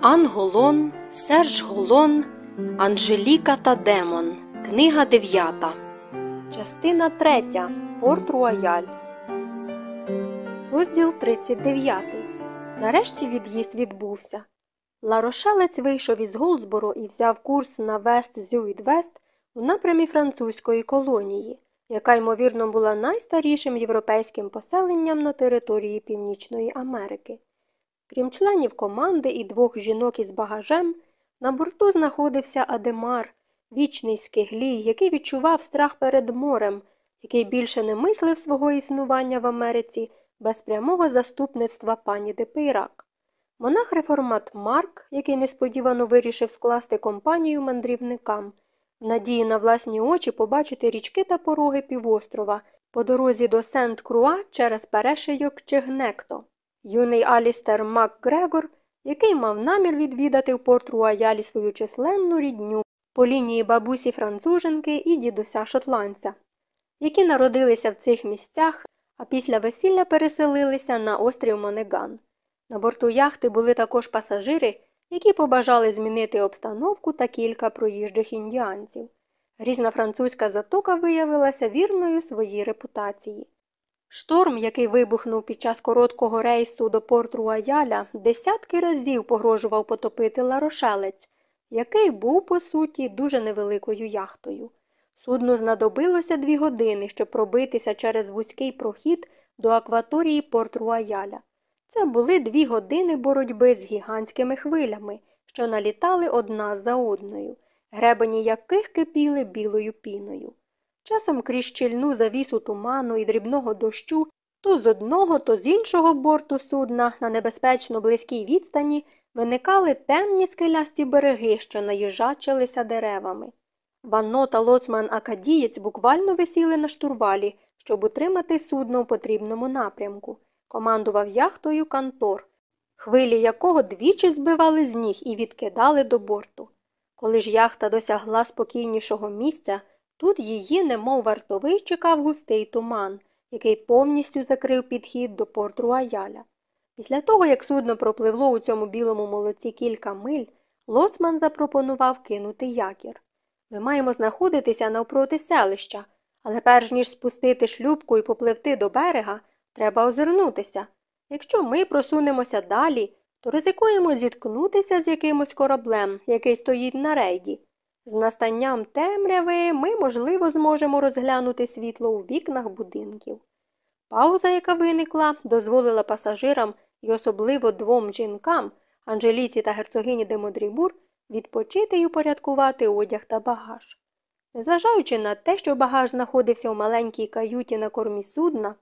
Ан Голон, Серж Голон, Анжеліка та Демон. Книга 9. Частина 3. Порт Руаяль. Розділ 39. Нарешті від'їзд відбувся. Ларошелець вийшов із Голдсборо і взяв курс на Вест Зюїд-Вест у напрямі французької колонії, яка, ймовірно, була найстарішим європейським поселенням на території Північної Америки. Крім членів команди і двох жінок із багажем, на борту знаходився Адемар, вічний скиглій, який відчував страх перед морем, який більше не мислив свого існування в Америці без прямого заступництва пані де Пейрак. Монах реформат Марк, який несподівано вирішив скласти компанію мандрівникам, в надії на власні очі побачити річки та пороги півострова по дорозі до Сент Круа через перешийок Чегнекто. Юний Алістер МакГрегор, який мав намір відвідати в порт Руаялі свою численну рідню по лінії бабусі француженки і дідуся шотландця, які народилися в цих місцях, а після весілля переселилися на острів Монеган. На борту яхти були також пасажири, які побажали змінити обстановку та кілька проїжджих індіанців. Грізна французька затока виявилася вірною своїй репутації. Шторм, який вибухнув під час короткого рейсу до порт Руаяля, десятки разів погрожував потопити ларошелець, який був, по суті, дуже невеликою яхтою. Судну знадобилося дві години, щоб пробитися через вузький прохід до акваторії порт Руаяля. Це були дві години боротьби з гігантськими хвилями, що налітали одна за одною, гребені яких кипіли білою піною. Часом крізь щільну завісу туману і дрібного дощу то з одного, то з іншого борту судна на небезпечно близькій відстані виникали темні скелясті береги, що наїжачилися деревами. Ванно та лоцман Акадієць буквально висіли на штурвалі, щоб утримати судно у потрібному напрямку. Командував яхтою Кантор, хвилі якого двічі збивали з ніг і відкидали до борту. Коли ж яхта досягла спокійнішого місця, Тут її, немов вартовий, чекав густий туман, який повністю закрив підхід до порту Руаяля. Після того, як судно пропливло у цьому білому молоці кілька миль, лоцман запропонував кинути якір. Ми маємо знаходитися навпроти селища, але перш ніж спустити шлюбку і попливти до берега, треба озирнутися. Якщо ми просунемося далі, то ризикуємо зіткнутися з якимось кораблем, який стоїть на рейді. З настанням темряви ми, можливо, зможемо розглянути світло у вікнах будинків. Пауза, яка виникла, дозволила пасажирам і особливо двом жінкам, Анжеліці та герцогині де Модрібур, відпочити і упорядкувати одяг та багаж. Незважаючи на те, що багаж знаходився у маленькій каюті на кормі судна,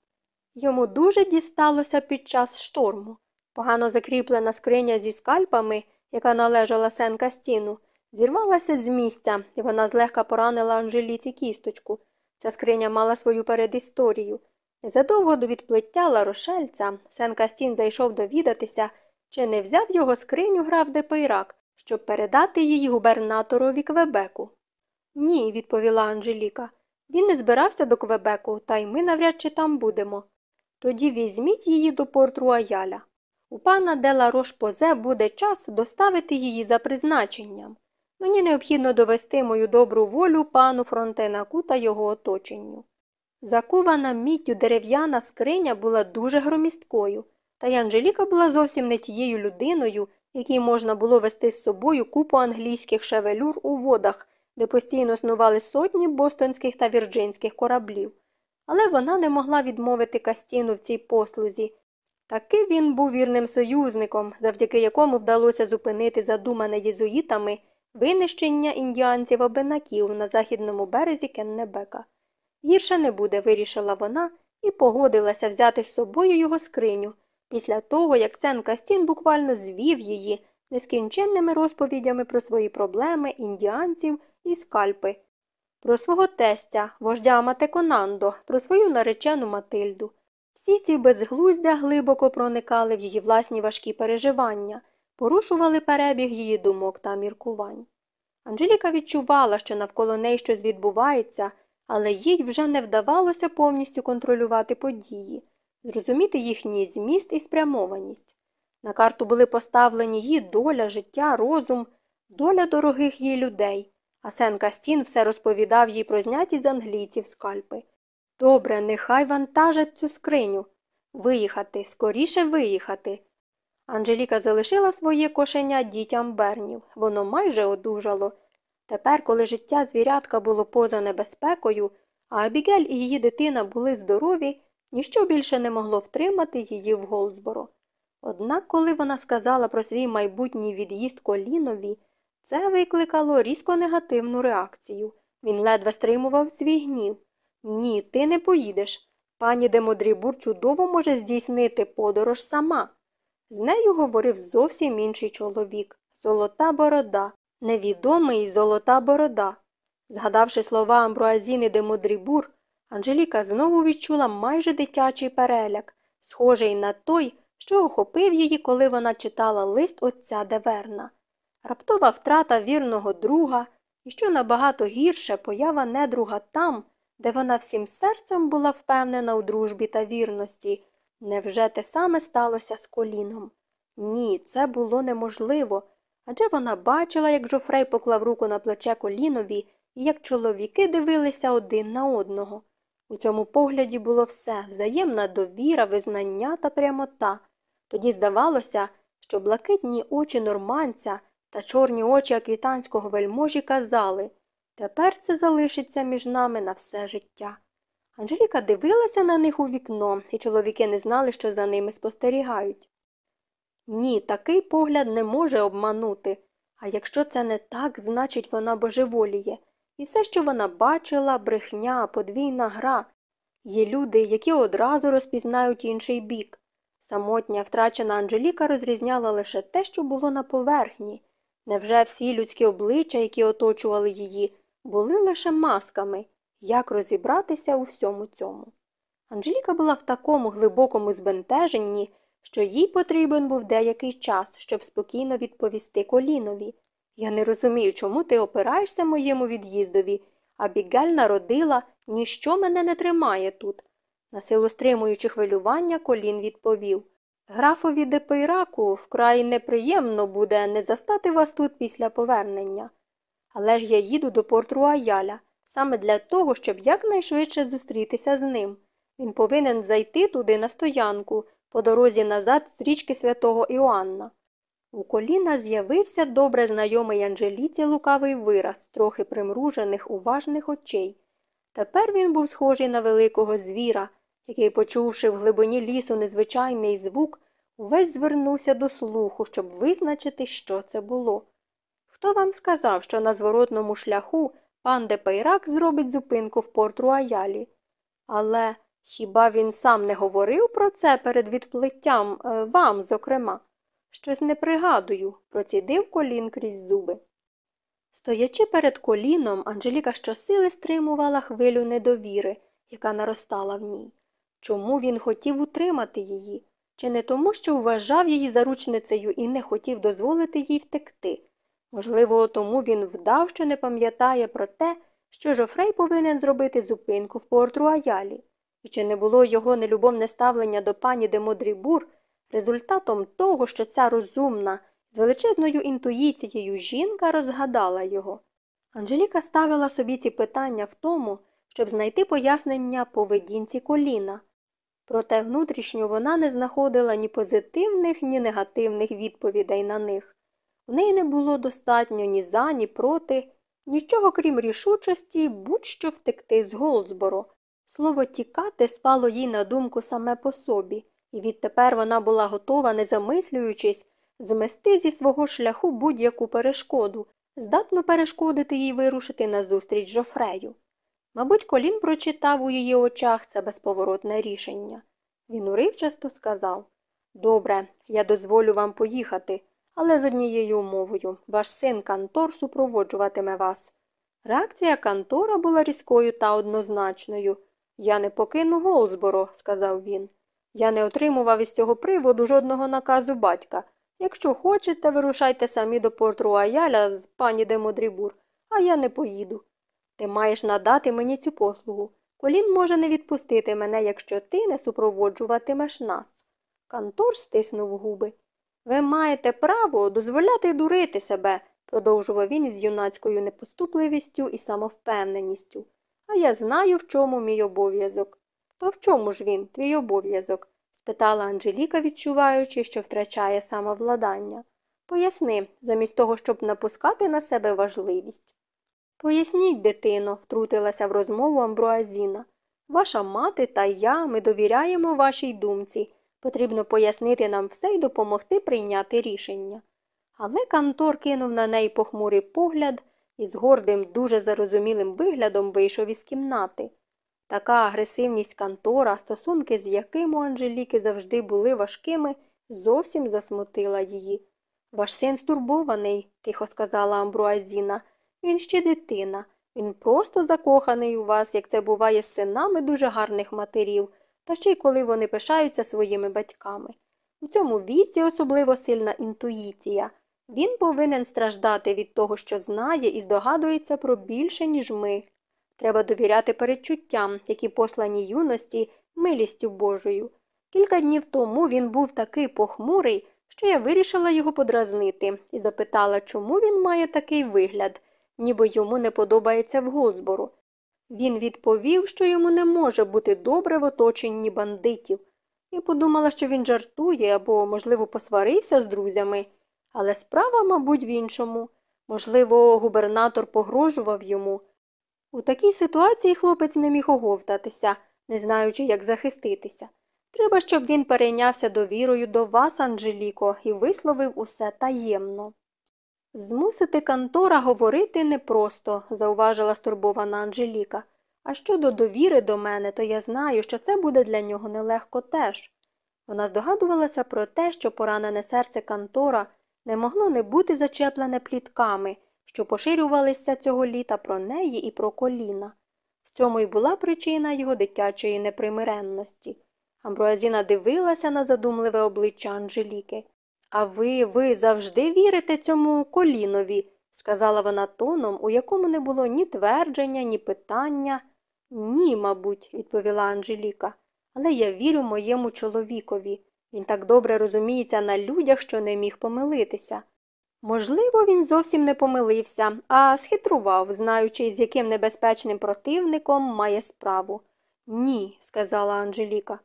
йому дуже дісталося під час шторму. Погано закріплена скриня зі скальпами, яка належала Сен Кастіну, Зірвалася з місця, і вона злегка поранила Анжеліці кісточку. Ця скриня мала свою передісторію. Незадовго до відплиття ларошельця Сен Кастін зайшов довідатися, чи не взяв його скриню граф де Пейрак, щоб передати її губернаторові Квебеку. Ні, відповіла Анжеліка. Він не збирався до Квебеку, та й ми навряд чи там будемо. Тоді візьміть її до Порт-Руаяля. У пана Дела Рош Позе буде час доставити її за призначенням. Мені необхідно довести мою добру волю пану Фронтенаку та його оточенню. Закувана міттю дерев'яна скриня була дуже громісткою, та й Анжеліка була зовсім не тією людиною, якій можна було вести з собою купу англійських шевелюр у водах, де постійно снували сотні бостонських та вірджинських кораблів. Але вона не могла відмовити Кастіну в цій послузі. Таки він був вірним союзником, завдяки якому вдалося зупинити задумане єзуїтами винищення індіанців обинаків на західному березі Кеннебека. Гірше не буде, вирішила вона і погодилася взяти з собою його скриню після того, як Сен Кастін буквально звів її нескінченними розповідями про свої проблеми індіанців і скальпи, про свого тестя, вождя Матеконандо, про свою наречену Матильду. Всі ці безглуздя глибоко проникали в її власні важкі переживання порушували перебіг її думок та міркувань. Анжеліка відчувала, що навколо неї щось відбувається, але їй вже не вдавалося повністю контролювати події, зрозуміти їхній зміст і спрямованість. На карту були поставлені її доля, життя, розум, доля дорогих їй людей. А Сен Кастін все розповідав їй про зняті з англійців скальпи. Добре, нехай вантажать цю скриню. Виїхати, скоріше виїхати. Анжеліка залишила своє кошеня дітям Бернів. Воно майже одужало. Тепер, коли життя звірятка було поза небезпекою, а Абігель і її дитина були здорові, ніщо більше не могло втримати її в Голдсборо. Однак, коли вона сказала про свій майбутній від'їзд колінові, це викликало різко негативну реакцію. Він ледве стримував свій гнів. Ні, ти не поїдеш. Пані Демодрібур чудово може здійснити подорож сама. З нею говорив зовсім інший чоловік золота борода, невідомий золота борода. Згадавши слова Амбруазіни де Модрібур, Анжеліка знову відчула майже дитячий переляк, схожий на той, що охопив її, коли вона читала лист отця Деверна. Раптова втрата вірного друга, і що набагато гірше поява недруга там, де вона всім серцем була впевнена у дружбі та вірності. Невже те саме сталося з коліном? Ні, це було неможливо. Адже вона бачила, як Жофрей поклав руку на плече колінові і як чоловіки дивилися один на одного. У цьому погляді було все взаємна довіра, визнання та прямота. Тоді здавалося, що блакитні очі норманця та чорні очі аквітанського вельможі казали тепер це залишиться між нами на все життя. Анжеліка дивилася на них у вікно, і чоловіки не знали, що за ними спостерігають. Ні, такий погляд не може обманути. А якщо це не так, значить вона божеволіє. І все, що вона бачила, брехня, подвійна гра. Є люди, які одразу розпізнають інший бік. Самотня, втрачена Анжеліка розрізняла лише те, що було на поверхні. Невже всі людські обличчя, які оточували її, були лише масками? Як розібратися у всьому цьому? Анжеліка була в такому глибокому збентеженні, що їй потрібен був деякий час, щоб спокійно відповісти колінові. Я не розумію, чому ти опираєшся моєму від'їздові, а Бігель народила, ніщо мене не тримає тут. Насилу стримуючи хвилювання, колін відповів Графові Депейраку вкрай неприємно буде не застати вас тут після повернення. Але ж я їду до порту Аяля, саме для того, щоб якнайшвидше зустрітися з ним. Він повинен зайти туди на стоянку, по дорозі назад з річки святого Іоанна. У Коліна з'явився добре знайомий Анжеліці лукавий вираз, трохи примружених, уважних очей. Тепер він був схожий на великого звіра, який, почувши в глибині лісу незвичайний звук, увесь звернувся до слуху, щоб визначити, що це було. Хто вам сказав, що на зворотному шляху пан де Пейрак зробить зупинку в Порт-Руаялі? Але хіба він сам не говорив про це перед відплиттям е, вам, зокрема? Щось не пригадую, процідив колін крізь зуби. Стоячи перед коліном, Анжеліка щосили стримувала хвилю недовіри, яка наростала в ній. Чому він хотів утримати її? Чи не тому, що вважав її заручницею і не хотів дозволити їй втекти? Можливо, тому він вдав, що не пам'ятає про те, що Жофрей повинен зробити зупинку в порт Руаялі. І чи не було його нелюбовне ставлення до пані де Модрібур результатом того, що ця розумна, з величезною інтуїцією жінка розгадала його? Анжеліка ставила собі ці питання в тому, щоб знайти пояснення поведінці коліна. Проте внутрішньо вона не знаходила ні позитивних, ні негативних відповідей на них. У неї не було достатньо ні за, ні проти, нічого крім рішучості, будь-що втекти з Голдсборо. Слово тікати спало їй на думку саме по собі, і відтепер вона була готова, не замислюючись, змести зі свого шляху будь-яку перешкоду, здатну перешкодити їй вирушити назустріч Жофрею. Мабуть, колін прочитав у її очах це безповоротне рішення. Він уривчасто сказав Добре, я дозволю вам поїхати, але з однією умовою ваш син Кантор супроводжуватиме вас. Реакція Кантора була різкою та однозначною. Я не покину Голзборо, сказав він. Я не отримував із цього приводу жодного наказу батька. Якщо хочете, вирушайте самі до порту Аяля з пані Демодрібур, а я не поїду. Ти маєш надати мені цю послугу. Колін може не відпустити мене, якщо ти не супроводжуватимеш нас. Кантор стиснув губи. Ви маєте право дозволяти дурити себе, продовжував він із юнацькою непоступливістю і самовпевненістю. А я знаю, в чому мій обов'язок. То в чому ж він, твій обов'язок? спитала Анжеліка, відчуваючи, що втрачає самовладання. Поясни, замість того, щоб напускати на себе важливість. Поясніть, дитино, втрутилася в розмову Амбруазіна. Ваша мати та я ми довіряємо вашій думці. Потрібно пояснити нам все і допомогти прийняти рішення. Але Кантор кинув на неї похмурий погляд і з гордим, дуже зарозумілим виглядом вийшов із кімнати. Така агресивність Кантора, стосунки з яким у Анжеліки завжди були важкими, зовсім засмутила її. Ваш син стурбований, тихо сказала Амбруазіна. Він ще дитина. Він просто закоханий у вас, як це буває з синами дуже гарних матерів, та ще й коли вони пишаються своїми батьками. У цьому віці особливо сильна інтуїція. Він повинен страждати від того, що знає, і здогадується про більше, ніж ми. Треба довіряти передчуттям, які послані юності милістю Божою. Кілька днів тому він був такий похмурий, що я вирішила його подразнити і запитала, чому він має такий вигляд, ніби йому не подобається в Голзбору. Він відповів, що йому не може бути добре в оточенні бандитів. Я подумала, що він жартує або, можливо, посварився з друзями, але справа, мабуть, в іншому. Можливо, губернатор погрожував йому. У такій ситуації хлопець не міг оговтатися, не знаючи, як захиститися. Треба, щоб він перейнявся довірою до вас, Анжеліко, і висловив усе таємно. Змусити Кантора говорити непросто, зауважила стурбована Анжеліка. А щодо довіри до мене, то я знаю, що це буде для нього нелегко теж. Вона здогадувалася про те, що поранене серце Кантора не могло не бути зачеплене плітками, що поширювалися цього літа про неї і про коліна. В цьому й була причина його дитячої непримиренності. Амбруазіна дивилася на задумливе обличчя Анжеліки. А ви, ви завжди вірите цьому колінові, сказала вона тоном, у якому не було ні твердження, ні питання. Ні, мабуть, відповіла Анжеліка, але я вірю моєму чоловікові. Він так добре розуміється на людях, що не міг помилитися. Можливо, він зовсім не помилився, а схитрував, знаючи, з яким небезпечним противником має справу. Ні, сказала Анжеліка.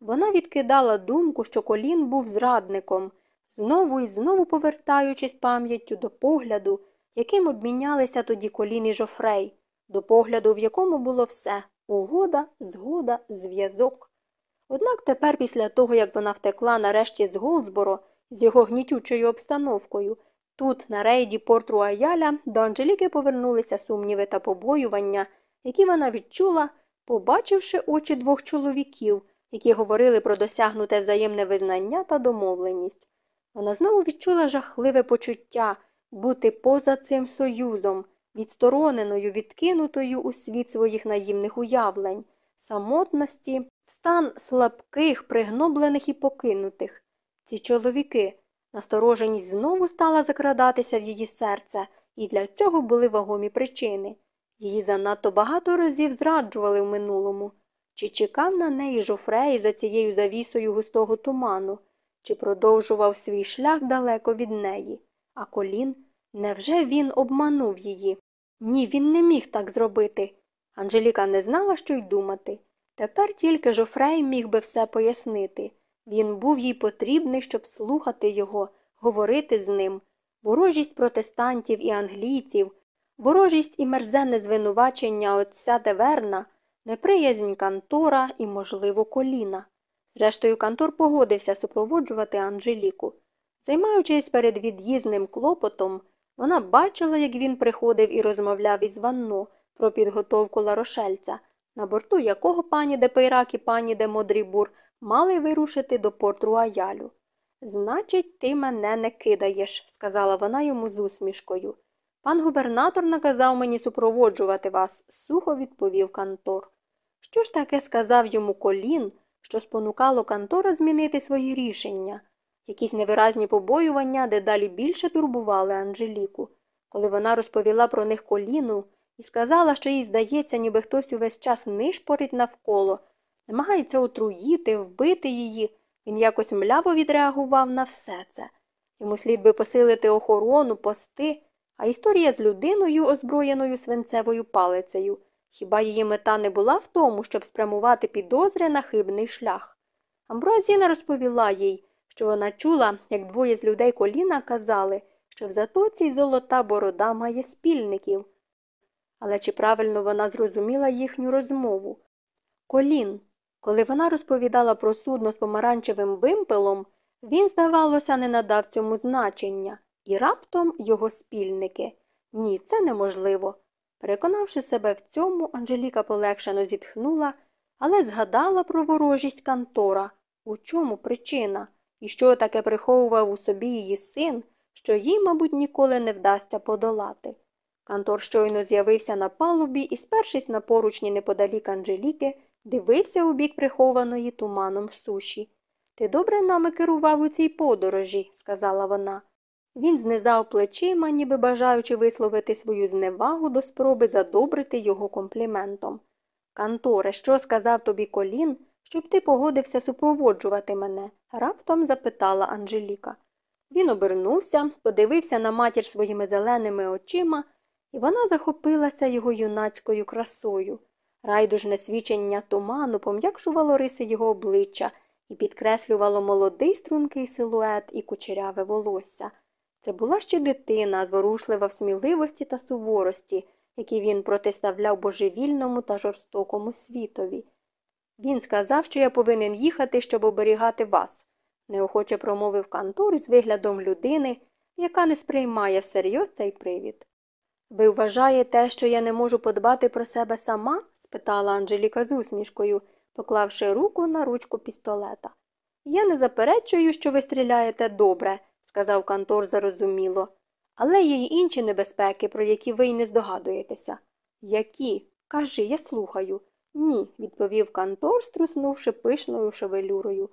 Вона відкидала думку, що колін був зрадником, знову і знову повертаючись пам'яттю до погляду, яким обмінялися тоді колін і жофрей, до погляду, в якому було все угода, згода, зв'язок. Однак тепер, після того, як вона втекла нарешті з Голдсборо, з його гнітючою обстановкою, тут, на рейді порт Руаяля, до Анжеліки повернулися сумніви та побоювання, які вона відчула, побачивши очі двох чоловіків, які говорили про досягнуте взаємне визнання та домовленість. Вона знову відчула жахливе почуття бути поза цим союзом, відстороненою, відкинутою у світ своїх наївних уявлень, самотності, стан слабких, пригноблених і покинутих. Ці чоловіки. Настороженість знову стала закрадатися в її серце, і для цього були вагомі причини. Її занадто багато разів зраджували в минулому. Чи чекав на неї жофрей за цією завісою густого туману, чи продовжував свій шлях далеко від неї, а колін невже він обманув її? Ні, він не міг так зробити. Анжеліка не знала, що й думати. Тепер тільки Жофрей міг би все пояснити. Він був їй потрібний, щоб слухати його, говорити з ним. Ворожість протестантів і англійців, ворожість і мерзенне звинувачення отця Деверна, неприязнь Кантора і, можливо, коліна. Зрештою, Кантор погодився супроводжувати Анжеліку. Займаючись перед від'їзним клопотом, вона бачила, як він приходив і розмовляв із Ванно про підготовку ларошельця, на борту якого пані де Пейрак і пані де Модрібур мали вирушити до порт Руаялю. Значить, ти мене не кидаєш, сказала вона йому з усмішкою. Пан губернатор наказав мені супроводжувати вас, сухо відповів Кантор. Що ж таке сказав йому колін, що спонукало Кантора змінити свої рішення? Якісь невиразні побоювання дедалі більше турбували Анжеліку. Коли вона розповіла про них коліну і сказала, що їй здається, ніби хтось увесь час нишпорить навколо, намагається отруїти, вбити її, він якось мляво відреагував на все це. Йому слід би посилити охорону, пости, а історія з людиною, озброєною свинцевою палицею. Хіба її мета не була в тому, щоб спрямувати підозри на хибний шлях? Амброзіна розповіла їй, що вона чула, як двоє з людей коліна казали, що в затоці золота борода має спільників. Але чи правильно вона зрозуміла їхню розмову? Колін, коли вона розповідала про судно з помаранчевим вимпелом, він, здавалося, не надав цьому значення, і раптом його спільники. Ні, це неможливо. Переконавши себе в цьому, Анжеліка полегшено зітхнула, але згадала про ворожість Кантора. У чому причина? І що таке приховував у собі її син, що їй, мабуть, ніколи не вдасться подолати. Кантор щойно з'явився на палубі і, спершись на поручні неподалік Анжеліки, дивився у бік прихованої туманом суші. Ти добре нами керував у цій подорожі, сказала вона. Він знизав плечима, ніби бажаючи висловити свою зневагу до спроби задобрити його компліментом. Канторе, що сказав тобі колін, щоб ти погодився супроводжувати мене? раптом запитала Анжеліка. Він обернувся, подивився на матір своїми зеленими очима, і вона захопилася його юнацькою красою. Райдужне свічення туману пом'якшувало риси його обличчя і підкреслювало молодий стрункий силует і кучеряве волосся. Це була ще дитина, зворушлива в сміливості та суворості, які він протиставляв божевільному та жорстокому світові. Він сказав, що я повинен їхати, щоб оберігати вас, неохоче промовив Кантор із виглядом людини, яка не сприймає всерйоз цей привід. Ви вважаєте, що я не можу подбати про себе сама? спитала Анжеліка з усмішкою, поклавши руку на ручку пістолета. Я не заперечую, що ви стріляєте добре, сказав Кантор зарозуміло, але є й інші небезпеки, про які ви й не здогадуєтеся. Які? Кажи, я слухаю. Ні, відповів Кантор, струснувши пишною шевелюрою.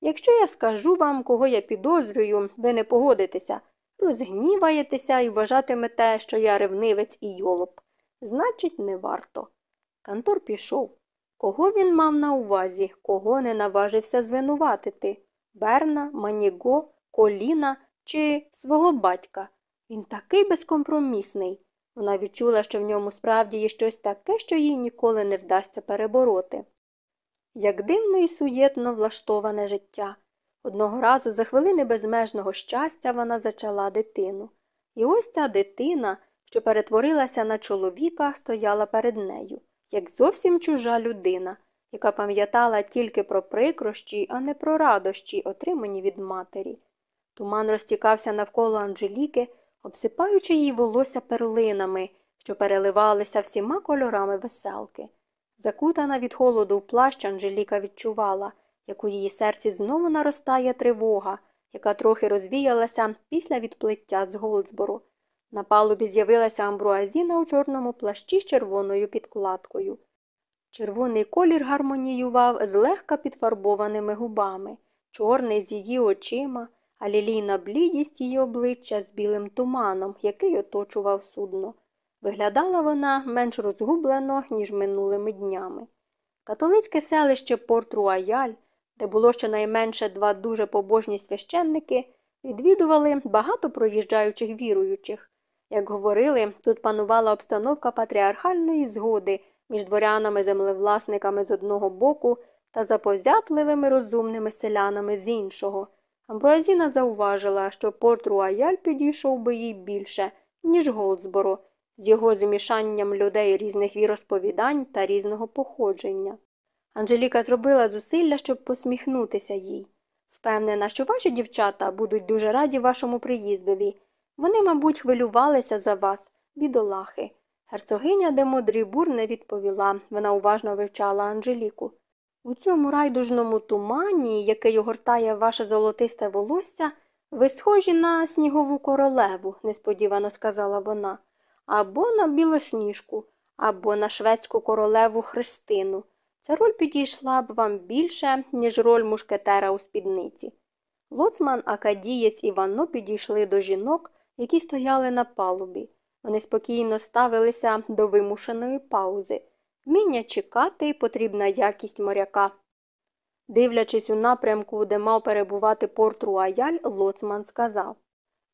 Якщо я скажу вам, кого я підозрюю, ви не погодитеся, розгніваєтеся і вважатимете, що я ревнивець і йолоп. Значить, не варто. Кантор пішов. Кого він мав на увазі, кого не наважився звинуватити Берна, Маніго, Коліна чи свого батька. Він такий безкомпромісний. Вона відчула, що в ньому справді є щось таке, що їй ніколи не вдасться перебороти. Як дивно і суєтно влаштоване життя. Одного разу за хвилини безмежного щастя вона зачала дитину. І ось ця дитина, що перетворилася на чоловіка, стояла перед нею, як зовсім чужа людина, яка пам'ятала тільки про прикрощі, а не про радощі, отримані від матері. Туман розтікався навколо Анжеліки, обсипаючи їй волосся перлинами, що переливалися всіма кольорами веселки. Закутана від холоду в плащ Анжеліка відчувала, як у її серці знову наростає тривога, яка трохи розвіялася після відплиття з Голдсбору. На палубі з'явилася амбруазіна у чорному плащі з червоною підкладкою. Червоний колір гармоніював з легка підфарбованими губами, чорний з її очима, а лілійна блідість її обличчя з білим туманом, який оточував судно. Виглядала вона менш розгублено, ніж минулими днями. Католицьке селище Порт Руаяль, де було щонайменше два дуже побожні священники, відвідували багато проїжджаючих віруючих. Як говорили, тут панувала обстановка патріархальної згоди між дворянами землевласниками з одного боку та заповзятливими розумними селянами з іншого. Амброазіна зауважила, що порт Руаяль підійшов би їй більше, ніж Голдсборо, з його змішанням людей різних віросповідань та різного походження. Анжеліка зробила зусилля, щоб посміхнутися їй. Впевнена, що ваші дівчата будуть дуже раді вашому приїздові. Вони, мабуть, хвилювалися за вас, бідолахи. Герцогиня де Модрібур не відповіла, вона уважно вивчала Анжеліку. У цьому райдужному тумані, який огортає ваше золотисте волосся, ви схожі на снігову королеву, несподівано сказала вона, або на білосніжку, або на шведську королеву Христину. Ця роль підійшла б вам більше, ніж роль мушкетера у спідниці. Лоцман, акадієць і Ванно підійшли до жінок, які стояли на палубі. Вони спокійно ставилися до вимушеної паузи. Вміння чекати потрібна якість моряка. Дивлячись у напрямку, де мав перебувати порт Руаяль, лоцман сказав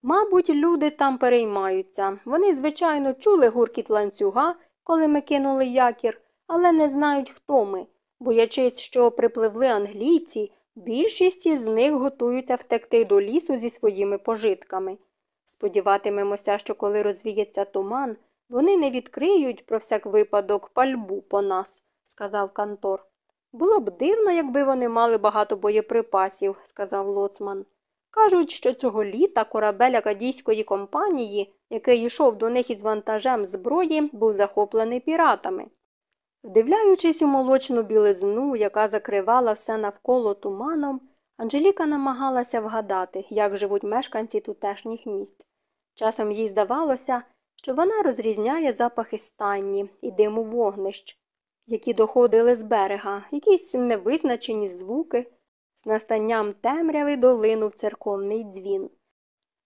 Мабуть, люди там переймаються. Вони, звичайно, чули гуркіт ланцюга, коли ми кинули якір, але не знають, хто ми. Боячись, що припливли англійці, більшість із них готуються втекти до лісу зі своїми пожитками. Сподіватимемося, що коли розвіється туман, вони не відкриють про всяк випадок пальбу по нас, сказав Кантор. Було б дивно, якби вони мали багато боєприпасів, сказав лоцман. Кажуть, що цього літа корабель акадійської компанії, який йшов до них із вантажем зброї, був захоплений піратами. Вдивляючись у молочну білизну, яка закривала все навколо туманом, Анжеліка намагалася вгадати, як живуть мешканці тутешніх місць. Часом їй здавалося, що вона розрізняє запахи стайні і диму вогнищ, які доходили з берега, якісь невизначені звуки, з настанням темряви долинув церковний дзвін.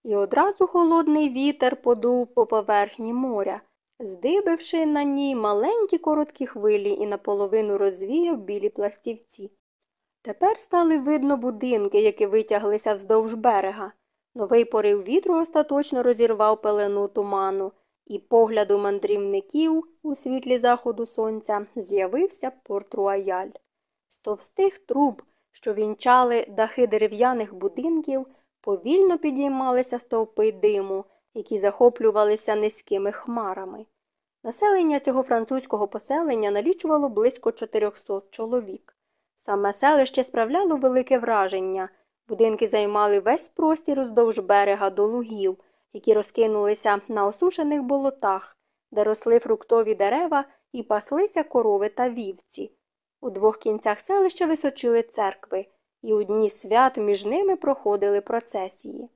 І одразу холодний вітер подув по поверхні моря, здибивши на ній маленькі короткі хвилі і наполовину розвіяв білі пластівці. Тепер стали видно будинки, які витяглися вздовж берега. Новий порив вітру остаточно розірвав пелену туману, і погляду мандрівників у світлі заходу сонця з'явився порт Руаяль. З товстих труб, що вінчали дахи дерев'яних будинків, повільно підіймалися стовпи диму, які захоплювалися низькими хмарами. Населення цього французького поселення налічувало близько 400 чоловік. Саме селище справляло велике враження. Будинки займали весь простір уздовж берега до лугів, які розкинулися на осушених болотах, де росли фруктові дерева і паслися корови та вівці. У двох кінцях селища височили церкви, і у дні свят між ними проходили процесії.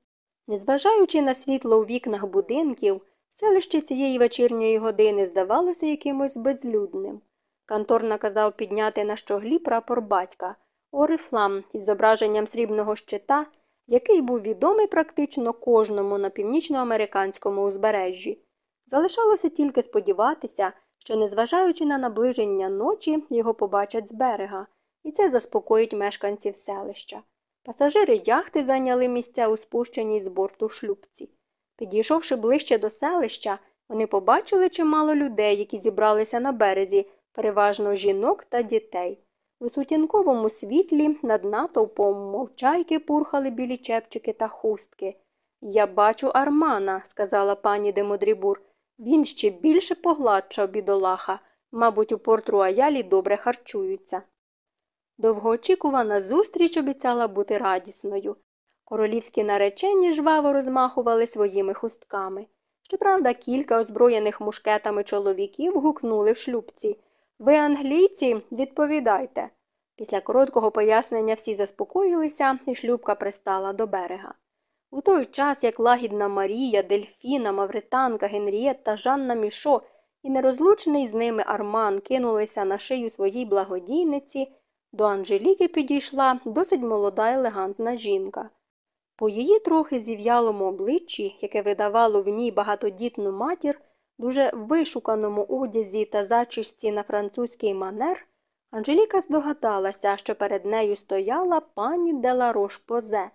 Незважаючи на світло у вікнах будинків, селище цієї вечірньої години здавалося якимось безлюдним. Кантор наказав підняти на щоглі прапор батька, орифлам із зображенням срібного щита, який був відомий практично кожному на північноамериканському узбережжі. Залишалося тільки сподіватися, що, незважаючи на наближення ночі, його побачать з берега, і це заспокоїть мешканців селища. Пасажири яхти зайняли місця у спущеній з борту шлюбці. Підійшовши ближче до селища, вони побачили чимало людей, які зібралися на березі, переважно жінок та дітей. У сутінковому світлі над натовпом мовчайки пурхали білі чепчики та хустки. Я бачу Армана, сказала пані Демодрібур. Він ще більше погладшав бідолаха. Мабуть, у порт Руаялі добре харчуються. Довгоочікувана зустріч обіцяла бути радісною. Королівські наречені жваво розмахували своїми хустками. Щоправда, кілька озброєних мушкетами чоловіків гукнули в шлюбці Ви, англійці, відповідайте. Після короткого пояснення всі заспокоїлися, і шлюбка пристала до берега. У той час, як лагідна Марія, Дельфіна, Мавританка, Генрієтта, Жанна Мішо і нерозлучний з ними Арман кинулися на шию своїй благодійниці, до Анжеліки підійшла досить молода елегантна жінка. По її трохи зів'ялому обличчі, яке видавало в ній багатодітну матір, дуже вишуканому одязі та зачісті на французький манер, Анжеліка здогадалася, що перед нею стояла пані Деларош Позе.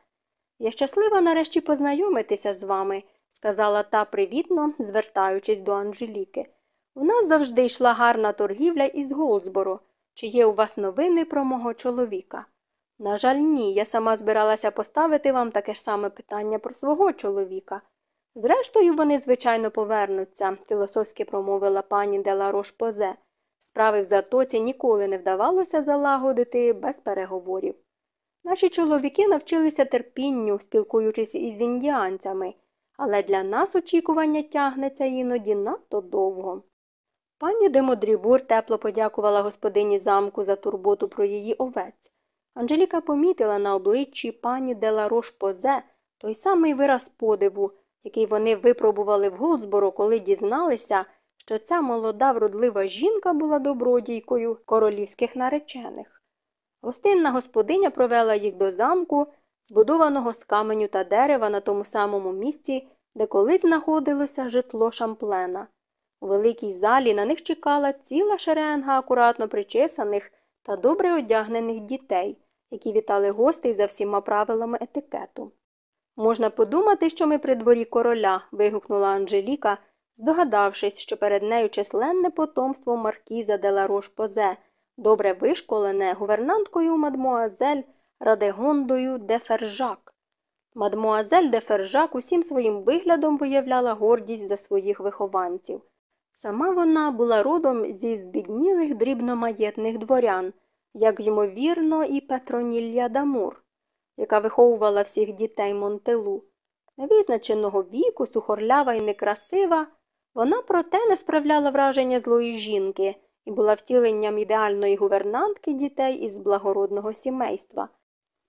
Я щаслива нарешті познайомитися з вами, сказала та привітно, звертаючись до Анжеліки. У нас завжди йшла гарна торгівля із Голдсборо. Чи є у вас новини про мого чоловіка? На жаль, ні, я сама збиралася поставити вам таке ж саме питання про свого чоловіка. Зрештою, вони, звичайно, повернуться, філософськи промовила пані Деларош Позе. Справи в затоці ніколи не вдавалося залагодити без переговорів. Наші чоловіки навчилися терпінню, спілкуючись із індіанцями, але для нас очікування тягнеться іноді надто довго. Пані Демодрібур тепло подякувала господині замку за турботу про її овець. Анжеліка помітила на обличчі пані Деларош Позе той самий вираз подиву, який вони випробували в Голдсборо, коли дізналися, що ця молода вродлива жінка була добродійкою королівських наречених. Гостинна господиня провела їх до замку, збудованого з каменю та дерева на тому самому місці, де колись знаходилося житло шамплена. У великій залі на них чекала ціла шеренга акуратно причесаних та добре одягнених дітей, які вітали гостей за всіма правилами етикету. Можна подумати, що ми при дворі короля. вигукнула Анжеліка, здогадавшись, що перед нею численне потомство маркіза де Ларош Позе, добре вишколене гувернанткою мадмуазель Радегондою де Фержак. Мадмуазель де Фержак усім своїм виглядом виявляла гордість за своїх вихованців. Сама вона була родом зі збіднілих дрібномаєтних дворян, як ймовірно, і Петронілля Дамур, яка виховувала всіх дітей Монтелу. Невизначеного віку, сухорлява і некрасива, вона проте не справляла враження злої жінки і була втіленням ідеальної гувернантки дітей із благородного сімейства.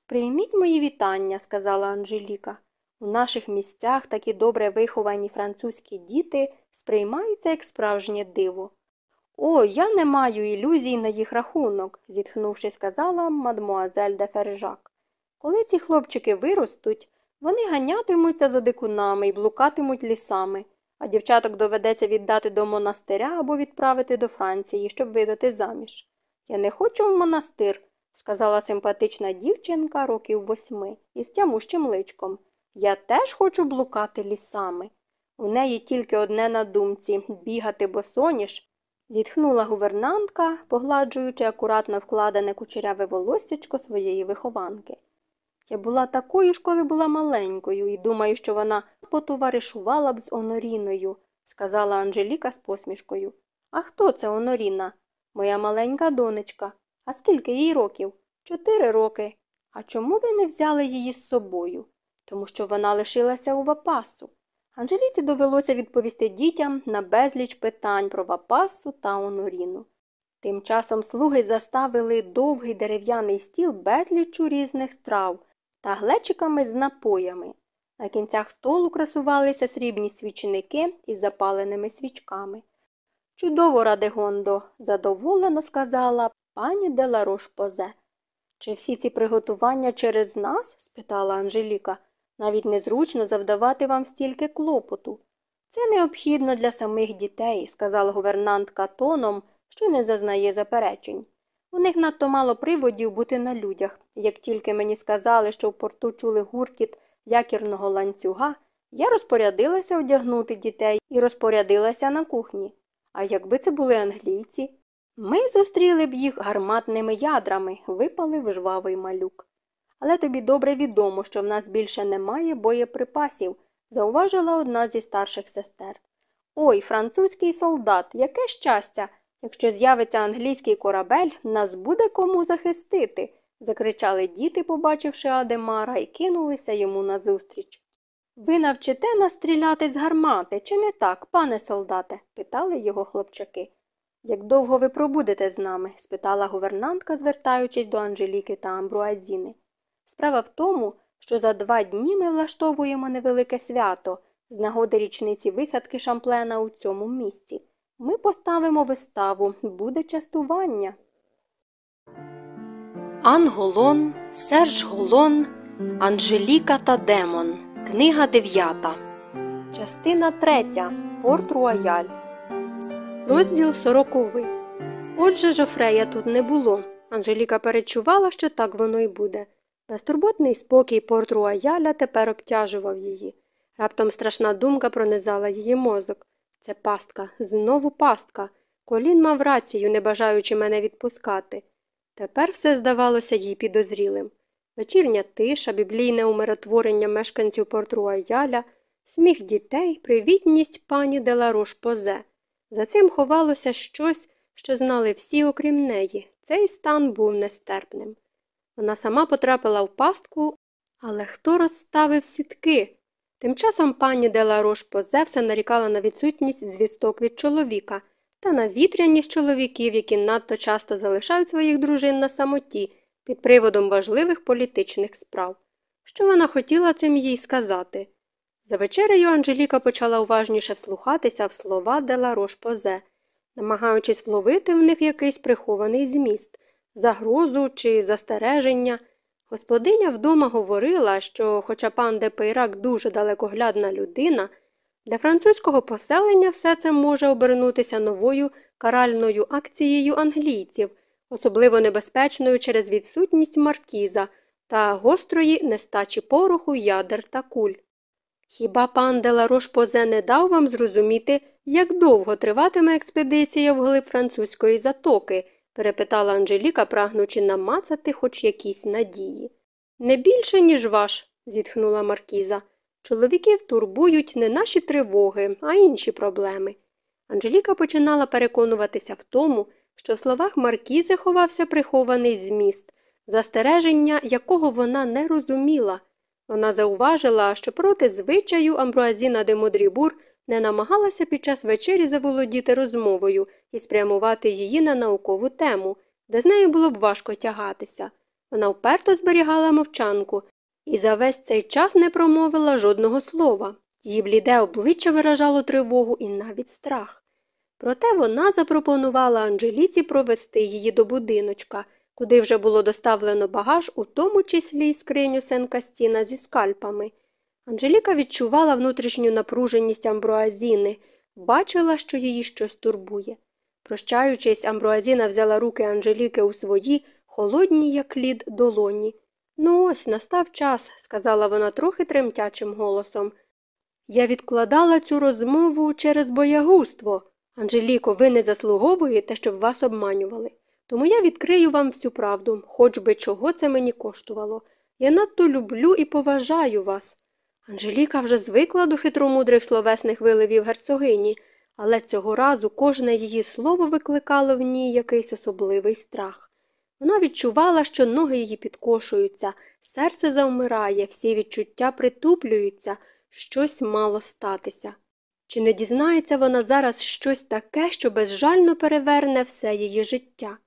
Прийміть мої вітання, сказала Анжеліка. У наших місцях такі добре виховані французькі діти сприймаються як справжнє диво. О, я не маю ілюзій на їх рахунок, зітхнувши, сказала мадмуазель де Фержак. Коли ці хлопчики виростуть, вони ганятимуться за дикунами і блукатимуть лісами, а дівчаток доведеться віддати до монастиря або відправити до Франції, щоб видати заміж. Я не хочу в монастир, сказала симпатична дівчинка років восьми із тямущим личком. Я теж хочу блукати лісами. У неї тільки одне на думці бігати босоніж. Зітхнула гувернантка, погладжуючи акуратно вкладене кучеряве волоссячко своєї вихованки. Я була такою ж, коли була маленькою, і думаю, що вона потоваришувала б з Оноріною, сказала Анжеліка з посмішкою. А хто це Оноріна? Моя маленька донечка. А скільки їй років? Чотири роки. А чому ви не взяли її з собою? Тому що вона лишилася у Вапасу. Анжеліці довелося відповісти дітям на безліч питань про Вапасу та Оноріну. Тим часом слуги заставили довгий дерев'яний стіл безлічу різних страв та глечиками з напоями. На кінцях столу красувалися срібні свічники із запаленими свічками. Чудово, Радегондо, задоволено сказала пані Деларош Позе. Чи всі ці приготування через нас? спитала Анжеліка. Навіть незручно завдавати вам стільки клопоту. Це необхідно для самих дітей, сказала гувернантка тоном, що не зазнає заперечень. У них надто мало приводів бути на людях. Як тільки мені сказали, що в порту чули гуркіт якірного ланцюга, я розпорядилася одягнути дітей і розпорядилася на кухні. А якби це були англійці, ми зустріли б їх гарматними ядрами, випалив жвавий малюк. Але тобі добре відомо, що в нас більше немає боєприпасів, зауважила одна зі старших сестер. Ой, французький солдат, яке щастя! Якщо з'явиться англійський корабель, нас буде кому захистити, закричали діти, побачивши Адемара, і кинулися йому назустріч. Ви навчите нас стріляти з гармати, чи не так, пане солдате? питали його хлопчаки. Як довго ви пробудете з нами? спитала гувернантка, звертаючись до Анжеліки та Амбруазіни. Справа в тому, що за два дні ми влаштовуємо невелике свято з нагоди річниці висадки шамплена у цьому місті. Ми поставимо виставу, буде частування. Анголон, Серж Голон, Анжеліка та Демон. Книга дев'ята. Частина третя. Порт Руаяль. Розділ сороковий. Отже, Жофрея тут не було. Анжеліка перечувала, що так воно й буде. Безтурботний спокій порт Руаяля тепер обтяжував її. Раптом страшна думка пронизала її мозок. Це пастка, знову пастка. Колін мав рацію, не бажаючи мене відпускати. Тепер все здавалося їй підозрілим. Вечірня тиша, біблійне умиротворення мешканців Порт-Руаяля, сміх дітей, привітність пані Деларош Позе. За цим ховалося щось, що знали всі, окрім неї. Цей стан був нестерпним. Вона сама потрапила в пастку, але хто розставив сітки? Тим часом пані Деларош Позе все нарікала на відсутність звісток від чоловіка та на вітряність чоловіків, які надто часто залишають своїх дружин на самоті під приводом важливих політичних справ. Що вона хотіла цим їй сказати? За вечерею Анжеліка почала уважніше вслухатися в слова Деларош Позе, намагаючись вловити в них якийсь прихований зміст, загрозу чи застереження. Господиня вдома говорила, що, хоча пан де Пейрак дуже далекоглядна людина, для французького поселення все це може обернутися новою каральною акцією англійців, особливо небезпечною через відсутність маркіза та гострої нестачі пороху, ядер та куль. Хіба пан Деларош Позе не дав вам зрозуміти, як довго триватиме експедиція вглиб французької затоки? Перепитала Анжеліка, прагнучи намацати хоч якісь надії. Не більше, ніж ваш, зітхнула Маркіза. Чоловіків турбують не наші тривоги, а інші проблеми. Анжеліка починала переконуватися в тому, що в словах Маркізи ховався прихований зміст, застереження якого вона не розуміла. Вона зауважила, що проти звичаю Амбруазіна де Модрібур не намагалася під час вечері заволодіти розмовою і спрямувати її на наукову тему, де з нею було б важко тягатися. Вона вперто зберігала мовчанку і за весь цей час не промовила жодного слова. Її бліде обличчя виражало тривогу і навіть страх. Проте вона запропонувала Анжеліці провести її до будиночка, куди вже було доставлено багаж, у тому числі й скриню Сен-Кастіна зі скальпами. Анжеліка відчувала внутрішню напруженість Амбруазіни, бачила, що її щось турбує. Прощаючись, Амбруазіна взяла руки Анжеліки у свої, холодні, як лід, долоні. Ну, ось настав час, сказала вона трохи тремтячим голосом. Я відкладала цю розмову через боягузтво. Анжеліко, ви не заслуговуєте, щоб вас обманювали. Тому я відкрию вам всю правду, хоч би чого це мені коштувало. Я надто люблю і поважаю вас. Анжеліка вже звикла до хитромудрих словесних виливів герцогині, але цього разу кожне її слово викликало в ній якийсь особливий страх. Вона відчувала, що ноги її підкошуються, серце завмирає, всі відчуття притуплюються, щось мало статися. Чи не дізнається вона зараз щось таке, що безжально переверне все її життя?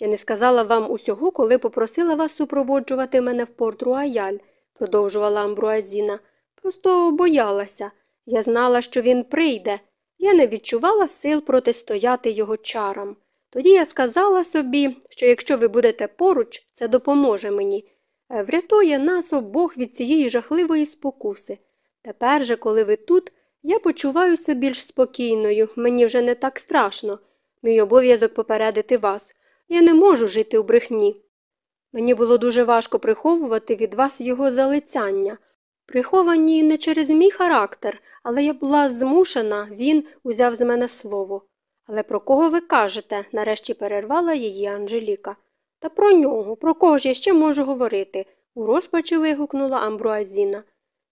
Я не сказала вам усього, коли попросила вас супроводжувати мене в порт Руаяль, продовжувала Амбруазіна. Просто боялася. Я знала, що він прийде. Я не відчувала сил протистояти його чарам. Тоді я сказала собі, що якщо ви будете поруч, це допоможе мені, е, врятує нас обох від цієї жахливої спокуси. Тепер же, коли ви тут, я почуваюся більш спокійною, мені вже не так страшно. Мій обов'язок попередити вас. Я не можу жити у брехні. Мені було дуже важко приховувати від вас його залицяння. Приховані не через мій характер, але я була змушена, він узяв з мене слово. Але про кого ви кажете? нарешті перервала її Анжеліка. Та про нього, про кого ж я ще можу говорити? у розпачі вигукнула Амбруазіна.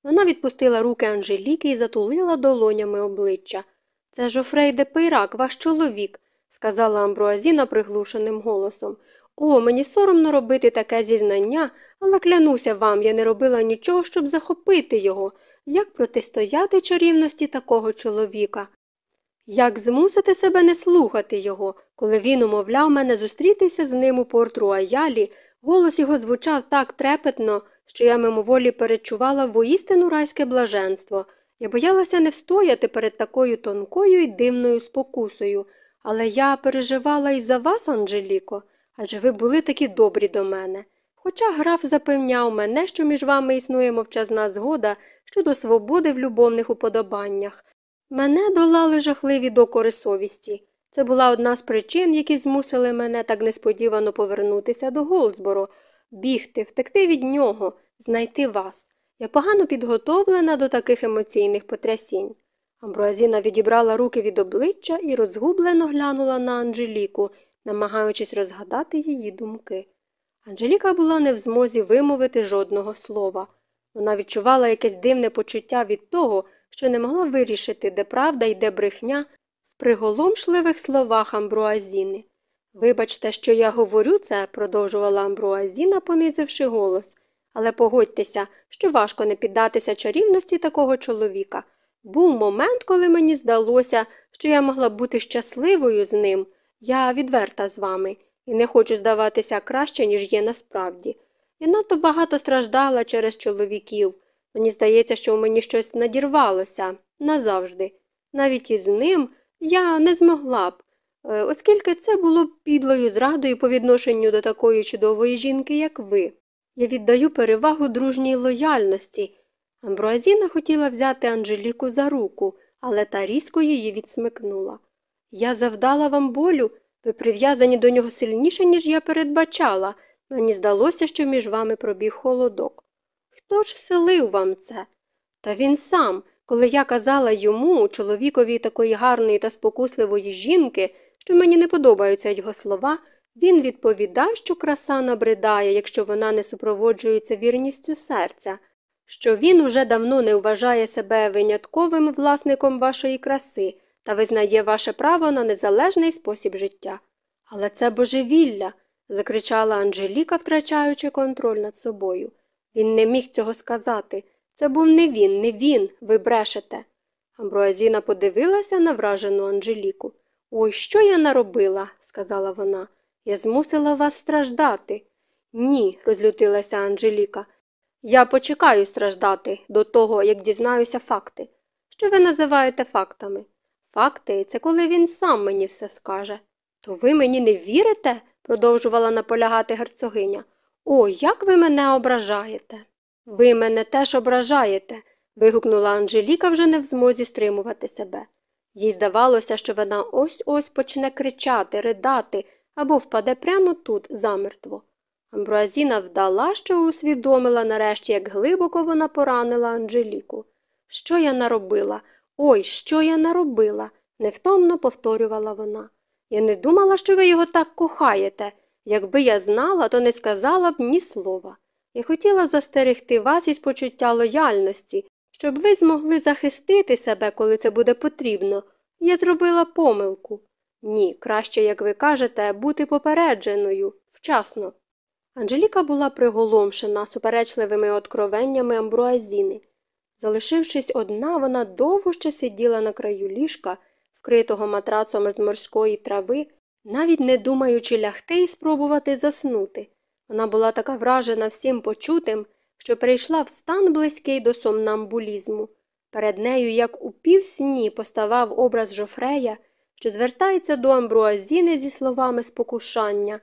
Вона відпустила руки Анжеліки і затулила долонями обличчя. Це Жофрей де Пейрак, ваш чоловік, сказала Амбруазіна приглушеним голосом. О, мені соромно робити таке зізнання, але клянуся вам, я не робила нічого, щоб захопити його. Як протистояти чарівності такого чоловіка? Як змусити себе не слухати його, коли він умовляв мене зустрітися з ним у порт Руаялі, голос його звучав так трепетно, що я мимоволі перечувала воістину райське блаженство. Я боялася не встояти перед такою тонкою і дивною спокусою, але я переживала і за вас, Анжеліко, адже ви були такі добрі до мене. Хоча граф запевняв мене, що між вами існує мовчазна згода щодо свободи в любовних уподобаннях. Мене долали жахливі докори совісті. Це була одна з причин, які змусили мене так несподівано повернутися до Голдсборо, бігти, втекти від нього, знайти вас. Я погано підготовлена до таких емоційних потрясінь. Амбруазіна відібрала руки від обличчя і розгублено глянула на Анжеліку, намагаючись розгадати її думки. Анжеліка була не в змозі вимовити жодного слова. Вона відчувала якесь дивне почуття від того, що не могла вирішити, де правда і де брехня в приголомшливих словах Амбруазіни. Вибачте, що я говорю це, продовжувала Амбруазіна, понизивши голос, але погодьтеся, що важко не піддатися чарівності такого чоловіка. Був момент, коли мені здалося, що я могла бути щасливою з ним. Я відверта з вами і не хочу здаватися краще, ніж є насправді. Я надто багато страждала через чоловіків. Мені здається, що у мені щось надірвалося назавжди. Навіть із ним я не змогла б, е, оскільки це було б підлою зрадою по відношенню до такої чудової жінки, як ви. Я віддаю перевагу дружній лояльності. Амбруазіна хотіла взяти Анжеліку за руку, але та різко її відсмикнула. Я завдала вам болю, ви прив'язані до нього сильніше, ніж я передбачала. Мені здалося, що між вами пробіг холодок. Хто ж вселив вам це? Та він сам, коли я казала йому, чоловікові такої гарної та спокусливої жінки, що мені не подобаються його слова, він відповідав, що краса набридає, якщо вона не супроводжується вірністю серця, що він уже давно не вважає себе винятковим власником вашої краси та визнає ваше право на незалежний спосіб життя. Але це божевілля. закричала Анжеліка, втрачаючи контроль над собою. Він не міг цього сказати. Це був не він, не він, ви брешете. Амброазіна подивилася на вражену Анжеліку. Ой, що я наробила, сказала вона. Я змусила вас страждати. Ні, розлютилася Анжеліка. Я почекаю страждати до того, як дізнаюся факти. Що ви називаєте фактами? Факти це коли він сам мені все скаже. То ви мені не вірите? продовжувала наполягати герцогиня. О, як ви мене ображаєте. Ви мене теж ображаєте. вигукнула Анжеліка вже не в змозі стримувати себе. Їй здавалося, що вона ось ось почне кричати, ридати або впаде прямо тут, замертво. Амбруазіна вдала, що усвідомила нарешті, як глибоко вона поранила Анжеліку. Що я наробила? Ой, що я наробила? невтомно повторювала вона. Я не думала, що ви його так кохаєте. Якби я знала, то не сказала б ні слова. Я хотіла застерегти вас із почуття лояльності, щоб ви змогли захистити себе, коли це буде потрібно. Я зробила помилку. Ні, краще, як ви кажете, бути попередженою вчасно. Анжеліка була приголомшена суперечливими откровеннями амбруазіни. Залишившись одна, вона довго ще сиділа на краю ліжка, вкритого матрацом з морської трави, навіть не думаючи лягти і спробувати заснути. Вона була така вражена всім почутим, що прийшла в стан близький до сомнамбулізму. Перед нею, як у півсні, поставав образ Жофрея, що звертається до амбруазіни зі словами спокушання,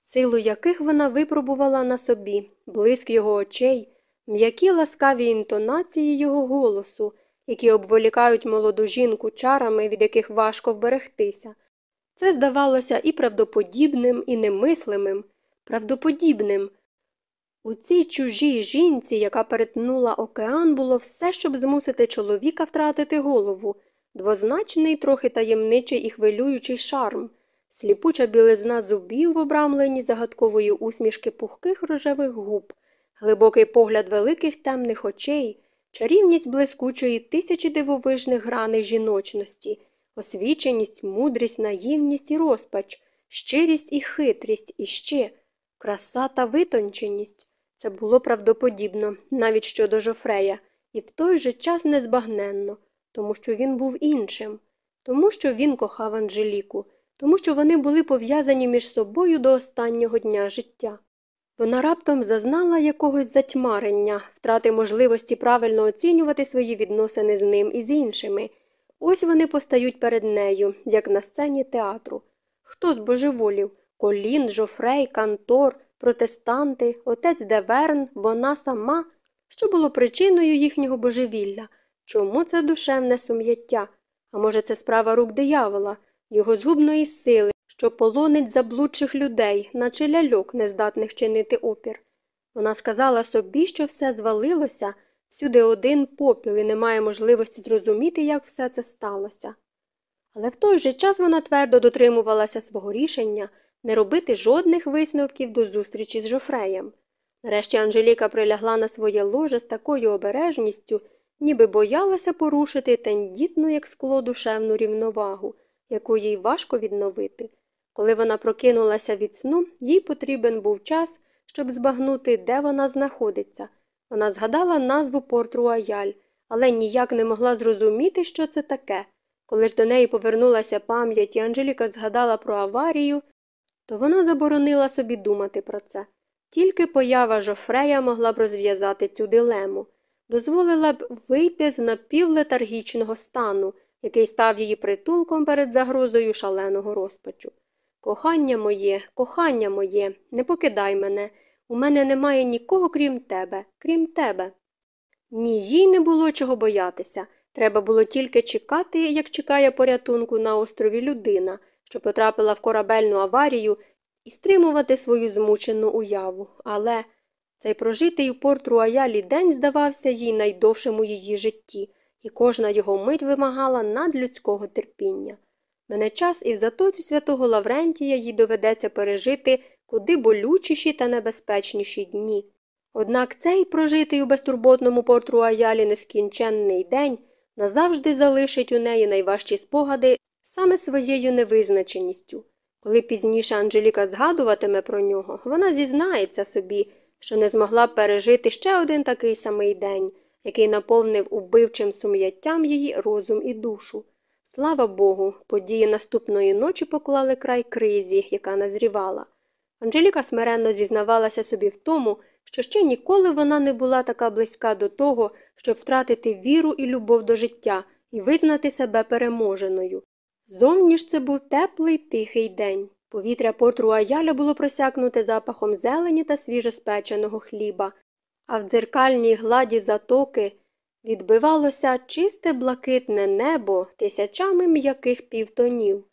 силу яких вона випробувала на собі, блиск його очей, м'які ласкаві інтонації його голосу, які обволікають молоду жінку чарами, від яких важко вберегтися. Це здавалося і правдоподібним, і немислимим, правдоподібним. У цій чужій жінці, яка перетнула океан, було все, щоб змусити чоловіка втратити голову, двозначний, трохи таємничий і хвилюючий шарм, сліпуча білизна зубів в обрамленні загадкової усмішки пухких рожевих губ, глибокий погляд великих темних очей, чарівність блискучої тисячі дивовижних граней жіночності, освіченість, мудрість, наївність і розпач, щирість і хитрість і ще, краса та витонченість. Це було правдоподібно, навіть щодо Жофрея, і в той же час незбагненно, тому що він був іншим, тому що він кохав Анжеліку, тому що вони були пов'язані між собою до останнього дня життя. Вона раптом зазнала якогось затьмарення, втрати можливості правильно оцінювати свої відносини з ним і з іншими. Ось вони постають перед нею, як на сцені театру. Хто з божеволів колін, жофрей, кантор, протестанти, отець Деверн, вона сама, що було причиною їхнього божевілля. Чому це душевне сум'яття? А може, це справа рук диявола, його згубної сили, що полонить заблудших людей, наче ляльок, нездатних чинити опір. Вона сказала собі, що все звалилося, всюди один попіл і немає можливості зрозуміти, як все це сталося. Але в той же час вона твердо дотримувалася свого рішення не робити жодних висновків до зустрічі з Жофреєм. Нарешті Анжеліка прилягла на своє ложе з такою обережністю, ніби боялася порушити тендітну, як скло, душевну рівновагу, яку їй важко відновити. Коли вона прокинулася від сну, їй потрібен був час, щоб збагнути, де вона знаходиться. Вона згадала назву порту Аяль, але ніяк не могла зрозуміти, що це таке. Коли ж до неї повернулася пам'ять і Анжеліка згадала про аварію, то вона заборонила собі думати про це. Тільки поява Жофрея могла б розв'язати цю дилему, дозволила б вийти з напівлетаргічного стану, який став її притулком перед загрозою шаленого розпачу. Кохання моє, кохання моє, не покидай мене. У мене немає нікого, крім тебе, крім тебе. Ні, їй не було чого боятися. Треба було тільки чекати, як чекає порятунку на острові людина, що потрапила в корабельну аварію і стримувати свою змучену уяву, але цей прожитий у порт Руаялі день здавався їй найдовшим у її житті, і кожна його мить вимагала надлюдського терпіння. Мене час і в затоці святого Лаврентія їй доведеться пережити куди болючіші та небезпечніші дні. Однак цей прожитий у безтурботному порт Руаялі нескінченний день назавжди залишить у неї найважчі спогади саме своєю невизначеністю. Коли пізніше Анжеліка згадуватиме про нього, вона зізнається собі, що не змогла пережити ще один такий самий день, який наповнив убивчим сум'яттям її розум і душу. Слава Богу, події наступної ночі поклали край кризі, яка назрівала. Анжеліка смиренно зізнавалася собі в тому, що ще ніколи вона не була така близька до того, щоб втратити віру і любов до життя і визнати себе переможеною. Зовні ж це був теплий тихий день. Повітря порту Аяля було просякнуте запахом зелені та свіжоспеченого хліба, а в дзеркальній гладі затоки відбивалося чисте блакитне небо тисячами м'яких півтонів.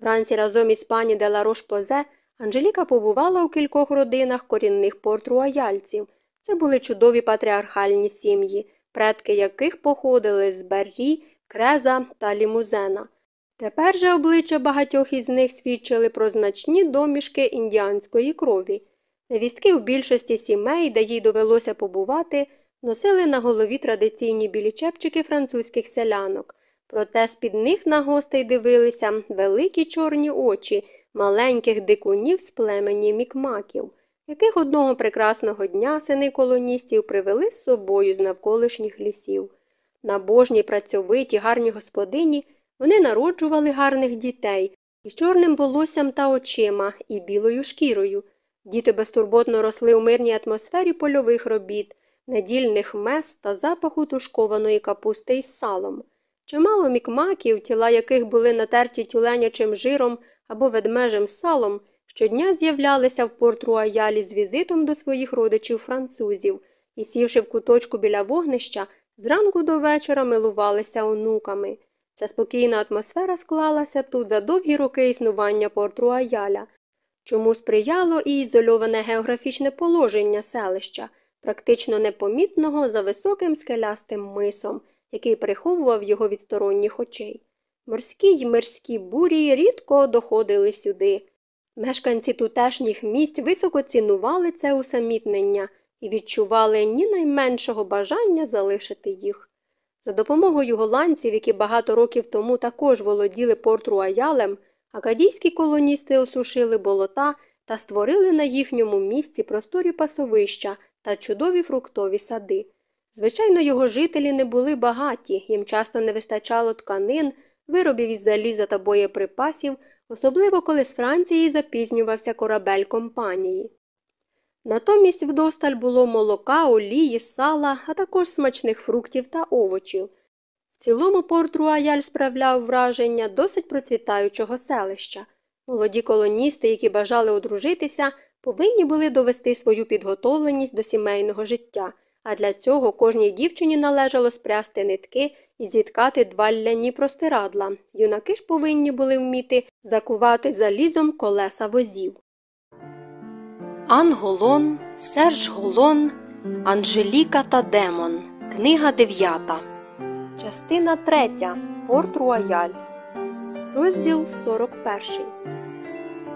Вранці разом із пані Деларош Позе Анжеліка побувала у кількох родинах корінних портруаяльців. Це були чудові патріархальні сім'ї, предки яких походили з Беррі, Креза та Лімузена. Тепер же обличчя багатьох із них свідчили про значні домішки індіанської крові. Невістки в більшості сімей, де їй довелося побувати, носили на голові традиційні білі чепчики французьких селянок, проте з-під них на гостей дивилися великі чорні очі маленьких дикунів з племені мікмаків, яких одного прекрасного дня сини колоністів привели з собою з навколишніх лісів. Набожні, працьовиті, гарні господині. Вони народжували гарних дітей із чорним волоссям та очима, і білою шкірою. Діти безтурботно росли у мирній атмосфері польових робіт, недільних мес та запаху тушкованої капусти із салом. Чимало мікмаків, тіла яких були натерті тюленячим жиром або ведмежим салом, щодня з'являлися в порт Руаялі з візитом до своїх родичів французів і, сівши в куточку біля вогнища, зранку до вечора милувалися онуками. Ця спокійна атмосфера склалася тут за довгі роки існування порту Аяля, чому сприяло і ізольоване географічне положення селища, практично непомітного за високим скелястим мисом, який приховував його від сторонніх очей. Морські й мирські бурі рідко доходили сюди. Мешканці тутешніх місць високо цінували це усамітнення і відчували ні найменшого бажання залишити їх. За допомогою голландців, які багато років тому також володіли порт Руаялем, акадійські колоністи осушили болота та створили на їхньому місці просторі пасовища та чудові фруктові сади. Звичайно, його жителі не були багаті, їм часто не вистачало тканин, виробів із заліза та боєприпасів, особливо коли з Франції запізнювався корабель компанії. Натомість вдосталь було молока, олії, сала, а також смачних фруктів та овочів. В цілому порт Руаяль справляв враження досить процвітаючого селища. Молоді колоністи, які бажали одружитися, повинні були довести свою підготовленість до сімейного життя, а для цього кожній дівчині належало спрясти нитки і зіткати два ляні простирадла. Юнаки ж повинні були вміти закувати залізом колеса возів. Ан Голон, Серж Голон, Анжеліка та Демон. Книга 9. Частина 3. Порт Руаяль. Розділ 41.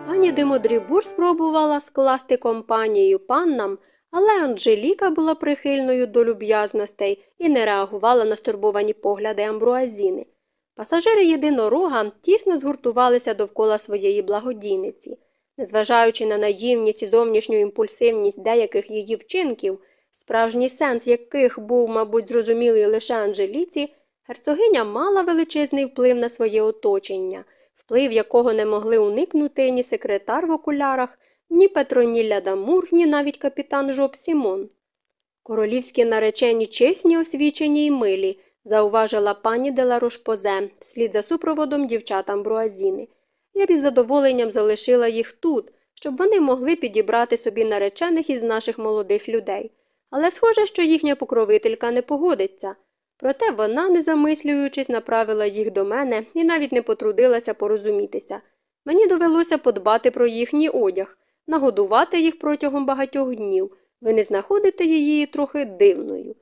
Пані Демодрібур спробувала скласти компанію паннам, але Анжеліка була прихильною до люб'язностей і не реагувала на стурбовані погляди амбруазіни. Пасажири єдинорога тісно згуртувалися довкола своєї благодійниці. Незважаючи на наївність і зовнішню імпульсивність деяких її вчинків, справжній сенс яких був, мабуть, зрозумілий лише Анжеліці, герцогиня мала величезний вплив на своє оточення, вплив якого не могли уникнути ні секретар в окулярах, ні Петронілля Дамур, ні навіть капітан Жоб Сімон. Королівські наречені чесні, освічені й милі, зауважила пані де Ла Рош-Позе, вслід за супроводом дівчат Амбруазіни. Я б із задоволенням залишила їх тут, щоб вони могли підібрати собі наречених із наших молодих людей. Але схоже, що їхня покровителька не погодиться. Проте вона, не замислюючись, направила їх до мене і навіть не потрудилася порозумітися. Мені довелося подбати про їхній одяг, нагодувати їх протягом багатьох днів. Ви не знаходите її трохи дивною.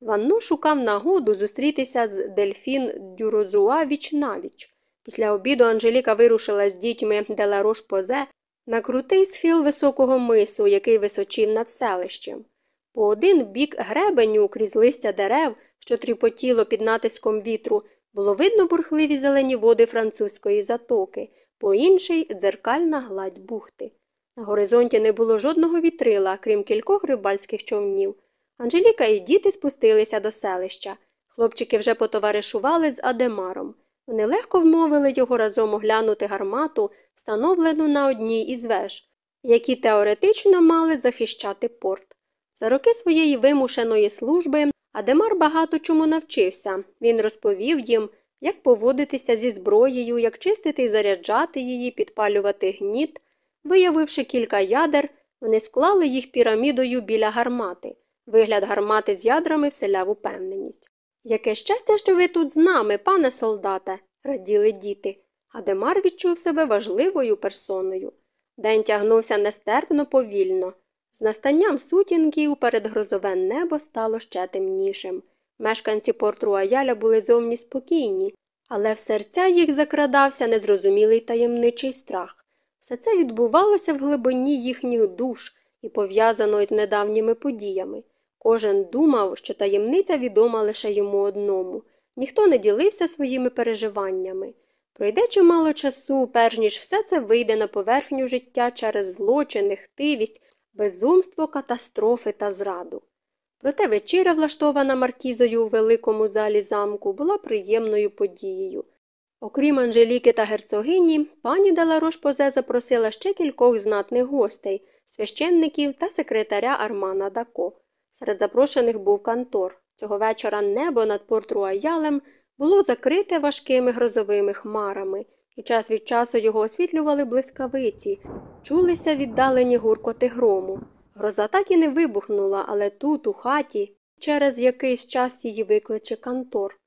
Ванно шукав нагоду зустрітися з Дельфін Дюрозуа віч навіч. Після обіду Анжеліка вирушила з дітьми Деларош Позе на крутий схил високого мису, який височив над селищем. По один бік гребеню, крізь листя дерев, що тріпотіло під натиском вітру, було видно бурхливі зелені води французької затоки, по інший дзеркальна гладь бухти. На горизонті не було жодного вітрила, крім кількох рибальських човнів. Анжеліка і діти спустилися до селища. Хлопчики вже потоваришували з Адемаром. Вони легко вмовили його разом оглянути гармату, встановлену на одній із веж, які теоретично мали захищати порт. За роки своєї вимушеної служби Адемар багато чому навчився. Він розповів їм, як поводитися зі зброєю, як чистити і заряджати її, підпалювати гніт. Виявивши кілька ядер, вони склали їх пірамідою біля гармати. Вигляд гармати з ядрами вселяв упевненість. Яке щастя, що ви тут з нами, пане солдате, раділи діти. Адемар відчув себе важливою персоною. День тягнувся нестерпно повільно. З настанням сутінків передгрозове небо стало ще темнішим. Мешканці порту Рояля були зовні спокійні, але в серця їх закрадався незрозумілий таємничий страх. Все це відбувалося в глибині їхніх душ і пов'язано із недавніми подіями. Кожен думав, що таємниця відома лише йому одному. Ніхто не ділився своїми переживаннями. Пройде чимало часу, перш ніж все це вийде на поверхню життя через злочини, хтивість, безумство, катастрофи та зраду. Проте вечеря, влаштована маркізою у великому залі замку, була приємною подією. Окрім Анжеліки та герцогині, пані де Ла Рош-Позе запросила ще кількох знатних гостей, священників та секретаря Армана Дако. Серед запрошених був Кантор. Цього вечора небо над Порт-Руаялем було закрите важкими грозовими хмарами, і час від часу його освітлювали блискавиці, чулися віддалені гуркоти грому. Гроза так і не вибухнула, але тут, у хаті, через якийсь час її викличе Кантор.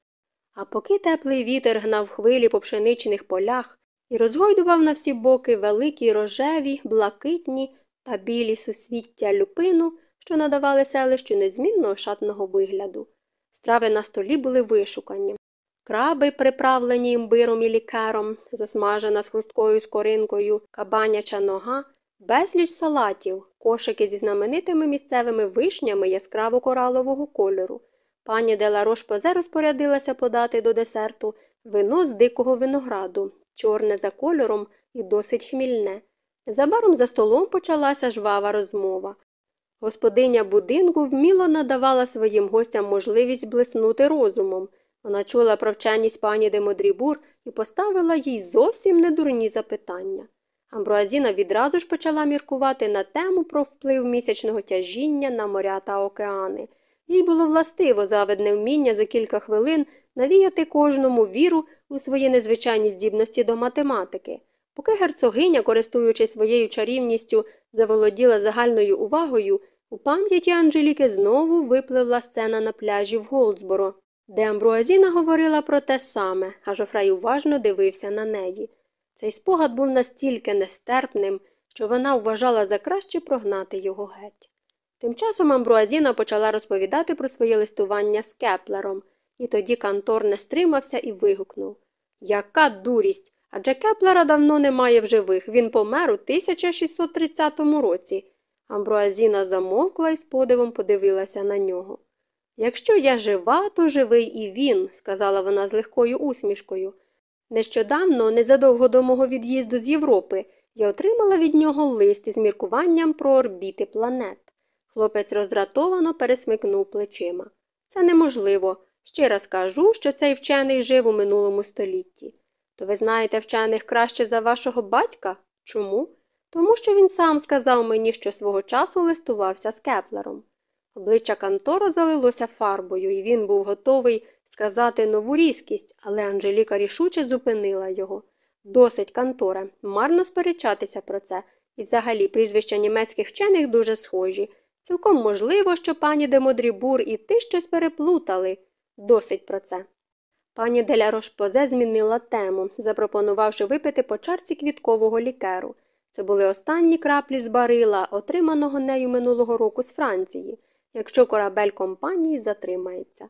А поки теплий вітер гнав хвилі по пшеничних полях і розгойдував на всі боки великі рожеві, блакитні та білі сусвіття люпину, що надавали селищу незмінно ошатного вигляду. Страви на столі були вишукані. Краби, приправлені імбиром і лікером, засмажена з хрусткою скоринкою, кабаняча нога, безліч салатів, кошики зі знаменитими місцевими вишнями яскраво коралового кольору. Пані Деларош Позе розпорядилася подати до десерту вино з дикого винограду, чорне за кольором і досить хмільне. Незабаром за столом почалася жвава розмова. Господиня будинку вміло надавала своїм гостям можливість блиснути розумом. Вона чула про вченість пані Демодрібур і поставила їй зовсім недурні запитання. Амбруазіна відразу ж почала міркувати на тему про вплив місячного тяжіння на моря та океани. Їй було властиво завидне вміння за кілька хвилин навіяти кожному віру у свої незвичайні здібності до математики. Поки герцогиня, користуючись своєю чарівністю, заволоділа загальною увагою, у пам'яті Анжеліки знову випливла сцена на пляжі в Голдсборо, де Амбруазіна говорила про те саме, а Жофрей уважно дивився на неї. Цей спогад був настільки нестерпним, що вона вважала за краще прогнати його геть. Тим часом Амбруазіна почала розповідати про своє листування з Кеплером, і тоді Кантор не стримався і вигукнув Яка дурість! Адже Кеплера давно немає в живих, він помер у 1630 році. Амбруазіна замовкла і з подивом подивилася на нього. Якщо я жива, то живий і він, сказала вона з легкою усмішкою. Нещодавно, незадовго до мого від'їзду з Європи, я отримала від нього лист із міркуванням про орбіти планет. Хлопець роздратовано пересмикнув плечима. Це неможливо. Ще раз кажу, що цей вчений жив у минулому столітті. То ви знаєте вчених краще за вашого батька? Чому? Тому що він сам сказав мені, що свого часу листувався з кеплером. Обличчя Кантора залилося фарбою, і він був готовий сказати нову різкість, але Анжеліка рішуче зупинила його. Досить, Канторе, марно сперечатися про це, і взагалі прізвища німецьких вчених дуже схожі. Цілком можливо, що пані Демодрібур і ти щось переплутали. Досить про це. Пані Деля Рошпозе змінила тему, запропонувавши випити по чарці квіткового лікеру. Це були останні краплі з барила, отриманого нею минулого року з Франції, якщо корабель компанії затримається.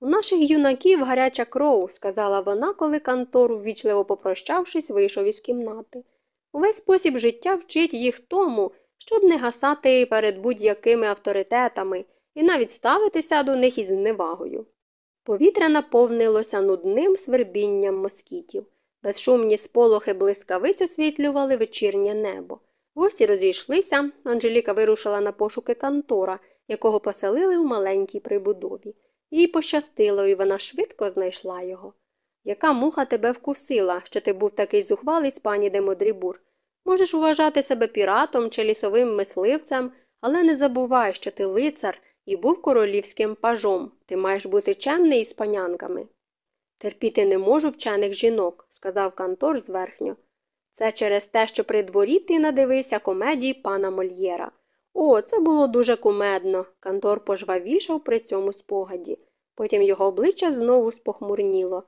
У наших юнаків гаряча кров, сказала вона, коли Кантор, ввічливо попрощавшись, вийшов із кімнати. Увесь спосіб життя вчить їх тому, щоб не гасати перед будь-якими авторитетами і навіть ставитися до них із зневагою. Повітря наповнилося нудним свербінням москітів. Безшумні сполохи блискавиць освітлювали вечірнє небо. Гості розійшлися, Анжеліка вирушила на пошуки Кантора, якого поселили у маленькій прибудові. Їй пощастило, і вона швидко знайшла його. Яка муха тебе вкусила, що ти був такий зухвалий пані Демодрібур? Можеш вважати себе піратом чи лісовим мисливцем, але не забувай, що ти лицар і був королівським пажом. Ти маєш бути чемний із панянками. Терпіти не можу вчених жінок, сказав Кантор зверхньо. Це через те, що при дворі ти надивився комедії пана Мольєра. О, це було дуже кумедно. Кантор пожвавішав при цьому спогаді. Потім його обличчя знову спохмурніло.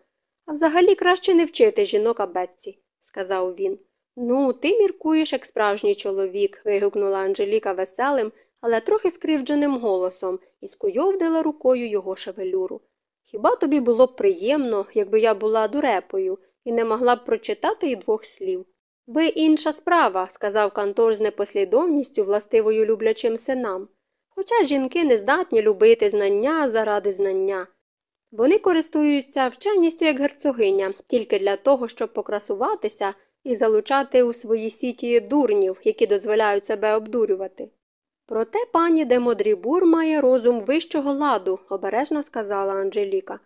А взагалі краще не вчити жінок абетці, сказав він. Ну, ти міркуєш, як справжній чоловік, вигукнула Анжеліка веселим, але трохи скривдженим голосом і скуйовдила рукою його шевелюру. Хіба тобі було б приємно, якби я була дурепою і не могла б прочитати й двох слів? Ви інша справа, сказав Кантор з непослідовністю, властивою люблячим синам. Хоча жінки не здатні любити знання заради знання. Вони користуються вченістю як герцогиня тільки для того, щоб покрасуватися і залучати у свої сіті дурнів, які дозволяють себе обдурювати. Проте пані Демодрібур має розум вищого ладу, обережно сказала Анжеліка.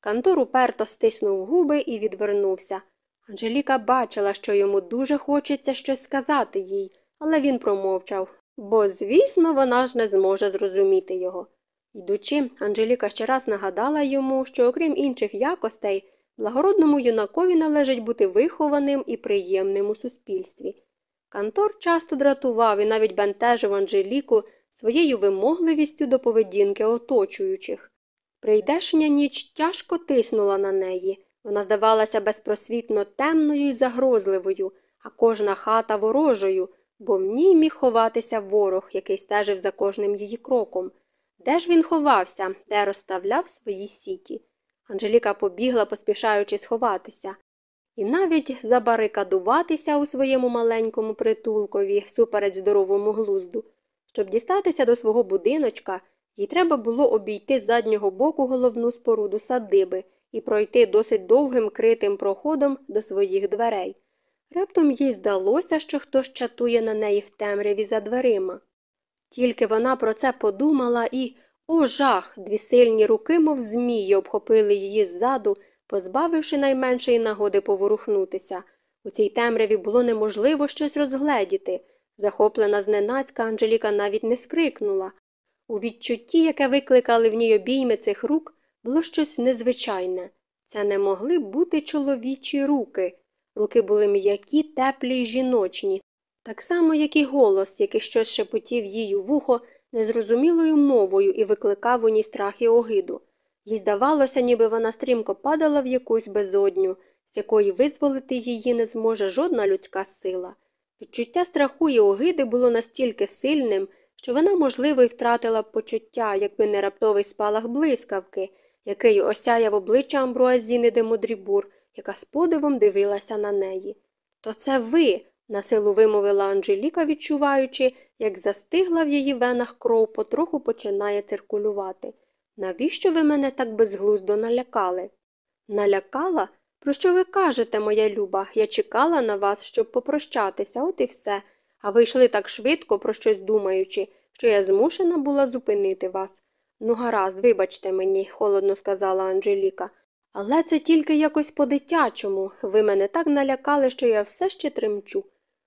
Кантор уперто стиснув губи і відвернувся. Анжеліка бачила, що йому дуже хочеться щось сказати їй, але він промовчав, бо, звісно, вона ж не зможе зрозуміти його. Йдучи, Анжеліка ще раз нагадала йому, що, окрім інших якостей, благородному юнакові належить бути вихованим і приємним у суспільстві. Кантор часто дратував і навіть бентежив Анжеліку своєю вимогливістю до поведінки оточуючих. Прийдешня ніч тяжко тиснула на неї. Вона здавалася безпросвітно темною і загрозливою, а кожна хата ворожою, бо в ній міг ховатися ворог, який стежив за кожним її кроком. Де ж він ховався, де розставляв свої сіті? Анжеліка побігла, поспішаючи сховатися, і навіть забарикадуватися у своєму маленькому притулкові всупереч здоровому глузду. Щоб дістатися до свого будиночка, їй треба було обійти заднього боку головну споруду садиби і пройти досить довгим критим проходом до своїх дверей. Раптом їй здалося, що хтось чатує на неї в темряві за дверима. Тільки вона про це подумала і, о, жах, дві сильні руки, мов змії, обхопили її ззаду, позбавивши найменшої нагоди поворухнутися. У цій темряві було неможливо щось розгледіти. Захоплена зненацька Анжеліка навіть не скрикнула. У відчутті, яке викликали в ній обійми цих рук, було щось незвичайне. Це не могли бути чоловічі руки. Руки були м'які, теплі й жіночні, так само, як і голос, який щось шепотів їй у вухо незрозумілою мовою і викликав у ній страх і огиду. Їй здавалося, ніби вона стрімко падала в якусь безодню, з якої визволити її не зможе жодна людська сила. Відчуття страху і огиди було настільки сильним, що вона, можливо, й втратила б почуття, якби не раптовий спалах блискавки, який осяяв обличчя Амбруазіни де Модрібур, яка з подивом дивилася на неї. То це ви, насилу вимовила Анжеліка, відчуваючи, як застигла в її венах кров потроху починає циркулювати. Навіщо ви мене так безглуздо налякали? Налякала? Про що ви кажете, моя люба? Я чекала на вас, щоб попрощатися, от і все, а ви йшли так швидко, про щось думаючи, що я змушена була зупинити вас. Ну, гаразд, вибачте мені, холодно сказала Анжеліка. Але це тільки якось по-дитячому. Ви мене так налякали, що я все ще тремчу.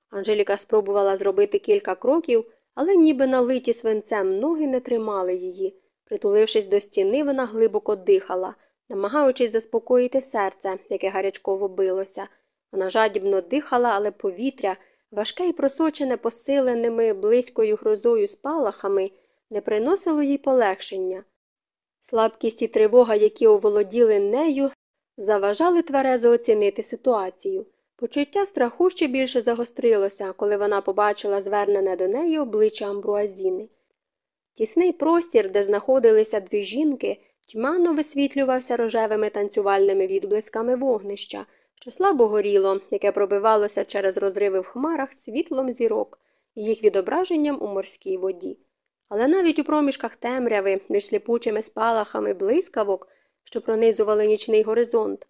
Анжеліка спробувала зробити кілька кроків, але ніби налиті свинцем ноги не тримали її. Притулившись до стіни, вона глибоко дихала, намагаючись заспокоїти серце, яке гарячково билося. Вона жадібно дихала, але повітря, важке й просочене посиленими близькою грозою спалахами, не приносило їй полегшення. Слабкість і тривога, які оволоділи нею, заважали тверезо оцінити ситуацію. Почуття страху ще більше загострилося, коли вона побачила звернене до неї обличчя Амбруазіни. Тісний простір, де знаходилися дві жінки, тьмано висвітлювався рожевими танцювальними відблисками вогнища, що слабо горіло, яке пробивалося через розриви в хмарах світлом зірок і їх відображенням у морській воді. Але навіть у проміжках темряви, між сліпучими спалахами блискавок, що пронизували нічний горизонт,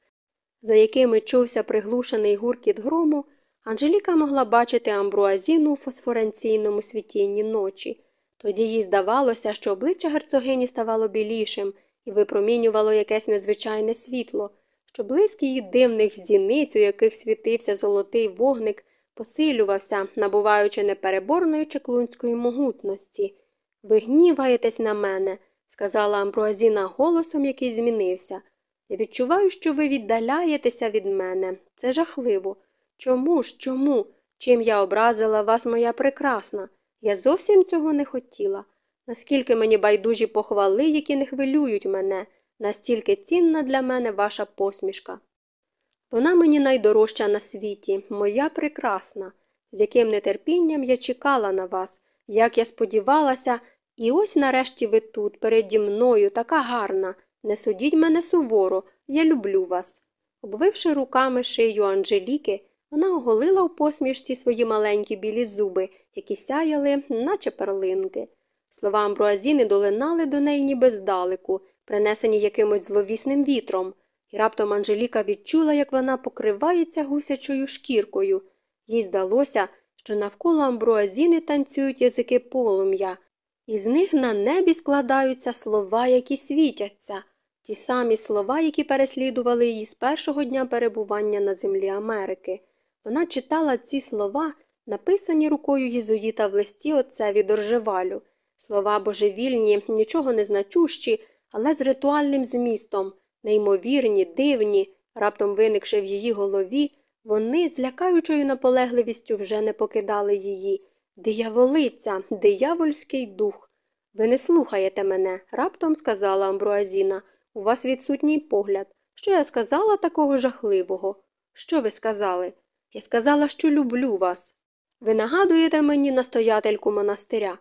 за якими чувся приглушений гуркіт грому, Анжеліка могла бачити амбруазіну у фосфоренційному світінні ночі. Тоді їй здавалося, що обличчя герцогині ставало білішим і випромінювало якесь незвичайне світло, що блиск її дивних зіниць, у яких світився золотий вогник, посилювався, набуваючи непереборної чеклунської могутності. Ви гніваєтесь на мене, сказала Амбруазіна голосом, який змінився. Я відчуваю, що ви віддаляєтеся від мене. Це жахливо. Чому ж, чому? Чим я образила вас, моя прекрасна? Я зовсім цього не хотіла. Наскільки мені байдужі похвали, які не хвилюють мене, настільки цінна для мене ваша посмішка. Вона мені найдорожча на світі, моя прекрасна, з яким нетерпінням я чекала на вас, як я сподівалася, і ось нарешті ви тут, переді мною, така гарна. Не судіть мене суворо, я люблю вас. Обвивши руками шию Анжеліки, вона оголила у посмішці свої маленькі білі зуби, які сяяли, наче перлинки. Слова Амбруазіни долинали до неї ніби здалеку, принесені якимось зловісним вітром, і раптом Анжеліка відчула, як вона покривається гусячою шкіркою. Їй здалося, що навколо Амбруазіни танцюють язики полум'я, і з них на небі складаються слова, які світяться, ті самі слова, які переслідували її з першого дня перебування на землі Америки. Вона читала ці слова, написані рукою єзуїта в листі отцеві Доржевалю. Слова божевільні, нічого не значущі, але з ритуальним змістом, неймовірні, дивні, раптом виникши в її голові, вони з лякаючою наполегливістю вже не покидали її. Дияволиця, диявольський дух. Ви не слухаєте мене, раптом сказала Амбруазіна. У вас відсутній погляд. Що я сказала такого жахливого? Що ви сказали? Я сказала, що люблю вас. Ви нагадуєте мені настоятельку монастиря.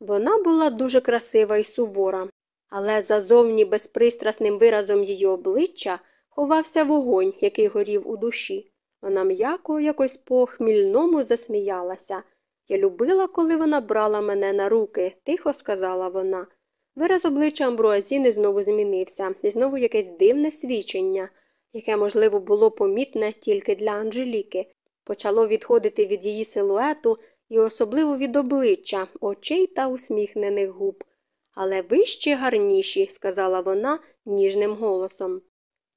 Вона була дуже красива і сувора, але за зовні безпристрасним виразом її обличчя ховався вогонь, який горів у душі. Вона м'яко якось по хмільному засміялася. Я любила, коли вона брала мене на руки, тихо сказала вона. Вираз обличчя Амбруазіни знову змінився, і знову якесь дивне свідчення, яке, можливо, було помітне тільки для Анжеліки, почало відходити від її силуету і особливо від обличчя, очей та усміхнених губ. Але ви ще гарніші, сказала вона ніжним голосом.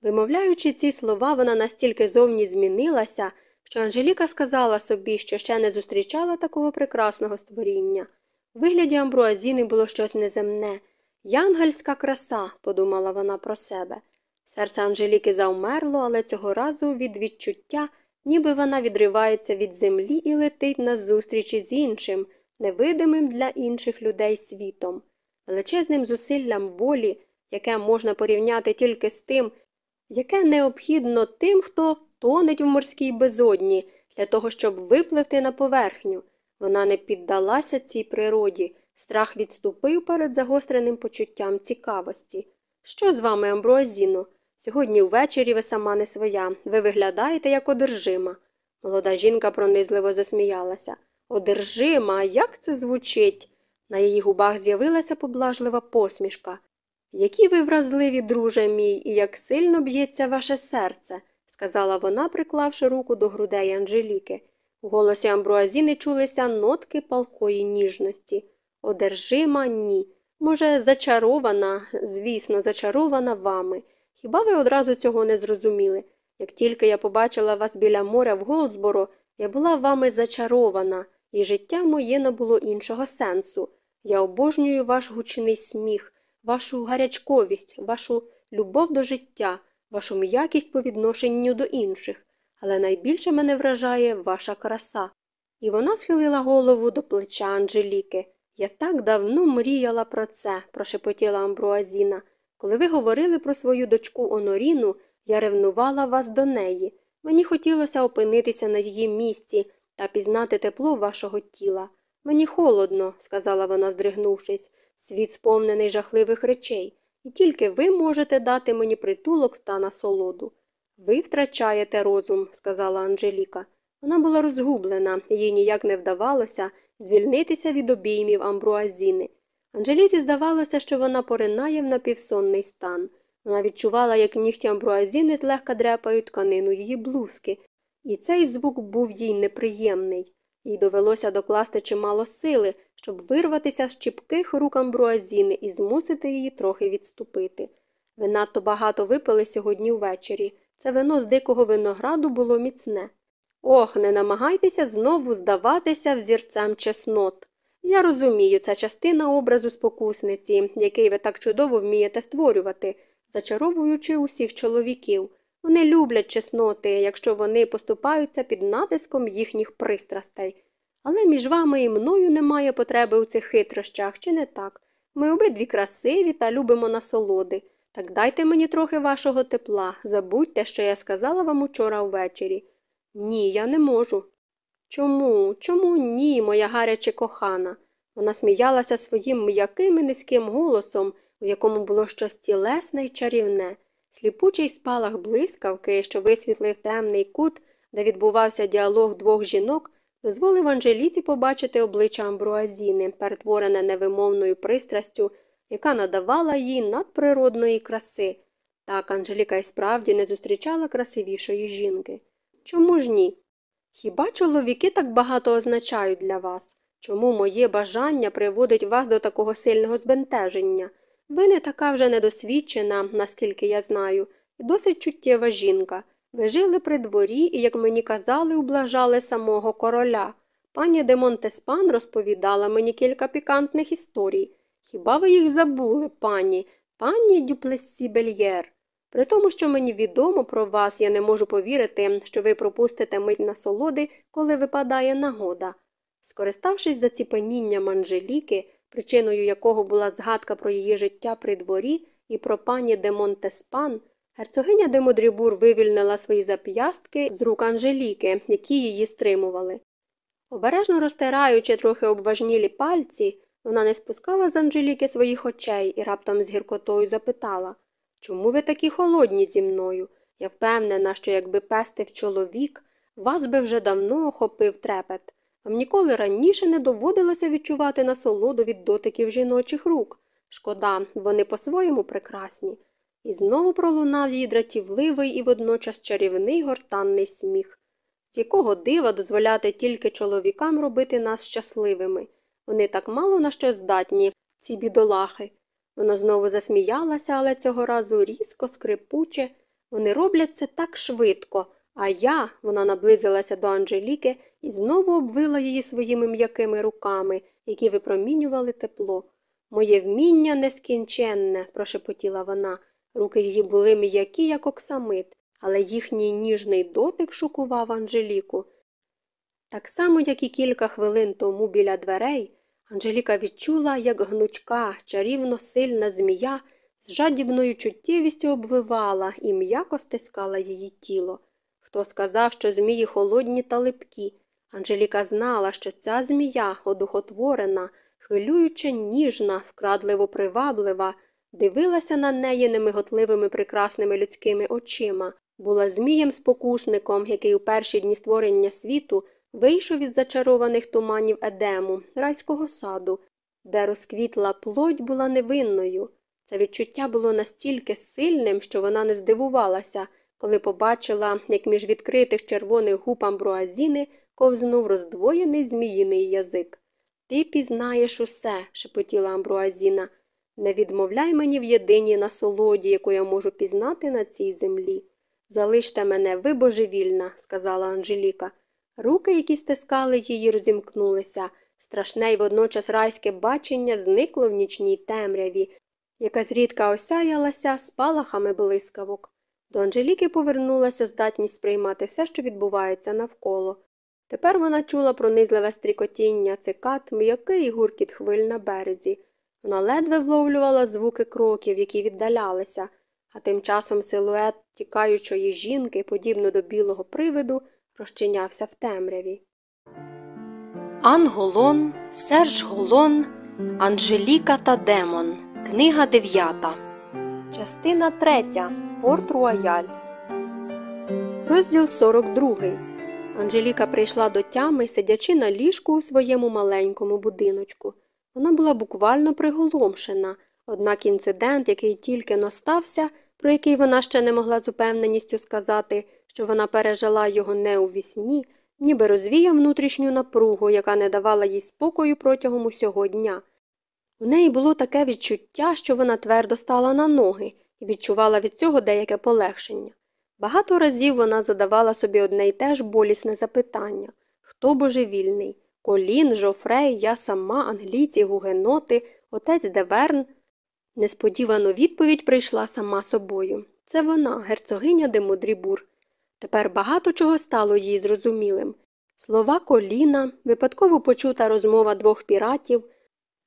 Вимовляючи ці слова, вона настільки зовні змінилася, що Анжеліка сказала собі, що ще не зустрічала такого прекрасного створіння. У вигляді Амбруазіни було щось неземне. Янгельська краса, подумала вона про себе. Серце Анжеліки завмерло, але цього разу від відчуття, ніби вона відривається від землі і летить назустріч із іншим, невидимим для інших людей світом, величезним зусиллям волі, яке можна порівняти тільки з тим, яке необхідно тим, хто тонеть в морській безодні, для того, щоб випливти на поверхню. Вона не піддалася цій природі, страх відступив перед загостреним почуттям цікавості. Що з вами, Амбруазіно? Сьогодні ввечері ви сама не своя, ви виглядаєте як одержима. Молода жінка пронизливо засміялася. Одержима, як це звучить? На її губах з'явилася поблажлива посмішка. Які ви вразливі, друже мій, і як сильно б'ється ваше серце, сказала вона, приклавши руку до грудей Анжеліки. У голосі Амбруазіни чулися нотки палкої ніжності. Одержима ні. Може, зачарована, звісно, зачарована вами. Хіба ви одразу цього не зрозуміли? Як тільки я побачила вас біля моря в Голдсборо, я була вами зачарована, і життя моє набуло іншого сенсу. Я обожнюю ваш гучний сміх, вашу гарячковість, вашу любов до життя, вашу м'якість по відношенню до інших, але найбільше мене вражає ваша краса. І вона схилила голову до плеча Анжеліки. Я так давно мріяла про це, прошепотіла Амбруазіна. Коли ви говорили про свою дочку Оноріну, я ревнувала вас до неї. Мені хотілося опинитися на її місці та пізнати тепло вашого тіла. Мені холодно, сказала вона, здригнувшись, світ сповнений жахливих речей, і тільки ви можете дати мені притулок та насолоду. Ви втрачаєте розум, сказала Анжеліка. Вона була розгублена, їй ніяк не вдавалося звільнитися від обіймів амбруазіни. Анжеліці здавалося, що вона поринає в напівсонний стан. Вона відчувала, як нігті амбруазіни злегка дряпають тканину її блузки, і цей звук був їй неприємний. Їй довелося докласти чимало сили, щоб вирватися з чіпких рук амбруазіни і змусити її трохи відступити. Ви надто багато випили сьогодні ввечері. Це вино з дикого винограду було міцне. Ох, не намагайтеся знову здаватися взірцем чеснот. Я розумію, це частина образу спокусниці, який ви так чудово вмієте створювати, зачаровуючи усіх чоловіків. Вони люблять чесноти, якщо вони поступаються під натиском їхніх пристрастей. Але між вами і мною немає потреби у цих хитрощах, чи не так? Ми обидві красиві та любимо насолоди. Так дайте мені трохи вашого тепла, забудьте, що я сказала вам учора ввечері. Ні, я не можу. Чому? Чому ні, моя гаряче кохана? Вона сміялася своїм м'яким і низьким голосом, у якому було щось тілесне й чарівне. Сліпучий спалах блискавки, що висвітлив темний кут, де відбувався діалог двох жінок, дозволив Анжеліці побачити обличчя Амбруазіни, перетворене невимовною пристрастю, яка надавала їй надприродної краси. Так Анжеліка й справді не зустрічала красивішої жінки. Чому ж ні? Хіба чоловіки так багато означають для вас? Чому моє бажання приводить вас до такого сильного збентеження? Ви не така вже недосвідчена, наскільки я знаю, і досить чуттєва жінка. Ви жили при дворі і, як мені казали, ублажали самого короля. Пані де Монтеспан розповідала мені кілька пікантних історій. Хіба ви їх забули, пані, пані Дюплесі Бельєр? При тому, що мені відомо про вас, я не можу повірити, що ви пропустите мить насолоди, коли випадає нагода. Скориставшись заціпанінням Анжеліки, причиною якого була згадка про її життя при дворі і про пані де Монтеспан, герцогиня де Модрібур вивільнила свої зап'ястки з рук Анжеліки, які її стримували. Обережно розтираючи трохи обважнілі пальці, вона не спускала з Анжеліки своїх очей і раптом з гіркотою запитала Чому ви такі холодні зі мною? Я впевнена, що якби пестив чоловік, вас би вже давно охопив трепет. Ніколи раніше не доводилося відчувати насолоду від дотиків жіночих рук. Шкода, вони по-своєму прекрасні. І знову пролунав їй дратівливий і водночас чарівний гортанний сміх, з якого дива дозволяти тільки чоловікам робити нас щасливими. Вони так мало на що здатні, ці бідолахи. Вона знову засміялася, але цього разу різко, скрипуче. Вони роблять це так швидко, а я, вона наблизилася до Анжеліки і знову обвила її своїми м'якими руками, які випромінювали тепло. Моє вміння нескінченне, прошепотіла вона. Руки її були м'які, як оксамит, але їхній ніжний дотик шокував Анжеліку. Так само, як і кілька хвилин тому біля дверей, Анжеліка відчула, як гнучка, чарівно сильна змія з жадібною чуттєвістю обвивала і м'яко стискала її тіло. Хто сказав, що змії холодні та липкі. Анжеліка знала, що ця змія, одухотворена, хвилююче ніжна, вкрадливо приваблива, дивилася на неї немиготливими прекрасними людськими очима, була змієм спокусником, який у перші дні створення світу вийшов із зачарованих туманів Едему, райського саду, де розквітла плоть була невинною. Це відчуття було настільки сильним, що вона не здивувалася, коли побачила, як між відкритих червоних губ амбруазіни ковзнув роздвоєний зміїний язик. Ти пізнаєш усе, шепотіла амбруазіна. Не відмовляй мені в єдиній насолоді, яку я можу пізнати на цій землі. Залиште мене, ви божевільна, сказала Анжеліка. Руки, які стискали її, розімкнулися. Страшне й водночас райське бачення зникло в нічній темряві, яка зрідка осяялася спалахами блискавок. До Анжеліки повернулася здатність сприймати все, що відбувається навколо. Тепер вона чула пронизливе стрікотіння цикад, м'який гуркіт хвиль на березі. Вона ледве вловлювала звуки кроків, які віддалялися. а тим часом силует тікаючої жінки, подібно до білого привиду, розчинявся в темряві. Ан Голон, Серж Голон, Анжеліка та Демон. Книга дев'ята. Частина третя. Порт Руаяль. Розділ 42. Анжеліка прийшла до тями, сидячи на ліжку у своєму маленькому будиночку. Вона була буквально приголомшена, однак інцидент, який тільки настався, про який вона ще не могла з упевненістю сказати, що вона пережила його не у вісні, ніби розвіяв внутрішню напругу, яка не давала їй спокою протягом усього дня. У неї було таке відчуття, що вона твердо стала на ноги і відчувала від цього деяке полегшення. Багато разів вона задавала собі одне й те ж болісне запитання хто божевільний? Колін, Жофрей, я сама, англійці, гугеноти, отець Деверн. Несподівано відповідь прийшла сама собою. Це вона, герцогиня де Модрібур. Тепер багато чого стало їй зрозумілим. Слова коліна, випадково почута розмова двох піратів,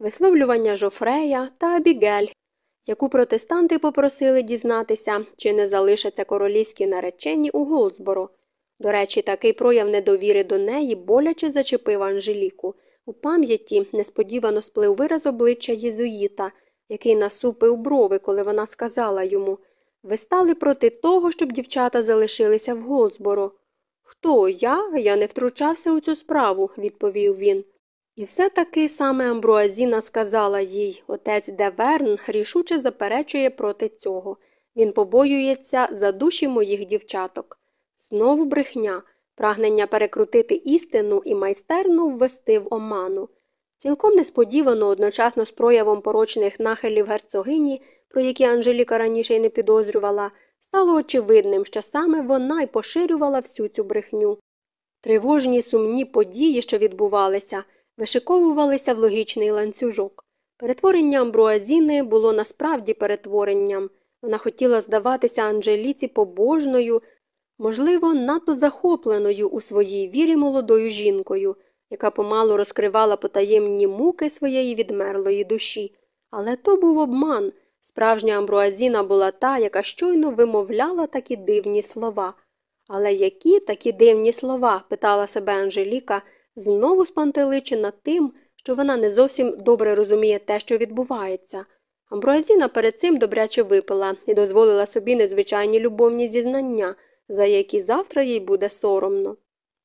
висловлювання Жофрея та Абігель, яку протестанти попросили дізнатися, чи не залишаться королівські наречені у Голдсборо. До речі, такий прояв недовіри до неї боляче зачепив Анжеліку. У пам'яті несподівано сплив вираз обличчя Єзуїта, який насупив брови, коли вона сказала йому Ви стали проти того, щоб дівчата залишилися в Голдсборо. Хто я? Я не втручався у цю справу, відповів він. І все таки саме Амбруазіна сказала їй отець Деверн рішуче заперечує проти цього. Він побоюється за душі моїх дівчаток. Знову брехня, прагнення перекрутити істину і майстерно ввести в оману. Цілком несподівано, одночасно з проявом порочних нахилів герцогині, про які Анжеліка раніше й не підозрювала, стало очевидним, що саме вона й поширювала всю цю брехню. Тривожні сумні події, що відбувалися, вишиковувалися в логічний ланцюжок. Перетворення амбруазіни було насправді перетворенням. Вона хотіла здаватися Анжеліці побожною, можливо, надто захопленою у своїй вірі молодою жінкою, яка помалу розкривала потаємні муки своєї відмерлої душі. Але то був обман. Справжня амбруазіна була та, яка щойно вимовляла такі дивні слова. Але які такі дивні слова? питала себе Анжеліка, знову спантеличена тим, що вона не зовсім добре розуміє те, що відбувається. Амбруазіна перед цим добряче випила і дозволила собі незвичайні любовні зізнання, за які завтра їй буде соромно.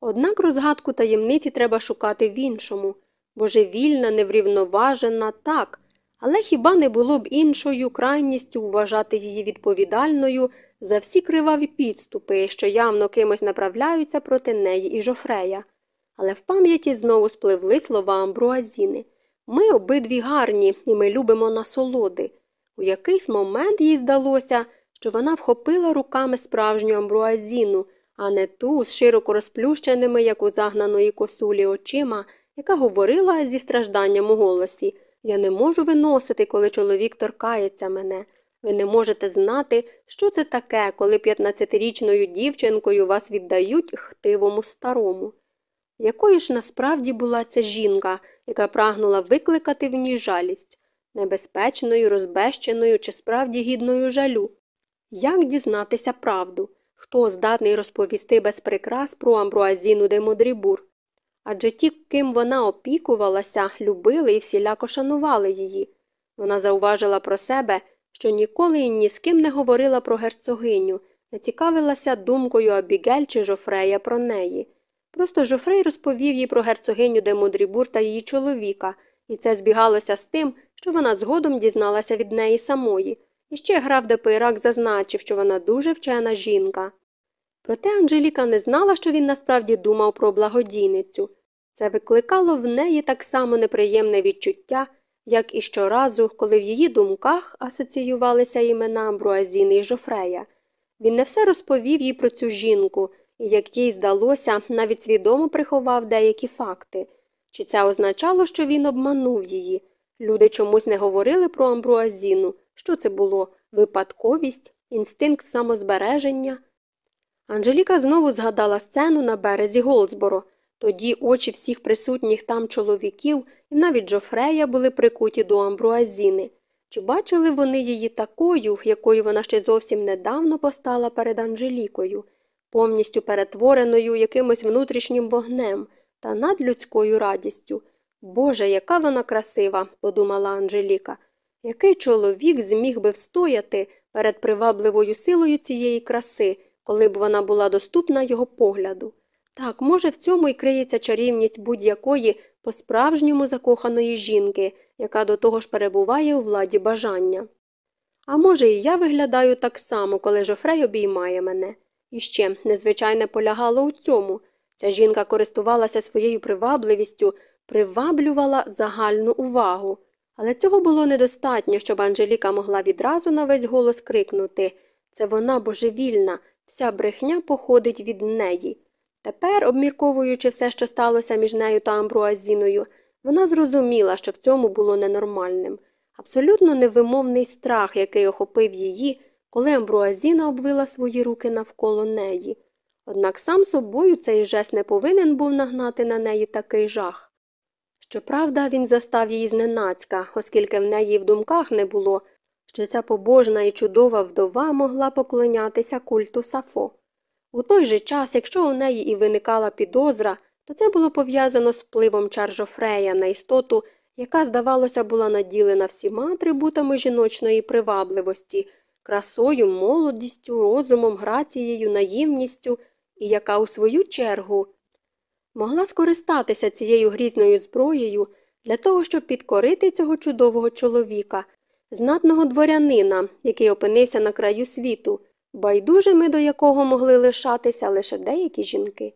Однак розгадку таємниці треба шукати в іншому божевільна, неврівноважена, так, але хіба не було б іншою крайністю вважати її відповідальною за всі криваві підступи, що явно кимось направляються проти неї і жофрея? Але в пам'яті знову спливли слова Амбруазіни. Ми обидві гарні, і ми любимо насолоди. У якийсь момент їй здалося, що вона вхопила руками справжню амбруазіну, а не ту з широко розплющеними, як у загнаної косулі очима, яка говорила зі стражданням у голосі Я не можу виносити, коли чоловік торкається мене. Ви не можете знати, що це таке, коли 15-річною дівчинкою вас віддають хтивому старому. Якою ж насправді була ця жінка, яка прагнула викликати в ній жалість, небезпечною, розбещеною чи справді гідною жалю? Як дізнатися правду? Хто здатний розповісти без прикрас про Амбруазіну де Модрібур? Адже ті, ким вона опікувалася, любили і всіляко шанували її. Вона зауважила про себе, що ніколи і ні з ким не говорила про герцогиню, не цікавилася думкою Абігель чи Жофрея про неї. Просто Жофрей розповів їй про герцогиню де Модрібур та її чоловіка, і це збігалося з тим, що вона згодом дізналася від неї самої. І ще граф де Пейрак зазначив, що вона дуже вчена жінка. Проте Анжеліка не знала, що він насправді думав про благодійницю. Це викликало в неї так само неприємне відчуття, як і щоразу, коли в її думках асоціювалися імена Амбруазіни і Жофрея. Він не все розповів їй про цю жінку, і, як їй здалося, навіть свідомо приховав деякі факти. Чи це означало, що він обманув її? Люди чомусь не говорили про Амбруазіну. Що це було? Випадковість, інстинкт самозбереження? Анжеліка знову згадала сцену на березі Голдсборо. Тоді очі всіх присутніх там чоловіків і навіть Джофрея були прикуті до Амбруазіни. Чи бачили вони її такою, якою вона ще зовсім недавно постала перед Анжелікою, повністю перетвореною якимось внутрішнім вогнем та надлюдською радістю? Боже, яка вона красива, подумала Анжеліка. Який чоловік зміг би встояти перед привабливою силою цієї краси, коли б вона була доступна його погляду? Так, може, в цьому й криється чарівність будь-якої по-справжньому закоханої жінки, яка до того ж перебуває у владі бажання. А може, і я виглядаю так само, коли Жофрей обіймає мене. І ще незвичайне полягало у цьому. Ця жінка користувалася своєю привабливістю, приваблювала загальну увагу. Але цього було недостатньо, щоб Анжеліка могла відразу на весь голос крикнути це вона божевільна, вся брехня походить від неї. Тепер, обмірковуючи все, що сталося між нею та Амбруазіною, вона зрозуміла, що в цьому було ненормальним. Абсолютно невимовний страх, який охопив її, коли Амбруазіна обвила свої руки навколо неї. Однак сам собою цей жест не повинен був нагнати на неї такий жах. Щоправда, він застав її зненацька, оскільки в неї в думках не було, що ця побожна і чудова вдова могла поклонятися культу Сафо. У той же час, якщо у неї і виникала підозра, то це було пов'язано з впливом Чаржофрея на істоту, яка, здавалося, була наділена всіма атрибутами жіночної привабливості, красою, молодістю, розумом, грацією, наївністю, і яка, у свою чергу, могла скористатися цією грізною зброєю для того, щоб підкорити цього чудового чоловіка, знатного дворянина, який опинився на краю світу, байдужими до якого могли лишатися лише деякі жінки.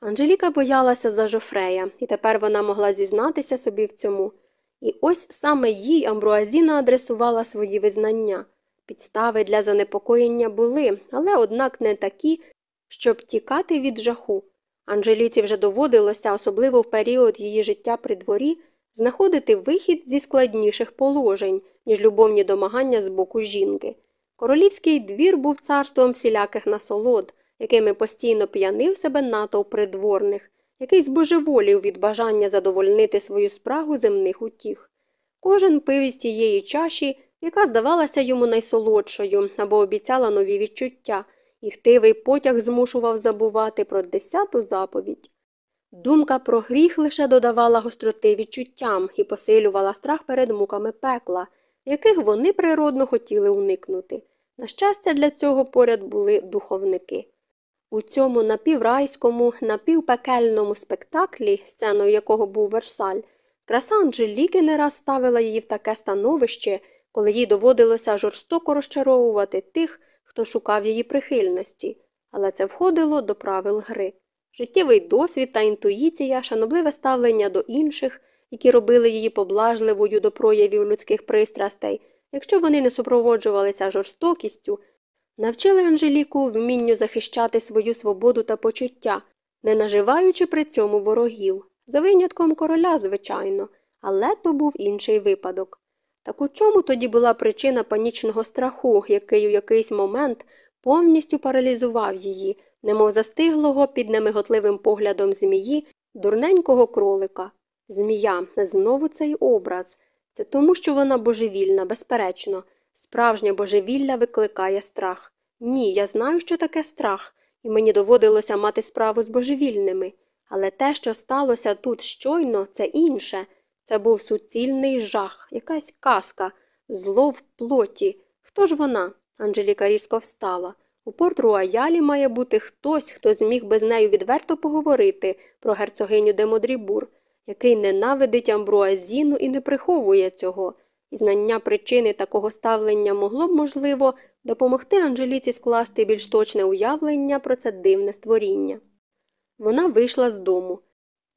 Анжеліка боялася за Жофрея, і тепер вона могла зізнатися собі в цьому. І ось саме їй Амбруазіна адресувала свої визнання. Підстави для занепокоєння були, але однак не такі, щоб тікати від жаху. Анжеліці вже доводилося, особливо в період її життя при дворі, знаходити вихід зі складніших положень, ніж любовні домагання з боку жінки. Королівський двір був царством всіляких насолод, якими постійно п'янив себе натовп придворних, який збожеволів від бажання задовольнити свою спрагу земних утіх. Кожен пив із тієї чаші, яка здавалася йому найсолодшою або обіцяла нові відчуття, і хтивий потяг змушував забувати про десяту заповідь. Думка про гріх лише додавала гостроти відчуттям і посилювала страх перед муками пекла, яких вони природно хотіли уникнути. На щастя, для цього поряд були духовники. У цьому напіврайському, напівпекельному спектаклі, сценою якого був Версаль, краса Анжеліки не раз ставила її в таке становище, коли їй доводилося жорстоко розчаровувати тих, хто шукав її прихильності, але це входило до правил гри. Життєвий досвід та інтуїція, шанобливе ставлення до інших, які робили її поблажливою до проявів людських пристрастей, якщо вони не супроводжувалися жорстокістю, навчили Анжеліку вмінню захищати свою свободу та почуття, не наживаючи при цьому ворогів, за винятком короля, звичайно, але то був інший випадок. Так у чому тоді була причина панічного страху, який у якийсь момент повністю паралізував її, немов застиглого під немиготливим поглядом змії, дурненького кролика? Змія, знову цей образ. Це тому, що вона божевільна, безперечно. Справжнє божевілля викликає страх. Ні, я знаю, що таке страх, і мені доводилося мати справу з божевільними. Але те, що сталося тут щойно, це інше. Це був суцільний жах, якась казка, зло в плоті. Хто ж вона? Анжеліка різко встала. У порт Руаялі має бути хтось, хто зміг би з нею відверто поговорити про герцогиню де Модрібур, який ненавидить амбруазіну і не приховує цього. І знання причини такого ставлення могло б, можливо, допомогти Анжеліці скласти більш точне уявлення про це дивне створіння. Вона вийшла з дому.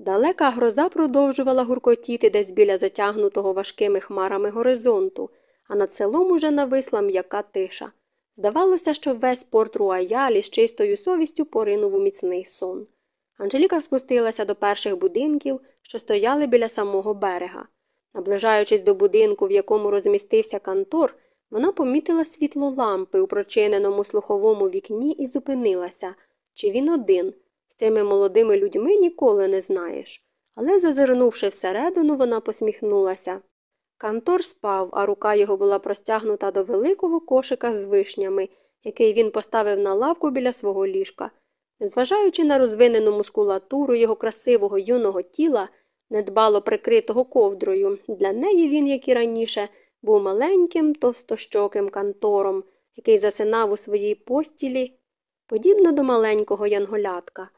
Далека гроза продовжувала гуркотіти десь біля затягнутого важкими хмарами горизонту, а над селом уже нависла м'яка тиша. Здавалося, що весь порт Руаялі з чистою совістю поринув у міцний сон. Анжеліка спустилася до перших будинків, що стояли біля самого берега. Наближаючись до будинку, в якому розмістився кантор, вона помітила світло лампи у прочиненому слуховому вікні і зупинилася. Чи він один? З цими молодими людьми ніколи не знаєш. Але, зазирнувши всередину, вона посміхнулася. Кантор спав, а рука його була простягнута до великого кошика з вишнями, який він поставив на лавку біля свого ліжка. Незважаючи на розвинену мускулатуру його красивого юного тіла, недбало прикритого ковдрою, для неї він, як і раніше, був маленьким товстощоким кантором, який засинав у своїй постілі, подібно до маленького янголятка.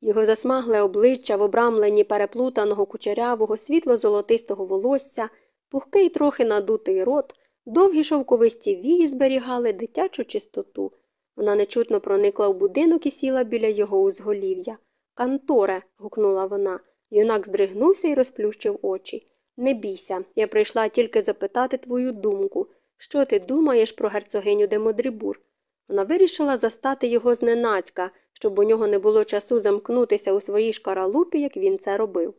Його засмагле обличчя в обрамленні переплутаного кучерявого світло-золотистого волосся, пухкий трохи надутий рот, довгі шовковисті вії зберігали дитячу чистоту. Вона нечутно проникла в будинок і сіла біля його узголів'я. Канторе. гукнула вона. Юнак здригнувся і розплющив очі. Не бійся, я прийшла тільки запитати твою думку. Що ти думаєш про герцогиню де Модрібур? Вона вирішила застати його зненацька, щоб у нього не було часу замкнутися у своїй шкаралупі, як він це робив.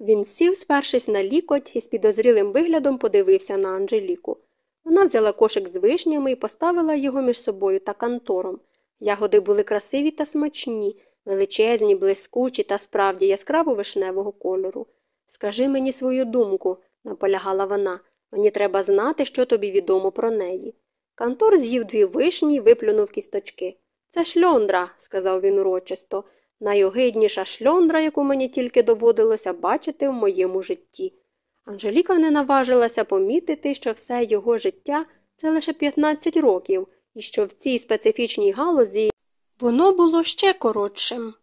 Він сів, спершись на лікоть, і з підозрілим виглядом подивився на Анжеліку. Вона взяла кошик з вишнями і поставила його між собою та кантором. Ягоди були красиві та смачні, величезні, блискучі та справді яскраво вишневого кольору. Скажи мені свою думку, наполягала вона. Мені треба знати, що тобі відомо про неї. Кантор з'їв дві вишні і виплюнув кісточки. Це шльондра, сказав він урочисто, найогидніша шльондра, яку мені тільки доводилося бачити в моєму житті. Анжеліка не наважилася помітити, що все його життя це лише 15 років, і що в цій специфічній галузі воно було ще коротшим.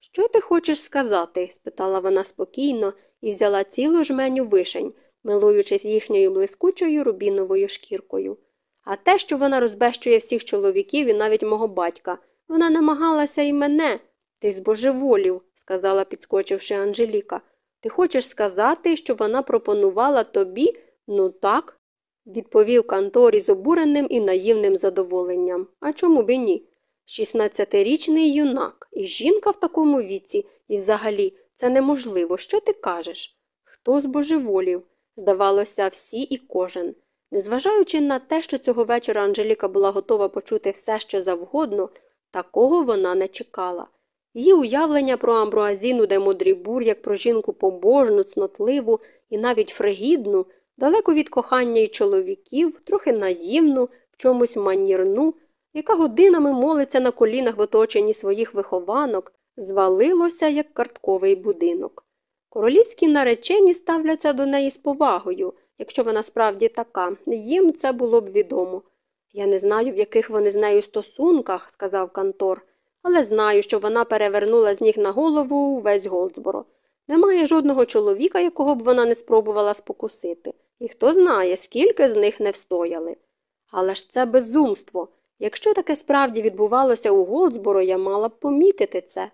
Що ти хочеш сказати? спитала вона спокійно і взяла цілу жменю вишень, милуючись їхньою блискучою рубіновою шкіркою. А те, що вона розбещує всіх чоловіків і навіть мого батька, вона намагалася і мене. Ти збожеволів, сказала, підскочивши Анжеліка. Ти хочеш сказати, що вона пропонувала тобі? Ну так, відповів Кантор із обуреним і наївним задоволенням. А чому б і ні? Шістнадцятирічний юнак, і жінка в такому віці, і взагалі це неможливо. Що ти кажеш? Хто збожеволів? Здавалося, всі і кожен. Незважаючи на те, що цього вечора Анжеліка була готова почути все, що завгодно, такого вона не чекала. Її уявлення про Амбруазіну де Модрібур, як про жінку побожну, цнотливу і навіть фригідну, далеко від кохання й чоловіків, трохи наївну, в чомусь манірну, яка годинами молиться на колінах в оточенні своїх вихованок, звалилося, як картковий будинок. Королівські наречені ставляться до неї з повагою, якщо вона справді така, їм це було б відомо. Я не знаю, в яких вони з нею стосунках, сказав Кантор, але знаю, що вона перевернула з ніг на голову весь Голдсборо. Немає жодного чоловіка, якого б вона не спробувала спокусити, і хто знає, скільки з них не встояли. Але ж це безумство. Якщо таке справді відбувалося у Голдсборо, я мала б помітити це.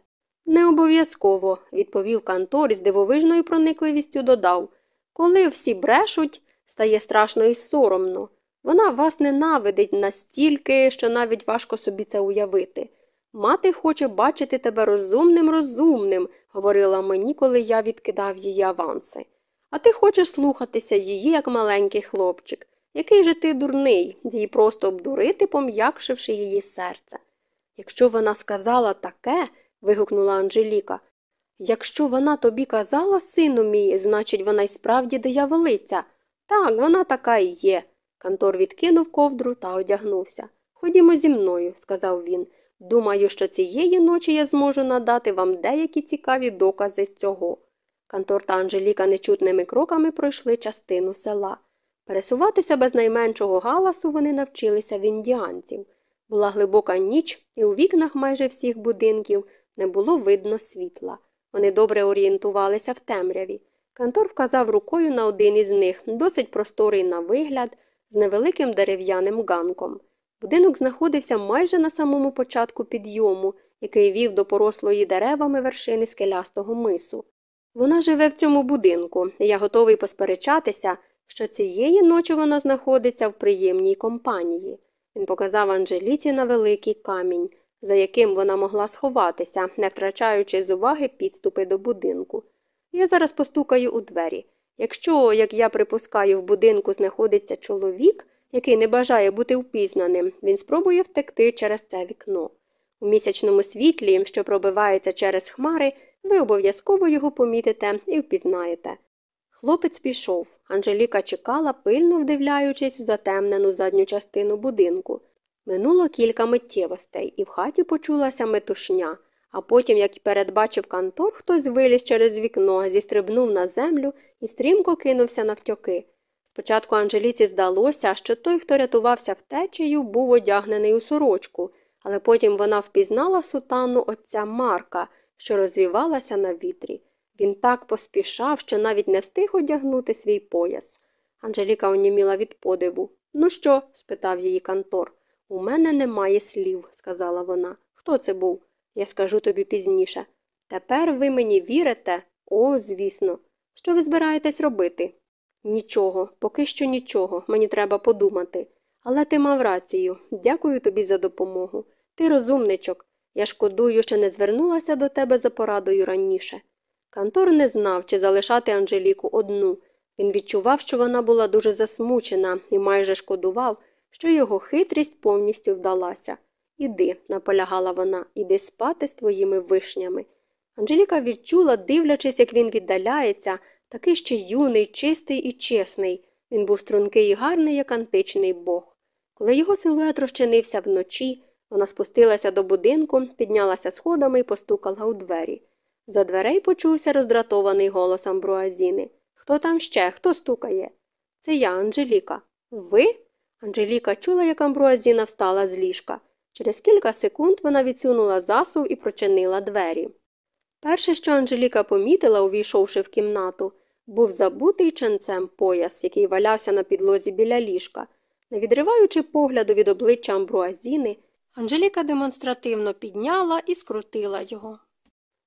Не обов'язково, відповів Кантор і з дивовижною проникливістю додав. Коли всі брешуть, стає страшно і соромно. Вона вас ненавидить настільки, що навіть важко собі це уявити. Мати хоче бачити тебе розумним, розумним, говорила мені, коли я відкидав її аванси. А ти хочеш слухатися її, як маленький хлопчик. Який же ти дурний, її просто обдурити, пом'якшивши її серце. Якщо вона сказала таке, вигукнула Анжеліка, якщо вона тобі казала, сину мій, значить, вона й справді дияволиця. Так, вона така і є. Кантор відкинув ковдру та одягнувся. Ходімо зі мною, сказав він. Думаю, що цієї ночі я зможу надати вам деякі цікаві докази цього. Кантор та Анжеліка нечутними кроками пройшли частину села. Пересуватися без найменшого галасу вони навчилися в індіанців. Була глибока ніч, і у вікнах майже всіх будинків не було видно світла. Вони добре орієнтувалися в темряві. Кантор вказав рукою на один із них, досить просторий на вигляд, з невеликим дерев'яним ганком. Будинок знаходився майже на самому початку підйому, який вів до порослої деревами вершини скелястого мису. Вона живе в цьому будинку, і я готовий посперечатися, що цієї ночі вона знаходиться в приємній компанії. Він показав Анжеліці на великий камінь, за яким вона могла сховатися, не втрачаючи з уваги підступи до будинку. Я зараз постукаю у двері. Якщо, як я припускаю, в будинку знаходиться чоловік, який не бажає бути впізнаним, він спробує втекти через це вікно. У місячному світлі, що пробивається через хмари, ви обов'язково його помітите і впізнаєте. Хлопець пішов. Анжеліка чекала, пильно вдивляючись у затемнену задню частину будинку. Минуло кілька миттєвостей, і в хаті почулася метушня, а потім, як і передбачив Кантор, хтось виліз через вікно, зістрибнув на землю і стрімко кинувся навтьоки. Спочатку Анжеліці здалося, що той, хто рятувався втечею, був одягнений у сорочку, але потім вона впізнала сутану отця Марка, що розвівалася на вітрі. Він так поспішав, що навіть не встиг одягнути свій пояс. Анжеліка оніміла від подиву. Ну що? спитав її Кантор. У мене немає слів, сказала вона. Хто це був? Я скажу тобі пізніше. Тепер ви мені вірите? О, звісно. Що ви збираєтесь робити? Нічого, поки що нічого, мені треба подумати. Але ти мав рацію. Дякую тобі за допомогу. Ти розумничок. Я шкодую, що не звернулася до тебе за порадою раніше. Кантор не знав, чи залишати Анжеліку одну. Він відчував, що вона була дуже засмучена і майже шкодував, що його хитрість повністю вдалася. Іди, наполягала вона, іди спати з твоїми вишнями. Анжеліка відчула, дивлячись, як він віддаляється, такий ще юний, чистий і чесний. Він був стрункий і гарний, як античний бог. Коли його силует розчинився вночі, вона спустилася до будинку, піднялася сходами і постукала у двері. За дверей почувся роздратований голос Амбруазіни. Хто там ще? Хто стукає? Це я, Анжеліка. Ви? Анжеліка чула, як Амбруазіна встала з ліжка. Через кілька секунд вона відсунула засув і прочинила двері. Перше, що Анжеліка помітила, увійшовши в кімнату, був забутий ченцем пояс, який валявся на підлозі біля ліжка. Не відриваючи погляду від обличчя Амбруазіни, Анжеліка демонстративно підняла і скрутила його.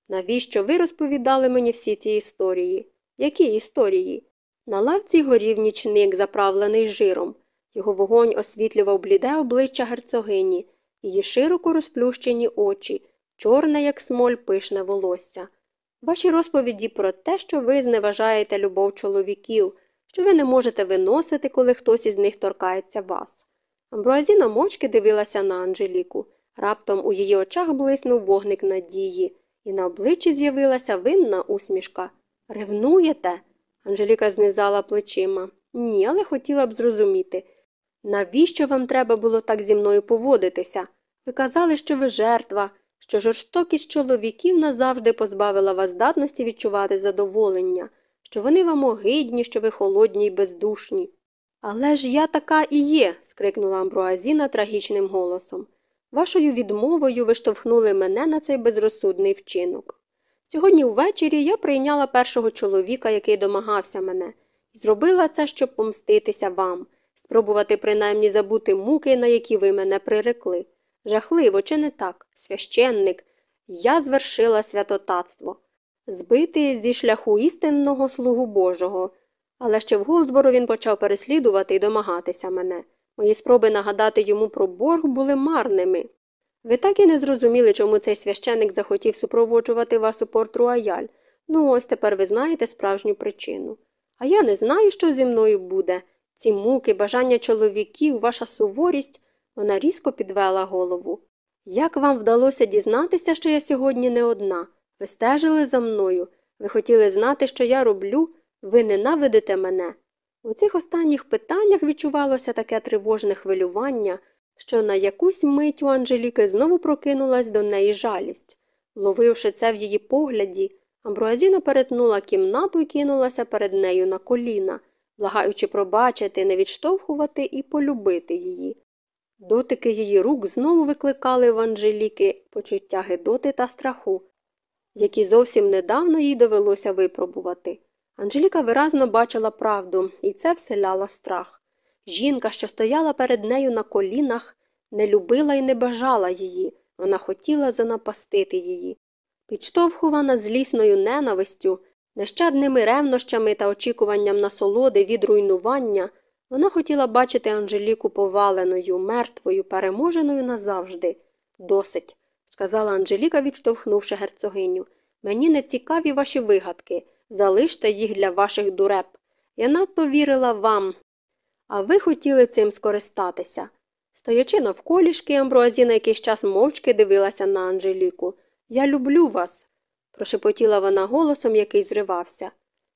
Навіщо ви розповідали мені всі ці історії? Які історії? На лавці горів нічник, заправлений жиром. Його вогонь освітлював бліде обличчя герцогині, її широко розплющені очі, чорне, як смоль, пишне волосся. Ваші розповіді про те, що ви зневажаєте любов чоловіків, що ви не можете виносити, коли хтось із них торкається вас. Амбруазіна мовчки дивилася на Анжеліку. Раптом у її очах блиснув вогник надії, і на обличчі з'явилася винна усмішка. Ревнуєте? Анжеліка знизала плечима. Ні, але хотіла б зрозуміти. Навіщо вам треба було так зі мною поводитися? Ви казали, що ви жертва, що жорстокість чоловіків назавжди позбавила вас здатності відчувати задоволення, що вони вам огидні, що ви холодні й бездушні. Але ж я така і є. скрикнула Амбруазіна трагічним голосом. Вашою відмовою ви штовхнули мене на цей безрозсудний вчинок. Сьогодні ввечері я прийняла першого чоловіка, який домагався мене, і зробила це, щоб помститися вам, спробувати принаймні забути муки, на які ви мене прирекли. Жахливо, чи не так, священник, я звершила святотатство, збити зі шляху істинного слугу Божого. Але ще в Голдсбору він почав переслідувати і домагатися мене. Мої спроби нагадати йому про борг були марними. Ви так і не зрозуміли, чому цей священик захотів супроводжувати вас у порт Руаяль. Ну, ось тепер ви знаєте справжню причину. А я не знаю, що зі мною буде. Ці муки, бажання чоловіків, ваша суворість. Вона різко підвела голову. Як вам вдалося дізнатися, що я сьогодні не одна? Ви стежили за мною. Ви хотіли знати, що я роблю, ви ненавидите мене. У цих останніх питаннях відчувалося таке тривожне хвилювання, що на якусь мить у Анжеліки знову прокинулась до неї жалість. Ловивши це в її погляді, Амбруазіна перетнула кімнату і кинулася перед нею на коліна, благаючи пробачити, не відштовхувати і полюбити її. Дотики її рук знову викликали в Анжеліки почуття гидоти та страху, які зовсім недавно їй довелося випробувати. Анжеліка виразно бачила правду, і це вселяло страх. Жінка, що стояла перед нею на колінах, не любила і не бажала її, вона хотіла занапастити її. Підштовхувана злісною ненавистю, нещадними ревнощами та очікуванням насолоди від руйнування, вона хотіла бачити Анжеліку поваленою, мертвою, переможеною назавжди. Досить, сказала Анжеліка, відштовхнувши герцогиню. Мені не цікаві ваші вигадки. Залиште їх для ваших дуреб. Я надто вірила вам, а ви хотіли цим скористатися. Стоячи навколішки, Амбруазіна якийсь час мовчки дивилася на Анжеліку. Я люблю вас, прошепотіла вона голосом, який зривався.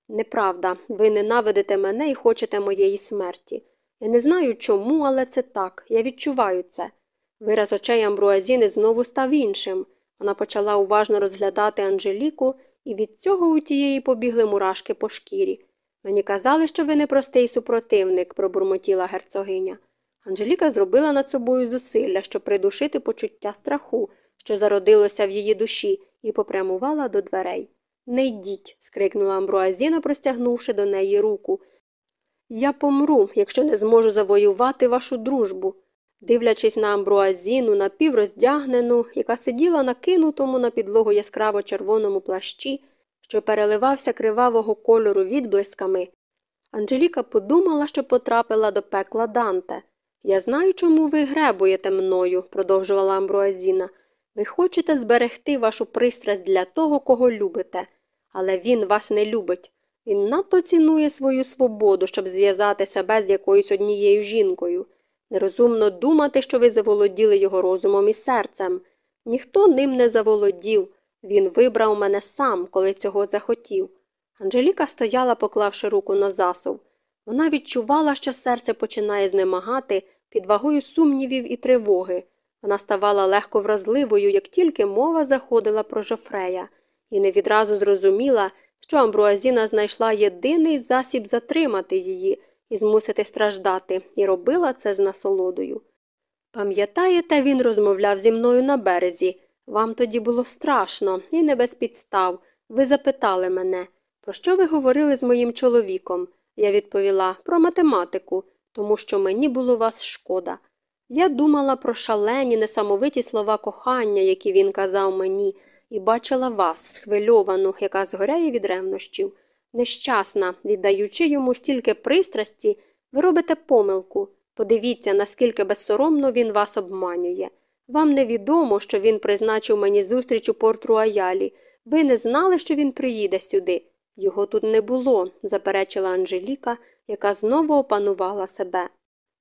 Неправда, ви ненавидите мене і хочете моєї смерті. Я не знаю чому, але це так, я відчуваю це. Вираз очей Амбруазіни знову став іншим. Вона почала уважно розглядати Анжеліку, і від цього у тієї побігли мурашки по шкірі. Мені казали, що ви непростий супротивник, пробурмотіла герцогиня. Анжеліка зробила над собою зусилля, щоб придушити почуття страху, що зародилося в її душі, і попрямувала до дверей. Не йдіть, скрикнула Амбруазіна, простягнувши до неї руку. Я помру, якщо не зможу завоювати вашу дружбу. Дивлячись на амбруазіну, напівроздягнену, яка сиділа на кинутому на підлогу яскраво червоному плащі, що переливався кривавого кольору відблисками, Анжеліка подумала, що потрапила до пекла Данте. Я знаю, чому ви гребуєте мною, продовжувала Амбруазіна. Ви хочете зберегти вашу пристрасть для того, кого любите, але він вас не любить. Він надто цінує свою свободу, щоб зв'язати себе з якоюсь однією жінкою. Нерозумно думати, що ви заволоділи його розумом і серцем. Ніхто ним не заволодів. Він вибрав мене сам, коли цього захотів. Анжеліка стояла, поклавши руку на засув. Вона відчувала, що серце починає знемагати під вагою сумнівів і тривоги. Вона ставала легко вразливою, як тільки мова заходила про Жофрея, і не відразу зрозуміла, що Амбруазіна знайшла єдиний засіб затримати її і змусити страждати, і робила це з насолодою. Пам'ятаєте, він розмовляв зі мною на березі. Вам тоді було страшно і не без підстав. Ви запитали мене, про що ви говорили з моїм чоловіком? Я відповіла про математику, тому що мені було вас шкода. Я думала про шалені, несамовиті слова кохання, які він казав мені, і бачила вас, схвильовану, яка згоряє від ревнощів. Нещасна, віддаючи йому стільки пристрасті, ви робите помилку. Подивіться, наскільки безсоромно він вас обманює. Вам невідомо, що він призначив мені зустріч у порт Руаялі. Ви не знали, що він приїде сюди. Його тут не було, заперечила Анжеліка, яка знову опанувала себе.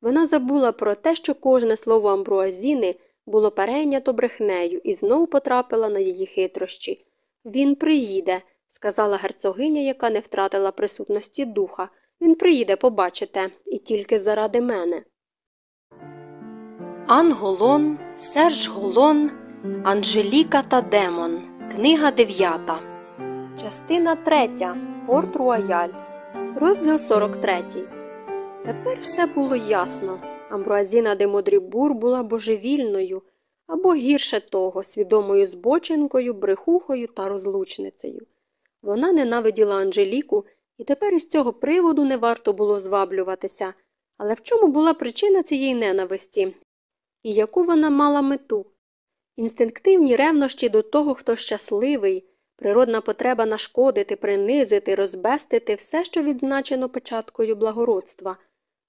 Вона забула про те, що кожне слово Амбруазіни було перейнято брехнею і знову потрапила на її хитрощі. Він приїде, сказала герцогиня, яка не втратила присутності духа. Він приїде, побачите, і тільки заради мене. Ан Голон, Серж Голон, Анжеліка та Демон. Книга дев'ята. Частина третя. Порт Руаяль. Розділ 43. Тепер все було ясно. Амбруазіна де Модрібур була божевільною або гірше того, свідомою збочинкою, брехухою та розлучницею. Вона ненавиділа Анжеліку, і тепер із цього приводу не варто було зваблюватися. Але в чому була причина цієї ненависті? І яку вона мала мету? Інстинктивні ревнощі до того, хто щасливий, природна потреба нашкодити, принизити, розбестити все, що відзначено печаткою благородства.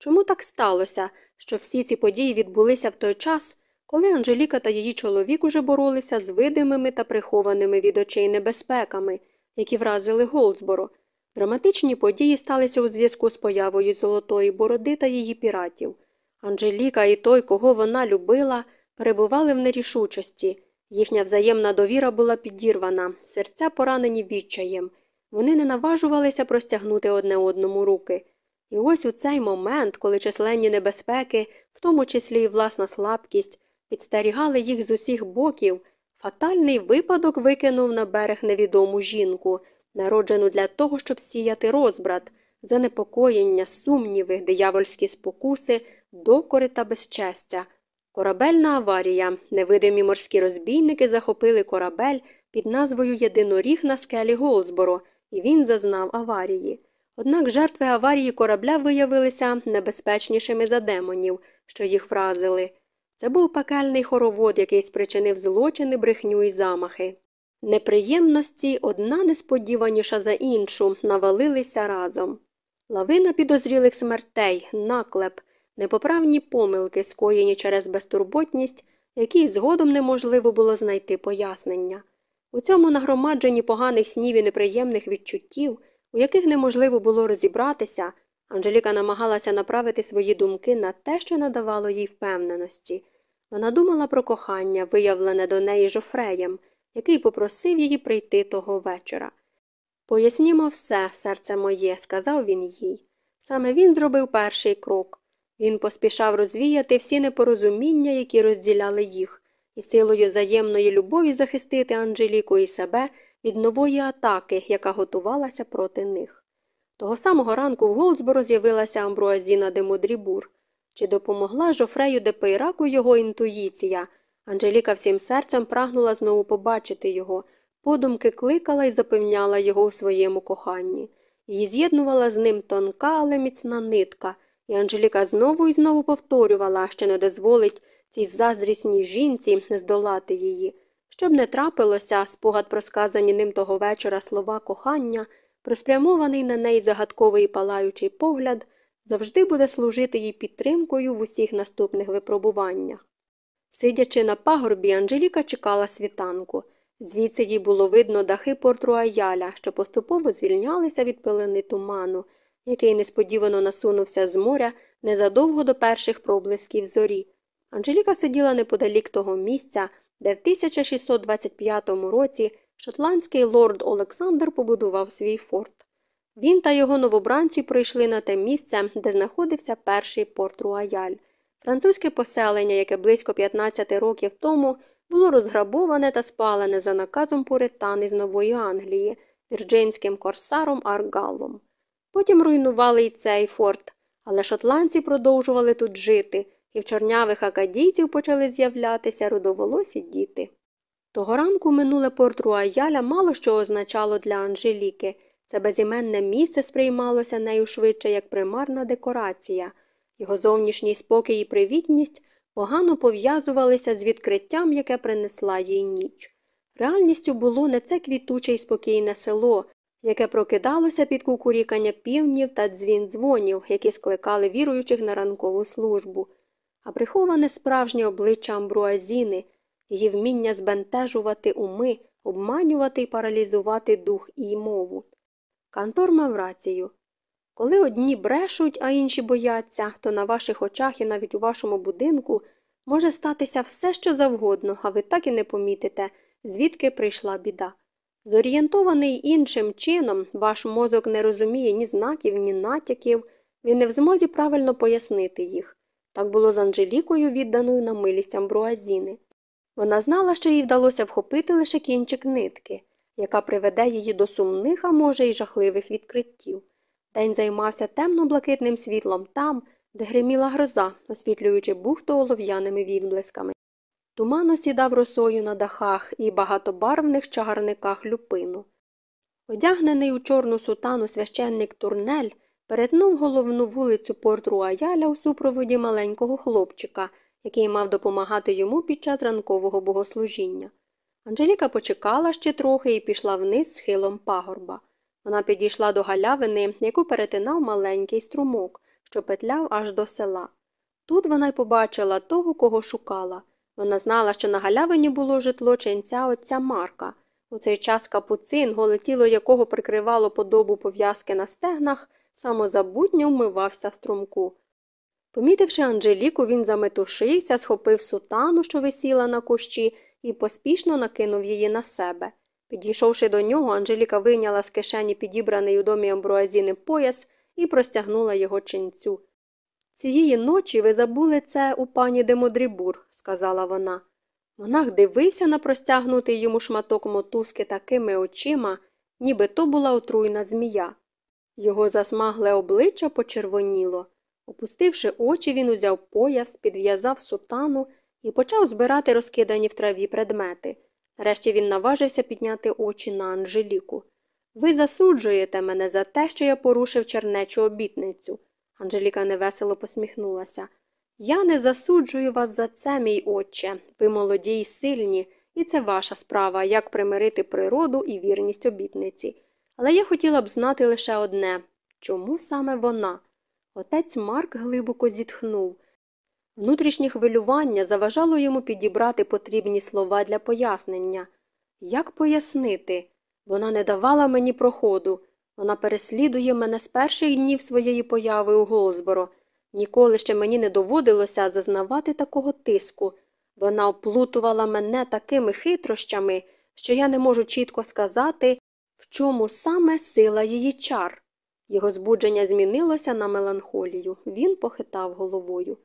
Чому так сталося, що всі ці події відбулися в той час, коли Анжеліка та її чоловік уже боролися з видимими та прихованими від очей небезпеками, які вразили Голдсборо? Драматичні події сталися у зв'язку з появою Золотої Бороди та її піратів. Анжеліка і той, кого вона любила, перебували в нерішучості. Їхня взаємна довіра була підірвана, серця поранені відчаєм. Вони не наважувалися простягнути одне одному руки. І ось у цей момент, коли численні небезпеки, в тому числі і власна слабкість, підстерігали їх з усіх боків, фатальний випадок викинув на берег невідому жінку, народжену для того, щоб сіяти розбрат, занепокоєння, сумніви, диявольські спокуси, докори та безчестя. Корабельна аварія. Невидимі морські розбійники захопили корабель під назвою Єдиноріг на скелі Голдсборо, і він зазнав аварії. Однак жертви аварії корабля виявилися небезпечнішими за демонів, що їх вразили. Це був пекельний хоровод, який спричинив злочини, брехню і замахи. Неприємності, одна несподіваніша за іншу, навалилися разом. Лавина підозрілих смертей, наклеп, непоправні помилки, скоєні через безтурботність, якій згодом неможливо було знайти пояснення. У цьому нагромадженні поганих снів і неприємних відчуттів, у яких неможливо було розібратися, Анжеліка намагалася направити свої думки на те, що надавало їй впевненості. Вона думала про кохання, виявлене до неї жофреєм, який попросив її прийти того вечора. Пояснімо все, серце моє, сказав він їй. Саме він зробив перший крок. Він поспішав розвіяти всі непорозуміння, які розділяли їх, і силою взаємної любові захистити Анжеліку і себе від нової атаки, яка готувалася проти них. Того самого ранку в Голдсборо з'явилася Амбруазіна де Модрібур. Чи допомогла Жофрею де Пейраку його інтуїція? Анжеліка всім серцем прагнула знову побачити його, подумки кликала і запевняла його у своєму коханні. Її з'єднувала з ним тонка, але міцна нитка, і Анжеліка знову і знову повторювала, що не дозволить цій заздрісній жінці здолати її. Щоб не трапилося, спогад про сказані ним того вечора слова кохання, про спрямований на неї загадковий палаючий погляд, завжди буде служити їй підтримкою в усіх наступних випробуваннях. Сидячи на пагорбі, Анжеліка чекала світанку. Звідси їй було видно дахи портруаяля, що поступово звільнялися від пилини туману, який несподівано насунувся з моря незадовго до перших проблисків зорі. Анжеліка сиділа неподалік того місця, де в 1625 році шотландський лорд Олександр побудував свій форт. Він та його новобранці прийшли на те місце, де знаходився перший порт Руаяль. Французьке поселення, яке близько 15 років тому було розграбоване та спалене за наказом пуритан із Нової Англії, вірджинським корсаром Аргалом. Потім руйнували й цей форт, але шотландці продовжували тут жити, і в чорнявих акадійців почали з'являтися рудоволосі діти. Того ранку минуле порт Руаяля мало що означало для Анжеліки. Це безіменне місце сприймалося нею швидше як примарна декорація. Його зовнішній спокій і привітність погано пов'язувалися з відкриттям, яке принесла їй ніч. Реальністю було не це квітуче й спокійне село, яке прокидалося під кукурікання півнів та дзвін дзвонів, які скликали віруючих на ранкову службу, а приховане справжнє обличчя Амбруазіни, її вміння збентежувати уми, обманювати і паралізувати дух і мову. Кантор мав рацію. Коли одні брешуть, а інші бояться, то на ваших очах і навіть у вашому будинку може статися все, що завгодно, а ви так і не помітите, звідки прийшла біда. Зорієнтований іншим чином, ваш мозок не розуміє ні знаків, ні натяків, він не в змозі правильно пояснити їх. Так було з Анжелікою, відданою на милість Амбруазіни. Вона знала, що їй вдалося вхопити лише кінчик нитки, яка приведе її до сумних, а може, й жахливих відкриттів. День займався темно-блакитним світлом там, де гриміла гроза, освітлюючи бухту олов'яними відблисками. Туман осідав росою на дахах і багатобарвних чагарниках люпину. Одягнений у чорну сутану священник турнель перетнув головну вулицю порт Руаяля у супроводі маленького хлопчика, який мав допомагати йому під час ранкового богослужіння. Анжеліка почекала ще трохи і пішла вниз схилом пагорба. Вона підійшла до галявини, яку перетинав маленький струмок, що петляв аж до села. Тут вона й побачила того, кого шукала. Вона знала, що на галявині було житло ченця отця Марка. У цей час капуцин, голе тіло якого прикривало подобу пов'язки на стегнах, самозабутньо вмивався в струмку. Помітивши Анжеліку, він заметушився, схопив сутану, що висіла на кущі, і поспішно накинув її на себе. Підійшовши до нього, Анжеліка вийняла з кишені підібраний у домі амбруазіни пояс і простягнула його ченцю. Цієї ночі ви забули це у пані Демодрібур, сказала вона. Монах дивився на простягнутий йому шматок мотузки такими очима, ніби то була отруйна змія. Його засмагле обличчя почервоніло. Опустивши очі, він узяв пояс, підв'язав сутану і почав збирати розкидані в траві предмети. Нарешті він наважився підняти очі на Анжеліку. Ви засуджуєте мене за те, що я порушив чернечу обітницю. Анжеліка невесело посміхнулася. Я не засуджую вас за це, мій отче. Ви молоді й сильні, і це ваша справа, як примирити природу і вірність обітниці. Але я хотіла б знати лише одне чому саме вона? Отець Марк глибоко зітхнув. Внутрішнє хвилювання заважало йому підібрати потрібні слова для пояснення. Як пояснити? Вона не давала мені проходу. Вона переслідує мене з перших днів своєї появи у Голзборо. Ніколи ще мені не доводилося зазнавати такого тиску. Вона оплутувала мене такими хитрощами, що я не можу чітко сказати, В чому саме сила її чар? Його збудження змінилося на меланхолію. Він похитав головою.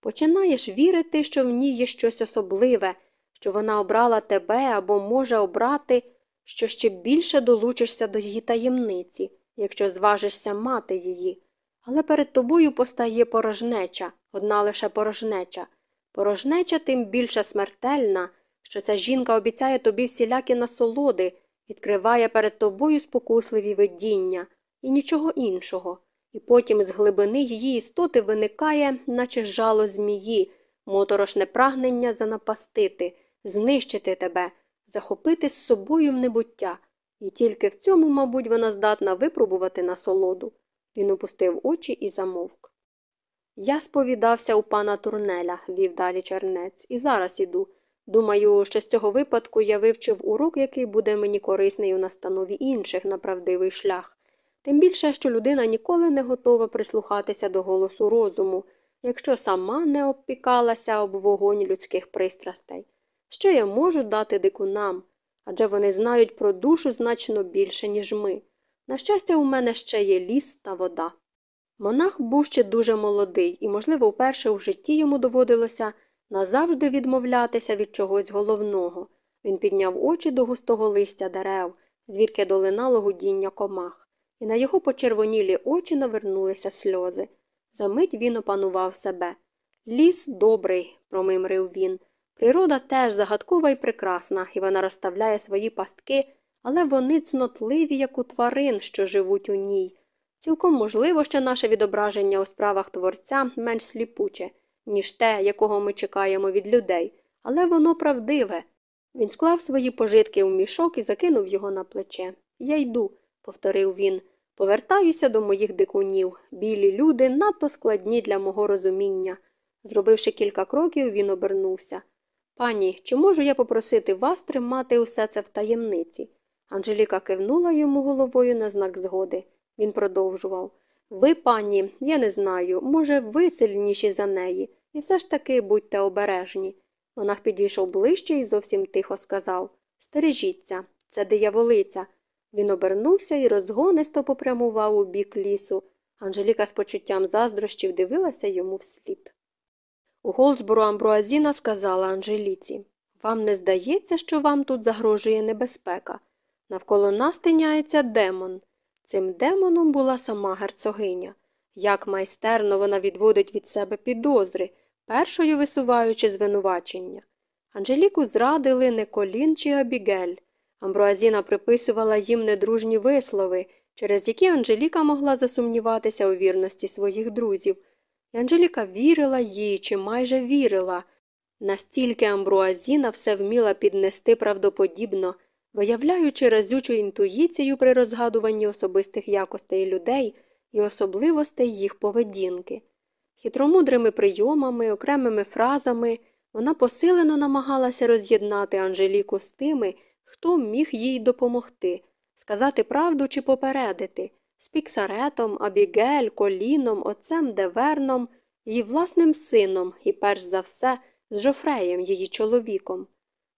Починаєш вірити, що в ній є щось особливе, що вона обрала тебе або може обрати, що ще більше долучишся до її таємниці, якщо зважишся мати її. Але перед тобою постає порожнеча, одна лише порожнеча. Порожнеча тим більше смертельна, що ця жінка обіцяє тобі всілякі насолоди, відкриває перед тобою спокусливі видіння і нічого іншого, і потім з глибини її істоти виникає, наче жало змії, моторошне прагнення занапастити, знищити тебе, захопити з собою в небуття, і тільки в цьому, мабуть, вона здатна випробувати насолоду. Він опустив очі і замовк. Я сповідався у пана турнеля, вів далі чернець, і зараз іду. Думаю, що з цього випадку я вивчив урок, який буде мені корисний у настанові інших на правдивий шлях. Тим більше, що людина ніколи не готова прислухатися до голосу розуму, якщо сама не обпікалася об вогонь людських пристрастей. Що я можу дати дикунам? Адже вони знають про душу значно більше, ніж ми. На щастя, у мене ще є ліс та вода. Монах був ще дуже молодий, і, можливо, вперше у житті йому доводилося назавжди відмовлятися від чогось головного. Він підняв очі до густого листя дерев, звідки долинало гудіння комах, і на його почервонілі очі навернулися сльози. Замить він опанував себе. Ліс добрий, промимрив він. Природа теж загадкова і прекрасна, і вона розставляє свої пастки, але вони цнотливі, як у тварин, що живуть у ній. Цілком можливо, що наше відображення у справах творця менш сліпуче, ніж те, якого ми чекаємо від людей, але воно правдиве. Він склав свої пожитки у мішок і закинув його на плече. Я йду, повторив він, повертаюся до моїх дикунів. Білі люди надто складні для мого розуміння. Зробивши кілька кроків, він обернувся. Пані, чи можу я попросити вас тримати усе це в таємниці? Анжеліка кивнула йому головою на знак згоди. Він продовжував Ви, пані, я не знаю, може, ви сильніші за неї, і все ж таки будьте обережні. Монах підійшов ближче і зовсім тихо сказав Стережіться, це дияволиця. Він обернувся і розгонисто попрямував у бік лісу. Анжеліка з почуттям заздрощів дивилася йому вслід. У Голдсбору Амбруазіна сказала Анжеліці Вам не здається, що вам тут загрожує небезпека? Навколо нас тиняється демон. Цим демоном була сама герцогиня. Як майстерно вона відводить від себе підозри, першою висуваючи звинувачення. Анжеліку зрадили не колін чи Абігель. Амбруазіна приписувала їм недружні вислови, через які Анжеліка могла засумніватися у вірності своїх друзів. І Анжеліка вірила їй чи майже вірила. Настільки Амбруазіна все вміла піднести правдоподібно, виявляючи разючу інтуїцію при розгадуванні особистих якостей людей і особливостей їх поведінки. Хитромудрими прийомами, окремими фразами вона посилено намагалася роз'єднати Анжеліку з тими, хто міг їй допомогти, сказати правду чи попередити з Піксаретом, Абігель, Коліном, отцем Деверном, її власним сином і, перш за все, з Жофреєм, її чоловіком.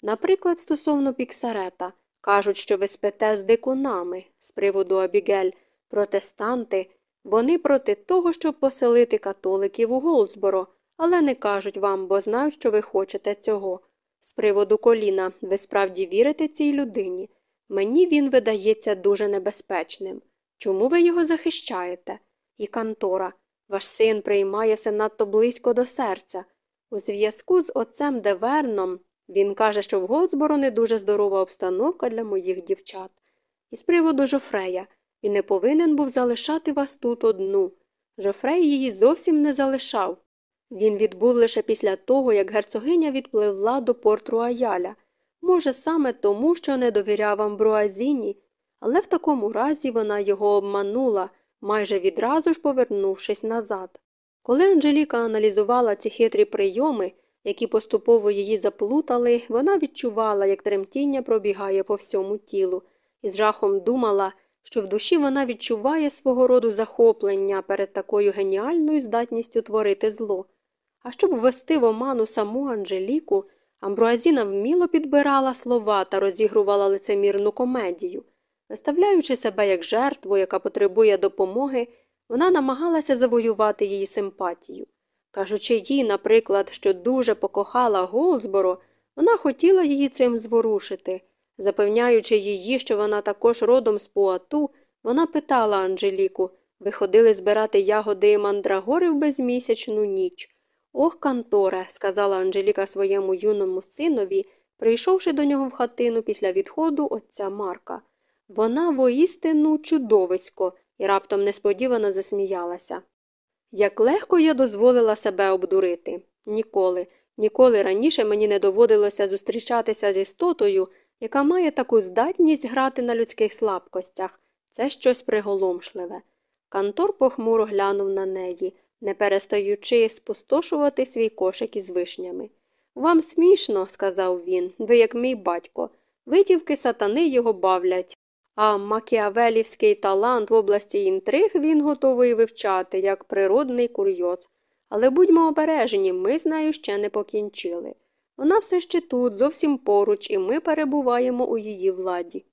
Наприклад, стосовно Піксарета, кажуть, що ви спите з дикунами, з приводу Абігель, протестанти, вони проти того, щоб поселити католиків у Голдсборо, але не кажуть вам, бо знають, що ви хочете цього. З приводу коліна, ви справді вірите цій людині. Мені він видається дуже небезпечним. Чому ви його захищаєте? І Кантора, ваш син приймає все надто близько до серця. У зв'язку з отцем Деверном він каже, що в Голдсборо не дуже здорова обстановка для моїх дівчат. І з приводу Жофрея він не повинен був залишати вас тут одну. Жофрей її зовсім не залишав. Він відбув лише після того, як герцогиня відпливла до порту Аяля. Може, саме тому, що не довіряв Амбруазіні, але в такому разі вона його обманула, майже відразу ж повернувшись назад. Коли Анжеліка аналізувала ці хитрі прийоми, які поступово її заплутали, вона відчувала, як тремтіння пробігає по всьому тілу, і з жахом думала, що в душі вона відчуває свого роду захоплення перед такою геніальною здатністю творити зло. А щоб ввести в оману саму Анжеліку, Амбруазіна вміло підбирала слова та розігрувала лицемірну комедію. Виставляючи себе як жертву, яка потребує допомоги, вона намагалася завоювати її симпатію. Кажучи їй, наприклад, що дуже покохала Голсборо, вона хотіла її цим зворушити. Запевняючи її, що вона також родом з Пуату, вона питала Анжеліку ви ходили збирати ягоди і мандрагори в безмісячну ніч. Ох, Канторе, сказала Анжеліка своєму юному синові, прийшовши до нього в хатину після відходу отця Марка. Вона воістину чудовисько і раптом несподівано засміялася. Як легко я дозволила себе обдурити. Ніколи, ніколи раніше мені не доводилося зустрічатися з істотою, яка має таку здатність грати на людських слабкостях. Це щось приголомшливе. Кантор похмуро глянув на неї, не перестаючи спустошувати свій кошик із вишнями. Вам смішно, сказав він, ви як мій батько. Витівки сатани його бавлять, а макіавелівський талант в області інтриг він готовий вивчати як природний курйоз. Але будьмо обережені, ми з нею ще не покінчили. Вона все ще тут, зовсім поруч, і ми перебуваємо у її владі.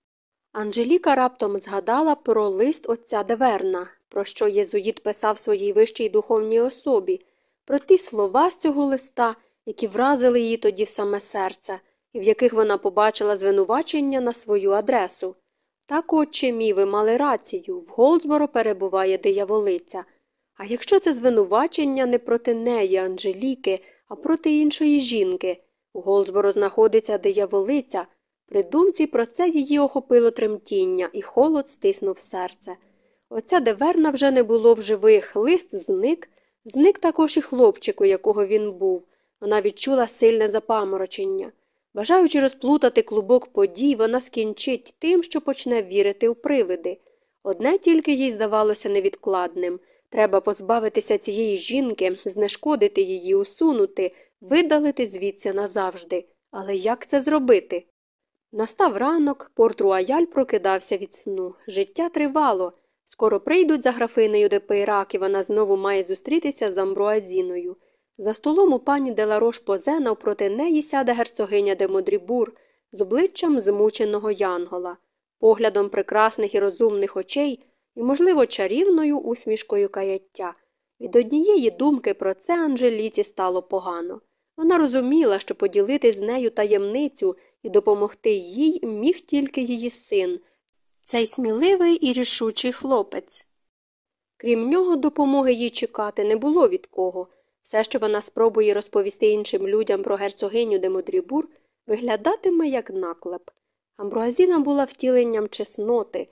Анжеліка раптом згадала про лист отця Деверна, про що єзуїт писав своїй вищій духовній особі, про ті слова з цього листа, які вразили її тоді в саме серце, і в яких вона побачила звинувачення на свою адресу. Так, отче мій, ви мали рацію, в Голдсборо перебуває дияволиця. А якщо це звинувачення не проти неї, Анжеліки, а проти іншої жінки, Голдсборо знаходиться дияволиця. При думці про це її охопило тремтіння, і холод стиснув серце. Оця деверна вже не було в живих, лист зник, зник також і хлопчик, у якого він був. Вона відчула сильне запаморочення. Бажаючи розплутати клубок подій, вона скінчить тим, що почне вірити у привиди. Одне тільки їй здавалося невідкладним треба позбавитися цієї жінки, знешкодити її, усунути, видалити звідси назавжди. Але як це зробити? Настав ранок, порт Руаяль прокидався від сну. Життя тривало. Скоро прийдуть за графинею де Пейрак, і вона знову має зустрітися з Амбруазіною. За столом у пані Деларош Позе навпроти неї сяде герцогиня де Модрібур з обличчям змученого янгола, поглядом прекрасних і розумних очей і, можливо, чарівною усмішкою каяття. Від однієї думки про це Анжеліці стало погано. Вона розуміла, що поділити з нею таємницю і допомогти їй міг тільки її син, цей сміливий і рішучий хлопець. Крім нього, допомоги їй чекати не було від кого. Все, що вона спробує розповісти іншим людям про герцогиню де Модрібур, виглядатиме як наклеп. Амбруазіна була втіленням чесноти.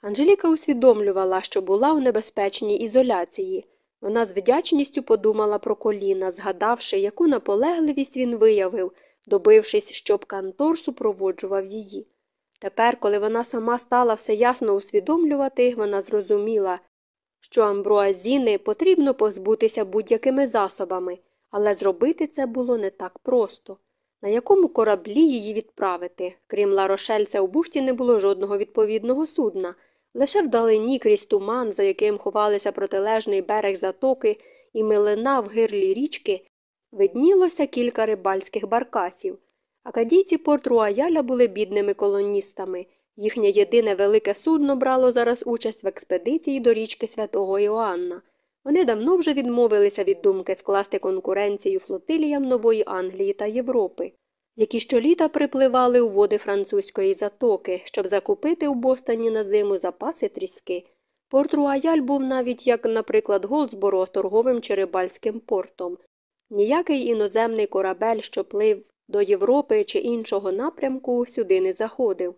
Анжеліка усвідомлювала, що була у небезпечній ізоляції. Вона з вдячністю подумала про коліна, згадавши, яку наполегливість він виявив, добившись, щоб Кантор супроводжував її. Тепер, коли вона сама стала все ясно усвідомлювати, вона зрозуміла, що амбруазіни потрібно позбутися будь-якими засобами, але зробити це було не так просто. На якому кораблі її відправити? Крім Ларошельця, у бухті не було жодного відповідного судна, лише вдалині крізь туман, за яким ховалися протилежний берег затоки і милина в гирлі річки, виднілося кілька рибальських баркасів. Акадійці порт Руаяля були бідними колоністами. Їхнє єдине велике судно брало зараз участь в експедиції до річки святого Іоанна. Вони давно вже відмовилися від думки скласти конкуренцію флотиліям Нової Англії та Європи, які щоліта припливали у води французької затоки, щоб закупити у Бостоні на зиму запаси тріски. Порт Руаяль був навіть, як, наприклад, Голдсборо, торговим чи рибальським портом. Ніякий іноземний корабель, що плив до Європи чи іншого напрямку, сюди не заходив.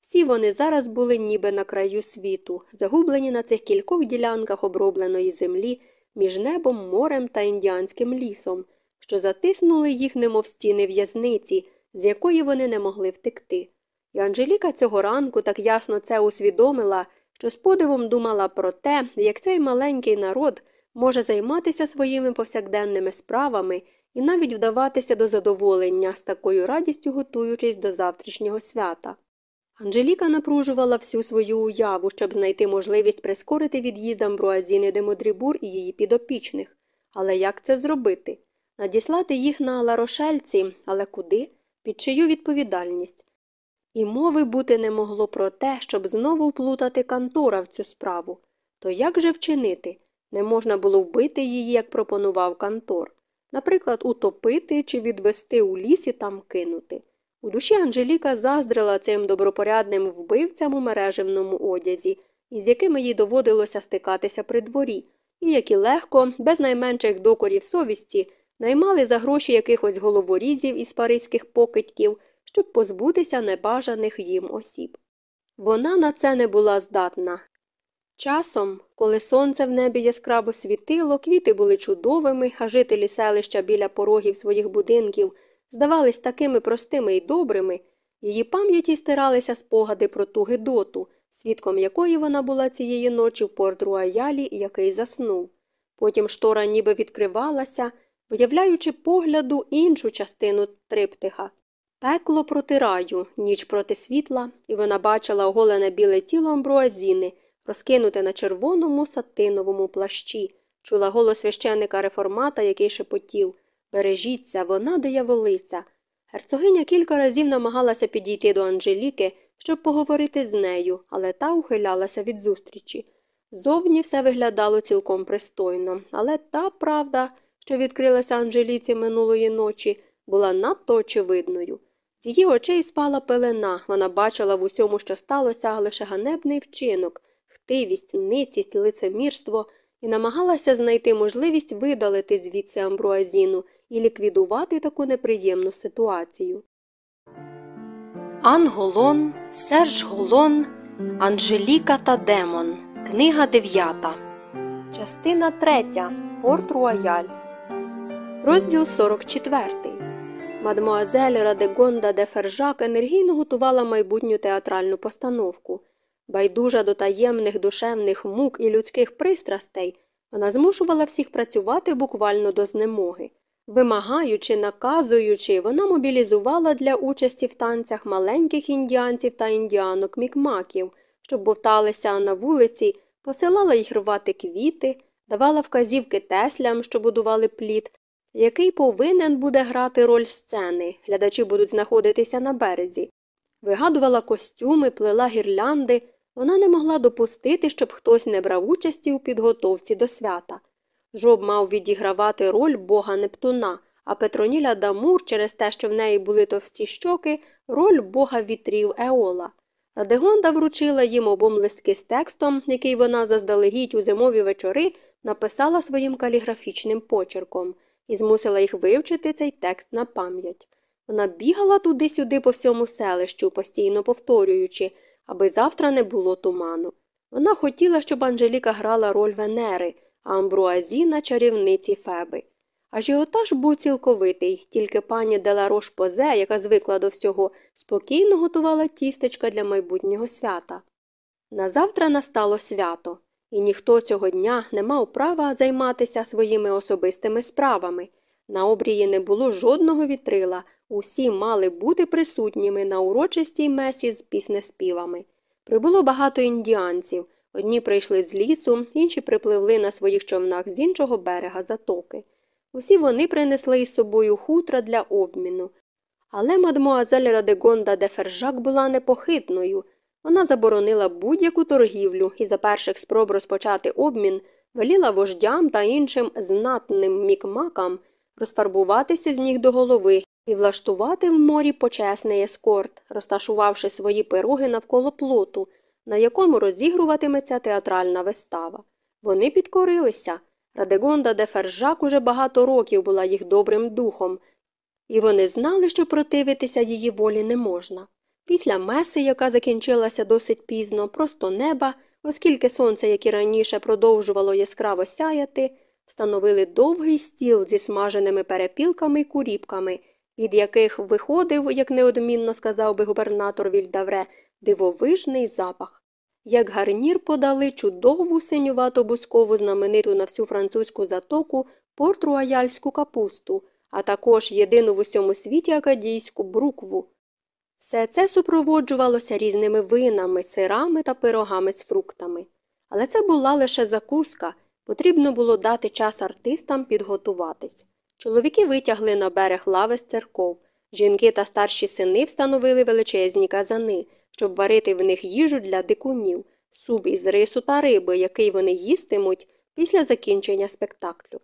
Всі вони зараз були ніби на краю світу, загублені на цих кількох ділянках обробленої землі між небом, морем та індіанським лісом, що затиснули їх, немов стіни в'язниці, з якої вони не могли втекти. І Анжеліка цього ранку так ясно це усвідомила, що з подивом думала про те, як цей маленький народ може займатися своїми повсякденними справами і навіть вдаватися до задоволення з такою радістю готуючись до завтрашнього свята. Анжеліка напружувала всю свою уяву, щоб знайти можливість прискорити від'їзд Амбруазіни де Модрібур і її підопічних. Але як це зробити? Надіслати їх на Ларошельці, але куди? Під чию відповідальність? І мови бути не могло про те, щоб знову вплутати Кантора в цю справу. То як же вчинити? Не можна було вбити її, як пропонував Кантор. Наприклад, утопити чи відвести у ліс і там кинути. У душі Анжеліка заздрила цим добропорядним вбивцям у мережевному одязі, із якими їй доводилося стикатися при дворі, і які легко, без найменших докорів совісті, наймали за гроші якихось головорізів із паризьких покидьків, щоб позбутися небажаних їм осіб. Вона на це не була здатна. Часом, коли сонце в небі яскраво світило, квіти були чудовими, а жителі селища біля порогів своїх будинків здавались такими простими і добрими, її пам'яті стиралися спогади про ту Гедоту, свідком якої вона була цієї ночі в порт-руаялі, який заснув. Потім штора ніби відкривалася, виявляючи погляду іншу частину триптиха. Пекло проти раю, ніч проти світла, і вона бачила оголене біле тіло амбруазіни, розкинуте на червоному сатиновому плащі, чула голос священника реформата, який шепотів Бережіться, вона дияволиця. Герцогиня кілька разів намагалася підійти до Анжеліки, щоб поговорити з нею, але та ухилялася від зустрічі. Зовні все виглядало цілком пристойно, але та правда, що відкрилася Анжеліці минулої ночі, була надто очевидною. З її очей спала пелена, вона бачила в усьому, що сталося, лише ганебний вчинок, хтивість, ницість, лицемірство і намагалася знайти можливість видалити звідси амбруазіну і ліквідувати таку неприємну ситуацію. Анголон, Серж Голон, Анжеліка та Демон. Книга 9. Частина 3. Порт-Руаяль. Розділ 44. Мадмуазель Радегонда де Фержак енергійно готувала майбутню театральну постановку. Байдужа до таємних душевних мук і людських пристрастей, вона змушувала всіх працювати буквально до знемоги. Вимагаючи, наказуючи, вона мобілізувала для участі в танцях маленьких індіанців та індіанок мікмаків, щоб бовталися на вулиці, посилала їх рвати квіти, давала вказівки теслям, що будували плід, який повинен буде грати роль сцени, глядачі будуть знаходитися на березі. Вигадувала костюми, плела гірлянди, вона не могла допустити, щоб хтось не брав участі у підготовці до свята. Жоб мав відігравати роль бога Нептуна, а Петроніля Дамур, через те, що в неї були товсті щоки, роль бога вітрів Еола. Радегонда вручила їм обом листки з текстом, який вона заздалегідь у зимові вечори написала своїм каліграфічним почерком, і змусила їх вивчити цей текст на пам'ять. Вона бігала туди-сюди по всьому селищу, постійно повторюючи, аби завтра не було туману. Вона хотіла, щоб Анжеліка грала роль Венери, а Амбруазіна чарівниці Феби. Ажіотаж був цілковитий, тільки пані Деларош Позе, яка звикла до всього, спокійно готувала тістечка для майбутнього свята. Назавтра настало свято, і ніхто цього дня не мав права займатися своїми особистими справами. На обрії не було жодного вітрила, усі мали бути присутніми на урочистій месі з піснеспівами. Прибуло багато індіанців. Одні прийшли з лісу, інші припливли на своїх човнах з іншого берега затоки. Усі вони принесли із собою хутра для обміну. Але мадмуазель Радегонда де Фержак була непохитною. Вона заборонила будь-яку торгівлю і за перших спроб розпочати обмін веліла вождям та іншим знатним мікмакам розфарбуватися з ніг до голови і влаштувати в морі почесний ескорт, розташувавши свої пироги навколо плоту, на якому розігруватиметься театральна вистава. Вони підкорилися. Радегонда де Фержак уже багато років була їх добрим духом, і вони знали, що противитися її волі не можна. Після меси, яка закінчилася досить пізно, просто неба, оскільки сонце, як і раніше, продовжувало яскраво сяяти, встановили довгий стіл зі смаженими перепілками й куріпками, від яких виходив, як неодмінно сказав би губернатор Вільдавре, дивовижний запах. Як гарнір подали чудову синювато бускову знамениту на всю французьку затоку портруаяльську капусту, а також єдину в усьому світі акадійську брукву. Все це супроводжувалося різними винами, сирами та пирогами з фруктами. Але це була лише закуска, потрібно було дати час артистам підготуватись. Чоловіки витягли на берег лави з церков. Жінки та старші сини встановили величезні казани, щоб варити в них їжу для дикунів, суп із рису та риби, який вони їстимуть після закінчення спектаклю.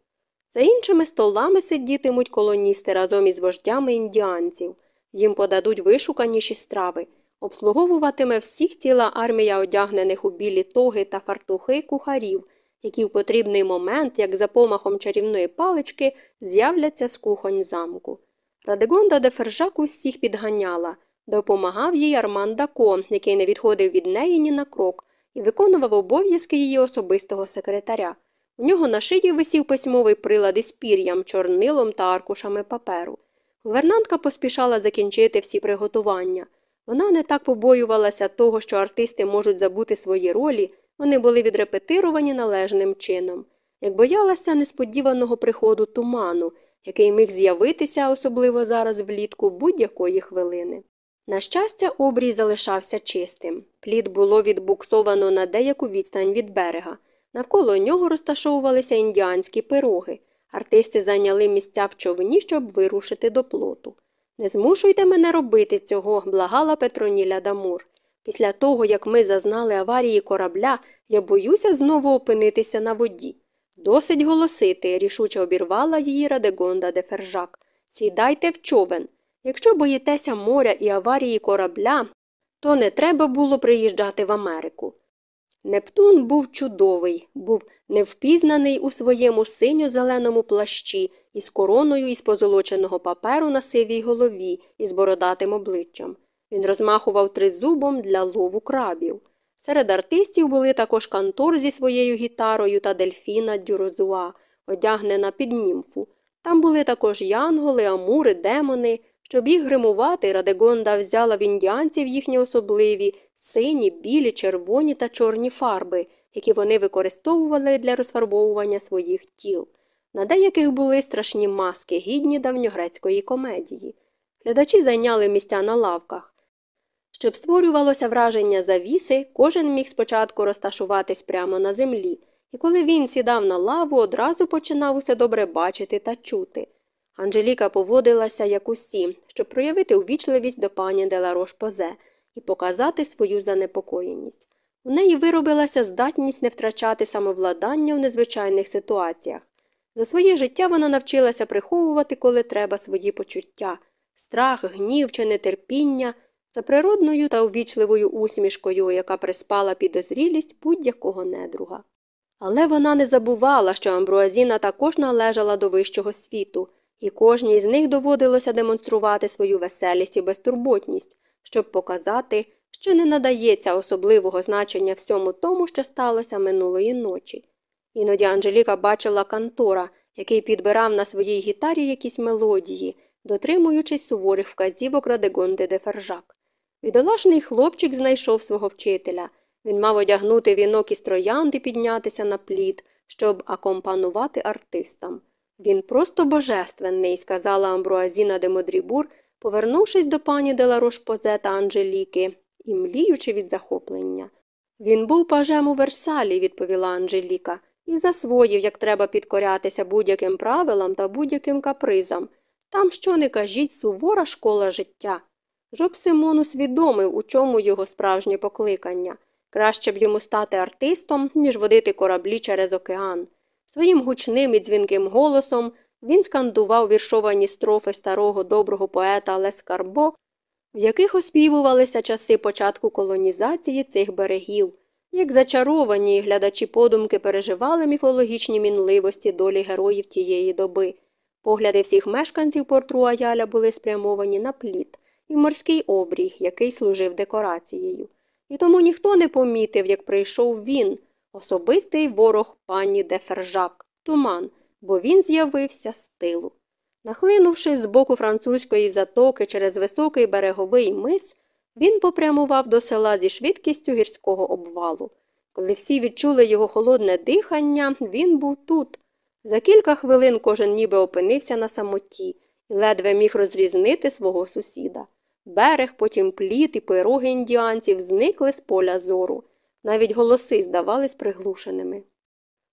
За іншими столами сидітимуть колоністи разом із вождями індіанців. Їм подадуть вишуканіші страви. Обслуговуватиме всіх ціла армія одягнених у білі тоги та фартухи кухарів, які в потрібний момент, як за помахом чарівної палички, з'являться з кухонь замку. Радегонда де Фержак усіх підганяла, допомагав їй Арман Дако, який не відходив від неї ні на крок, і виконував обов'язки її особистого секретаря. У нього на шиї висів письмовий прилад із пір'ям, чорнилом та аркушами паперу. Гувернантка поспішала закінчити всі приготування. Вона не так побоювалася того, що артисти можуть забути свої ролі, вони були відрепетировані належним чином, як боялася несподіваного приходу туману, який міг з'явитися, особливо зараз влітку, будь-якої хвилини. На щастя, обрій залишався чистим. Плід було відбуксовано на деяку відстань від берега. Навколо нього розташовувалися індіанські пироги. Артисти зайняли місця в човні, щоб вирушити до плоту. Не змушуйте мене робити цього, благала Петроніля Дамур. Після того, як ми зазнали аварії корабля, я боюся знову опинитися на воді. Досить голосити, рішуче обірвала її Радегонда де Фержак. Сідайте в човен. Якщо боїтеся моря і аварії корабля, то не треба було приїжджати в Америку. Нептун був чудовий, був невпізнаний у своєму синьо-зеленому плащі із короною із позолоченого паперу на сивій голові і з бородатим обличчям. Він розмахував тризубом для лову крабів. Серед артистів були також кантор зі своєю гітарою та дельфіна дюрозуа, одягнена під німфу. Там були також янголи, амури, демони. Щоб їх гримувати, Радегонда взяла в індіанців їхні особливі сині, білі, червоні та чорні фарби, які вони використовували для розфарбовування своїх тіл. На деяких були страшні маски, гідні давньогрецької комедії. Глядачі зайняли місця на лавках. Щоб створювалося враження завіси, кожен міг спочатку розташуватись прямо на землі, і коли він сідав на лаву, одразу починав усе добре бачити та чути. Анжеліка поводилася, як усі, щоб проявити увічливість до пані Деларош Позе і показати свою занепокоєність. У неї виробилася здатність не втрачати самовладання в незвичайних ситуаціях. За своє життя вона навчилася приховувати, коли треба свої почуття страх, гнів чи нетерпіння за природною та увічливою усмішкою, яка приспала підозрілість будь-якого недруга. Але вона не забувала, що Амбруазіна також належала до вищого світу і кожній з них доводилося демонструвати свою веселість і безтурботність, щоб показати, що не надається особливого значення всьому тому, що сталося минулої ночі. Іноді Анжеліка бачила кантора, який підбирав на своїй гітарі якісь мелодії, дотримуючись суворих вказівок Радегонди де Фержак. Відолашний хлопчик знайшов свого вчителя. Він мав одягнути вінок із троянд і піднятися на плід, щоб акомпанувати артистам. Він просто божественний, сказала Амбруазіна де Модрібур, повернувшись до пані Деларош Позе та Анжеліки і мліючи від захоплення. Він був пажем у Версалі, відповіла Анжеліка, і засвоїв, як треба підкорятися будь-яким правилам та будь-яким капризам. Там, що не кажіть, сувора школа життя. Жоб Симон усвідомив, у чому його справжнє покликання. Краще б йому стати артистом, ніж водити кораблі через океан. Своїм гучним і дзвінким голосом він скандував віршовані строфи старого доброго поета Лескарбо, в яких оспівувалися часи початку колонізації цих берегів. Як зачаровані глядачі подумки переживали міфологічні мінливості долі героїв тієї доби. Погляди всіх мешканців Порт-Руаяля були спрямовані на плід і морський обрій, який служив декорацією. І тому ніхто не помітив, як прийшов він. Особистий ворог пані Дефержак, туман, бо він з'явився з тилу. Нахлинувши з боку французької затоки через високий береговий мис, він попрямував до села зі швидкістю гірського обвалу. Коли всі відчули його холодне дихання, він був тут. За кілька хвилин кожен ніби опинився на самоті і ледве міг розрізнити свого сусіда. Берег, потім пліт і пироги індіанців зникли з поля зору. Навіть голоси здавались приглушеними.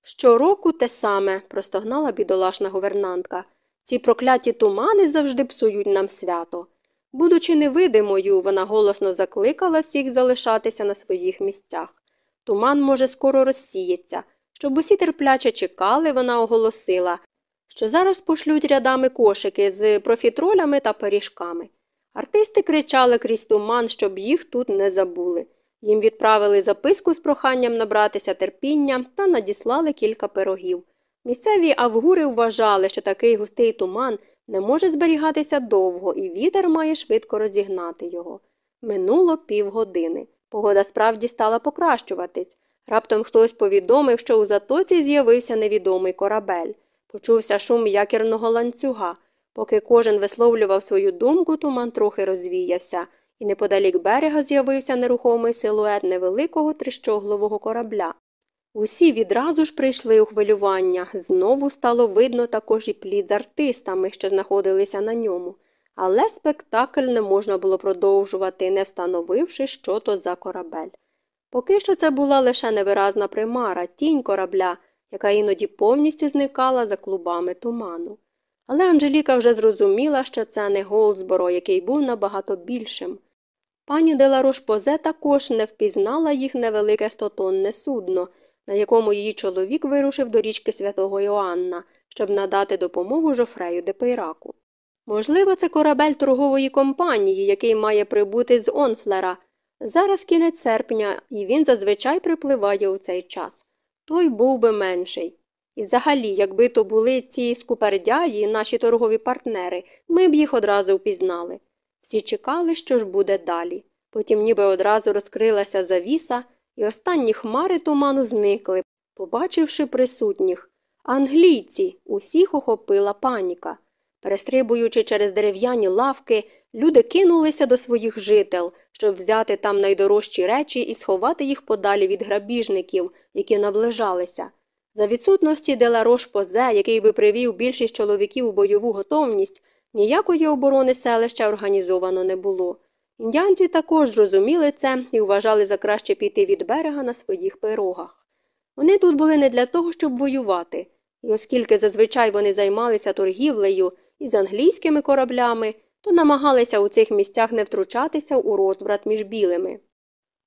Щороку те саме, простогнала бідолашна гувернантка. Ці прокляті тумани завжди псують нам свято. Будучи невидимою, вона голосно закликала всіх залишатися на своїх місцях. Туман, може, скоро розсіється. Щоб усі терпляче чекали, вона оголосила, що зараз пошлють рядами кошики з профітролями та пиріжками. Артисти кричали крізь туман, щоб їх тут не забули. Їм відправили записку з проханням набратися терпіння та надіслали кілька пирогів. Місцеві авгури вважали, що такий густий туман не може зберігатися довго, і вітер має швидко розігнати його. Минуло півгодини. Погода справді стала покращуватись. Раптом хтось повідомив, що у затоці з'явився невідомий корабель. Почувся шум якірного ланцюга. Поки кожен висловлював свою думку, туман трохи розвіявся, і неподалік берега з'явився нерухомий силует невеликого трищоглового корабля. Усі відразу ж прийшли у хвилювання. Знову стало видно також і плід з артистами, що знаходилися на ньому. Але спектакль не можна було продовжувати, не встановивши, що то за корабель. Поки що це була лише невиразна примара, тінь корабля, яка іноді повністю зникала за клубами туману. Але Анжеліка вже зрозуміла, що це не Голдсборо, який був набагато більшим. Пані Деларош Позе також не впізнала їх невелике стотонне судно, на якому її чоловік вирушив до річки святого Йоанна, щоб надати допомогу жофрею де Пейраку. Можливо, це корабель торгової компанії, який має прибути з Онфлера. Зараз кінець серпня, і він зазвичай припливає у цей час. Той був би менший. І взагалі, якби то були ці скупердяї, наші торгові партнери, ми б їх одразу впізнали. Всі чекали, що ж буде далі. Потім ніби одразу розкрилася завіса, і останні хмари туману зникли, побачивши присутніх. Англійці усіх охопила паніка. Перестрибуючи через дерев'яні лавки, люди кинулися до своїх жител, щоб взяти там найдорожчі речі і сховати їх подалі від грабіжників, які наближалися. За відсутності Деларош Позе, який би привів більшість чоловіків у бойову готовність, ніякої оборони селища організовано не було. Індіанці також зрозуміли це і вважали за краще піти від берега на своїх пирогах. Вони тут були не для того, щоб воювати, і оскільки зазвичай вони займалися торгівлею із англійськими кораблями, то намагалися у цих місцях не втручатися у розбрат між білими.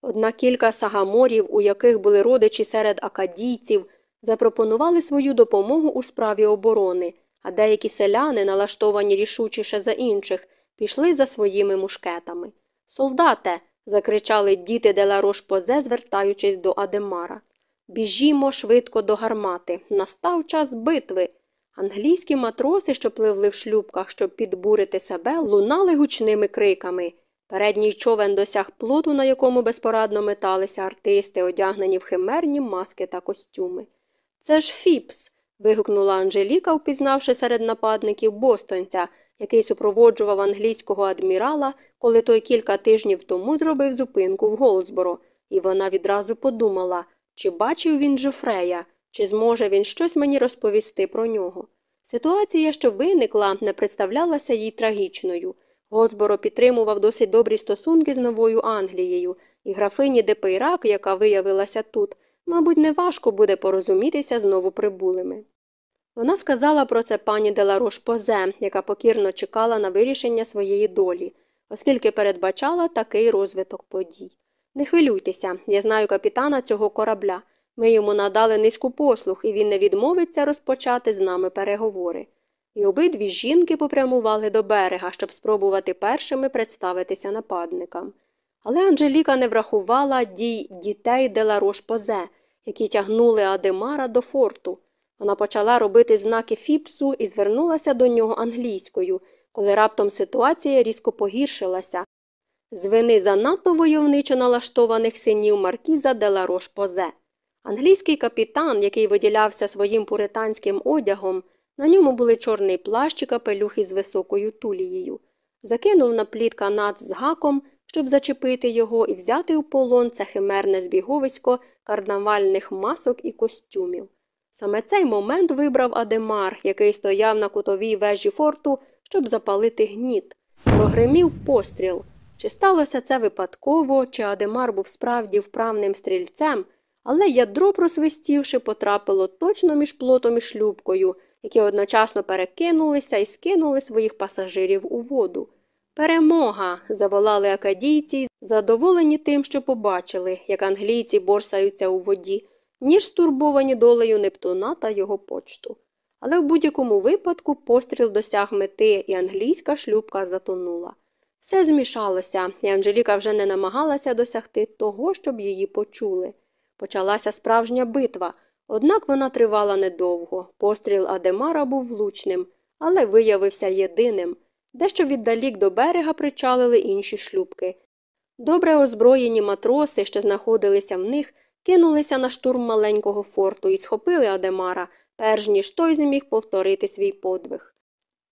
Однак кілька сагаморів, у яких були родичі серед акадійців, запропонували свою допомогу у справі оборони, а деякі селяни, налаштовані рішучіше за інших, пішли за своїми мушкетами. Солдате. закричали діти Деларош Позе, звертаючись до Адемара. Біжімо швидко до гармати. Настав час битви. Англійські матроси, що пливли в шлюбках, щоб підбурити себе, лунали гучними криками. Передній човен досяг плоту, на якому безпорадно металися артисти, одягнені в химерні маски та костюми. Це ж Фіпс. Вигукнула Анжеліка, впізнавши серед нападників бостонця, який супроводжував англійського адмірала, коли той кілька тижнів тому зробив зупинку в Голдсборо, і вона відразу подумала, чи бачив він Жоффрея, чи зможе він щось мені розповісти про нього. Ситуація, що виникла, не представлялася їй трагічною. Голдсборо підтримував досить добрі стосунки з новою Англією, і графині Депейрак, яка виявилася тут, мабуть, неважко буде порозумітися з новоприбулими. Вона сказала про це пані Деларош Позе, яка покірно чекала на вирішення своєї долі, оскільки передбачала такий розвиток подій. Не хвилюйтеся, я знаю капітана цього корабля. Ми йому надали низку послуг, і він не відмовиться розпочати з нами переговори. І обидві жінки попрямували до берега, щоб спробувати першими представитися нападникам. Але Анжеліка не врахувала дій дітей Деларош Позе, які тягнули Адемара до форту. Вона почала робити знаки Фіпсу і звернулася до нього англійською, коли раптом ситуація різко погіршилася. З вини занадто войовничо налаштованих синів Маркіза Деларош Позе. Англійський капітан, який виділявся своїм пуританським одягом, на ньому були чорний плащ і капелюх із високою тулією, закинув на плід канат з гаком, щоб зачепити його і взяти у полон це химерне збіговисько карнавальних масок і костюмів. Саме цей момент вибрав Адемар, який стояв на кутовій вежі форту, щоб запалити гніт. Прогримів постріл. Чи сталося це випадково, чи Адемар був справді вправним стрільцем, але ядро, просвистівши, потрапило точно між плотом і шлюбкою, які одночасно перекинулися і скинули своїх пасажирів у воду. Перемога! заволали акадійці, задоволені тим, що побачили, як англійці борсаються у воді, ніж стурбовані долею Нептуна та його почту. Але в будь-якому випадку постріл досяг мети, і англійська шлюбка затонула. Все змішалося, і Анжеліка вже не намагалася досягти того, щоб її почули. Почалася справжня битва, однак вона тривала недовго. Постріл Адемара був влучним, але виявився єдиним. Дещо віддалік до берега причалили інші шлюбки. Добре озброєні матроси, що знаходилися в них, кинулися на штурм маленького форту і схопили Адемара, перш ніж той зміг повторити свій подвиг.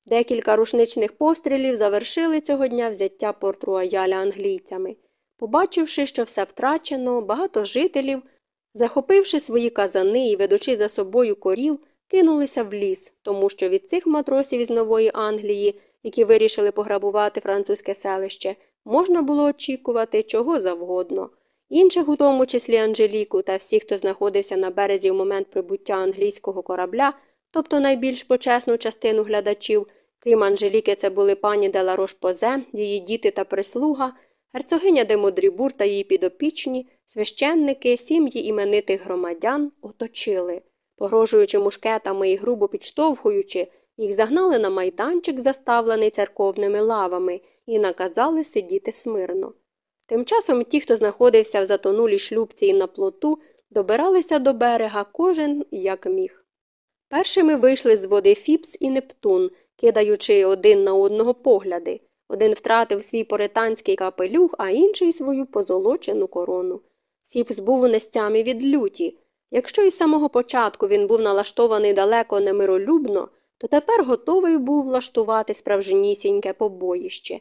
Декілька рушничних пострілів завершили цього дня взяття порт Руаяля англійцями. Побачивши, що все втрачено, багато жителів, захопивши свої казани і ведучи за собою корів, кинулися в ліс, тому що від цих матросів із Нової Англії, які вирішили пограбувати французьке селище, можна було очікувати чого завгодно. Інших, у тому числі Анжеліку та всіх, хто знаходився на березі в момент прибуття англійського корабля, тобто найбільш почесну частину глядачів, крім Анжеліки, це були пані Деларош Позе, її діти та прислуга, герцогиня де Модрібур та її підопічні, священники, сім'ї іменитих громадян оточили. Погрожуючи мушкетами і грубо підштовхуючи, їх загнали на майданчик, заставлений церковними лавами, і наказали сидіти смирно. Тим часом ті, хто знаходився в затонулій шлюпці і на плоту, добиралися до берега кожен як міг. Першими вийшли з води Фіпс і Нептун, кидаючи один на одного погляди. Один втратив свій пуританський капелюх, а інший свою позолочену корону. Фіпс був у нестямі від люті. Якщо із самого початку він був налаштований далеко не миролюбно, то тепер готовий був влаштувати справжнісіньке побоїще.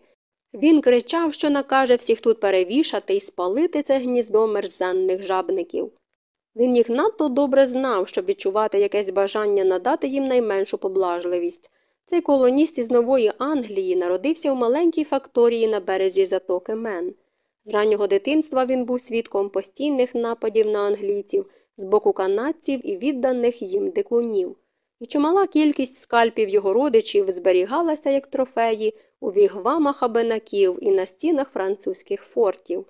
Він кричав, що накаже всіх тут перевішати і спалити це гніздо мерзенних жабників. Він їх надто добре знав, щоб відчувати якесь бажання надати їм найменшу поблажливість. Цей колоніст із Нової Англії народився у маленькій факторії на березі затоки Мен. З раннього дитинства він був свідком постійних нападів на англійців з боку канадців і відданих їм диклунів. І чимала кількість скальпів його родичів зберігалася як трофеї у вігвамах абенаків і на стінах французьких фортів.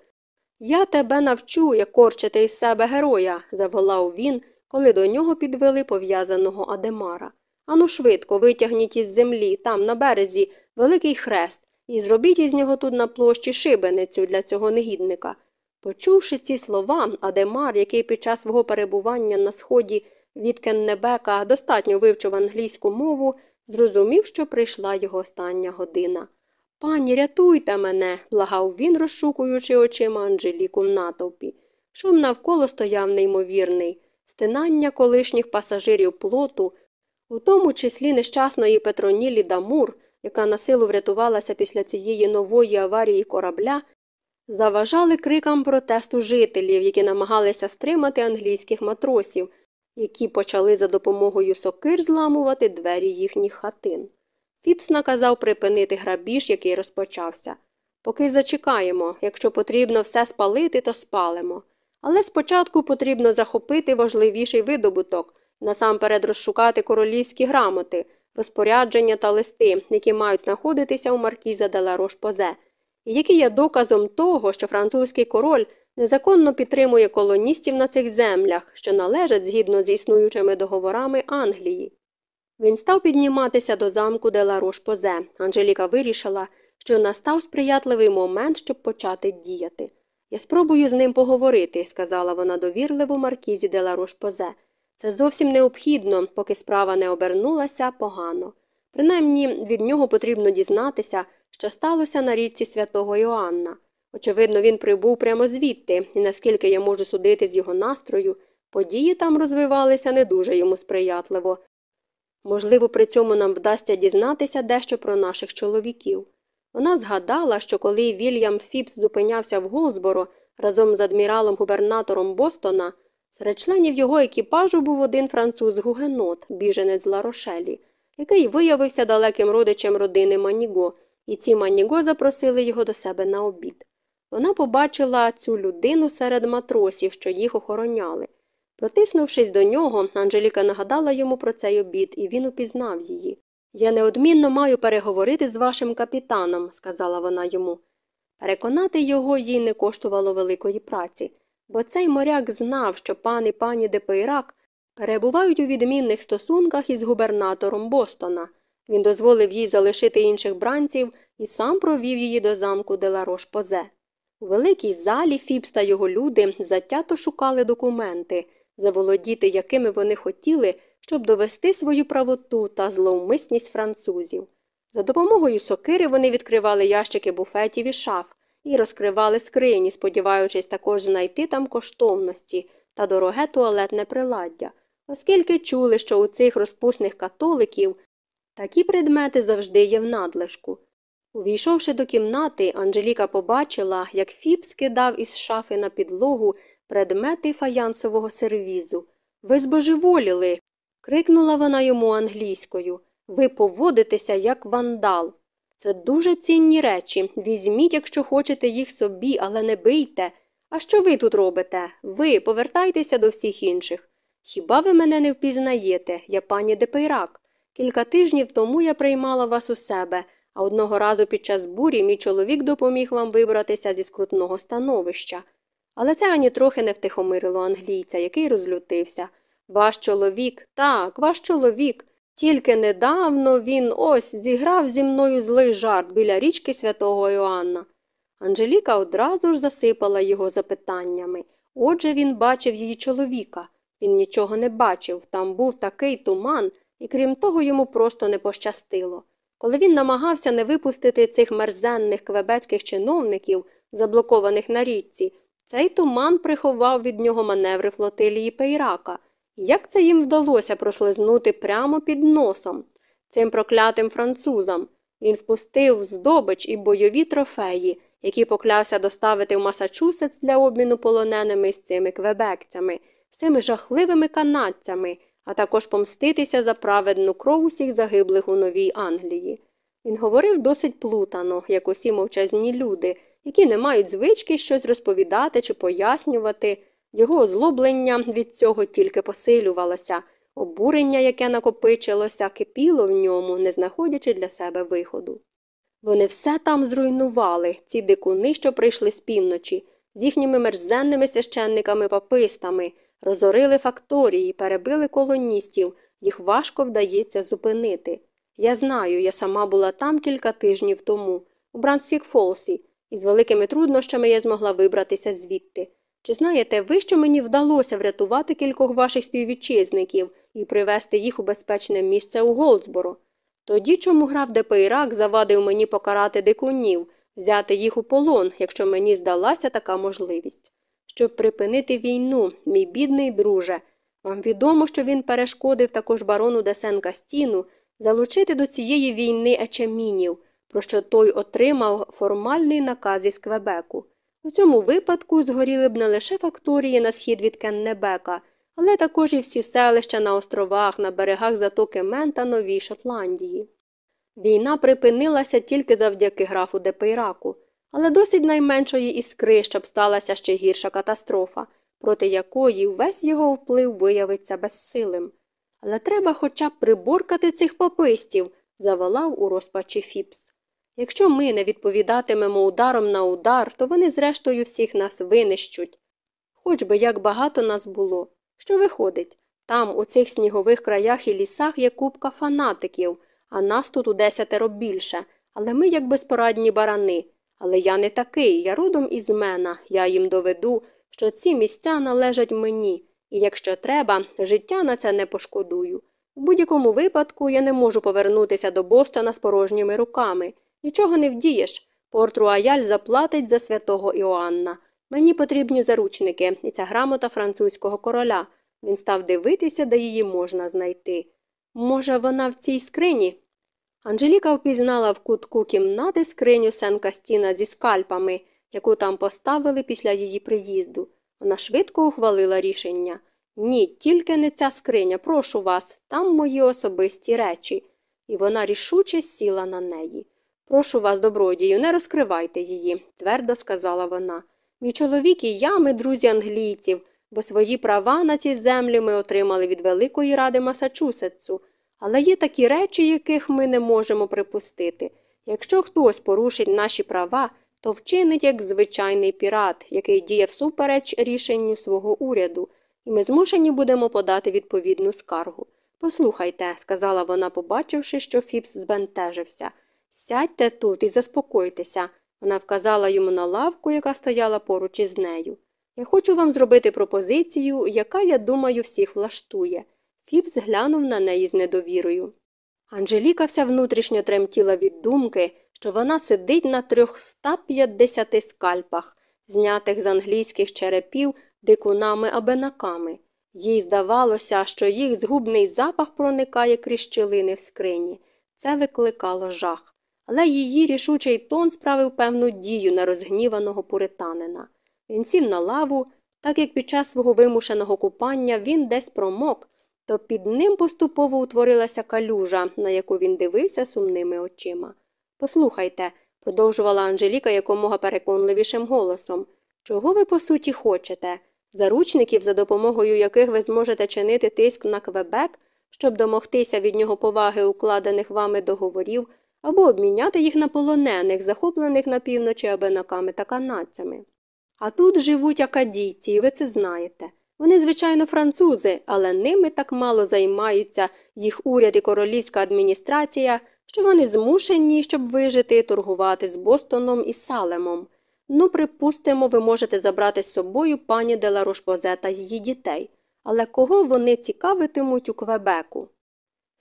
Я тебе навчу, як корчити із себе героя, заволав він, коли до нього підвели пов'язаного Адемара. Ану швидко витягніть із землі, там, на березі, великий хрест, і зробіть із нього тут на площі шибеницю для цього негідника. Почувши ці слова, Адемар, який під час свого перебування на сході від Кеннебека достатньо вивчив англійську мову, зрозумів, що прийшла його остання година. Пані, рятуйте мене, благав він, розшукуючи очима Анжеліку в натовпі. Шум навколо стояв неймовірний, стенання колишніх пасажирів плоту, у тому числі нещасної Петронілі Дамур, яка насилу врятувалася після цієї нової аварії корабля, заважали крикам протесту жителів, які намагалися стримати англійських матросів, які почали за допомогою сокир зламувати двері їхніх хатин. Фіпс наказав припинити грабіж, який розпочався. Поки зачекаємо, якщо потрібно все спалити, то спалимо. Але спочатку потрібно захопити важливіший видобуток, насамперед розшукати королівські грамоти, розпорядження та листи, які мають знаходитися у маркіза Деларош Позе, і які є доказом того, що французький король незаконно підтримує колоністів на цих землях, що належать згідно з існуючими договорами Англії. Він став підніматися до замку Деларош Позе. Анжеліка вирішила, що настав сприятливий момент, щоб почати діяти. Я спробую з ним поговорити, сказала вона довірливо маркізі Деларош Позе. Це зовсім необхідно, поки справа не обернулася погано. Принаймні від нього потрібно дізнатися, що сталося на річці святого Йоанна. Очевидно, він прибув прямо звідти, і наскільки я можу судити з його настрою, події там розвивалися не дуже йому сприятливо. Можливо, при цьому нам вдасться дізнатися дещо про наших чоловіків. Вона згадала, що коли Вільям Фіпс зупинявся в Голдсборо разом з адміралом губернатором Бостона, серед членів його екіпажу був один француз Гугенот, біженець з Ларошелі, який виявився далеким родичем родини Маніго, і ці Маніго запросили його до себе на обід. Вона побачила цю людину серед матросів, що їх охороняли. Протиснувшись до нього, Анжеліка нагадала йому про цей обід, і він упізнав її. Я неодмінно маю переговорити з вашим капітаном, сказала вона йому. Переконати його їй не коштувало великої праці, бо цей моряк знав, що пан і пані Депейрак перебувають у відмінних стосунках із губернатором Бостона. Він дозволив їй залишити інших бранців і сам провів її до замку Деларош Позе. У великій залі Фіпс та його люди затято шукали документи, заволодіти якими вони хотіли, щоб довести свою правоту та зловмисність французів. За допомогою сокири вони відкривали ящики буфетів і шаф і розкривали скрині, сподіваючись також знайти там коштовності та дороге туалетне приладдя, оскільки чули, що у цих розпусних католиків такі предмети завжди є в надлишку. Увійшовши до кімнати, Анжеліка побачила, як Фіпс скидав із шафи на підлогу предмети фаянсового сервізу. Ви збожеволіли. крикнула вона йому англійською. Ви поводитеся як вандал. Це дуже цінні речі. Візьміть, якщо хочете їх собі, але не бийте. А що ви тут робите? Ви повертайтеся до всіх інших. Хіба ви мене не впізнаєте? Я пані Депейрак. Кілька тижнів тому я приймала вас у себе, а одного разу під час бурі мій чоловік допоміг вам вибратися зі скрутного становища. Але це ані трохи не втихомирило англійця, який розлютився. Ваш чоловік, так, ваш чоловік. Тільки недавно він ось зіграв зі мною злий жарт біля річки святого Іоанна. Анжеліка одразу ж засипала його запитаннями. Отже, він бачив її чоловіка. Він нічого не бачив, там був такий туман, і крім того, йому просто не пощастило. Коли він намагався не випустити цих мерзенних квебецьких чиновників, заблокованих на річці, цей туман приховав від нього маневри флотилії Пейрака. Як це їм вдалося прослизнути прямо під носом? Цим проклятим французам. Він впустив здобич і бойові трофеї, які поклявся доставити в Масачусетс для обміну полоненими з цими квебекцями, з цими жахливими канадцями, а також помститися за праведну кров усіх загиблих у Новій Англії. Він говорив досить плутано, як усі мовчазні люди, які не мають звички щось розповідати чи пояснювати. Його озлоблення від цього тільки посилювалося, обурення, яке накопичилося, кипіло в ньому, не знаходячи для себе виходу. Вони все там зруйнували, ці дикуни, що прийшли з півночі, з їхніми мерзенними священниками-папистами, розорили факторії, перебили колоністів, їх важко вдається зупинити. Я знаю, я сама була там кілька тижнів тому, у Брансвік Фолсі, і з великими труднощами я змогла вибратися звідти. Чи знаєте ви, що мені вдалося врятувати кількох ваших співвітчизників і привезти їх у безпечне місце у Голдсборо? Тоді чому граф Депейрак завадив мені покарати дикунів, взяти їх у полон, якщо мені здалася така можливість? Щоб припинити війну, мій бідний друже, вам відомо, що він перешкодив також барону Десенка Стіну залучити до цієї війни ечемінів, про що той отримав формальний наказ із Квебеку. У цьому випадку згоріли б не лише факторії на схід від Кеннебека, але також і всі селища на островах, на берегах затоки Мен та Новій Шотландії. Війна припинилася тільки завдяки графу Депейраку, але досить найменшої іскри, щоб сталася ще гірша катастрофа, проти якої весь його вплив виявиться безсилим. Але треба хоча б приборкати цих папистів, заволав у розпачі Фіпс. Якщо ми не відповідатимемо ударом на удар, то вони, зрештою, всіх нас винищуть. Хоч би як багато нас було. Що виходить? Там, у цих снігових краях і лісах, є купка фанатиків, а нас тут у десятеро більше, але ми як безпорадні барани. Але я не такий, я родом із мена, я їм доведу, що ці місця належать мені, і якщо треба, життя на це не пошкодую. У будь-якому випадку я не можу повернутися до Бостона з порожніми руками. Нічого не вдієш. Порт Руаяль заплатить за святого Іоанна. Мені потрібні заручники і ця грамота французького короля. Він став дивитися, де її можна знайти. Може, вона в цій скрині? Анжеліка впізнала в кутку кімнати скриню Сен-Кастіна зі скальпами, яку там поставили після її приїзду. Вона швидко ухвалила рішення. Ні, тільки не ця скриня, прошу вас, там мої особисті речі. І вона рішуче сіла на неї. Прошу вас, добродію, не розкривайте її, твердо сказала вона. Мій чоловік і я, ми друзі англійців. бо свої права на ці землі ми отримали від Великої Ради Масачусетсу. Але є такі речі, яких ми не можемо припустити. Якщо хтось порушить наші права, то вчинить як звичайний пірат, який діє всупереч рішенню свого уряду, і ми змушені будемо подати відповідну скаргу. Послухайте, сказала вона, побачивши, що Фіпс збентежився. Сядьте тут і заспокойтеся. Вона вказала йому на лавку, яка стояла поруч із нею. Я хочу вам зробити пропозицію, яка, я думаю, всіх влаштує. Фіпс глянув на неї з недовірою. Анжеліка вся внутрішньо тремтіла від думки, що вона сидить на 350 скальпах, знятих з англійських черепів дикунами абенаками. Їй здавалося, що їх згубний запах проникає крізь щілини в скрині. Це викликало жах. Але її рішучий тон справив певну дію на розгніваного пуританина. Він сів на лаву, так як під час свого вимушеного купання він десь промок, то під ним поступово утворилася калюжа, на яку він дивився сумними очима. Послухайте, продовжувала Анжеліка якомога переконливішим голосом, чого ви по суті хочете? Заручників, за допомогою яких ви зможете чинити тиск на Квебек, щоб домогтися від нього поваги укладених вами договорів, або обміняти їх на полонених, захоплених на півночі абенаками та канадцями. А тут живуть акадійці, і ви це знаєте. Вони, звичайно, французи, але ними так мало займаються їх уряд і королівська адміністрація, що вони змушені, щоб вижити, торгувати з Бостоном і Салемом. Ну, припустимо, ви можете забрати з собою пані Деларош Позе та її дітей, але кого вони цікавитимуть у Квебеку?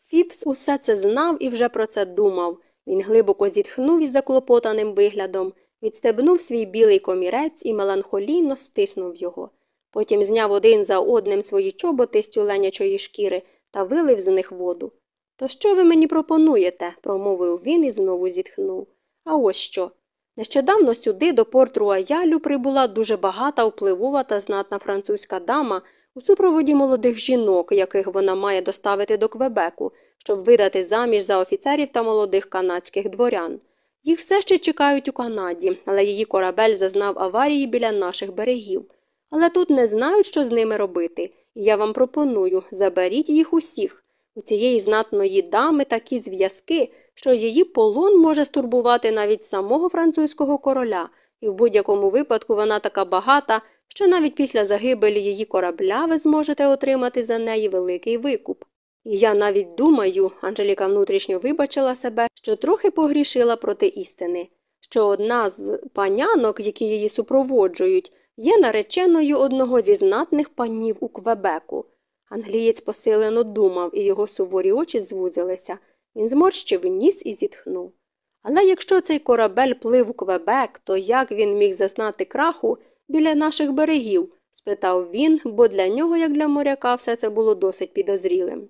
Фіпс усе це знав і вже про це думав. Він глибоко зітхнув із заклопотаним виглядом, відстебнув свій білий комірець і меланхолійно стиснув його. Потім зняв один за одним свої чоботи з тюленячої шкіри та вилив з них воду. То що ви мені пропонуєте? промовив він і знову зітхнув. А ось що. Нещодавно сюди до порт Руаялю прибула дуже багата, впливова та знатна французька дама у супроводі молодих жінок, яких вона має доставити до Квебеку, щоб видати заміж за офіцерів та молодих канадських дворян. Їх все ще чекають у Канаді, але її корабель зазнав аварії біля наших берегів. Але тут не знають, що з ними робити, і я вам пропоную заберіть їх усіх. У цієї знатної дами такі зв'язки, що її полон може стурбувати навіть самого французького короля, і в будь-якому випадку вона така багата, що навіть після загибелі її корабля ви зможете отримати за неї великий викуп. І я навіть думаю, Анжеліка внутрішньо вибачила себе, що трохи погрішила проти істини, що одна з панянок, які її супроводжують, є нареченою одного зі знатних панів у Квебеку. Англієць посилено думав, і його суворі очі звузилися. Він зморщив ніс і зітхнув. Але якщо цей корабель плив у Квебек, то як він міг зазнати краху біля наших берегів? спитав він, бо для нього, як для моряка, все це було досить підозрілим.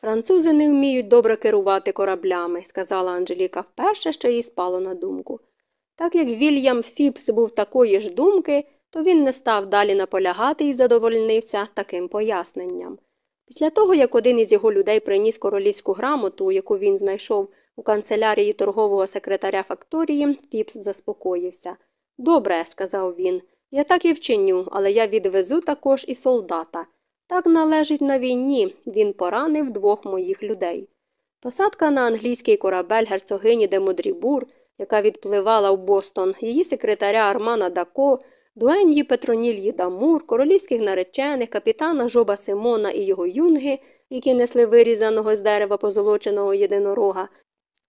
Французи не вміють добре керувати кораблями, сказала Анжеліка вперше, що їй спало на думку. Так як Вільям Фіпс був такої ж думки, то він не став далі наполягати і задовольнився таким поясненням. Після того, як один із його людей приніс королівську грамоту, яку він знайшов у канцелярії торгового секретаря факторії, Фіпс заспокоївся. Добре, сказав він, я так і вчиню, але я відвезу також і солдата. Так належить на війні, він поранив двох моїх людей. Посадка на англійський корабель герцогині де Модрібур, яка відпливала в Бостон, її секретаря Армана Дако, дуеньї Петронільї Дамур, королівських наречених, капітана Жоба Симона і його юнги, які несли вирізаного з дерева позолоченого єдинорога,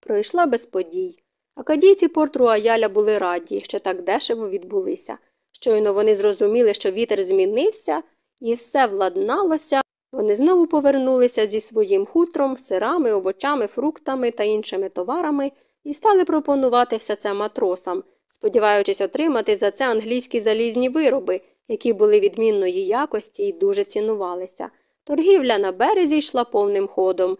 пройшла без подій. Акадійці порт Руаяля були раді, що так дешево відбулися. Щойно вони зрозуміли, що вітер змінився, і все владналося, вони знову повернулися зі своїм хутром, сирами, овочами, фруктами та іншими товарами і стали пропонувати все це матросам, сподіваючись отримати за це англійські залізні вироби, які були відмінної якості і дуже цінувалися. Торгівля на березі йшла повним ходом.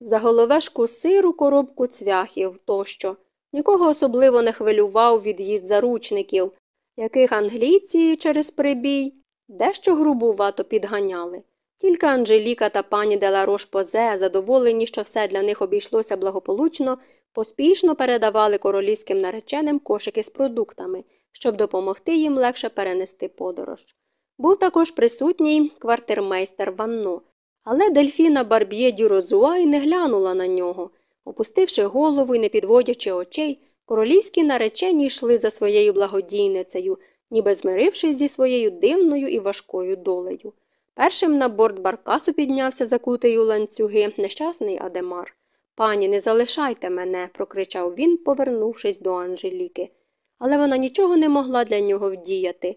За головешку сиру, коробку цвяхів тощо. Нікого особливо не хвилював від'їзд заручників, яких англійці через прибій дещо грубувато підганяли. Тільки Анжеліка та пані Деларош Позе, задоволені, що все для них обійшлося благополучно, поспішно передавали королівським нареченим кошики з продуктами, щоб допомогти їм легше перенести подорож. був також присутній квартирмейстер Ванно. Але дельфіна Барб'є Дюрозуа й не глянула на нього. Опустивши голову і не підводячи очей, королівські наречені йшли за своєю благодійницею, ніби змирившись зі своєю дивною і важкою долею. Першим на борт баркасу піднявся закутий у ланцюги нещасний Адемар. Пані, не залишайте мене, прокричав він, повернувшись до Анжеліки. Але вона нічого не могла для нього вдіяти.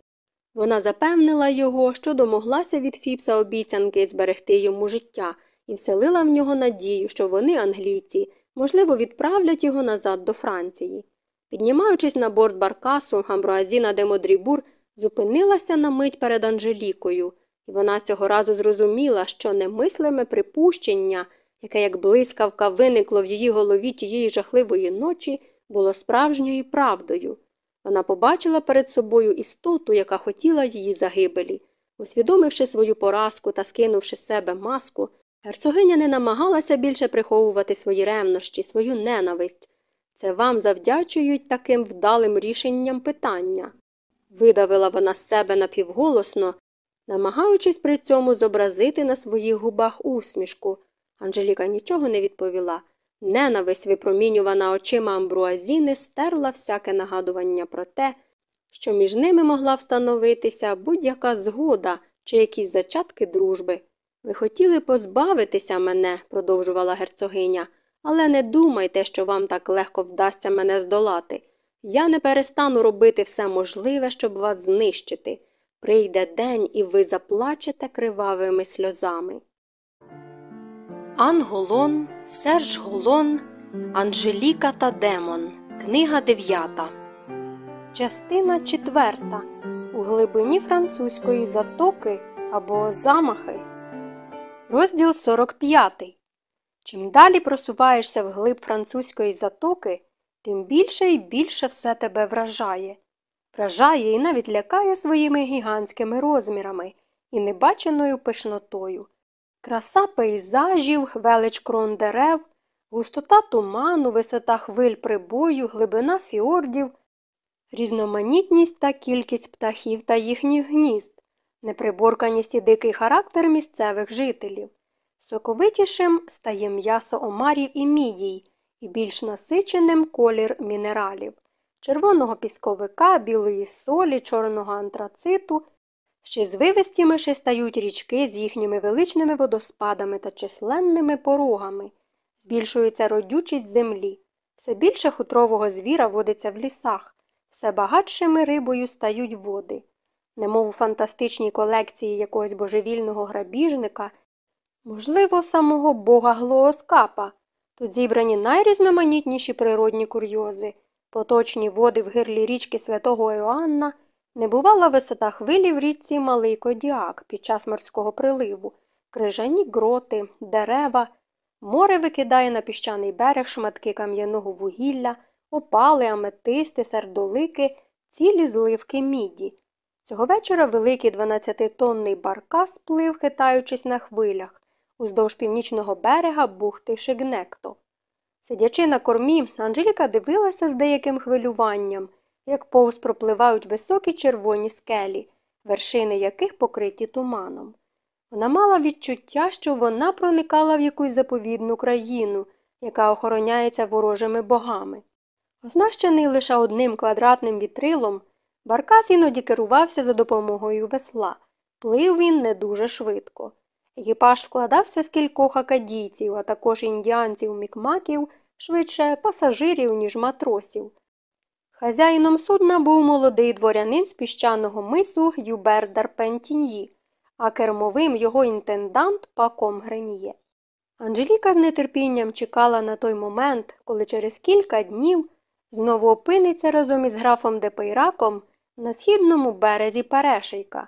Вона запевнила його, що домоглася від Фіпса обіцянки зберегти йому життя, і вселила в нього надію, що вони, англійці, можливо, відправлять його назад до Франції. Піднімаючись на борт баркасу, Амбруазіна де Модрібур зупинилася на мить перед Анжелікою, і вона цього разу зрозуміла, що немислиме припущення, яке як блискавка виникло в її голові тієї жахливої ночі, було справжньою правдою. Вона побачила перед собою істоту, яка хотіла її загибелі. Усвідомивши свою поразку та скинувши з себе маску, герцогиня не намагалася більше приховувати свої ревнощі, свою ненависть. Це вам завдячують таким вдалим рішенням питання. Видавила вона з себе напівголосно, намагаючись при цьому зобразити на своїх губах усмішку. Анжеліка нічого не відповіла. Ненависть, випромінювана очима амбруазіни, стерла всяке нагадування про те, що між ними могла встановитися будь-яка згода чи якісь зачатки дружби. Ви хотіли позбавитися мене, продовжувала герцогиня, але не думайте, що вам так легко вдасться мене здолати. Я не перестану робити все можливе, щоб вас знищити. Прийде день, і ви заплачете кривавими сльозами. Анголон, Серж Голон, Анжеліка та Демон. Книга дев'ята. Частина четверта. У глибині французької затоки або замахи. Розділ 45. Чим далі просуваєшся вглиб французької затоки, тим більше і більше все тебе вражає. Вражає і навіть лякає своїми гігантськими розмірами і небаченою пишнотою. Краса пейзажів, велич крон дерев, густота туману, висота хвиль прибою, глибина фіордів, різноманітність та кількість птахів та їхніх гнізд, неприборканість і дикий характер місцевих жителів. Соковитішим стає м'ясо омарів і мідій, і більш насиченим колір мінералів, червоного пісковика, білої солі, чорного антрациту. Ще звивистіміші стають річки з їхніми величними водоспадами та численними порогами, збільшується родючість землі, все більше хутрового звіра водиться в лісах, все багатшими рибою стають води. Немов у фантастичній колекції якогось божевільного грабіжника, можливо, самого бога Глооскапа. Тут зібрані найрізноманітніші природні курйози, поточні води в гирлі річки святого Іоанна – Небувала висота хвилі в річці Малий Кодіак під час морського приливу, крижані гроти, дерева, море викидає на піщаний берег шматки кам'яного вугілля, опали, аметисти, сердолики, цілі зливки міді. Цього вечора великий 12-тонний баркас плив, хитаючись на хвилях, уздовж північного берега бухти Шигнекто. Сидячи на кормі, Анжеліка дивилася з деяким хвилюванням як повз пропливають високі червоні скелі, вершини яких покриті туманом. Вона мала відчуття, що вона проникала в якусь заповідну країну, яка охороняється ворожими богами. Оснащений лише одним квадратним вітрилом, Баркас іноді керувався за допомогою весла. Плив він не дуже швидко. Екіпаж складався з кількох акадійців, а також індіанців мікмаків, швидше пасажирів, ніж матросів. Хазяїном судна був молодий дворянин з піщаного мису Юбер Дарпентіньї, а кермовим його інтендант Паком Грен'є. Анжеліка з нетерпінням чекала на той момент, коли через кілька днів знову опиниться разом із графом Депейраком на східному березі Парешейка.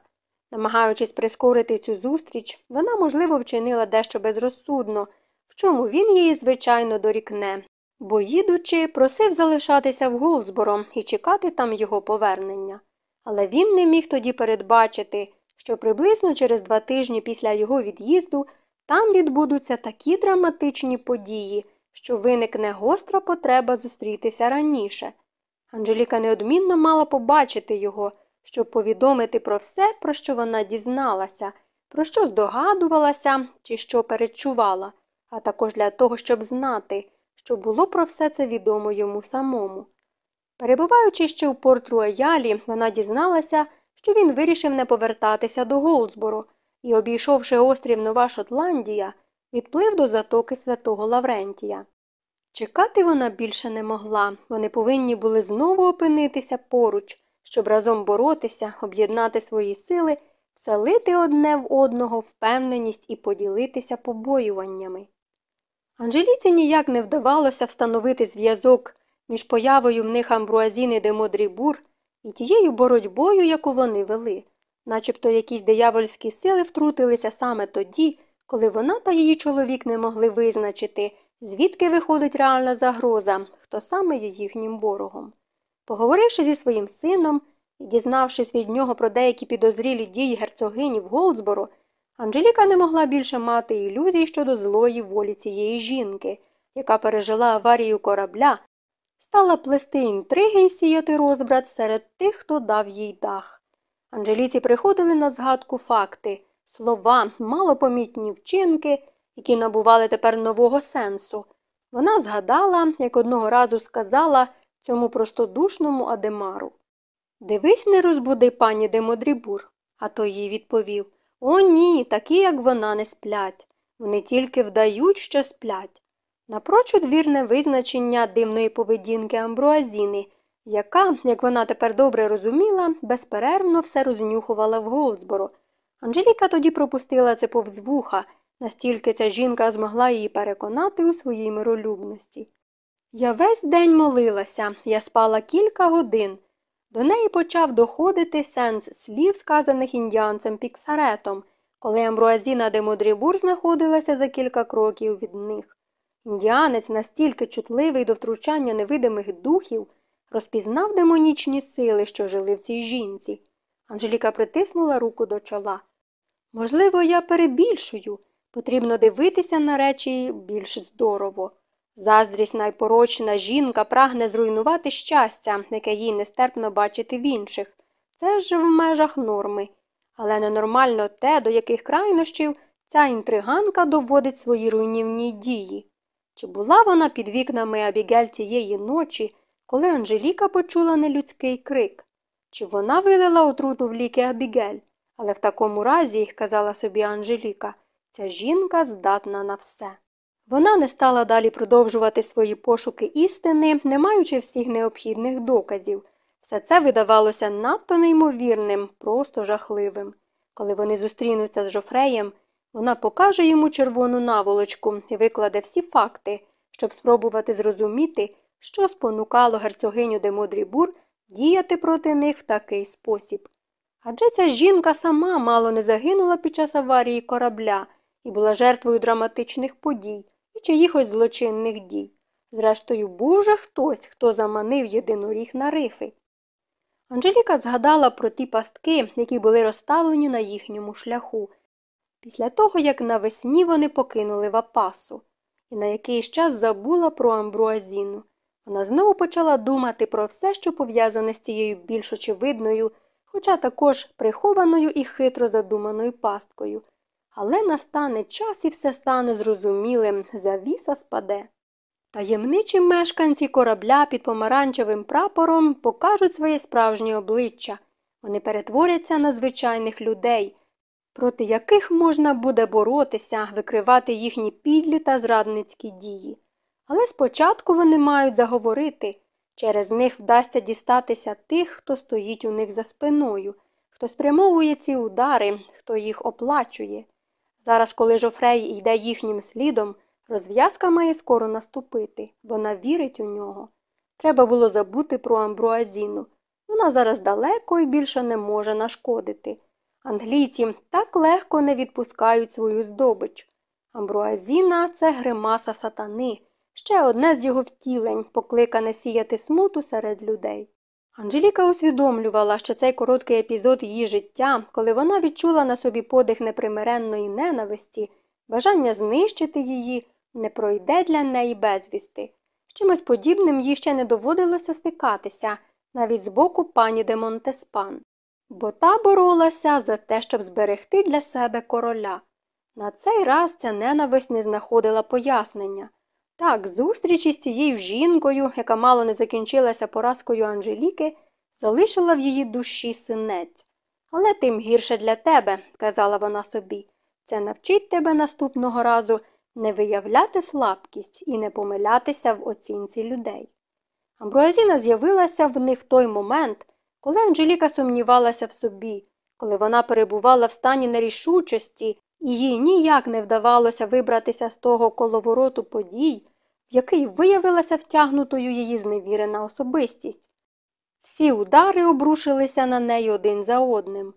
Намагаючись прискорити цю зустріч, вона, можливо, вчинила дещо безрозсудно, в чому він її, звичайно, дорікне, бо, їдучи, просив залишатися в Голдсборо і чекати там його повернення. Але він не міг тоді передбачити, що приблизно через два тижні після його від'їзду там відбудуться такі драматичні події, що виникне гостра потреба зустрітися раніше. Анжеліка неодмінно мала побачити його, щоб повідомити про все, про що вона дізналася, про що здогадувалася чи що перечувала, а також для того, щоб знати, що було про все це відомо йому самому. Перебуваючи ще у порт Руаялі, вона дізналася, що він вирішив не повертатися до Голдсборо і, обійшовши острів Нова Шотландія, відплив до затоки святого Лаврентія. Чекати вона більше не могла, вони повинні були знову опинитися поруч, щоб разом боротися, об'єднати свої сили, вселити одне в одного впевненість і поділитися побоюваннями. Анжеліці ніяк не вдавалося встановити зв'язок між появою в них амбруазіни де Модрібур і тією боротьбою, яку вони вели, начебто якісь диявольські сили втрутилися саме тоді, коли вона та її чоловік не могли визначити, звідки виходить реальна загроза, хто саме є їхнім ворогом. Поговоривши зі своїм сином і дізнавшись від нього про деякі підозрілі дії герцогині в Голдсборо, Анжеліка не могла більше мати ілюзій щодо злої волі цієї жінки, яка пережила аварію корабля, стала плести інтриги і сіяти розбрат серед тих, хто дав їй дах. Анжеліці приходили на згадку факти, слова, малопомітні вчинки, які набували тепер нового сенсу. Вона згадала, як одного разу сказала цьому простодушному Адемару. Дивись, не розбуди пані Демодрібур. А той їй відповів О, ні, такі, як вона, не сплять. Вони тільки вдають, що сплять. Напрочуд вірне визначення дивної поведінки Амбруазіни, яка, як вона тепер добре розуміла, безперервно все рознюхувала в Голдсборо. Анжеліка тоді пропустила це повз вуха, настільки ця жінка змогла її переконати у своїй миролюбності. Я весь день молилася, я спала кілька годин. До неї почав доходити сенс слів, сказаних індіанцем Піксаретом, коли Амбруазіна де Модрібур знаходилася за кілька кроків від них. Індіанець, настільки чутливий до втручання невидимих духів, розпізнав демонічні сили, що жили в цій жінці. Анжеліка притиснула руку до чола. Можливо, я перебільшую. Потрібно дивитися на речі більш здорово. Заздрість найпорочна жінка прагне зруйнувати щастя, яке їй нестерпно бачити в інших. Це ж в межах норми. Але ненормально те, до яких крайнощів ця інтриганка доводить свої руйнівні дії. Чи була вона під вікнами Абігель цієї ночі, коли Анжеліка почула нелюдський крик? Чи вона вилила отруту в ліки Абігель? Але в такому разі, казала собі Анжеліка, ця жінка здатна на все. Вона не стала далі продовжувати свої пошуки істини, не маючи всіх необхідних доказів. Все це видавалося надто неймовірним, просто жахливим. Коли вони зустрінуться з Жофреєм, вона покаже йому червону наволочку і викладе всі факти, щоб спробувати зрозуміти, що спонукало герцогиню де Модрібур діяти проти них в такий спосіб. Адже ця жінка сама мало не загинула під час аварії корабля і була жертвою драматичних подій і чиїхось злочинних дій. Зрештою, був же хтось, хто заманив єдиноріг на рифи. Анжеліка згадала про ті пастки, які були розставлені на їхньому шляху, після того, як навесні вони покинули Вапасу, і на якийсь час забула про амбруазіну. Вона знову почала думати про все, що пов'язане з цією більш очевидною, хоча також прихованою і хитро задуманою пасткою. Але настане час і все стане зрозумілим, завіса спаде. Таємничі мешканці корабля під помаранчевим прапором покажуть своє справжнє обличчя. Вони перетворяться на звичайних людей, проти яких можна буде боротися, викривати їхні підлі та зрадницькі дії. Але спочатку вони мають заговорити через них вдасться дістатися тих, хто стоїть у них за спиною, хто спрямовує ці удари, хто їх оплачує. Зараз, коли Жофрей йде їхнім слідом, розв'язка має скоро наступити. Вона вірить у нього. Треба було забути про амбруазіну. Вона зараз далеко і більше не може нашкодити. Англійці так легко не відпускають свою здобич. Амбруазіна це гримаса сатани, ще одне з його втілень, покликане сіяти смуту серед людей. Анжеліка усвідомлювала, що цей короткий епізод її життя, коли вона відчула на собі подих непримиренної ненависті, бажання знищити її, не пройде для неї безвісти. Чимось подібним їй ще не доводилося стикатися, навіть з боку пані де Монтеспан. бо та боролася за те, щоб зберегти для себе короля. На цей раз ця ненависть не знаходила пояснення. Так, зустріч із цією жінкою, яка мало не закінчилася поразкою Анжеліки, залишила в її душі синець. Але тим гірше для тебе, казала вона собі, це навчить тебе наступного разу не виявляти слабкість і не помилятися в оцінці людей. Амбруазіна з'явилася в них в той момент, коли Анжеліка сумнівалася в собі, коли вона перебувала в стані нерішучості, їй ніяк не вдавалося вибратися з того коловороту подій, в який виявилася втягнутою її зневірена особистість. Всі удари обрушилися на неї один за одним.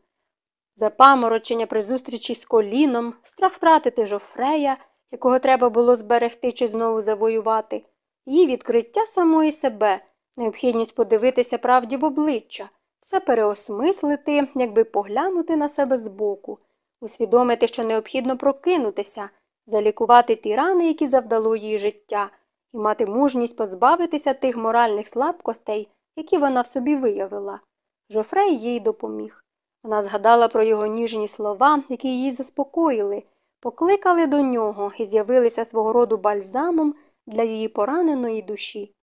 Запаморочення при зустрічі з коліном, страх втратити жофрея, якого треба було зберегти чи знову завоювати, її відкриття самої себе, необхідність подивитися правді в обличчя, все переосмислити, якби поглянути на себе збоку, усвідомити, що необхідно прокинутися, залікувати ті рани, які завдало їй життя, і мати мужність позбавитися тих моральних слабкостей, які вона в собі виявила. Жофрей їй допоміг. Вона згадала про його ніжні слова, які її заспокоїли, покликали до нього і з'явилися свого роду бальзамом для її пораненої душі.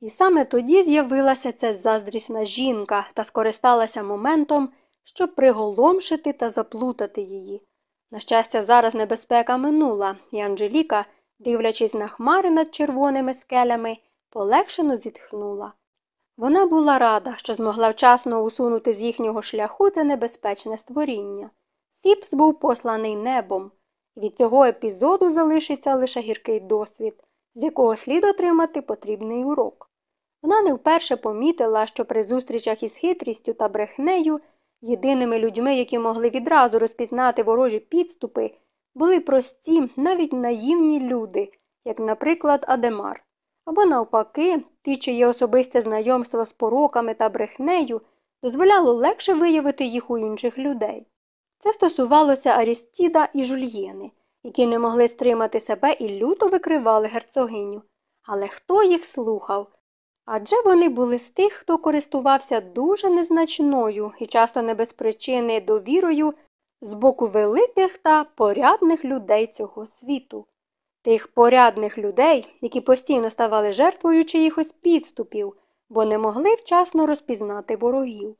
І саме тоді з'явилася ця заздрісна жінка та скористалася моментом, щоб приголомшити та заплутати її. На щастя, зараз небезпека минула, і Анжеліка, дивлячись на хмари над червоними скелями, полегшено зітхнула. Вона була рада, що змогла вчасно усунути з їхнього шляху це небезпечне створіння. Фіпс був посланий небом. Від цього епізоду залишиться лише гіркий досвід, з якого слід отримати потрібний урок. Вона не вперше помітила, що при зустрічах із хитрістю та брехнею єдиними людьми, які могли відразу розпізнати ворожі підступи, були прості, навіть наївні люди, як, наприклад, Адемар. Або, навпаки, ті, чиє особисте знайомство з пороками та брехнею дозволяло легше виявити їх у інших людей. Це стосувалося Арістіда і Жульєни, які не могли стримати себе і люто викривали герцогиню. Але хто їх слухав? Адже вони були з тих, хто користувався дуже незначною і часто не без причини довірою з боку великих та порядних людей цього світу. Тих порядних людей, які постійно ставали жертвою чиїхось підступів, бо не могли вчасно розпізнати ворогів.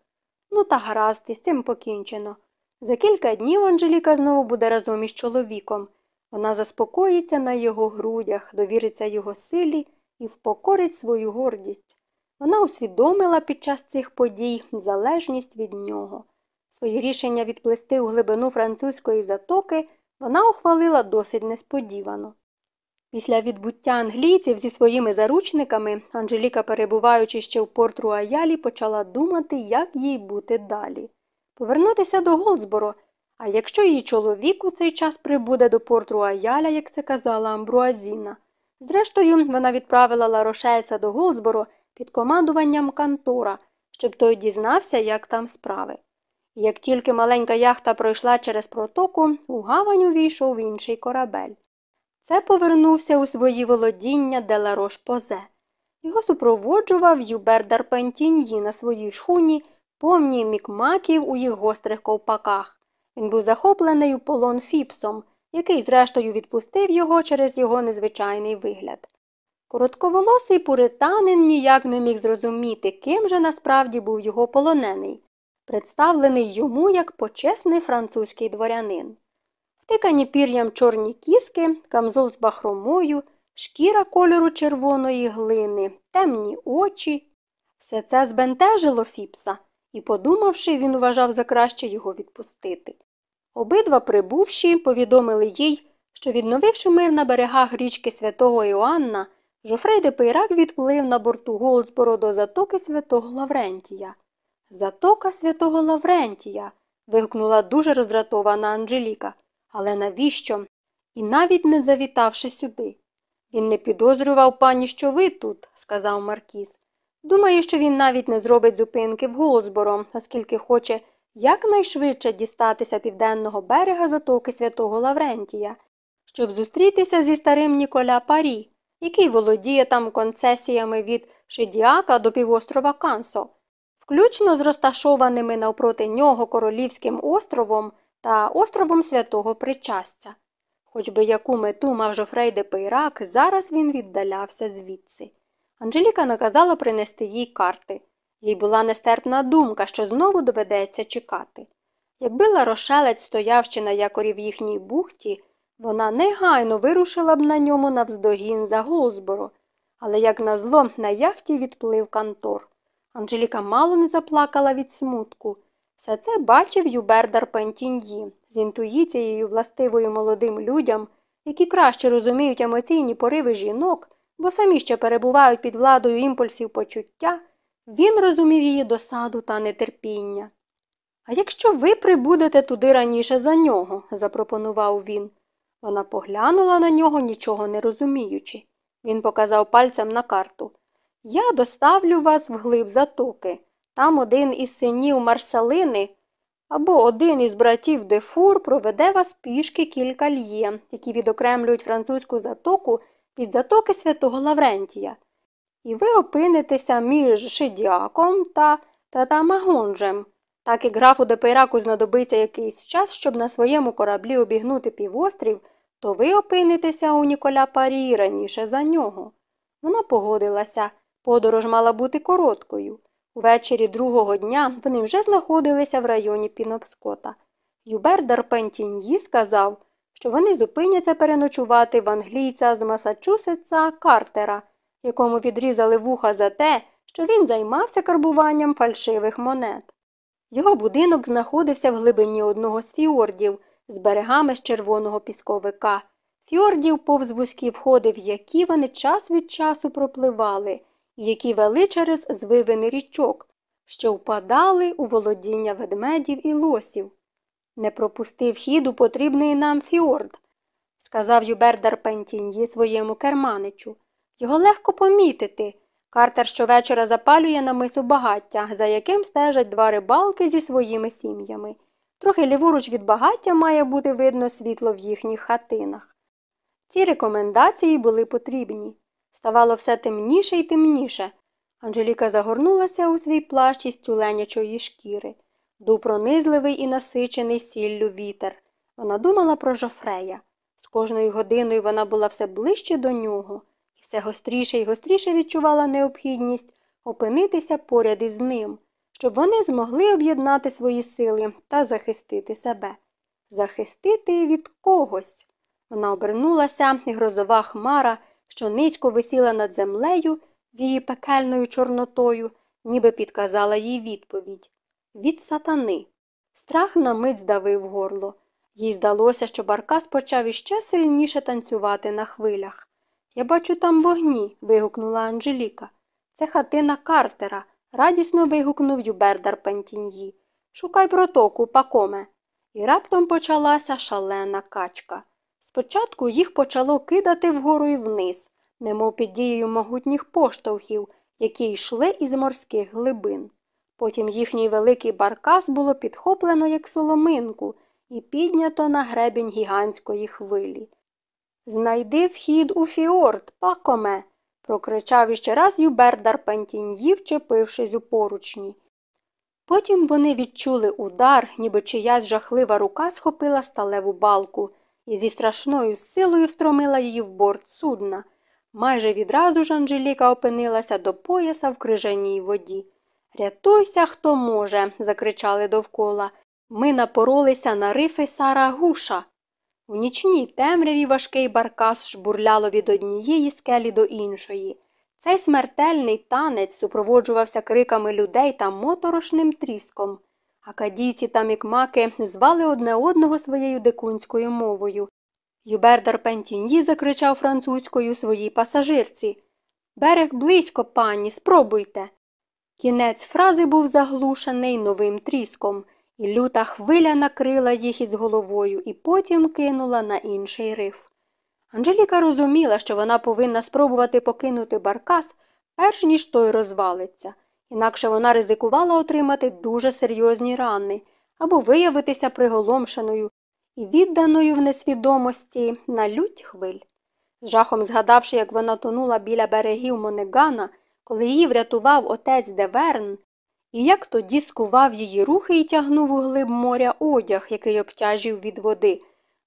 Ну та гаразд, із цим покінчено. За кілька днів Анжеліка знову буде разом із чоловіком. Вона заспокоїться на його грудях, довіриться його силі і впокорить свою гордість. Вона усвідомила під час цих подій залежність від нього. Своє рішення відплести у глибину французької затоки вона ухвалила досить несподівано. Після відбуття англійців зі своїми заручниками Анжеліка, перебуваючи ще в порт Руаялі, почала думати, як їй бути далі. Повернутися до Голдсборо, а якщо її чоловік у цей час прибуде до порт Руаяля, як це казала Амбруазіна. Зрештою, вона відправила Ларошельця до Голдсборо під командуванням Кантора, щоб той дізнався, як там справи. Як тільки маленька яхта пройшла через протоку, у гавань увійшов інший корабель. Це повернувся у свої володіння Деларош Позе. Його супроводжував Юбер Дарпентіньї на своїй шхуні, повній мікмаків у їх гострих ковпаках. Він був захоплений у полон Фіпсом, який, зрештою, відпустив його через його незвичайний вигляд. Коротковолосий пуританин ніяк не міг зрозуміти, ким же насправді був його полонений, представлений йому як почесний французький дворянин. Втикані пір'ям чорні кіски, камзол з бахромою, шкіра кольору червоної глини, темні очі. Все це збентежило Фіпса, і, подумавши, він вважав за краще його відпустити. Обидва прибувші повідомили їй, що, відновивши мир на берегах річки святого Іоанна, Жофрей де Пейрак відплив на борту Голдсборо до затоки святого Лаврентія. Затока святого Лаврентія. вигукнула дуже роздратована Анжеліка. Але навіщо? І навіть не завітавши сюди. Він не підозрював пані, що ви тут, сказав Маркіз. Думаю, що він навіть не зробить зупинки в Голзборо, оскільки хоче якнайшвидше дістатися південного берега затоки святого Лаврентія, щоб зустрітися зі старим Ніколя Парі, який володіє там концесіями від Шедіака до півострова Кансо. включно з розташованими навпроти нього Королівським островом та островом Святого Причастя. Хоч би яку мету мав Жофрей де Пейрак, зараз він віддалявся звідси. Анжеліка наказала принести їй карти. Їй була нестерпна думка, що знову доведеться чекати. Якби ларошелець стояв ще на якорі в їхній бухті, вона негайно вирушила б на ньому навздогін за Голзборо, але, як назло, на яхті відплив Кантор. Анжеліка мало не заплакала від смутку. Все це бачив Юбердар Пентіньї з інтуїцією, властивою молодим людям, які краще розуміють емоційні пориви жінок, бо самі ще перебувають під владою імпульсів почуття, він розумів її досаду та нетерпіння. А якщо ви прибудете туди раніше за нього, запропонував він. Вона поглянула на нього, нічого не розуміючи. Він показав пальцем на карту. Я доставлю вас вглиб затоки. Там один із синів Марсалини або один із братів Дефур проведе вас пішки кілька льє, які відокремлюють французьку затоку від затоки святого Лаврентія. І ви опинитеся між Шидяком та Татамагонжем. Так як графу Депейраку знадобиться якийсь час, щоб на своєму кораблі обігнути півострів, то ви опинитеся у Ніколя Парі раніше за нього. Вона погодилася. Подорож мала бути короткою. Увечері другого дня вони вже знаходилися в районі Пінопскота. Юбер Дарпентіньї сказав, що вони зупиняться переночувати в англійця з Масачусетса Картера, якому відрізали вуха за те, що він займався карбуванням фальшивих монет. Його будинок знаходився в глибині одного з фіордів з берегами з червоного пісковика. Фіордів повз вузькі входи, в які вони час від часу пропливали які вели через звивини річок, що впадали у володіння ведмедів і лосів. Не пропустив хід у потрібний нам фіорд, сказав Юбердар Пентіньї своєму керманичу. Його легко помітити. Картер щовечора запалює на мису багаття, за яким стежать два рибалки зі своїми сім'ями. Трохи ліворуч від багаття має бути видно світло в їхніх хатинах. Ці рекомендації були потрібні. Ставало все темніше і темніше. Анжеліка загорнулася у свій плащ із тюленячої шкіри. Дув пронизливий і насичений сіллю вітер. Вона думала про Жофрея. З кожною годиною вона була все ближче до нього, все гостріше і гостріше відчувала необхідність опинитися поряд із ним, щоб вони змогли об'єднати свої сили та захистити себе. Захистити від когось. Вона обернулася, і грозова хмара що низько висіла над землею з її пекельною чорнотою, ніби підказала їй відповідь від сатани. Страх на мить здавив горло. Їй здалося, що Баркас почав іще сильніше танцювати на хвилях. Я бачу там вогні. вигукнула Анжеліка. Це хатина Картера, радісно вигукнув Юбердар Пентіньї. Шукай протоку, пакоме. І раптом почалася шалена качка. Спочатку їх почало кидати вгору і вниз, немов під дією могутніх поштовхів, які йшли із морських глибин. Потім їхній великий баркас було підхоплено, як соломинку, і піднято на гребінь гігантської хвилі. Знайди вхід у фіорд, пакоме. прокричав іще раз Юбердар Пентіньї, вчепившись у поручні. Потім вони відчули удар, ніби чиясь жахлива рука схопила сталеву балку і зі страшною силою стромила її в борт судна. Майже відразу ж Анжеліка опинилася до пояса в крижаній воді. Рятуйся, хто може, закричали довкола. Ми напоролися на рифи Сара Гуша. У нічній темряві важкий баркас жбурляло від однієї скелі до іншої. Цей смертельний танець супроводжувався криками людей та моторошним тріском. Акадійці та мікмаки звали одне одного своєю дикунською мовою. Юбердар Пентіньї закричав французькою своїй пасажирці Берег близько, пані, спробуйте. Кінець фрази був заглушений новим тріском, і люта хвиля накрила їх із головою і потім кинула на інший риф. Анжеліка розуміла, що вона повинна спробувати покинути баркас, перш ніж той розвалиться інакше вона ризикувала отримати дуже серйозні рани або виявитися приголомшеною і відданою в несвідомості на лють хвиль. З жахом згадавши, як вона тонула біля берегів Монегана, коли її врятував отець Деверн, і як тоді скував її рухи і тягнув у глиб моря одяг, який обтяжів від води.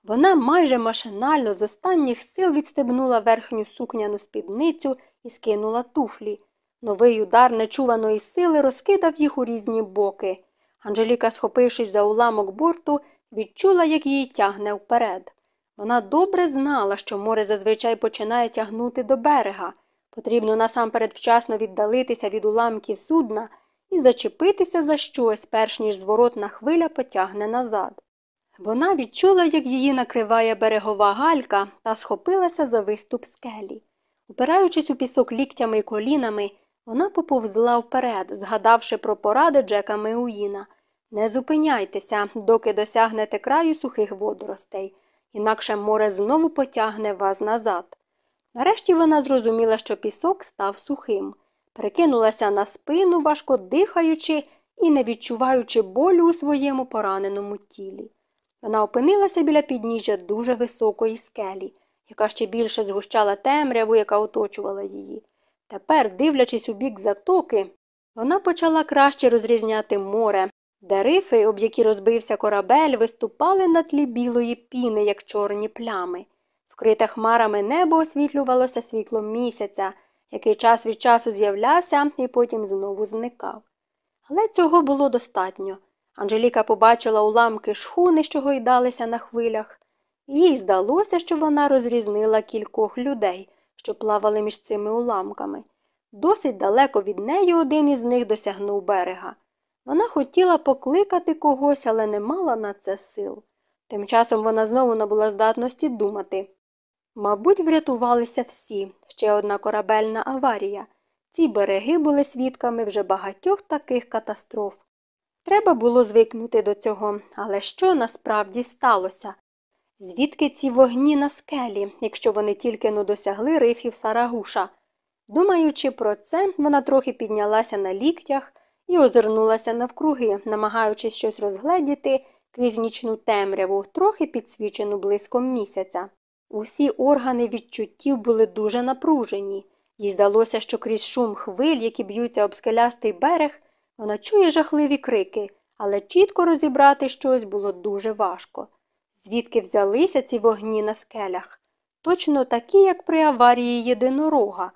Вона майже машинально з останніх сил відстебнула верхню сукняну спідницю і скинула туфлі. Новий удар нечуваної сили розкидав їх у різні боки. Анжеліка, схопившись за уламок борту, відчула, як її тягне вперед. Вона добре знала, що море зазвичай починає тягнути до берега. Потрібно насамперед вчасно віддалитися від уламків судна і зачепитися за щось, перш ніж зворотна хвиля потягне назад. Вона відчула, як її накриває берегова галька та схопилася за виступ скелі. Упираючись у пісок ліктями і колінами, вона поповзла вперед, згадавши про поради Джека Меуїна. Не зупиняйтеся, доки досягнете краю сухих водоростей, інакше море знову потягне вас назад. Нарешті вона зрозуміла, що пісок став сухим, перекинулася на спину, важко дихаючи і не відчуваючи болю у своєму пораненому тілі. Вона опинилася біля підніжжя дуже високої скелі, яка ще більше згущала темряву, яка оточувала її. Тепер, дивлячись у бік затоки, вона почала краще розрізняти море, де рифи, об які розбився корабель, виступали на тлі білої піни, як чорні плями. Вкрите хмарами небо освітлювалося світлом місяця, який час від часу з'являвся і потім знову зникав. Але цього було достатньо. Анжеліка побачила уламки шхуни, що гойдалися на хвилях, їй здалося, що вона розрізнила кількох людей, що плавали між цими уламками. Досить далеко від неї один із них досягнув берега. Вона хотіла покликати когось, але не мала на це сил. Тим часом вона знову набула здатності думати. Мабуть, врятувалися всі, ще одна корабельна аварія. Ці береги були свідками вже багатьох таких катастроф. Треба було звикнути до цього, але що насправді сталося? Звідки ці вогні на скелі, якщо вони тільки но досягли рифів Сарагуша? Думаючи про це, вона трохи піднялася на ліктях і озирнулася навкруги, намагаючись щось розгледіти крізь нічну темряву, трохи підсвічену блиском місяця. Усі органи відчуттів були дуже напружені, їй здалося, що крізь шум хвиль, які б'ються об скелястий берег, вона чує жахливі крики, але чітко розібрати щось було дуже важко. Звідки взялися ці вогні на скелях? Точно такі, як при аварії єдинорога.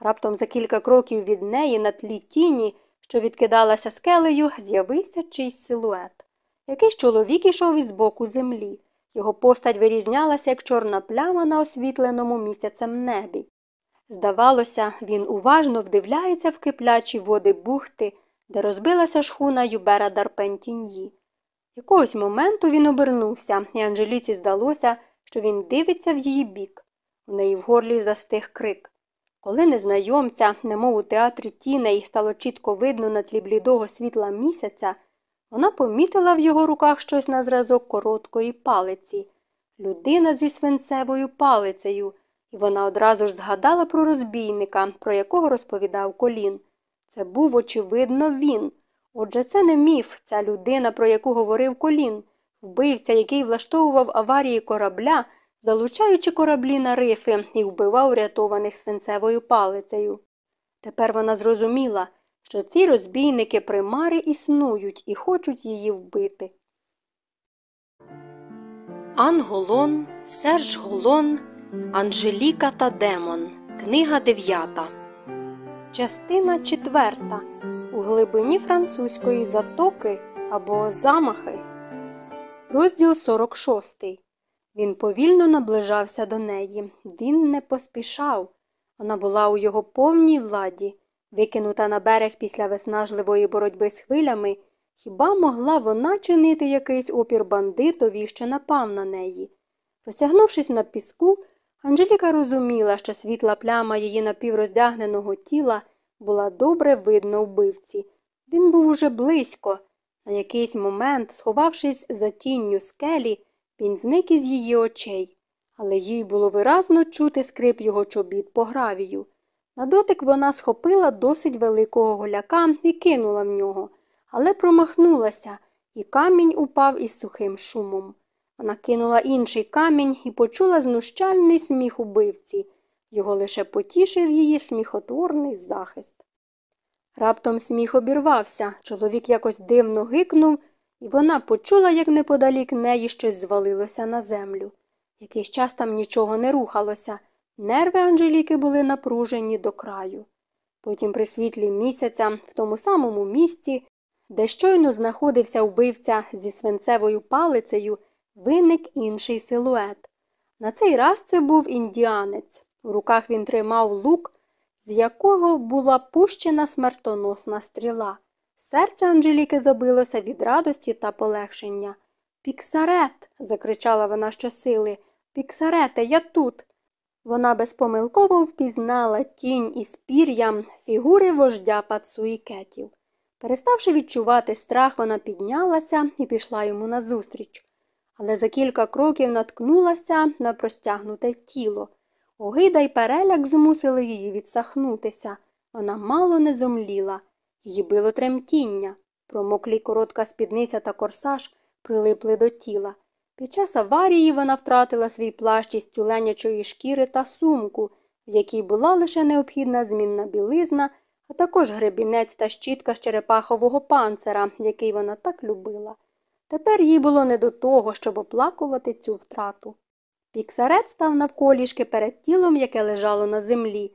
Раптом за кілька кроків від неї на тлі тіні, що відкидалася скелею, з'явився чийсь силует. Якийсь чоловік ішов із боку землі. Його постать вирізнялася, як чорна пляма на освітленому місяцем небі. Здавалося, він уважно вдивляється в киплячі води бухти, де розбилася шхуна Юбера Дарпентіньї. Якогось моменту він обернувся, і Анжеліці здалося, що він дивиться в її бік. У неї в горлі застиг крик. Коли незнайомця, немов у театрі тіней, стало чітко видно на тлі блідого світла місяця, вона помітила в його руках щось на зразок короткої палиці людина зі свинцевою палицею, і вона одразу ж згадала про розбійника, про якого розповідав колін. Це був, очевидно, він. Отже, це не міф, ця людина, про яку говорив колін, вбивця, який влаштовував аварії корабля, залучаючи кораблі на рифи і вбивав рятованих свинцевою палицею. Тепер вона зрозуміла, що ці розбійники примари існують і хочуть її вбити. Анголон, Серж Голон, Анжеліка та Демон. Книга дев'ята. Частина четверта. У глибині французької затоки або замахи. Розділ 46. Він повільно наближався до неї. Він не поспішав. Вона була у його повній владі. Викинута на берег після виснажливої боротьби з хвилями, хіба могла вона чинити якийсь опір бандитові, що напав на неї? Розтягнувшись на піску, Анжеліка розуміла, що світла пляма її напівроздягненого тіла була добре видно вбивці. Він був уже близько. На якийсь момент, сховавшись за тінню скелі, він зник із її очей, але їй було виразно чути скрип його чобіт по гравію. На дотик вона схопила досить великого голяка і кинула в нього, але промахнулася, і камінь упав із сухим шумом. Вона кинула інший камінь і почула знущальний сміх убивці. Його лише потішив її сміхотворний захист. Раптом сміх обірвався, чоловік якось дивно гикнув, і вона почула, як неподалік неї щось звалилося на землю. Якийсь час там нічого не рухалося, нерви Анжеліки були напружені до краю. Потім при світлі місяця, в тому самому місці, де щойно знаходився вбивця зі свинцевою палицею, виник інший силует. На цей раз це був індіанець. У руках він тримав лук, з якого була пущена смертоносна стріла. Серце Анжеліки забилося від радості та полегшення. Піксарет. закричала вона щосили. Піксарете, я тут. Вона безпомилково впізнала тінь із пір'ям фігури вождя пацуїкетів. Переставши відчувати страх, вона піднялася і пішла йому назустріч. Але за кілька кроків наткнулася на простягнуте тіло. Огида й переляк змусили її відсахнутися. Вона мало не зомліла. Її било тремтіння. Промоклі коротка спідниця та корсаж прилипли до тіла. Під час аварії вона втратила свій плащ із тюленячої шкіри та сумку, в якій була лише необхідна змінна білизна, а також гребінець та щітка з черепахового панцера, який вона так любила. Тепер їй було не до того, щоб оплакувати цю втрату. Піксарет став навколішки перед тілом, яке лежало на землі.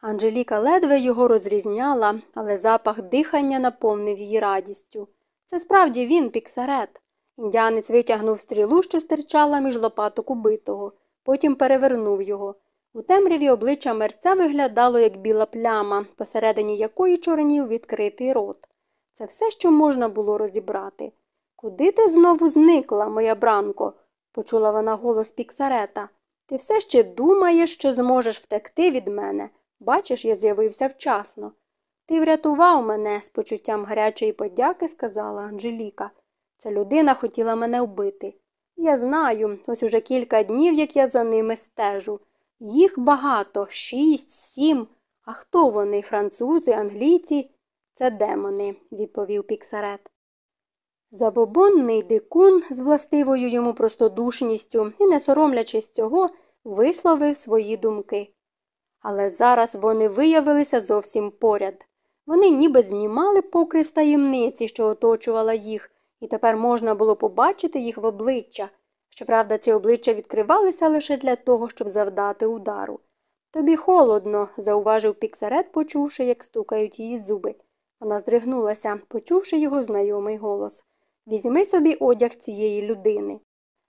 Анжеліка ледве його розрізняла, але запах дихання наповнив її радістю. Це справді він, піксарет. Індіанець витягнув стрілу, що стирчала між лопаток убитого, потім перевернув його. У темряві обличчя мерця виглядало, як біла пляма, посередині якої чорнів відкритий рот. Це все, що можна було розібрати. Куди ти знову зникла, моя бранко? почула вона голос піксарета. Ти все ще думаєш, що зможеш втекти від мене. Бачиш, я з'явився вчасно. Ти врятував мене, з почуттям гарячої подяки сказала Анжеліка. Ця людина хотіла мене вбити. Я знаю, ось уже кілька днів, як я за ними стежу. Їх багато, шість, сім. А хто вони? Французи, англійці? Це демони, відповів піксарет. Забобонний дикун з властивою йому простодушністю і, не соромлячись цього, висловив свої думки. Але зараз вони виявилися зовсім поряд. Вони ніби знімали покрив таємниці, що оточувала їх, і тепер можна було побачити їх в обличчя. Щоправда, ці обличчя відкривалися лише для того, щоб завдати удару. Тобі холодно, зауважив піксарет, почувши, як стукають її зуби. Вона здригнулася, почувши його знайомий голос. Візьми собі одяг цієї людини.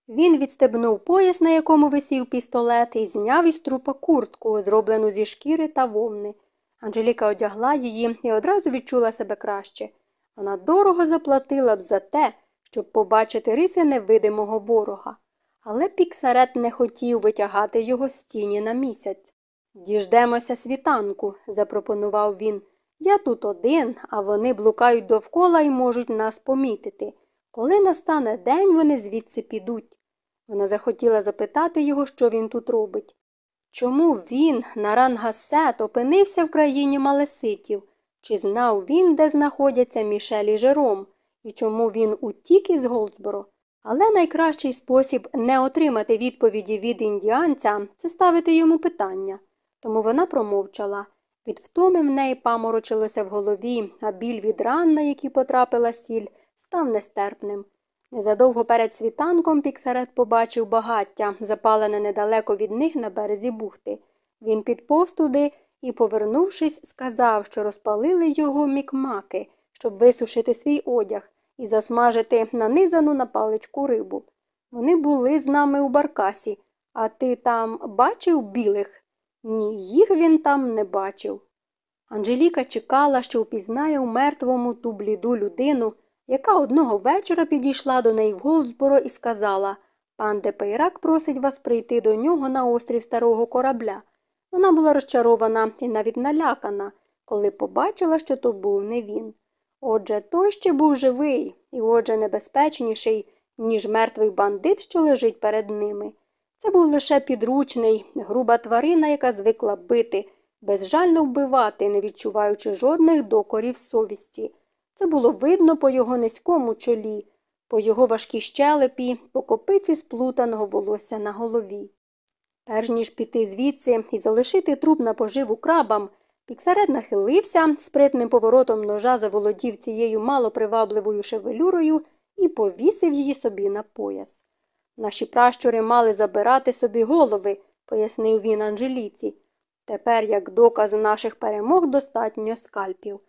Він відстебнув пояс, на якому висів пістолет, і зняв із трупа куртку, зроблену зі шкіри та вовни. Анжеліка одягла її і одразу відчула себе краще. Вона дорого заплатила б за те, щоб побачити риси невидимого ворога. Але піксарет не хотів витягати його з тіні на місяць. Діждемося світанку, запропонував він. Я тут один, а вони блукають довкола і можуть нас помітити. Коли настане день, вони звідси підуть. Вона захотіла запитати його, що він тут робить. Чому він, Нарангасет, опинився в країні малеситів? Чи знав він, де знаходяться Мішель і Жером, і чому він утік із Голдсборо? Але найкращий спосіб не отримати відповіді від індіанця це ставити йому питання. Тому вона промовчала. Від втоми в неї паморочилося в голові, а біль від ран, на які потрапила сіль, став нестерпним. Незадовго перед світанком Піксарет побачив багаття, запалене недалеко від них на березі бухти. Він підповз туди і, повернувшись, сказав, що розпалили його мікмаки, щоб висушити свій одяг і засмажити нанизану на паличку рибу. Вони були з нами у баркасі, а ти там бачив білих? Ні, їх він там не бачив. Анжеліка чекала, що впізнає у мертвому ту бліду людину, яка одного вечора підійшла до неї в Голдсборо і сказала Пан Депейрак просить вас прийти до нього на острів старого корабля. Вона була розчарована і навіть налякана, коли побачила, що то був не він. Отже, той ще був живий і, отже, небезпечніший, ніж мертвий бандит, що лежить перед ними. Це був лише підручний, груба тварина, яка звикла бити, безжально вбивати, не відчуваючи жодних докорів совісті. Це було видно по його низькому чолі, по його важкій щелепі, по копиці сплутаного волосся на голові. Перш ніж піти звідси і залишити труп на поживу крабам, Піксарет нахилився, спритним поворотом ножа заволодів цією малопривабливою шевелюрою і повісив її собі на пояс. Наші пращури мали забирати собі голови, пояснив він Анжеліці. Тепер, як доказ наших перемог, достатньо скальпів.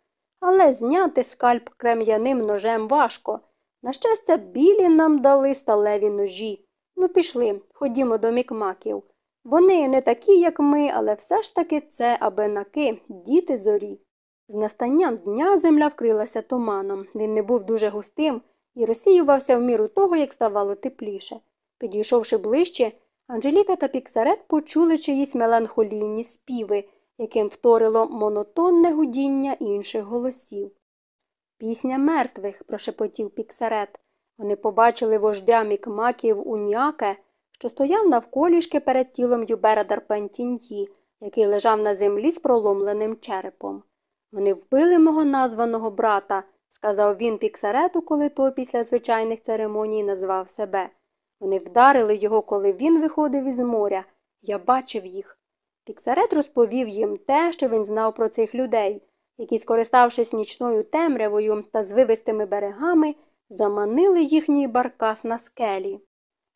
Але зняти скальп крем'яним ножем важко. На щастя, білі нам дали сталеві ножі. Ну, пішли, ходімо до мікмаків. Вони не такі, як ми, але все ж таки це абенаки, діти зорі. З настанням дня земля вкрилася туманом. Він не був дуже густим і розсіювався в міру того, як ставало тепліше. Підійшовши ближче, Анжеліка та Піксарет почули чиїсь меланхолійні співи, яким вторило монотонне гудіння інших голосів. Пісня мертвих, прошепотів Піксарет. Вони побачили вождя мікмаків Уніаке, що стояв навколішки перед тілом Юбера Дарпентіньї, який лежав на землі з проломленим черепом. Вони вбили мого названого брата, сказав він Піксарету, коли той після звичайних церемоній назвав себе. Вони вдарили його, коли він виходив із моря. Я бачив їх. Піксарет розповів їм те, що він знав про цих людей, які, скориставшись нічною темрявою та звивистими берегами, заманили їхній баркас на скелі.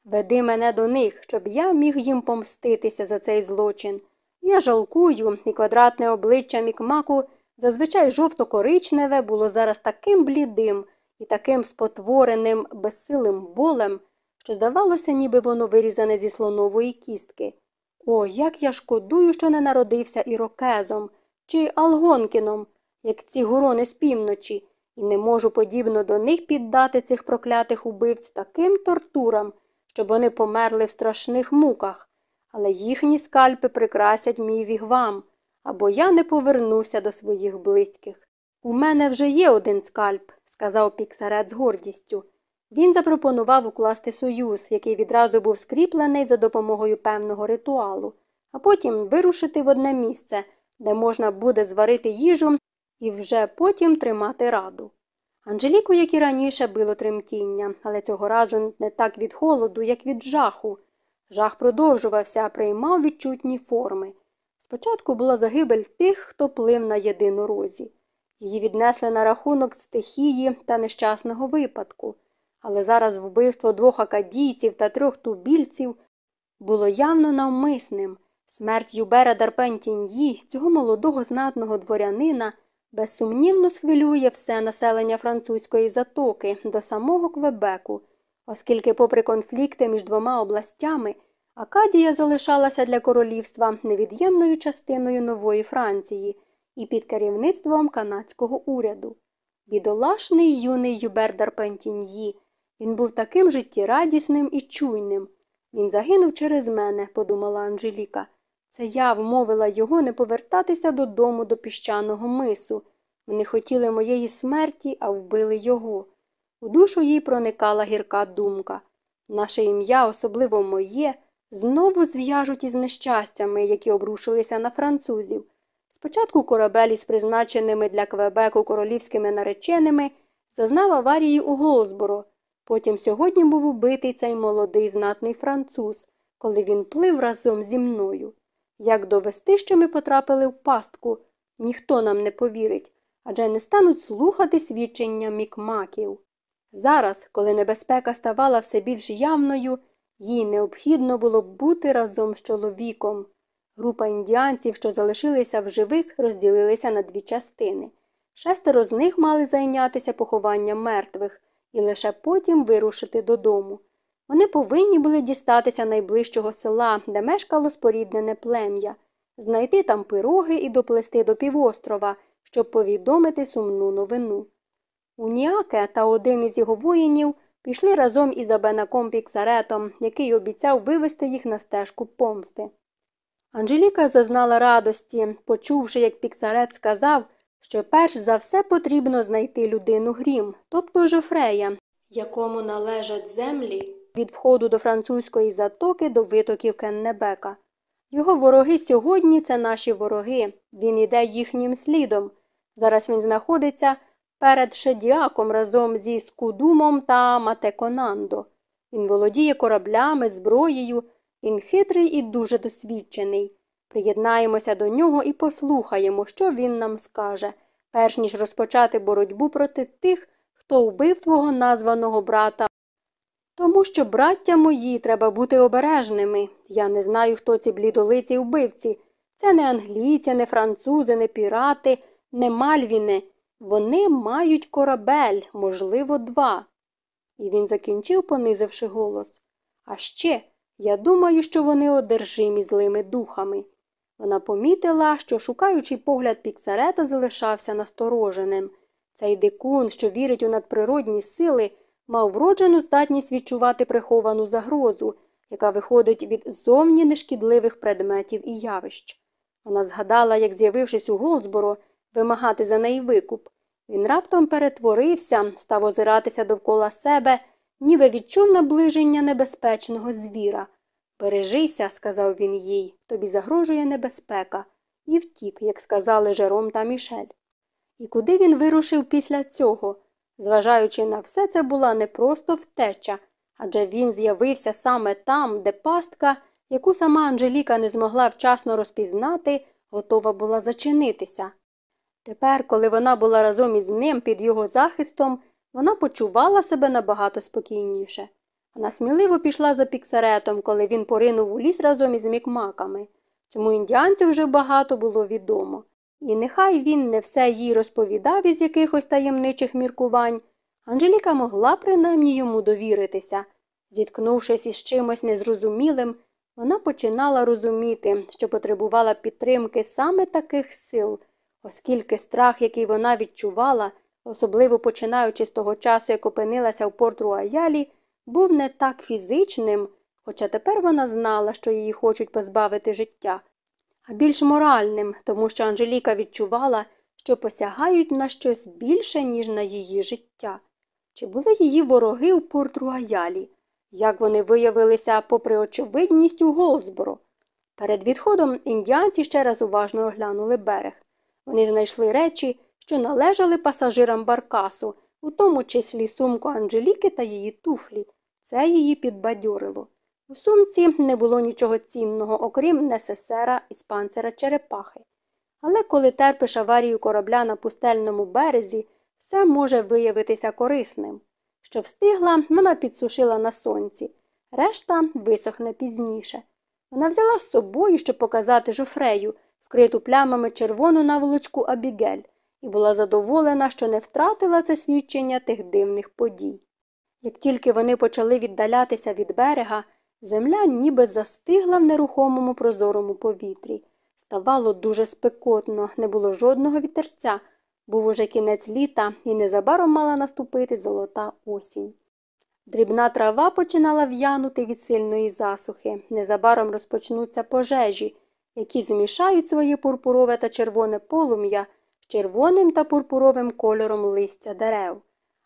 Веди мене до них, щоб я міг їм помститися за цей злочин. Я жалкую, і квадратне обличчя мікмаку, зазвичай жовто-коричневе, було зараз таким блідим і таким спотвореним, безсилим болем, що здавалося, ніби воно вирізане зі слонової кістки. О, як я шкодую, що не народився ірокезом чи алгонкіном, як ці гурони з півночі, і не можу подібно до них піддати цих проклятих убивць таким тортурам, щоб вони померли в страшних муках, але їхні скальпи прикрасять мій вігвам, або я не повернуся до своїх близьких. У мене вже є один скальп, сказав Піксарет з гордістю. Він запропонував укласти союз, який відразу був скріплений за допомогою певного ритуалу, а потім вирушити в одне місце, де можна буде зварити їжу і вже потім тримати раду. Анжеліку, як і раніше, било тремтіння, але цього разу не так від холоду, як від жаху. Жах продовжувався, приймав відчутні форми. Спочатку була загибель тих, хто плив на єдинорозі. Її віднесли на рахунок стихії та нещасного випадку, але зараз вбивство двох акадійців та трьох тубільців було явно навмисним. Смерть Юбера Дарпентіньї, цього молодого знатного дворянина, безсумнівно схвилює все населення французької затоки до самого Квебеку, оскільки, попри конфлікти між двома областями, Акадія залишалася для королівства невід'ємною частиною нової Франції і під керівництвом канадського уряду. Бідолашний юний Юбер Дарпентіньї, він був таким життєрадісним і чуйним. Він загинув через мене, подумала Анжеліка. Це я вмовила його не повертатися додому до піщаного мису. Вони хотіли моєї смерті, а вбили його. У душу їй проникала гірка думка. Наше ім'я, особливо моє, знову зв'яжуть із нещастями, які обрушилися на французів. Спочатку корабель із призначеними для Квебеку королівськими нареченими зазнав аварії у Голзборо. Потім сьогодні був убитий цей молодий знатний француз, коли він плив разом зі мною. Як довести, що ми потрапили в пастку, ніхто нам не повірить, адже не стануть слухати свідчення мікмаків. Зараз, коли небезпека ставала все більш явною, їй необхідно було бути разом з чоловіком. Група індіанців, що залишилися в живих, розділилися на дві частини. Шестеро з них мали зайнятися похованням мертвих і лише потім вирушити додому. Вони повинні були дістатися найближчого села, де мешкало споріднене плем'я, знайти там пироги і доплести до півострова, щоб повідомити сумну новину. Уніаке та один із його воїнів пішли разом із Абенаком Піксаретом, який обіцяв вивести їх на стежку помсти. Анжеліка зазнала радості, почувши, як Піксарет сказав, що перш за все потрібно знайти людину грім, тобто жофрея, якому належать землі від входу до французької затоки до витоків Кеннебека. Його вороги сьогодні це наші вороги, він іде їхнім слідом. Зараз він знаходиться перед Шедіаком разом зі Скудумом та Матеконандо. Він володіє кораблями, зброєю, він хитрий і дуже досвідчений. Приєднаємося до нього і послухаємо, що він нам скаже, перш ніж розпочати боротьбу проти тих, хто вбив твого названого брата. Тому що, браття мої, треба бути обережними. Я не знаю, хто ці блідолиці вбивці. Це не англійці, не французи, не пірати, не мальвіни. Вони мають корабель, можливо, два. І він закінчив, понизивши голос. А ще я думаю, що вони одержимі злими духами. Вона помітила, що шукаючий погляд піксарета залишався настороженим. Цей дикун, що вірить у надприродні сили, мав вроджену здатність відчувати приховану загрозу, яка виходить від зовні нешкідливих предметів і явищ. Вона згадала, як, з'явившись у Голдсборо, вимагати за неї викуп. Він раптом перетворився, став озиратися довкола себе, ніби відчув наближення небезпечного звіра. Бережися, сказав він їй, тобі загрожує небезпека, і втік, як сказали Жером та Мішель. І куди він вирушив після цього? Зважаючи на все, це була не просто втеча, адже він з'явився саме там, де пастка, яку сама Анжеліка не змогла вчасно розпізнати, готова була зачинитися. Тепер, коли вона була разом із ним під його захистом, вона почувала себе набагато спокійніше. Вона сміливо пішла за піксаретом, коли він поринув у ліс разом із мікмаками. Цьому індіанцю вже багато було відомо. І нехай він не все їй розповідав із якихось таємничих міркувань, Анжеліка могла принаймні йому довіритися. Зіткнувшись із чимось незрозумілим, вона починала розуміти, що потребувала підтримки саме таких сил, оскільки страх, який вона відчувала, особливо починаючи з того часу, як опинилася в порт Руаялі, був не так фізичним, хоча тепер вона знала, що її хочуть позбавити життя, більш моральним, тому що Анжеліка відчувала, що посягають на щось більше, ніж на її життя. Чи були її вороги у порт Руаялі? Як вони виявилися попри очевидність у Голдсборо? Перед відходом індіанці ще раз уважно оглянули берег. Вони знайшли речі, що належали пасажирам баркасу, у тому числі сумку Анжеліки та її туфлі. Це її підбадьорило. У сумці не було нічого цінного, окрім несесера із панцира черепахи. Але коли терпиш аварію корабля на пустельному березі, все може виявитися корисним. Що встигла, вона підсушила на сонці, решта висохне пізніше. Вона взяла з собою, щоб показати жофрею, вкриту плямами червону наволочку Абігель, і була задоволена, що не втратила це свідчення тих дивних подій. Як тільки вони почали віддалятися від берега, земля ніби застигла в нерухомому прозорому повітрі. Ставало дуже спекотно, не було жодного вітерця, був уже кінець літа і незабаром мала наступити золота осінь. Дрібна трава починала в'янути від сильної засухи, незабаром розпочнуться пожежі, які змішають своє пурпурове та червоне полум'я з червоним та пурпуровим кольором листя дерев.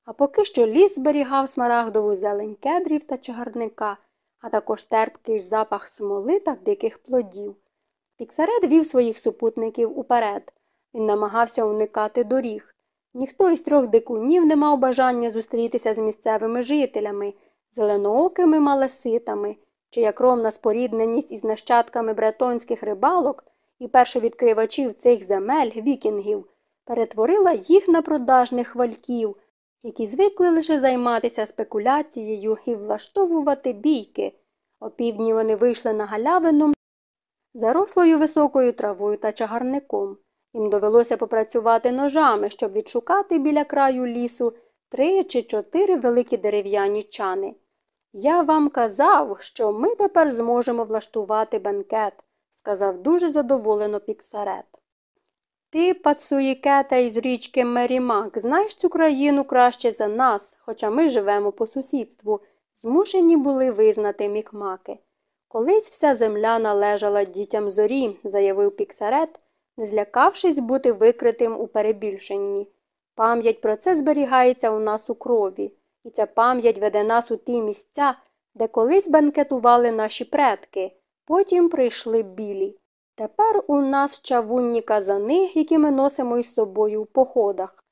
А поки що ліс зберігав смарагдову зелень кедрів та чагарника, а також терпкий запах смоли та диких плодів. Піксарет вів своїх супутників уперед. Він намагався уникати доріг. Ніхто із трьох дикунів не мав бажання зустрітися з місцевими жителями, зеленоокими малеситами, чия кровна спорідненість із нащадками бретонських рибалок і першовідкривачів цих земель вікінгів перетворила їх на продажних хвальків, які звикли лише займатися спекуляцією і влаштовувати бійки. Опівдні вони вийшли на галявину, зарослою високою травою та чагарником. Їм довелося попрацювати ножами, щоб відшукати біля краю лісу три чи чотири великі дерев'яні чани. Я вам казав, що ми тепер зможемо влаштувати бенкет, сказав дуже задоволено піксарет. Ти, пацуїкета із річки Мерімак, знаєш цю країну краще за нас, хоча ми живемо по сусідству, змушені були визнати мікмаки. Колись вся земля належала дітям зорі, заявив піксарет, не злякавшись бути викритим у перебільшенні. Пам'ять про це зберігається у нас у крові, і ця пам'ять веде нас у ті місця, де колись банкетували наші предки, потім прийшли білі. Тепер у нас чавунні казани, які ми носимо із собою в походах.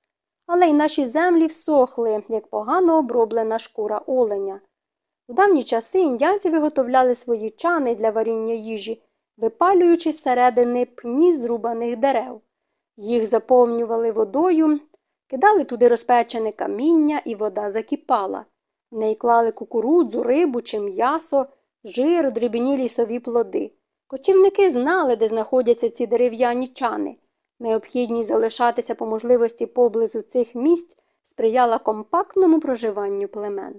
Але й наші землі всохли, як погано оброблена шкура оленя. У давні часи індіанці виготовляли свої чани для варіння їжі випалюючи зсередини пні зрубаних дерев. Їх заповнювали водою, кидали туди розпечене каміння, і вода закипала. В неї клали кукурудзу, рибу чи м'ясо, жир, дрібні лісові плоди. Кочівники знали, де знаходяться ці дерев'яні чани. Необхідність залишатися по можливості поблизу цих місць сприяла компактному проживанню племен.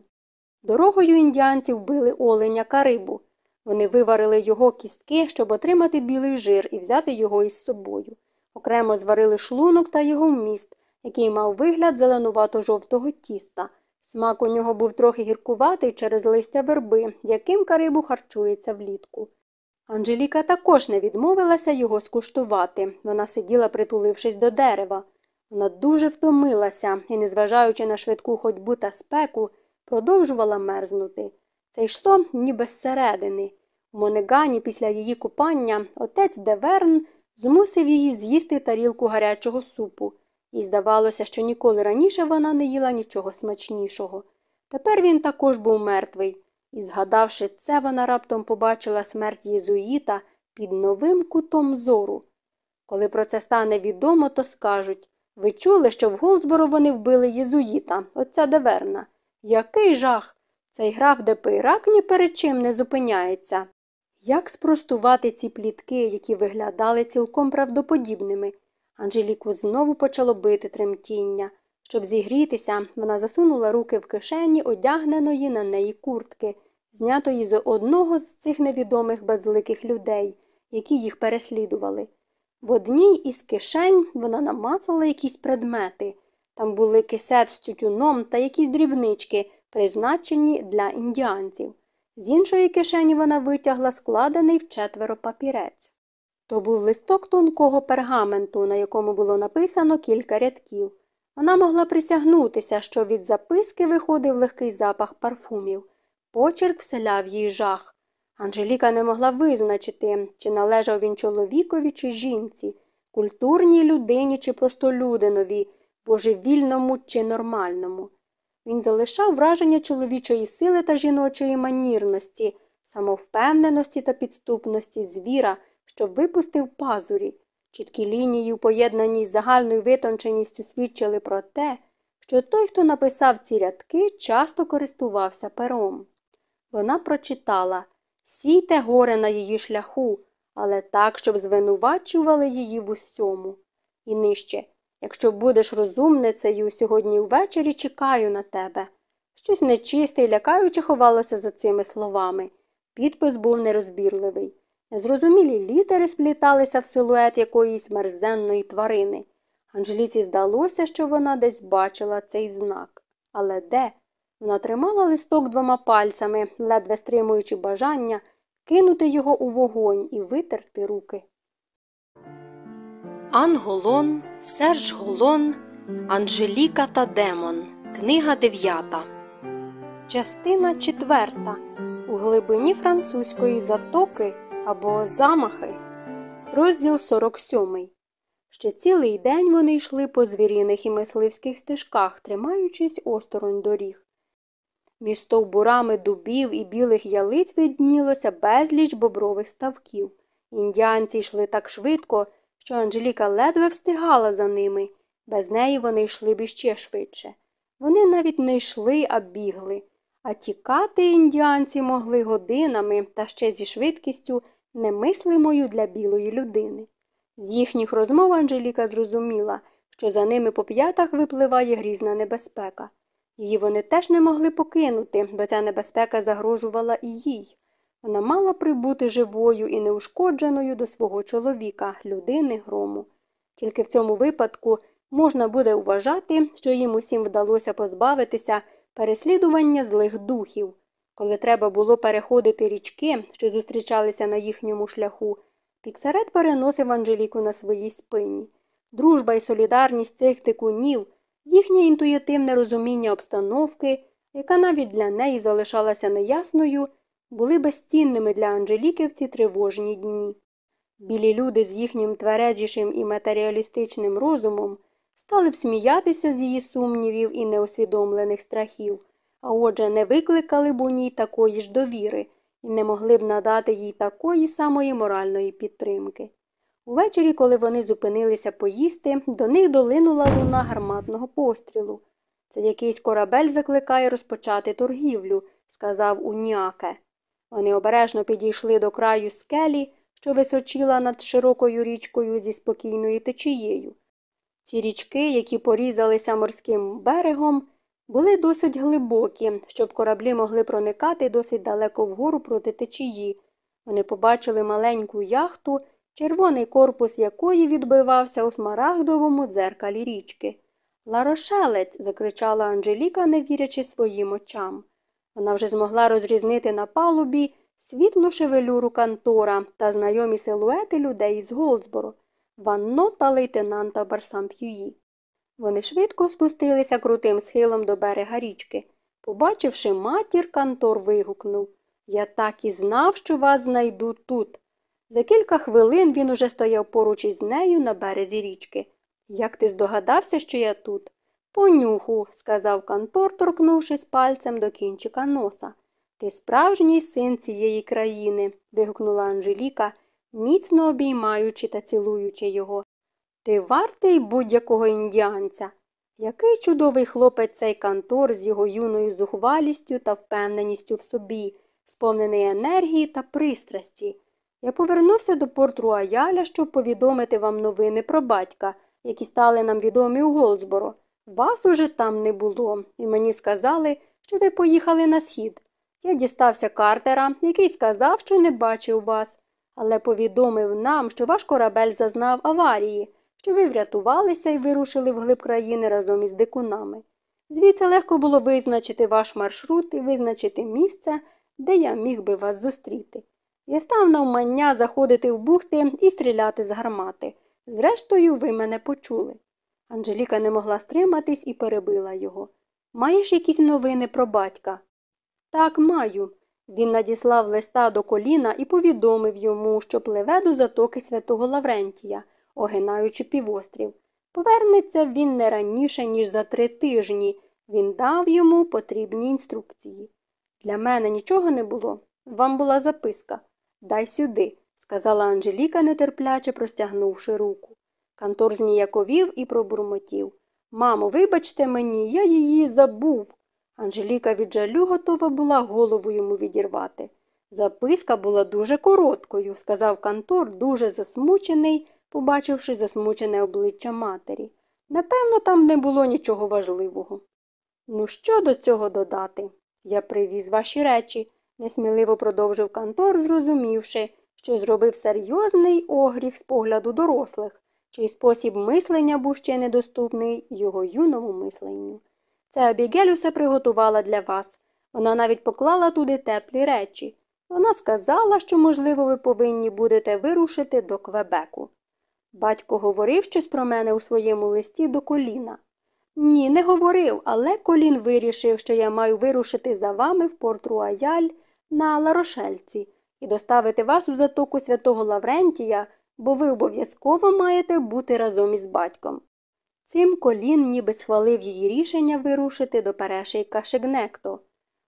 Дорогою індіанці вбили оленя карибу. Вони виварили його кістки, щоб отримати білий жир і взяти його із собою. Окремо зварили шлунок та його вміст, який мав вигляд зеленувато жовтого тіста. Смак у нього був трохи гіркуватий через листя верби, яким карибу харчується влітку. Анжеліка також не відмовилася його скуштувати. Вона сиділа, притулившись до дерева. Вона дуже втомилася і, незважаючи на швидку ходьбу та спеку, продовжувала мерзнути. Це йшло ніби зсередини. У Монегані після її купання отець Деверн змусив її з'їсти тарілку гарячого супу, їй здавалося, що ніколи раніше вона не їла нічого смачнішого. Тепер він також був мертвий, і, згадавши це, вона раптом побачила смерть Єзуїта під новим кутом зору. Коли про це стане відомо, то скажуть ви чули, що в Голдсборо вони вбили Єзуїта, отця Деверна. Який жах! Цей граф Депейрак ні перед чим не зупиняється. Як спростувати ці плітки, які виглядали цілком правдоподібними? Анжеліку знову почало бити тремтіння. Щоб зігрітися, вона засунула руки в кишені одягненої на неї куртки, знятої з одного з цих невідомих безликих людей, які їх переслідували. В одній із кишень вона намацала якісь предмети. Там були кисет з тютюном та якісь дрібнички, призначені для індіанців. З іншої кишені вона витягла складений в четверо папірець. То був листок тонкого пергаменту, на якому було написано кілька рядків. Вона могла присягнутися, що від записки виходив легкий запах парфумів. Почерк вселяв їй жах. Анжеліка не могла визначити, чи належав він чоловікові, чи жінці, культурній людині чи простолюдинові, божевільному чи нормальному. Він залишав враження чоловічої сили та жіночої манірності, самовпевненості та підступності звіра, що випустив пазурі. Чіткі лінії, у поєднаній з загальною витонченістю, свідчили про те, що той, хто написав ці рядки, часто користувався пером. Вона прочитала сійте горе на її шляху, але так, щоб звинувачували її в усьому. І нижче Якщо будеш розумницею, сьогодні ввечері чекаю на тебе. Щось нечисте і лякаюче ховалося за цими словами. Підпис був нерозбірливий. Незрозумілі літери спліталися в силует якоїсь мерзенної тварини. Анжеліці здалося, що вона десь бачила цей знак. Але де? Вона тримала листок двома пальцями, ледве стримуючи бажання кинути його у вогонь і витерти руки. Анголон, Серж Голон, Анжеліка та Демон. Книга дев'ята. Частина четверта. У глибині французької затоки або замахи. Розділ 47. Ще цілий день вони йшли по звіріних і мисливських стежках, тримаючись осторонь доріг. Між стовбурами дубів і білих ялиць виднілося безліч бобрових ставків. Індіанці йшли так швидко що Анжеліка ледве встигала за ними. Без неї вони йшли б іще швидше. Вони навіть не йшли, а бігли, а тікати індіанці могли годинами та ще зі швидкістю немислимою для білої людини. З їхніх розмов Анжеліка зрозуміла, що за ними по п'ятах випливає грізна небезпека. Її вони теж не могли покинути, бо ця небезпека загрожувала і їй. Вона мала прибути живою і неушкодженою до свого чоловіка, людини грому. Тільки в цьому випадку можна буде вважати, що їм усім вдалося позбавитися переслідування злих духів. Коли треба було переходити річки, що зустрічалися на їхньому шляху, Піксарет переносив Анжеліку на своїй спині. Дружба і солідарність цих тикунів, їхнє інтуїтивне розуміння обстановки, яка навіть для неї залишалася неясною були безцінними для Анжеліки в ці тривожні дні. Білі люди з їхнім тверезішим і матеріалістичним розумом стали б сміятися з її сумнівів і неусвідомлених страхів, а отже, не викликали б у ній такої ж довіри, і не могли б надати їй такої самої моральної підтримки. Увечері, коли вони зупинилися поїсти, до них долинула луна гарматного пострілу. Це якийсь корабель закликає розпочати торгівлю, сказав уніаке. Вони обережно підійшли до краю скелі, що височила над широкою річкою зі спокійною течією. Ці річки, які порізалися морським берегом, були досить глибокі, щоб кораблі могли проникати досить далеко вгору проти течії. Вони побачили маленьку яхту, червоний корпус якої відбивався у смарагдовому дзеркалі річки. Ларошелець. закричала Анжеліка, не вірячи своїм очам. Вона вже змогла розрізнити на палубі світлу шевелюру кантора та знайомі силуети людей із Голдсборо, Ванно та лейтенанта Барсамп'юї. Вони швидко спустилися крутим схилом до берега річки. Побачивши матір, Кантор вигукнув Я так і знав, що вас знайду тут. За кілька хвилин він уже стояв поруч із нею на березі річки. Як ти здогадався, що я тут? Понюху, сказав Кантор, торкнувшись пальцем до кінчика носа. Ти справжній син цієї країни, вигукнула Анжеліка, міцно обіймаючи та цілуючи його. Ти вартий будь-якого індіанця. Який чудовий хлопець цей Кантор з його юною зухвалістю та впевненістю в собі, сповнений енергії та пристрасті. Я повернувся до порт Руаяля, щоб повідомити вам новини про батька, які стали нам відомі у Голдсборо. Вас уже там не було, і мені сказали, що ви поїхали на схід. Я дістався Картера, який сказав, що не бачив вас, але повідомив нам, що ваш корабель зазнав аварії, що ви врятувалися і вирушили вглиб країни разом із дикунами. Звідси легко було визначити ваш маршрут і визначити місце, де я міг би вас зустріти. Я став навмання заходити в бухти і стріляти з гармати. Зрештою, ви мене почули. Анжеліка не могла стриматись і перебила його. Маєш якісь новини про батька? Так, маю. Він надіслав листа до коліна і повідомив йому, що пливе до затоки святого Лаврентія, огинаючи півострів. Повернеться він не раніше, ніж за три тижні. Він дав йому потрібні інструкції. Для мене нічого не було. Вам була записка. Дай сюди, сказала Анжеліка, нетерпляче простягнувши руку. Кантор зніяковів і пробурмотів. Мамо, вибачте мені, я її забув. Анжеліка від жалю готова була голову йому відірвати. Записка була дуже короткою, сказав Кантор, дуже засмучений, побачивши засмучене обличчя матері. Напевно, там не було нічого важливого. Ну, що до цього додати? Я привіз ваші речі, несміливо продовжив Кантор, зрозумівши, що зробив серйозний огріх з погляду дорослих, чий спосіб мислення був ще недоступний його юному мисленню. Це Абігель усе приготувала для вас. Вона навіть поклала туди теплі речі. Вона сказала, що, можливо, ви повинні будете вирушити до Квебеку. Батько говорив щось про мене у своєму листі до коліна. Ні, не говорив, але колін вирішив, що я маю вирушити за вами в порт Руаяль на Ларошельці і доставити вас у затоку святого Лаврентія, бо ви обов'язково маєте бути разом із батьком. Цим колін ніби схвалив її рішення вирушити до перешийка Шегнекто.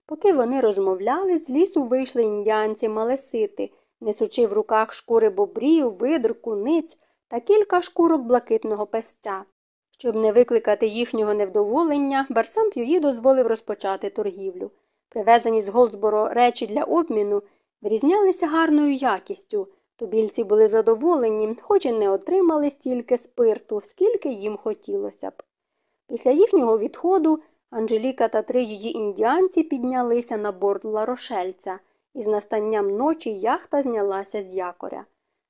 Поки вони розмовляли, з лісу вийшли індіанці малесити, несучи в руках шкури бобрів, видр, куниць та кілька шкурок блакитного песця. Щоб не викликати їхнього невдоволення, Барсам П'юї дозволив розпочати торгівлю. Привезені з Голдсборо речі для обміну вирізнялися гарною якістю, Тубільці були задоволені, хоч і не отримали стільки спирту, скільки їм хотілося б. Після їхнього відходу Анжеліка та три її індіанці піднялися на борт Ларошельця, і з настанням ночі яхта знялася з якоря.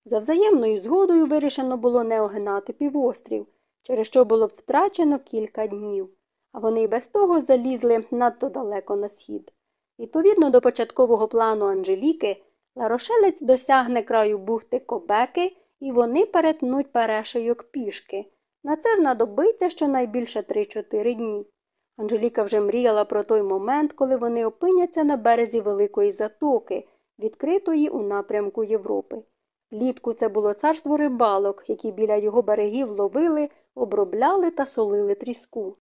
За взаємною згодою вирішено було не огинати півострів, через що було б втрачено кілька днів, а вони й без того залізли надто далеко на схід. Відповідно до початкового плану Анжеліки, Ларошелець досягне краю бухти Кобеки, і вони перетнуть перешийок пішки. На це знадобиться щонайбільше 3-4 дні. Анжеліка вже мріяла про той момент, коли вони опиняться на березі Великої затоки, відкритої у напрямку Європи. Влітку це було царство рибалок, які біля його берегів ловили, обробляли та солили тріску.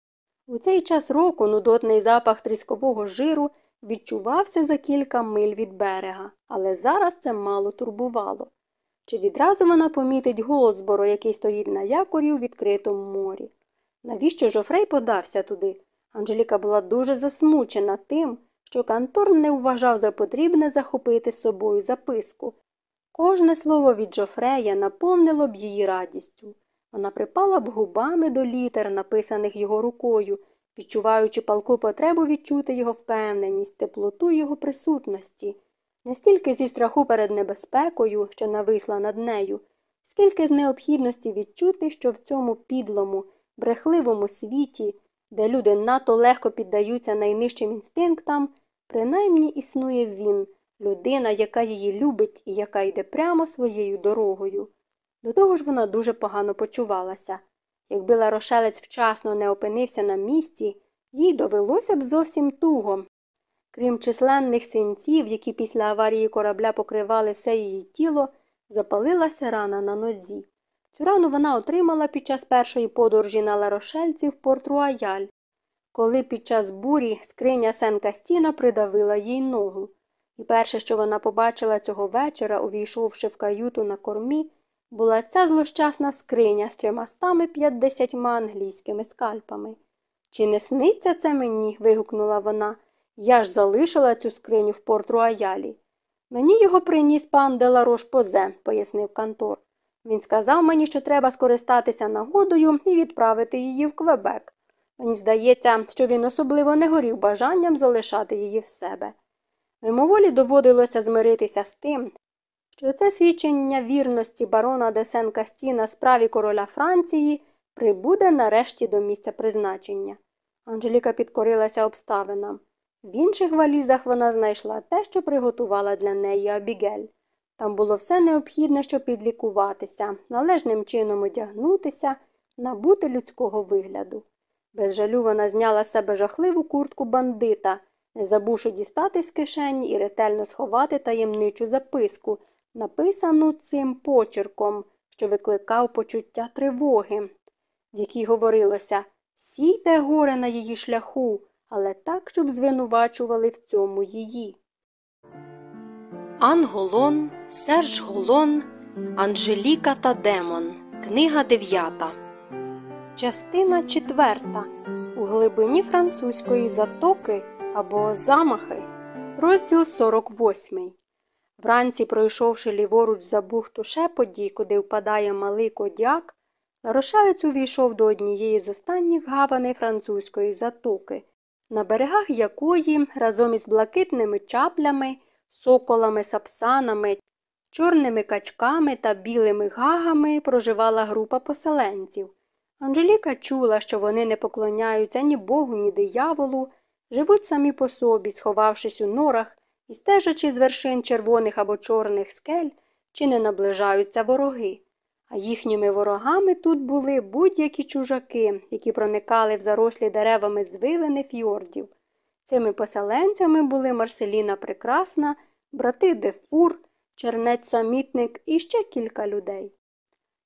У цей час року нудотний запах тріскового жиру відчувався за кілька миль від берега, але зараз це мало турбувало. Чи відразу вона помітить Голдсборо, який стоїть на якорі у відкритому морі? Навіщо Жофрей подався туди? Анжеліка була дуже засмучена тим, що Кантор не вважав за потрібне захопити з собою записку. Кожне слово від Жофрея наповнило б її радістю. Вона припала б губами до літер, написаних його рукою, відчуваючи палку потребу відчути його впевненість, теплоту його присутності, не стільки зі страху перед небезпекою, що нависла над нею, скільки з необхідності відчути, що в цьому підлому, брехливому світі, де люди надто легко піддаються найнижчим інстинктам, принаймні існує він, людина, яка її любить і яка йде прямо своєю дорогою. До того ж вона дуже погано почувалася. Якби Ларошелець вчасно не опинився на місці, їй довелося б зовсім туго. Крім численних синців, які після аварії корабля покривали все її тіло, запалилася рана на нозі. Цю рану вона отримала під час першої подорожі на Ларошельці в Порт-Руаяль, коли під час бурі скриня Сен-Кастіна придавила їй ногу. І перше, що вона побачила цього вечора, увійшовши в каюту на кормі, була ця злощасна скриня з трьомастами п'ятдесятьма англійськими скальпами. Чи не сниться це мені? вигукнула вона. Я ж залишила цю скриню в порт Руаялі. Мені його приніс пан Деларош Позе, пояснив Кантор. Він сказав мені, що треба скористатися нагодою і відправити її в Квебек. Мені здається, що він особливо не горів бажанням залишати її в себе. Мимоволі доводилося змиритися з тим, що це свідчення вірності барона де Сен Кастіна справі короля Франції прибуде нарешті до місця призначення. Анжеліка підкорилася обставинам. В інших валізах вона знайшла те, що приготувала для неї Абігель. Там було все необхідне, щоб підлікуватися, належним чином одягнутися, набути людського вигляду. Без жалю вона зняла з себе жахливу куртку бандита, забувши дістати з кишені і ретельно сховати таємничу записку, написану цим почерком, що викликав почуття тривоги, в якій говорилося Сійте горе на її шляху, але так, щоб звинувачували в цьому її. Анголон, Серж Голон, Анжеліка та Демон. Книга дев'ята. Частина четверта. У глибині французької затоки або замахи. Розділ 48. Вранці, пройшовши ліворуч за бухту шеподі, куди впадає малий кодяк, Ларошелець увійшов до однієї з останніх гаваней французької затоки, на берегах якої разом із блакитними чаплями, соколами, сапсанами, чорними качками та білими гагами проживала група поселенців. Анжеліка чула, що вони не поклоняються ні богу, ні дияволу, живуть самі по собі, сховавшись у норах і стежачи з вершин червоних або чорних скель, чи не наближаються вороги. А їхніми ворогами тут були будь-які чужаки, які проникали в зарослі деревами звивини фьордів. Цими поселенцями були Марселіна Прекрасна, брати Дефур, чернець самітник і ще кілька людей.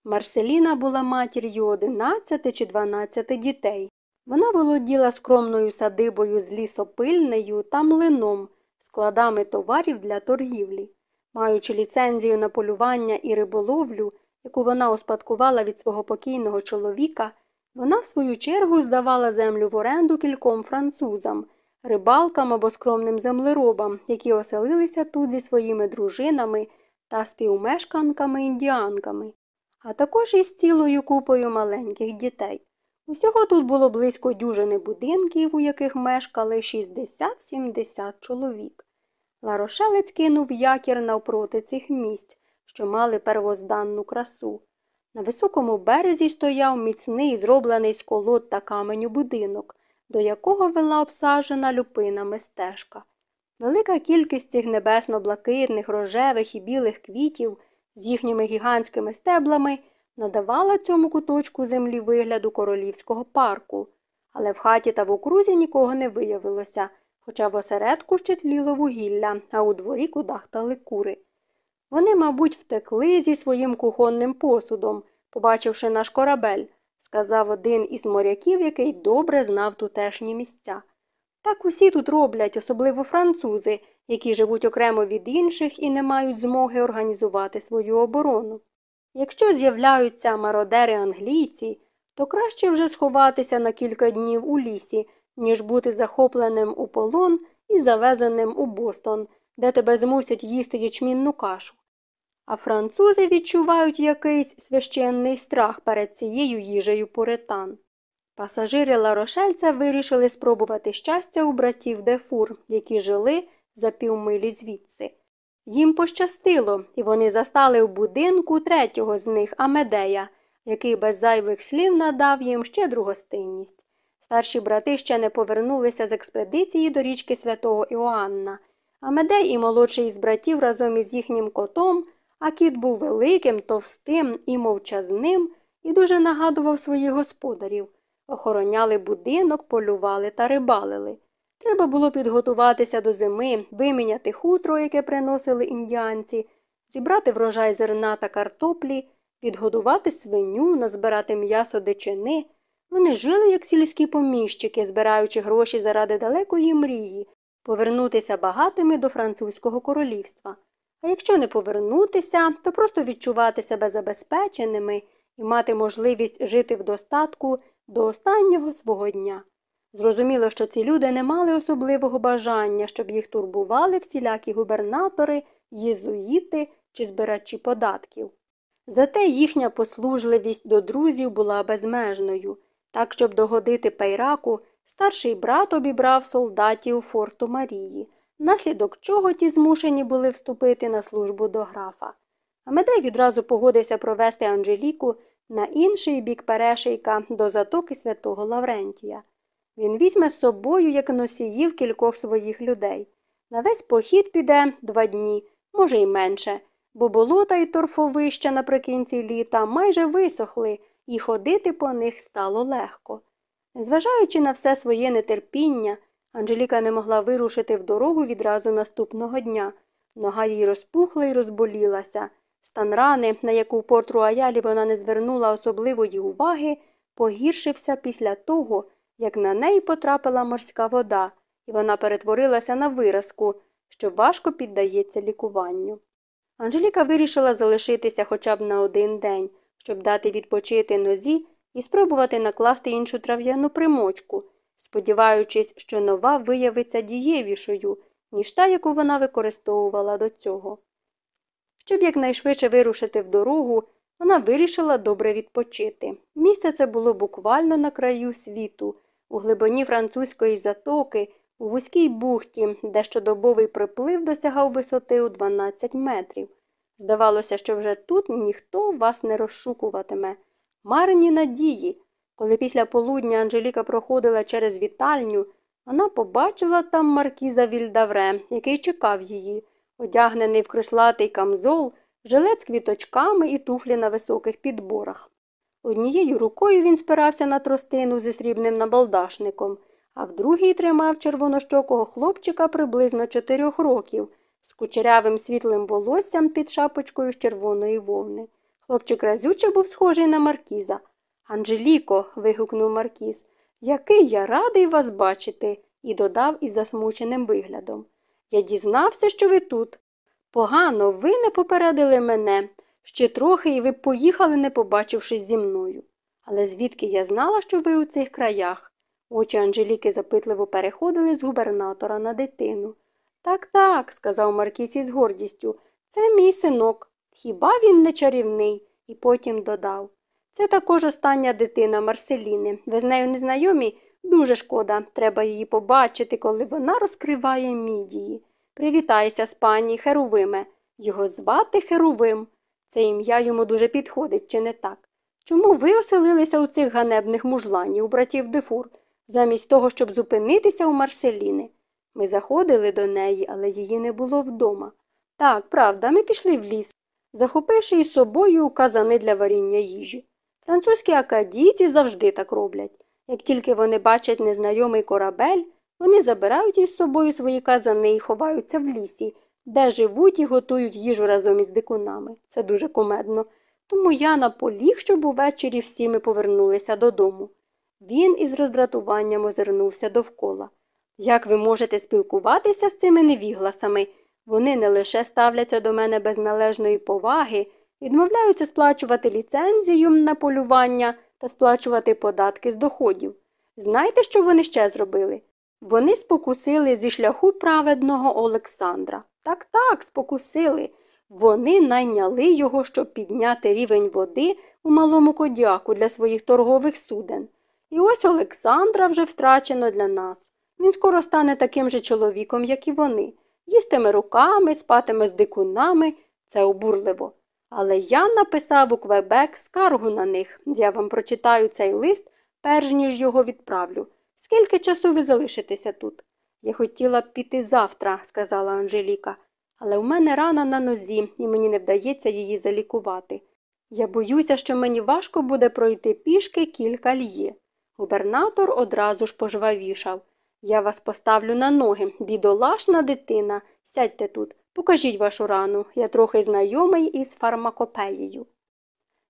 Марселіна була матір'ю 11 чи 12 дітей. Вона володіла скромною садибою з лісопильнею та млином, складами товарів для торгівлі. Маючи ліцензію на полювання і риболовлю, яку вона успадкувала від свого покійного чоловіка, вона, в свою чергу, здавала землю в оренду кільком французам, рибалкам або скромним землеробам, які оселилися тут зі своїми дружинами та співмешканками індіанками, а також із цілою купою маленьких дітей. Усього тут було близько дюжини будинків, у яких мешкали 60-70 чоловік. Ларошелець кинув якір навпроти цих місць, що мали первозданну красу. На високому березі стояв міцний, зроблений з колод та каменю будинок, до якого вела обсажена люпинами стежка. Велика кількість цих небесно-блакитних, рожевих і білих квітів з їхніми гігантськими стеблами надавала цьому куточку землі вигляду королівського парку, але в хаті та в окрузі нікого не виявилося, хоча в осередку ще тліло вугілля, а у дворі кудахтали кури. Вони, мабуть, втекли зі своїм кухонним посудом, побачивши наш корабель, сказав один із моряків, який добре знав тутешні місця. Так усі тут роблять, особливо французи, які живуть окремо від інших і не мають змоги організувати свою оборону. Якщо з'являються мародери англійці, то краще вже сховатися на кілька днів у лісі, ніж бути захопленим у полон і завезеним у Бостон, де тебе змусять їсти ячмінну кашу. А французи відчувають якийсь священний страх перед цією їжею пуритан. Пасажири Ларошельця вирішили спробувати щастя у братів Дефур, які жили за півмилі звідси. Їм пощастило, і вони застали в будинку третього з них Амедея, який без зайвих слів надав їм щедру гостинність. Старші брати ще не повернулися з експедиції до річки святого Іоанна. Амедей і молодший із братів разом із їхнім котом, а кіт був великим, товстим і мовчазним, і дуже нагадував своїх господарів. Охороняли будинок, полювали та рибалили. Треба було підготуватися до зими, виміняти хутро, яке приносили індіанці, зібрати врожай зерна та картоплі, відгодувати свиню, назбирати м'ясо дичини. Вони жили, як сільські поміщики, збираючи гроші заради далекої мрії, повернутися багатими до французького королівства. А якщо не повернутися, то просто відчувати себе забезпеченими і мати можливість жити в достатку до останнього свого дня. Зрозуміло, що ці люди не мали особливого бажання, щоб їх турбували всілякі губернатори, єзуїти чи збирачі податків. Зате їхня послужливість до друзів була безмежною. Так, щоб догодити Пейраку, старший брат обібрав солдатів форту Марії, наслідок чого ті змушені були вступити на службу до графа. Амедей відразу погодився провести Анжеліку на інший бік перешийка до затоки святого Лаврентія. Він візьме з собою як носіїв кількох своїх людей. На весь похід піде два дні, може й менше, бо болота й торфовища наприкінці літа майже висохли, і ходити по них стало легко. Незважаючи на все своє нетерпіння, Анжеліка не могла вирушити в дорогу відразу наступного дня. Нога їй розпухла і розболілася. Стан рани, на яку в порт Руаялі вона не звернула особливої уваги, погіршився після того, як на неї потрапила морська вода, і вона перетворилася на виразку, що важко піддається лікуванню. Анжеліка вирішила залишитися хоча б на один день, щоб дати відпочити нозі і спробувати накласти іншу трав'яну примочку, сподіваючись, що нова виявиться дієвішою, ніж та, яку вона використовувала до цього. Щоб якнайшвидше вирушити в дорогу, вона вирішила добре відпочити. Місце це було буквально на краю світу, у глибині французької затоки, у вузькій бухті, де щодобовий приплив досягав висоти у 12 метрів. Здавалося, що вже тут ніхто вас не розшукуватиме. Марні надії. Коли після полудня Анжеліка проходила через вітальню, вона побачила там маркіза Вільдавре, який чекав її, одягнений в крислатий камзол, жилет з квіточками і туфлі на високих підборах. Однією рукою він спирався на тростину зі срібним набалдашником, а в другій тримав червонощокого хлопчика приблизно чотирьох років з кучерявим світлим волоссям під шапочкою з червоної вовни. Хлопчик разюче був схожий на маркіза. Анжеліко. вигукнув Маркіз, який я радий вас бачити, і додав із засмученим виглядом. Я дізнався, що ви тут. Погано, ви не попередили мене. Ще трохи і ви б поїхали, не побачившись зі мною. Але звідки я знала, що ви у цих краях? Очі Анжеліки запитливо переходили з губернатора на дитину. Так, так, сказав Маркіс із гордістю, це мій синок. Хіба він не чарівний? І потім додав. Це також остання дитина Марселіни. Ви з нею не знайомі? Дуже шкода. Треба її побачити, коли вона розкриває мідії. Привітайся з пані Херувиме. Його звати Херувим. Це ім'я йому дуже підходить, чи не так? Чому ви оселилися у цих ганебних мужланів, братів Дефур, замість того, щоб зупинитися у Марселіни? Ми заходили до неї, але її не було вдома. Так, правда, ми пішли в ліс, захопивши із собою казани для варіння їжі. Французькі акадійці завжди так роблять. Як тільки вони бачать незнайомий корабель, вони забирають із собою свої казани і ховаються в лісі, де живуть і готують їжу разом із дикунами. Це дуже кумедно. Тому я наполіг, щоб увечері всі ми повернулися додому. Він із роздратуванням озирнувся довкола. Як ви можете спілкуватися з цими невігласами? Вони не лише ставляться до мене без належної поваги, відмовляються сплачувати ліцензію на полювання та сплачувати податки з доходів. Знаєте, що вони ще зробили? Вони спокусили зі шляху праведного Олександра. Так, так, спокусили. Вони найняли його, щоб підняти рівень води у малому кодяку для своїх торгових суден. І ось Олександра вже втрачено для нас. Він скоро стане таким же чоловіком, як і вони. Їстиме руками, спатиме з дикунами, це обурливо. Але я написав у Квебек скаргу на них. Я вам прочитаю цей лист, перш ніж його відправлю. Скільки часу ви залишитеся тут? Я хотіла б піти завтра, сказала Анжеліка, але у мене рана на нозі, і мені не вдається її залікувати. Я боюся, що мені важко буде пройти пішки кілька льє. Губернатор одразу ж пожвавішав. Я вас поставлю на ноги, бідолашна дитина. Сядьте тут, покажіть вашу рану. Я трохи знайомий із фармакопеєю.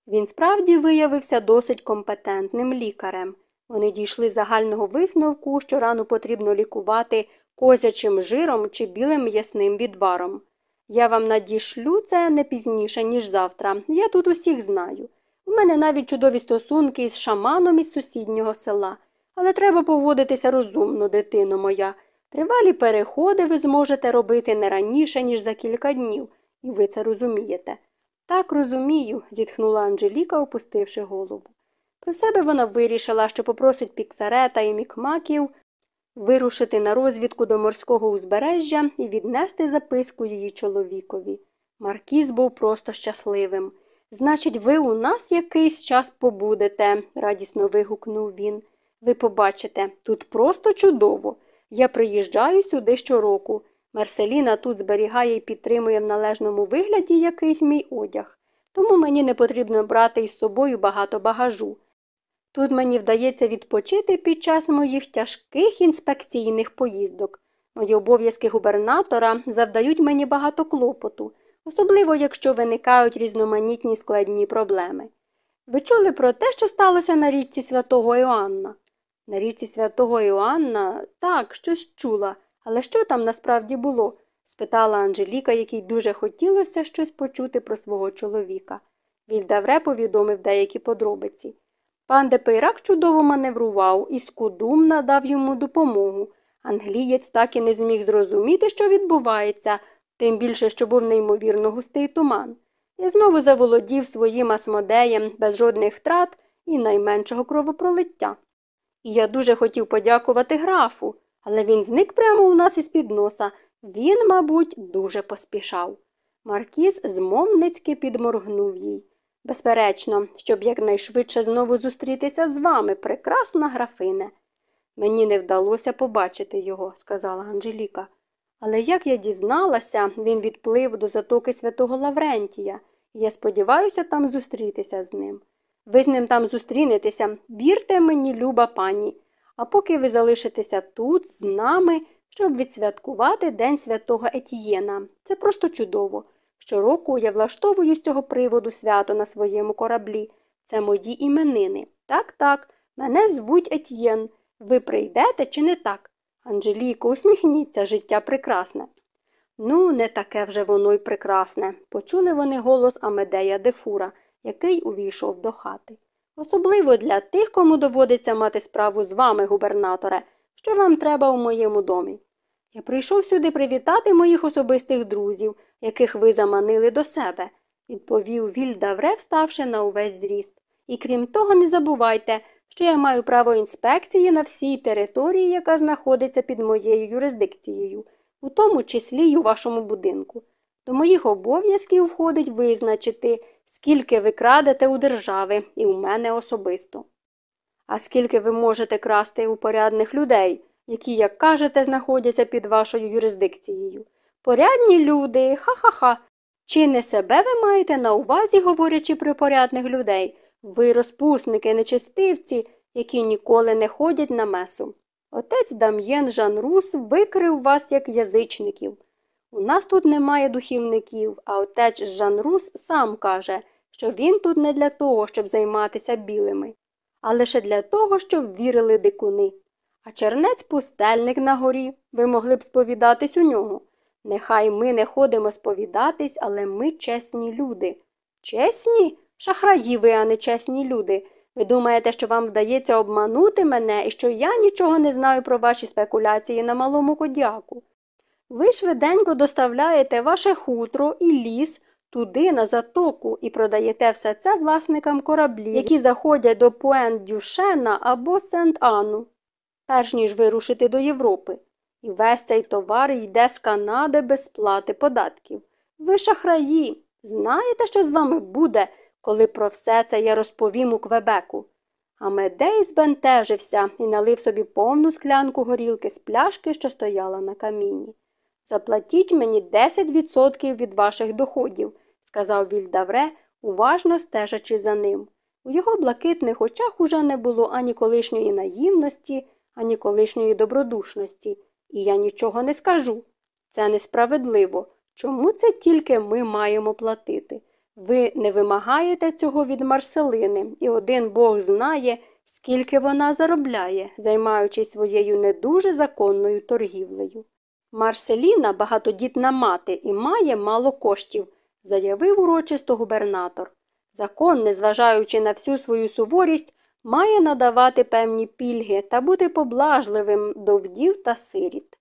Він справді виявився досить компетентним лікарем. Вони дійшли загального висновку, що рану потрібно лікувати козячим жиром чи білим м'ясним відваром. Я вам надішлю це не пізніше, ніж завтра. Я тут усіх знаю. У мене навіть чудові стосунки із шаманом із сусіднього села. Але треба поводитися розумно, дитино моя. Тривалі переходи ви зможете робити не раніше, ніж за кілька днів, і ви це розумієте. Так розумію, зітхнула Анжеліка, опустивши голову. Про себе вона вирішила, що попросить піксарета і мікмаків вирушити на розвідку до морського узбережжя і віднести записку її чоловікові. Маркіз був просто щасливим. Значить, ви у нас якийсь час побудете, радісно вигукнув він. Ви побачите, тут просто чудово. Я приїжджаю сюди щороку. Марселіна тут зберігає і підтримує в належному вигляді якийсь мій одяг, тому мені не потрібно брати із собою багато багажу. Тут мені вдається відпочити під час моїх тяжких інспекційних поїздок. Мої обов'язки губернатора завдають мені багато клопоту, особливо якщо виникають різноманітні складні проблеми. Ви чули про те, що сталося на річці святого Іоанна? На річці святого Іоанна так, щось чула, але що там насправді було? спитала Анжеліка, якій дуже хотілося щось почути про свого чоловіка. Вільдавре повідомив деякі подробиці. Пан Депейрак чудово маневрував і скудум надав йому допомогу. Англієць так і не зміг зрозуміти, що відбувається, тим більше, що був неймовірно густий туман. Я знову заволодів своїм асмодеєм без жодних втрат і найменшого кровопролиття. І я дуже хотів подякувати графу, але він зник прямо у нас із під носа. Він, мабуть, дуже поспішав. Маркіз змовницьки підморгнув їй. Безперечно, щоб якнайшвидше знову зустрітися з вами, прекрасна графине. Мені не вдалося побачити його, сказала Анжеліка. Але як я дізналася, він відплив до затоки святого Лаврентія, і я сподіваюся там зустрітися з ним. Ви з ним там зустрінетеся, вірте мені, люба пані, а поки ви залишитеся тут, з нами, щоб відсвяткувати День святого Етієна. Це просто чудово. Щороку я влаштовую з цього приводу свято на своєму кораблі. Це мої іменини. Так, так, мене звуть Етьєн. Ви прийдете чи не так? Анжеліко, усміхніться, життя прекрасне. Ну, не таке вже воно й прекрасне, почули вони голос Амедея Дефура, який увійшов до хати. Особливо для тих, кому доводиться мати справу з вами, губернаторе, що вам треба у моєму домі. Я прийшов сюди привітати моїх особистих друзів, яких ви заманили до себе, відповів Вільдавре, вставши на увесь зріст. І крім того, не забувайте, що я маю право інспекції на всій території, яка знаходиться під моєю юрисдикцією, у тому числі й у вашому будинку. До моїх обов'язків входить визначити, скільки ви крадете у держави і у мене особисто. А скільки ви можете красти у порядних людей, які, як кажете, знаходяться під вашою юрисдикцією. Порядні люди, ха-ха-ха. Чи не себе ви маєте на увазі, говорячи про порядних людей? Ви розпусники, нечистивці, які ніколи не ходять на месу. Отець Дам'єн Жанрус викрив вас як язичників. У нас тут немає духівників, а отець Жанрус сам каже, що він тут не для того, щоб займатися білими, а лише для того, щоб вірили дикуни. А чернець пустельник на горі, ви могли б сповідатись у нього. Нехай ми не ходимо сповідатись, але ми чесні люди. Чесні? Шахраї ви, а не чесні люди. Ви думаєте, що вам вдається обманути мене і що я нічого не знаю про ваші спекуляції на малому кодяку? Ви швиденько доставляєте ваше хутро і ліс туди, на затоку, і продаєте все це власникам кораблів, які заходять до Пуент Дюшена або Сент Анну, перш ніж вирушити до Європи. І весь цей товар йде з Канади без сплати податків. Ви шахраї, знаєте, що з вами буде, коли про все це я розповім у Квебеку? Амедей збентежився і налив собі повну склянку горілки з пляшки, що стояла на камінні. Заплатіть мені 10% від ваших доходів, сказав Вільдавре, уважно стежачи за ним. У його блакитних очах уже не було ані колишньої наївності, ані колишньої добродушності. І я нічого не скажу. Це несправедливо. Чому це тільки ми маємо платити? Ви не вимагаєте цього від Марселини, і один Бог знає, скільки вона заробляє, займаючись своєю не дуже законною торгівлею. Марселіна багатодітна мати і має мало коштів, заявив урочисто губернатор. Закон, незважаючи на всю свою суворість, має надавати певні пільги та бути поблажливим до вдів та сиріт.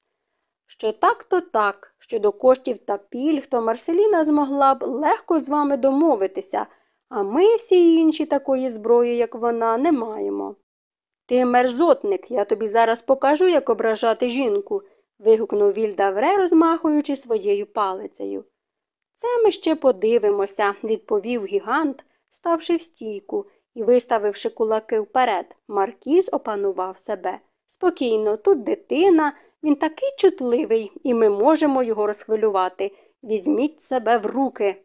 Що так, то так, щодо коштів та пільг, то Марселіна змогла б легко з вами домовитися, а ми всі інші такої зброї, як вона, не маємо. Ти мерзотник, я тобі зараз покажу, як ображати жінку, вигукнув Вільдавре, розмахуючи своєю палицею. Це ми ще подивимося, відповів гігант, ставши в стійку і виставивши кулаки вперед. Маркіз опанував себе. Спокійно, тут дитина, він такий чутливий, і ми можемо його розхвилювати. Візьміть себе в руки.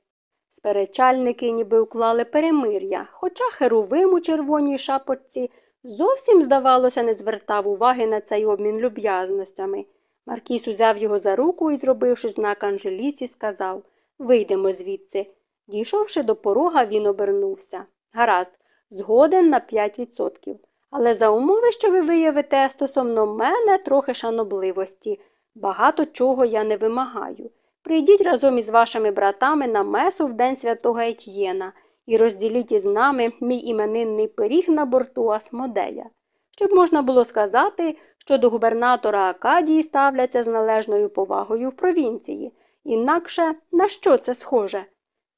Сперечальники ніби уклали перемир'я, хоча херовим у червоній шапочці зовсім, здавалося, не звертав уваги на цей обмін люб'язностями. Маркіс узяв його за руку і, зробивши знак Анжеліці, сказав Вийдемо звідси. Дійшовши до порога, він обернувся. Гаразд, згоден на 5%. Але за умови, що ви виявите стосовно мене трохи шанобливості. Багато чого я не вимагаю. Прийдіть разом із вашими братами на месу в день святого Етьєна і розділіть із нами мій іменинний пиріг на борту Асмодея. Щоб можна було сказати, що до губернатора Акадії ставляться з належною повагою в провінції. Інакше на що це схоже?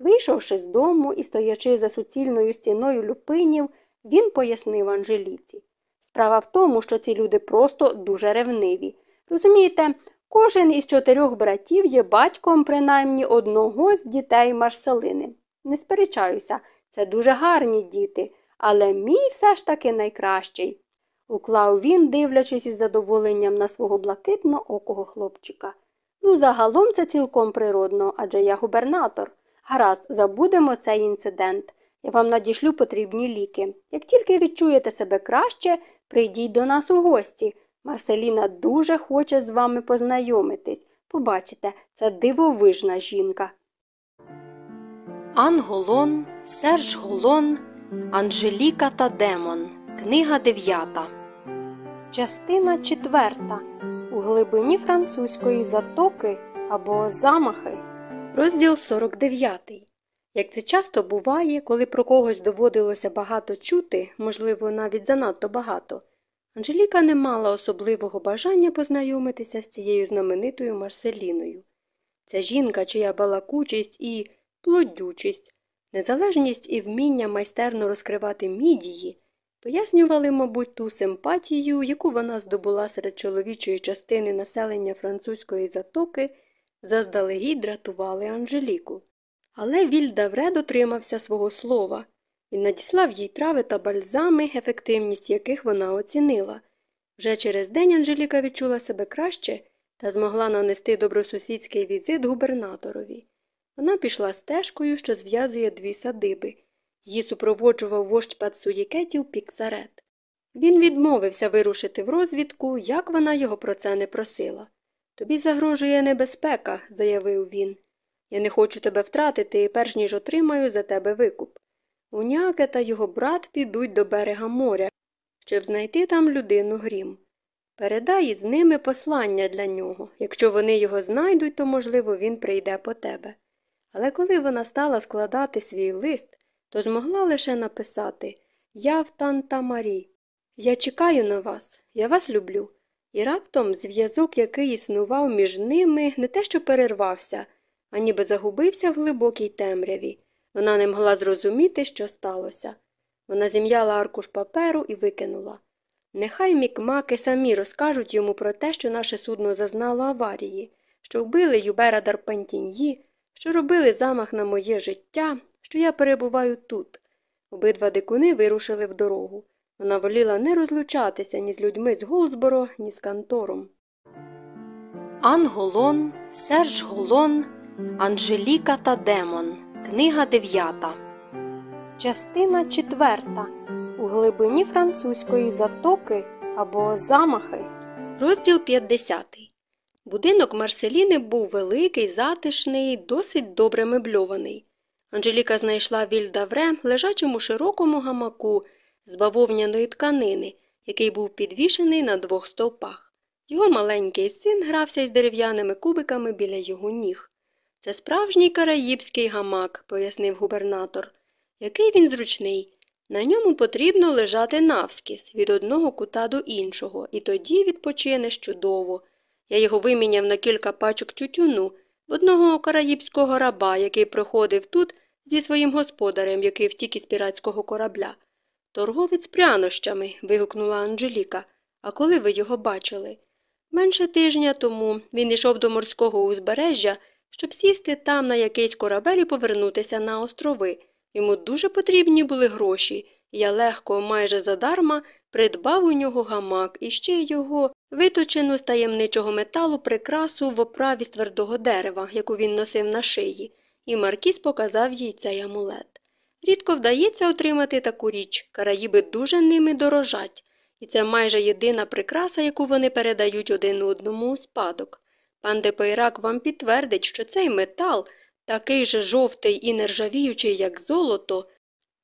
Вийшовши з дому і стоячи за суцільною стіною люпинів, він пояснив Анжеліці. Справа в тому, що ці люди просто дуже ревниві. Розумієте, кожен із чотирьох братів є батьком принаймні одного з дітей Марселини. Не сперечаюся, це дуже гарні діти, але мій все ж таки найкращий, уклав він, дивлячись із задоволенням на свого блакитно окого хлопчика. Ну, загалом це цілком природно, адже я губернатор. Гаразд, забудемо цей інцидент. Я вам надішлю потрібні ліки. Як тільки відчуєте себе краще, прийдіть до нас у гості. Марселіна дуже хоче з вами познайомитись. Побачите, це дивовижна жінка. Анголон, Серж Голон, Анжеліка та Демон. Книга дев'ята. Частина четверта. У глибині французької затоки або замахи. Розділ 49. Як це часто буває, коли про когось доводилося багато чути, можливо, навіть занадто багато, Анжеліка не мала особливого бажання познайомитися з цією знаменитою Марселіною. Ця жінка, чия балакучість і плодючість, незалежність і вміння майстерно розкривати мідії, пояснювали, мабуть, ту симпатію, яку вона здобула серед чоловічої частини населення французької затоки, заздалегідь дратували Анжеліку. Але Вільдавре дотримався свого слова. Він надіслав їй трави та бальзами, ефективність яких вона оцінила. Вже через день Анжеліка відчула себе краще та змогла нанести добросусідський візит губернаторові. Вона пішла стежкою, що зв'язує дві садиби. Її супроводжував вождь пацуєкетів Піксарет. Він відмовився вирушити в розвідку, як вона його про це не просила. Тобі загрожує небезпека, заявив він. Я не хочу тебе втратити, перш ніж отримаю за тебе викуп. Уняке та його брат підуть до берега моря, щоб знайти там людину грім. Передай із ними послання для нього. Якщо вони його знайдуть, то, можливо, він прийде по тебе. Але коли вона стала складати свій лист, то змогла лише написати Я в Танта Марі. Я чекаю на вас, я вас люблю. І раптом зв'язок, який існував між ними, не те що перервався, а ніби загубився в глибокій темряві. Вона не могла зрозуміти, що сталося. Вона зім'яла аркуш паперу і викинула. Нехай мікмаки самі розкажуть йому про те, що наше судно зазнало аварії, що вбили Юбера Дарпантіньї, що робили замах на моє життя, що я перебуваю тут. Обидва дикуни вирушили в дорогу. Вона воліла не розлучатися ні з людьми з Голсборо, ні з кантором. Ан Голон, Серж Голон, Анжеліка та Демон. Книга дев'ята. Частина четверта. У глибині французької затоки або замахи. Розділ 50. Будинок Марселіни був великий, затишний, досить добре мебльований. Анжеліка знайшла Вільдавре лежачому широкому гамаку з бавовняної тканини, який був підвішений на двох стовпах. Його маленький син грався із дерев'яними кубиками біля його ніг. Це справжній караїбський гамак, пояснив губернатор. Який він зручний. На ньому потрібно лежати навскіз від одного кута до іншого, і тоді відпочинеш чудово. Я його виміняв на кілька пачок тютюну в одного караїбського раба, який проходив тут зі своїм господарем, який втік із піратського корабля. Торговець прянощами. вигукнула Анжеліка. А коли ви його бачили? Менше тижня тому він йшов до морського узбережжя, щоб сісти там на якийсь корабель і повернутися на острови. Йому дуже потрібні були гроші, і я легко, майже задарма, придбав у нього гамак і ще його виточену з таємничого металу прикрасу в оправі з твердого дерева, яку він носив на шиї, і Маркіс показав їй цей амулет. Рідко вдається отримати таку річ, караїби дуже ними дорожать, і це майже єдина прикраса, яку вони передають один одному у спадок. Пан Депейрак вам підтвердить, що цей метал, такий же жовтий і нержавіючий, як золото,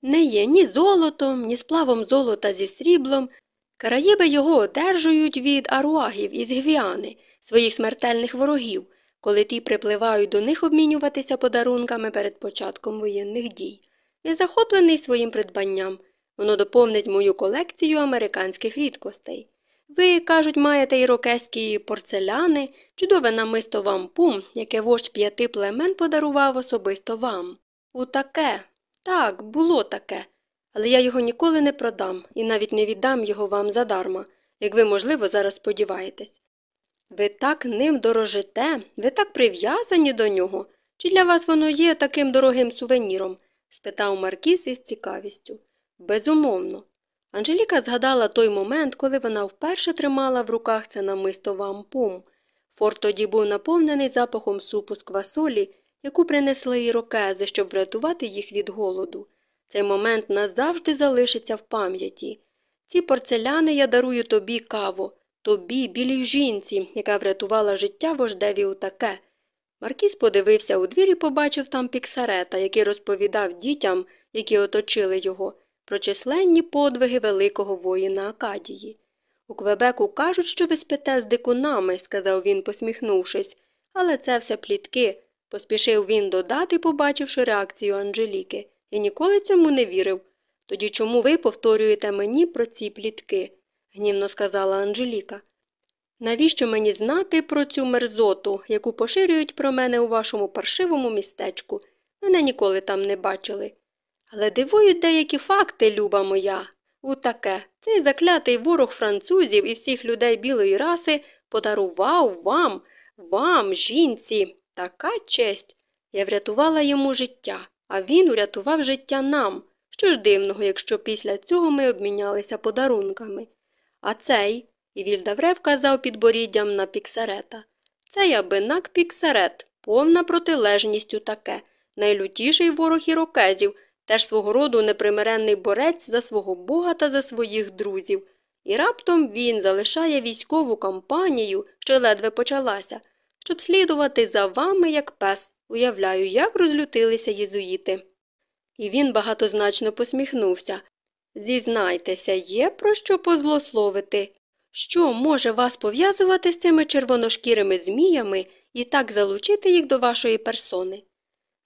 не є ні золотом, ні сплавом золота зі сріблом. Караїби його одержують від аруагів із Гвіани, своїх смертельних ворогів, коли ті припливають до них обмінюватися подарунками перед початком воєнних дій. Я захоплений своїм придбанням. Воно доповнить мою колекцію американських рідкостей. Ви, кажуть, маєте ірокезькі порцеляни, чудове намисто вампум, яке вождь п'яти племен подарував особисто вам. У таке, так, було таке, але я його ніколи не продам і навіть не віддам його вам задарма, як ви, можливо, зараз сподіваєтесь. Ви так ним дорожите, ви так прив'язані до нього. Чи для вас воно є таким дорогим сувеніром? Спитав Маркіс із цікавістю. Безумовно. Анжеліка згадала той момент, коли вона вперше тримала в руках це намисто вампум. Форт тоді був наповнений запахом супу з квасолі, яку принесли ірокези, щоб врятувати їх від голоду. Цей момент назавжди залишиться в пам'яті. Ці порцеляни я дарую тобі, каво, тобі, білій жінці, яка врятувала життя вождеві у таке. Маркіс подивився у двір і побачив там піксарета, який розповідав дітям, які оточили його, про численні подвиги великого воїна Акадії. У Квебеку кажуть, що ви спите з дикунами, сказав він, посміхнувшись, але це все плітки. Поспішив він додати, побачивши реакцію Анжеліки. Я ніколи цьому не вірив. Тоді чому ви повторюєте мені про ці плітки? гнівно сказала Анжеліка. Навіщо мені знати про цю мерзоту, яку поширюють про мене у вашому паршивому містечку? Мене ніколи там не бачили. Але дивують деякі факти, люба моя. У таке, цей заклятий ворог французів і всіх людей білої раси подарував вам, вам, жінці, така честь. Я врятувала йому життя, а він урятував життя нам. Що ж дивного, якщо після цього ми обмінялися подарунками. А цей, і Вільдавре вказав підборіддям на піксарета. Цей абинак піксарет, повна протилежність у таке, найлютіший ворог ірокезів, теж свого роду непримиренний борець за свого бога та за своїх друзів. І раптом він залишає військову кампанію, що ледве почалася, щоб слідувати за вами, як пес, уявляю, як розлютилися єзуїти. І він багатозначно посміхнувся. Зізнайтеся, є про що позлословити. Що може вас пов'язувати з цими червоношкірими зміями і так залучити їх до вашої персони?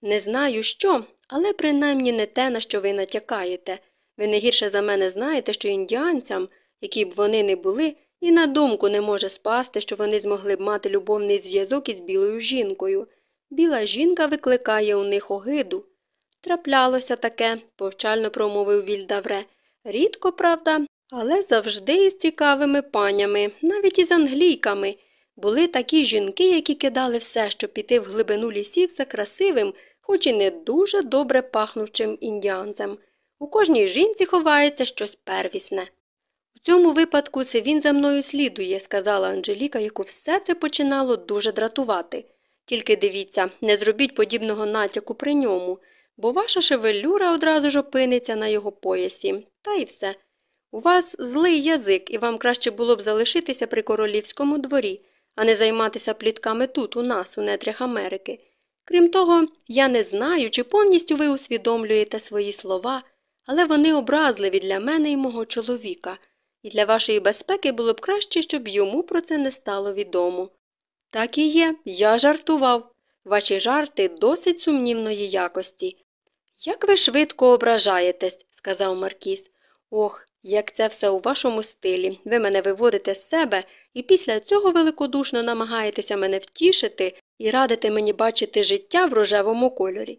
Не знаю що, але принаймні не те, на що ви натякаєте. Ви не гірше за мене знаєте, що індіанцям, які б вони не були, і на думку не може спасти, що вони змогли б мати любовний зв'язок із білою жінкою. Біла жінка викликає у них огиду. Траплялося таке, повчально промовив Вільдавре. Рідко, правда, але завжди із цікавими панями, навіть із англійками. Були такі жінки, які кидали все, щоб піти в глибину лісів за красивим, хоч і не дуже добре пахнучим індіанцем. У кожній жінці ховається щось первісне. У цьому випадку це він за мною слідує, сказала Анжеліка, яку все це починало дуже дратувати. Тільки дивіться, не зробіть подібного натяку при ньому, бо ваша шевелюра одразу ж опиниться на його поясі, та й все. У вас злий язик, і вам краще було б залишитися при королівському дворі, а не займатися плітками тут, у нас, у нетрях Америки. Крім того, я не знаю, чи повністю ви усвідомлюєте свої слова, але вони образливі для мене і мого чоловіка, і для вашої безпеки було б краще, щоб йому про це не стало відомо. Так і є, я жартував. Ваші жарти досить сумнівної якості. Як ви швидко ображаєтесь, сказав Маркіс. Ох, як це все у вашому стилі. Ви мене виводите з себе і після цього великодушно намагаєтеся мене втішити і радите мені бачити життя в рожевому кольорі.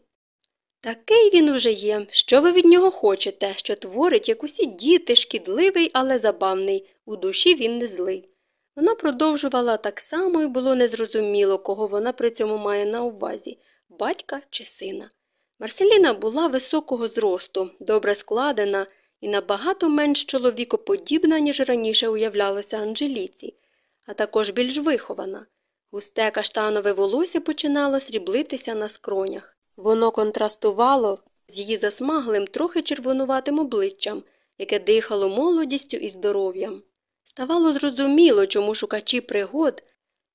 Такий він уже є, що ви від нього хочете, що творить, як усі діти, шкідливий, але забавний, у душі він не злий. Вона продовжувала так само і було незрозуміло, кого вона при цьому має на увазі батька чи сина. Марселіна була високого зросту, добре складена і набагато менш чоловікоподібна, ніж раніше уявлялося Анжеліці, а також більш вихована. Густе каштанове волосся починало сріблитися на скронях. Воно контрастувало з її засмаглим, трохи червонуватим обличчям, яке дихало молодістю і здоров'ям. Ставало зрозуміло, чому шукачі пригод,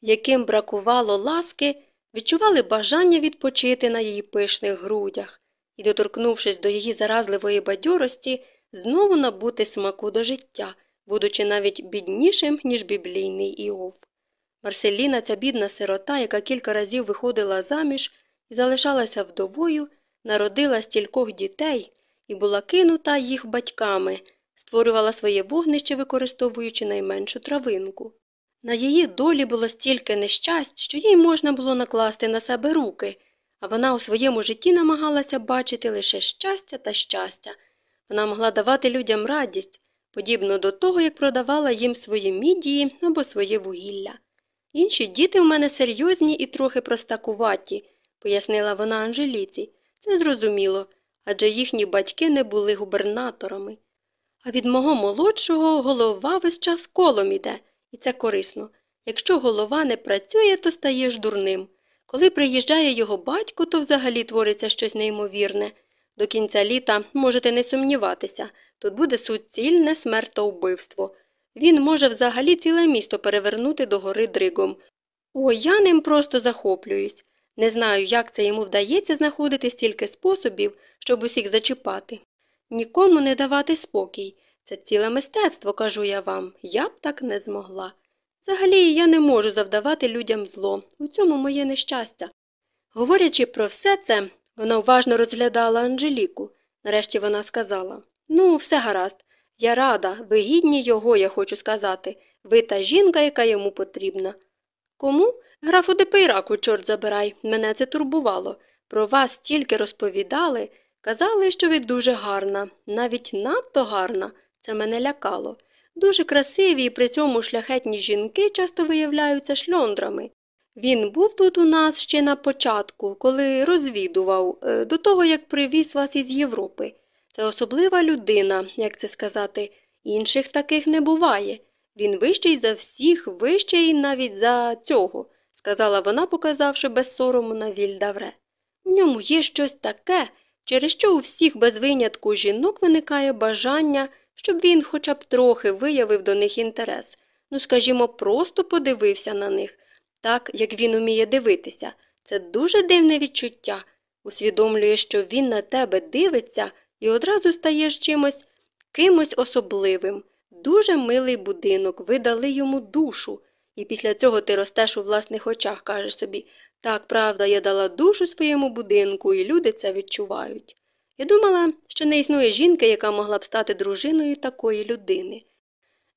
яким бракувало ласки, відчували бажання відпочити на її пишних грудях і, доторкнувшись до її заразливої бадьорості, знову набути смаку до життя, будучи навіть біднішим, ніж біблійний Іов. Марселіна, ця бідна сирота, яка кілька разів виходила заміж і залишалася вдовою, народила стількох дітей і була кинута їх батьками, створювала своє вогнище, використовуючи найменшу травинку. На її долі було стільки нещасть, що їй можна було накласти на себе руки, а вона у своєму житті намагалася бачити лише щастя та щастя. Вона могла давати людям радість, подібно до того, як продавала їм свої мідії або своє вугілля. Інші діти в мене серйозні і трохи простакуваті, пояснила вона Анжеліці. Це зрозуміло, адже їхні батьки не були губернаторами. А від мого молодшого голова весь час колом іде, і це корисно. Якщо голова не працює, то стаєш дурним. Коли приїжджає його батько, то взагалі твориться щось неймовірне. До кінця літа можете не сумніватися тут буде суцільне смертовбивство. Він може взагалі ціле місто перевернути до гори дригом. О, я ним просто захоплююсь. Не знаю, як це йому вдається знаходити стільки способів, щоб усіх зачіпати. Нікому не давати спокій. Це ціле мистецтво, кажу я вам, я б так не змогла. Взагалі я не можу завдавати людям зло, у цьому моє нещастя. Говорячи про все це, вона уважно розглядала Анжеліку. Нарешті вона сказала Ну, все гаразд. Я рада, ви гідні його, я хочу сказати. Ви та жінка, яка йому потрібна. Кому? Графу Депейраку, чорт забирай, мене це турбувало. Про вас тільки розповідали, казали, що ви дуже гарна, навіть надто гарна. Це мене лякало. Дуже красиві і при цьому шляхетні жінки часто виявляються шльондрами. Він був тут у нас ще на початку, коли розвідував, е, до того як привіз вас із Європи. Це особлива людина, як це сказати, інших таких не буває. Він вищий за всіх, вищий навіть за цього, сказала вона, показавши без сорому на вільдавре. У ньому є щось таке, через що у всіх без винятку жінок виникає бажання, щоб він хоча б трохи виявив до них інтерес. Ну, скажімо, просто подивився на них, так як він уміє дивитися. Це дуже дивне відчуття. Усвідомлює, що він на тебе дивиться і одразу стаєш чимось кимось особливим. Дуже милий будинок, ви дали йому душу. І після цього ти ростеш у власних очах, кажеш собі так, правда, я дала душу своєму будинку, і люди це відчувають. Я думала, що не існує жінки, яка могла б стати дружиною такої людини.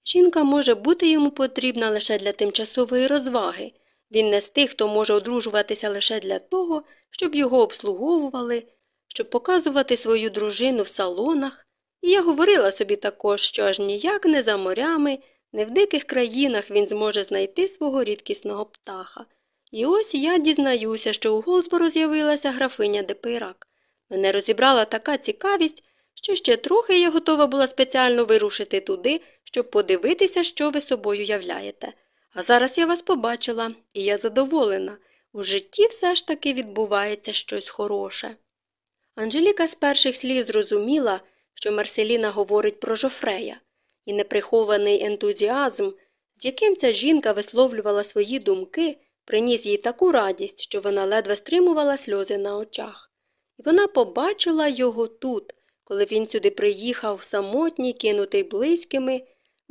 Жінка може бути йому потрібна лише для тимчасової розваги. Він не з тих, хто може одружуватися лише для того, щоб його обслуговували, щоб показувати свою дружину в салонах. І я говорила собі також, що аж ніяк не за морями, не в диких країнах він зможе знайти свого рідкісного птаха. І ось я дізнаюся, що у Голсборо з'явилася графиня Депейрак. Мене розібрала така цікавість, що ще трохи я готова була спеціально вирушити туди, щоб подивитися, що ви собою являєте. А зараз я вас побачила, і я задоволена. У житті все ж таки відбувається щось хороше. Анжеліка з перших слів зрозуміла, що Марселіна говорить про Жофрея, і неприхований ентузіазм, з яким ця жінка висловлювала свої думки, приніс їй таку радість, що вона ледве стримувала сльози на очах. І вона побачила його тут, коли він сюди приїхав, самотній, кинутий близькими,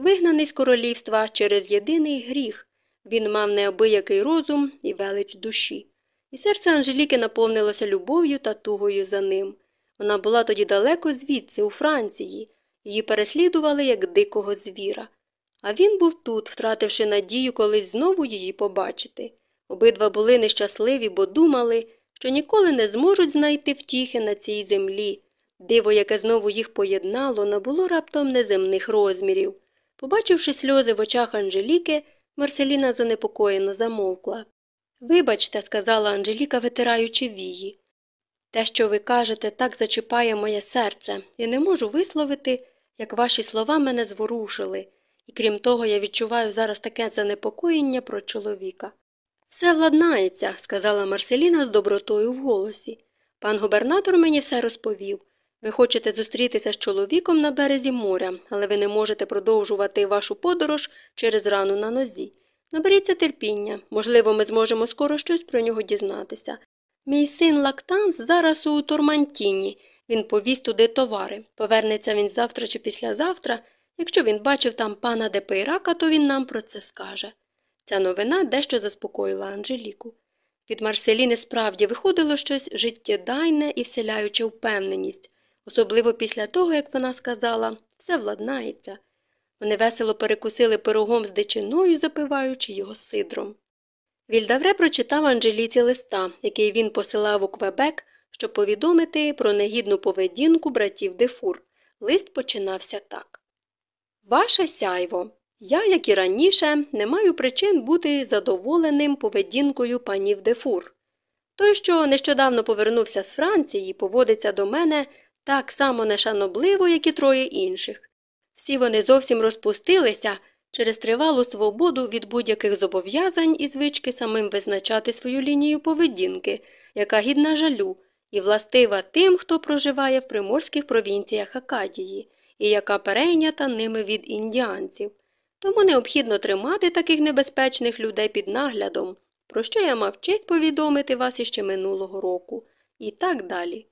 вигнаний з королівства через єдиний гріх. Він мав неабиякий розум і велич душі. І серце Анжеліки наповнилося любов'ю та тугою за ним. Вона була тоді далеко звідси, у Франції, її переслідували як дикого звіра. А він був тут, втративши надію колись знову її побачити. Обидва були нещасливі, бо думали, що ніколи не зможуть знайти втіхи на цій землі. Диво, яке знову їх поєднало, набуло раптом неземних розмірів. Побачивши сльози в очах Анжеліки, Марселіна занепокоєно замовкла. Вибачте, сказала Анжеліка, витираючи вії. Те, що ви кажете, так зачіпає моє серце, і не можу висловити, як ваші слова мене зворушили, і крім того, я відчуваю зараз таке занепокоєння про чоловіка. Все владнається, сказала Марселіна з добротою в голосі. Пан губернатор мені все розповів. Ви хочете зустрітися з чоловіком на березі моря, але ви не можете продовжувати вашу подорож через рану на нозі. Наберіться терпіння, можливо, ми зможемо скоро щось про нього дізнатися. Мій син Лактанс зараз у Тормантіні. Він повіз туди товари. Повернеться він завтра чи післязавтра. Якщо він бачив там пана Депейрака, то він нам про це скаже. Ця новина дещо заспокоїла Анжеліку. Від Марселіни справді виходило щось життєдайне і вселяюче впевненість, особливо після того, як вона сказала все владнається. Вони весело перекусили пирогом з дичиною, запиваючи його сидром. Вільдавре прочитав Анжеліці листа, який він посилав у Квебек, щоб повідомити про негідну поведінку братів Дефур. Лист починався так Ваше сяйво. Я, як і раніше, не маю причин бути задоволеним поведінкою панів Дефур. Той, що нещодавно повернувся з Франції, поводиться до мене так само нешанобливо, як і троє інших. Всі вони зовсім розпустилися через тривалу свободу від будь-яких зобов'язань і звички самим визначати свою лінію поведінки, яка гідна жалю, і властива тим, хто проживає в приморських провінціях Акадії, і яка перейнята ними від індіанців. Тому необхідно тримати таких небезпечних людей під наглядом, про що я мав честь повідомити вас іще минулого року, і так далі.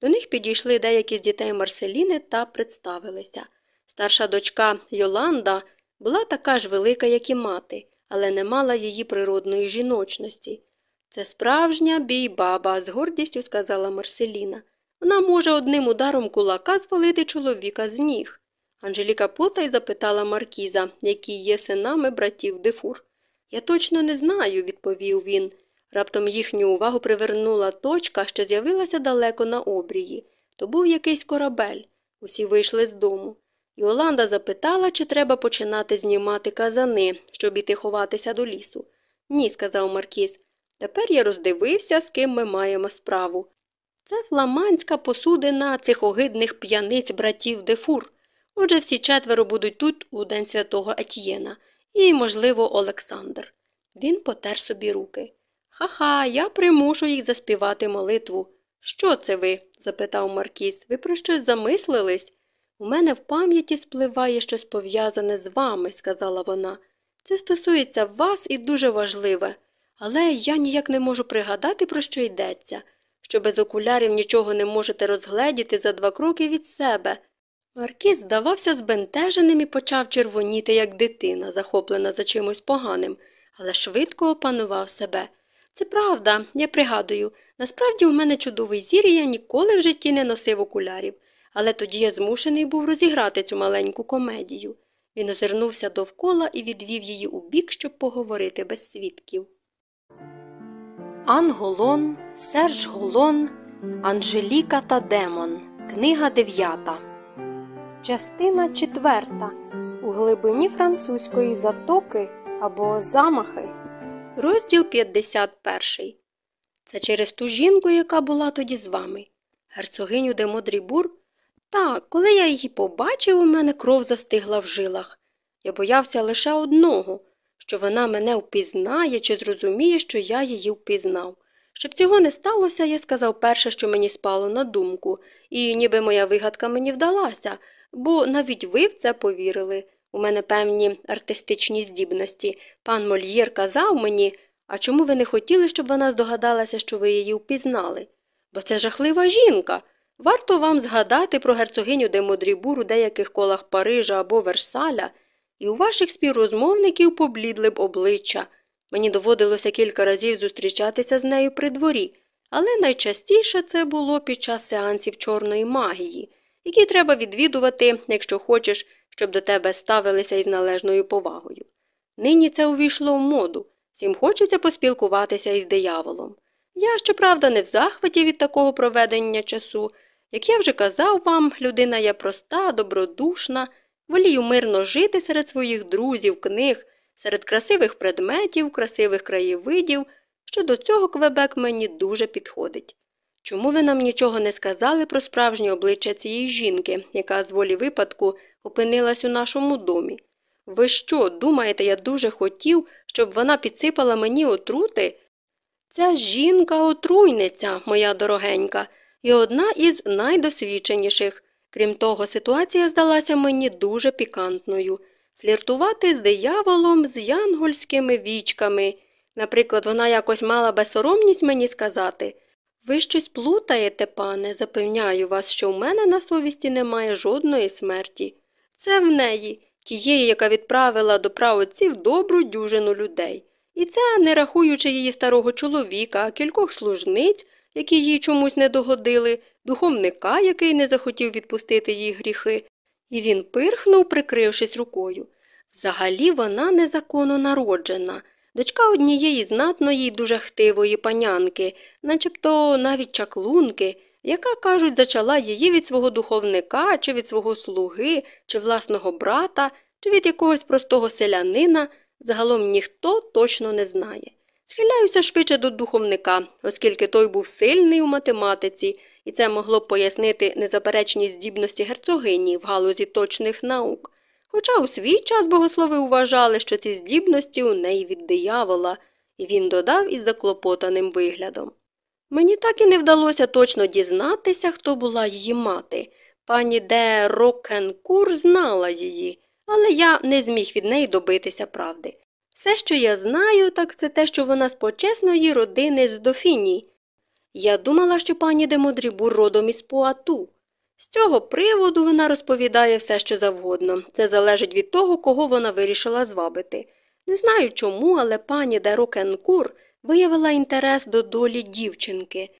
До них підійшли деякі з дітей Марселіни та представилися. Старша дочка Йоланда була така ж велика, як і мати, але не мала її природної жіночності. Це справжня бій-баба, з гордістю сказала Марселіна. Вона може одним ударом кулака звалити чоловіка з ніг. Анжеліка потай запитала Маркіза, які є синами братів Дефур. Я точно не знаю, відповів він. Раптом їхню увагу привернула точка, що з'явилася далеко на обрії. То був якийсь корабель. Усі вийшли з дому. Йоланда запитала, чи треба починати знімати казани, щоб іти ховатися до лісу. Ні, сказав Маркіз. Тепер я роздивився, з ким ми маємо справу. Це фламандська посудина цих огидних п'яниць братів Дефур. Отже, всі четверо будуть тут у день святого Етьєна і, можливо, Олександр. Він потер собі руки. Ха-ха, я примушу їх заспівати молитву. Що це ви? запитав Маркіз. Ви про щось замислились? У мене в пам'яті спливає щось пов'язане з вами, сказала вона. Це стосується вас і дуже важливе, але я ніяк не можу пригадати, про що йдеться, що без окулярів нічого не можете розгледіти за два кроки від себе. Маркіз здавався збентеженим і почав червоніти, як дитина, захоплена за чимось поганим, але швидко опанував себе. Це правда, я пригадую, насправді у мене чудовий зір, і я ніколи в житті не носив окулярів, але тоді я змушений був розіграти цю маленьку комедію. Він озирнувся довкола і відвів її у бік, щоб поговорити без свідків. Ан Голон, Серж Голон, Анжеліка та Демон. Книга дев'ята. Частина четверта. У глибині французької затоки або замахи. Розділ 51. Це через ту жінку, яка була тоді з вами. Герцогиню де Модрібур? Так, коли я її побачив, у мене кров застигла в жилах. Я боявся лише одного, що вона мене впізнає чи зрозуміє, що я її впізнав. Щоб цього не сталося, я сказав перше, що мені спало на думку, і ніби моя вигадка мені вдалася, бо навіть ви в це повірили. У мене певні артистичні здібності. Пан Мольєр казав мені, а чому ви не хотіли, щоб вона здогадалася, що ви її впізнали? Бо це жахлива жінка. Варто вам згадати про герцогиню де Модрібур у деяких колах Парижа або Версаля, і у ваших співрозмовників поблідли б обличчя. Мені доводилося кілька разів зустрічатися з нею при дворі, але найчастіше це було під час сеансів чорної магії, які треба відвідувати, якщо хочеш, щоб до тебе ставилися із належною повагою. Нині це увійшло в моду, всім хочеться поспілкуватися із дияволом. Я, щоправда, не в захваті від такого проведення часу. Як я вже казав вам, людина я проста, добродушна, волію мирно жити серед своїх друзів, книг, серед красивих предметів, красивих краєвидів. Щодо цього Квебек мені дуже підходить. Чому ви нам нічого не сказали про справжнє обличчя цієї жінки, яка з волі випадку опинилась у нашому домі? Ви що, думаєте, я дуже хотів, щоб вона підсипала мені отрути? Ця жінка отруйниця, моя дорогенька, і одна із найдосвідченіших. Крім того, ситуація здалася мені дуже пікантною фліртувати з дияволом, з янгольськими вічками. Наприклад, вона якось мала безсоромність мені сказати ви щось плутаєте, пане, запевняю вас, що в мене на совісті немає жодної смерті. Це в неї, тієї, яка відправила до правоців добру дюжину людей. І це не рахуючи її старого чоловіка, кількох служниць, які їй чомусь не догодили, духовника, який не захотів відпустити їй гріхи, і він пирхнув, прикрившись рукою. Взагалі вона незаконно народжена, дочка однієї знатної й дуже хтивої панянки, начебто навіть чаклунки, яка, кажуть, зачала її від свого духовника, чи від свого слуги, чи власного брата, чи від якогось простого селянина, загалом ніхто точно не знає. Схиляюся швидше до духовника, оскільки той був сильний у математиці, і це могло б пояснити незаперечні здібності герцогині в галузі точних наук. Хоча у свій час богослови вважали, що ці здібності у неї від диявола, і він додав із заклопотаним виглядом. Мені так і не вдалося точно дізнатися, хто була її мати. Пані де Рокенкур знала її, але я не зміг від неї добитися правди. Все, що я знаю, так це те, що вона з почесної родини з Дофіні. Я думала, що пані де Модрібур родом із Пуату. З цього приводу вона розповідає все, що завгодно. Це залежить від того, кого вона вирішила звабити. Не знаю чому, але пані де Рокенкур виявила інтерес до долі дівчинки.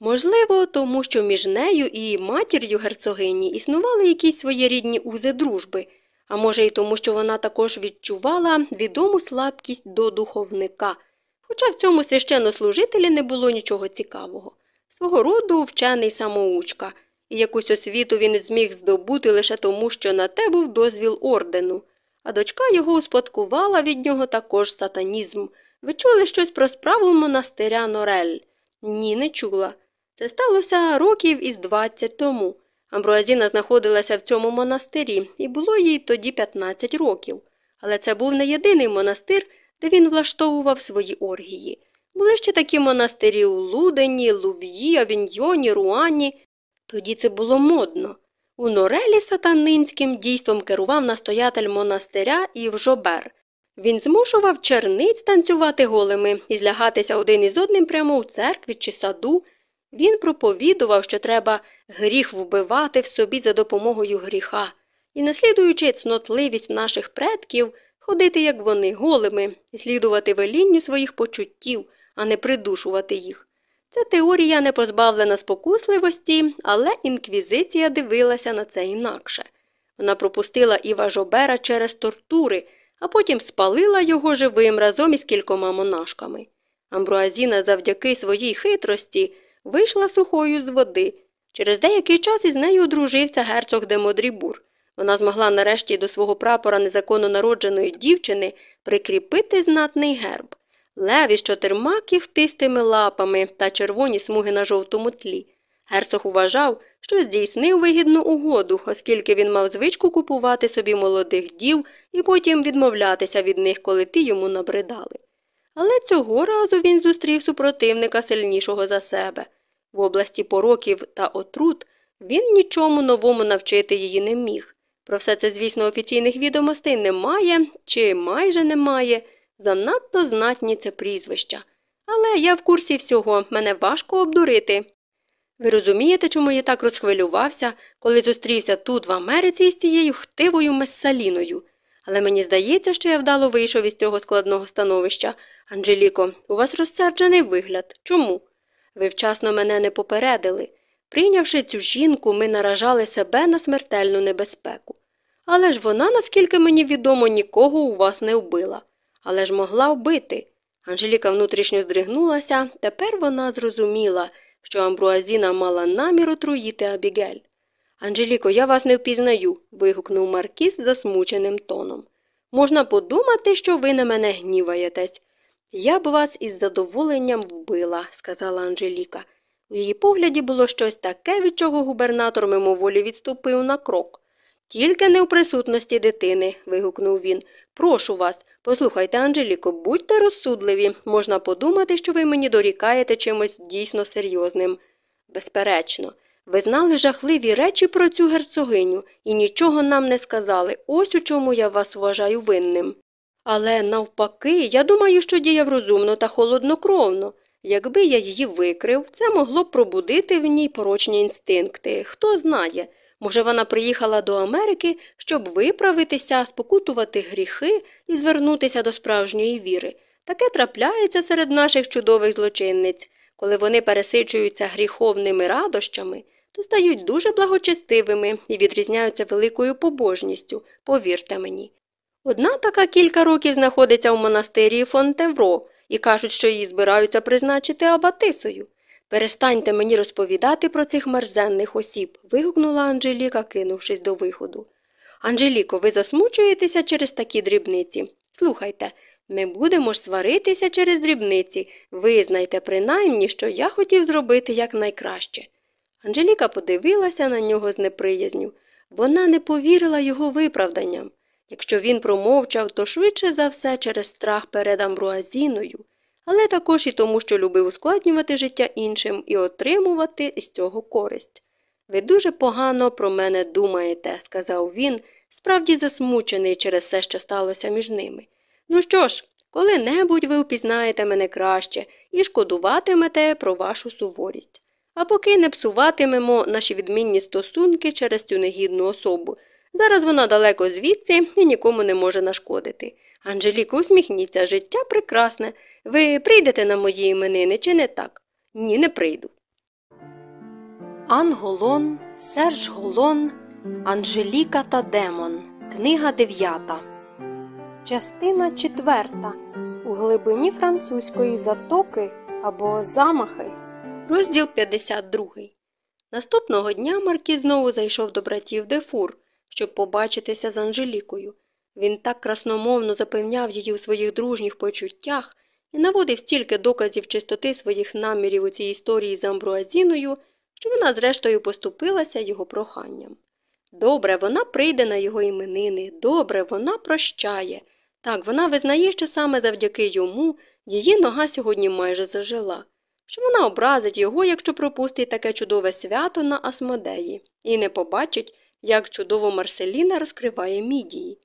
Можливо, тому що між нею і матір'ю герцогині існували якісь своєрідні узи дружби, а може, й тому, що вона також відчувала відому слабкість до духовника. Хоча в цьому священнослужителі не було нічого цікавого. Свого роду вчений самоучка, і якусь освіту він зміг здобути лише тому, що на те був дозвіл ордену, а дочка його успадкувала від нього також сатанізм. Ви чули щось про справу монастиря Норель? Ні, не чула. Це сталося років із 20 тому. Амбруазіна знаходилася в цьому монастирі, і було їй тоді 15 років. Але це був не єдиний монастир, де він влаштовував свої оргії. Були ще такі монастирі у Лудені, Лув'ї, Авіньйоні, Руані. Тоді це було модно. У Норелі сатанинським дійством керував настоятель монастиря Івжобер. Він змушував черниць танцювати голими і злягатися один із одним прямо у церкві чи саду. Він проповідував, що треба гріх вбивати в собі за допомогою гріха, і, наслідуючи цнотливість наших предків, ходити, як вони, голими, слідувати велінню своїх почуттів, а не придушувати їх. Ця теорія не позбавлена спокусливості, але інквізиція дивилася на це інакше. Вона пропустила Іва Жобера через тортури, а потім спалила його живим разом із кількома монашками. Амбруазіна завдяки своїй хитрості вийшла сухою з води. Через деякий час із нею одружився герцог де Модрібур. Вона змогла нарешті до свого прапора незаконно народженої дівчини прикріпити знатний герб лев із чотирма кіхтистими лапами та червоні смуги на жовтому тлі. Герцог вважав, що здійснив вигідну угоду, оскільки він мав звичку купувати собі молодих дів і потім відмовлятися від них, коли ті йому набридали. Але цього разу він зустрів супротивника сильнішого за себе. В області пороків та отрут він нічому новому навчити її не міг. Про все це, звісно, офіційних відомостей немає чи майже немає. Занадто знатні це прізвища. Але я в курсі всього, мене важко обдурити. Ви розумієте, чому я так розхвилювався, коли зустрівся тут, в Америці, з цією хтивою мессаліною? Але мені здається, що я вдало вийшов із цього складного становища. Анжеліко, у вас розсерджений вигляд. Чому? Ви вчасно мене не попередили. Прийнявши цю жінку, ми наражали себе на смертельну небезпеку. Але ж вона, наскільки мені відомо, нікого у вас не вбила. Але ж могла вбити. Анжеліка внутрішньо здригнулася, тепер вона зрозуміла, що Амбруазіна мала намір отруїти Абігель. Анжеліко, я вас не впізнаю. вигукнув Маркіс засмученим тоном. Можна подумати, що ви на мене гніваєтесь. Я б вас із задоволенням вбила, сказала Анжеліка. У її погляді було щось таке, від чого губернатор мимоволі відступив на крок. Тільки не в присутності дитини, вигукнув він. Прошу вас, послухайте, Анжеліко, будьте розсудливі. Можна подумати, що ви мені дорікаєте чимось дійсно серйозним. Безперечно, ви знали жахливі речі про цю герцогиню і нічого нам не сказали. Ось у чому я вас вважаю винним. Але навпаки, я думаю, що діяв розумно та холоднокровно. Якби я її викрив, це могло пробудити в ній порочні інстинкти. Хто знає. Може, вона приїхала до Америки, щоб виправитися, спокутувати гріхи і звернутися до справжньої віри. Таке трапляється серед наших чудових злочинниць. Коли вони пересичуються гріховними радощами, то стають дуже благочестивими і відрізняються великою побожністю, повірте мені. Одна така кілька років знаходиться в монастирі Фонтевро і кажуть, що її збираються призначити абатисою. Перестаньте мені розповідати про цих мерзенних осіб. вигукнула Анжеліка, кинувшись до виходу. Анжеліко, ви засмучуєтеся через такі дрібниці. Слухайте, ми будемо ж сваритися через дрібниці. Визнайте принаймні, що я хотів зробити якнайкраще. Анжеліка подивилася на нього з неприязню. Вона не повірила його виправданням. Якщо він промовчав, то швидше за все через страх перед Амбруазіною але також і тому, що любив ускладнювати життя іншим і отримувати з цього користь. Ви дуже погано про мене думаєте, сказав він, справді засмучений через все, що сталося між ними. Ну що ж, коли-небудь ви впізнаєте мене краще і шкодуватимете про вашу суворість. А поки не псуватимемо наші відмінні стосунки через цю негідну особу. Зараз вона далеко звідси і нікому не може нашкодити. Анжеліко, усміхніться, життя прекрасне. Ви прийдете на мої іменини, чи не так? Ні, не прийду. Ан Голон, Серж Голон, Анжеліка та Демон. Книга дев'ята. Частина четверта. У глибині французької затоки або замахи. Розділ 52. Наступного дня Маркіз знову зайшов до братів Дефур, щоб побачитися з Анжелікою. Він так красномовно запевняв її у своїх дружніх почуттях і наводив стільки доказів чистоти своїх намірів у цій історії з Амбруазіною, що вона, зрештою, поступилася його проханням. Добре, вона прийде на його іменини, добре, вона прощає. Так, вона визнає, що саме завдяки йому її нога сьогодні майже зажила, що вона образить його, якщо пропустить таке чудове свято на Асмодеї, і не побачить, як чудово Марселіна розкриває мідії.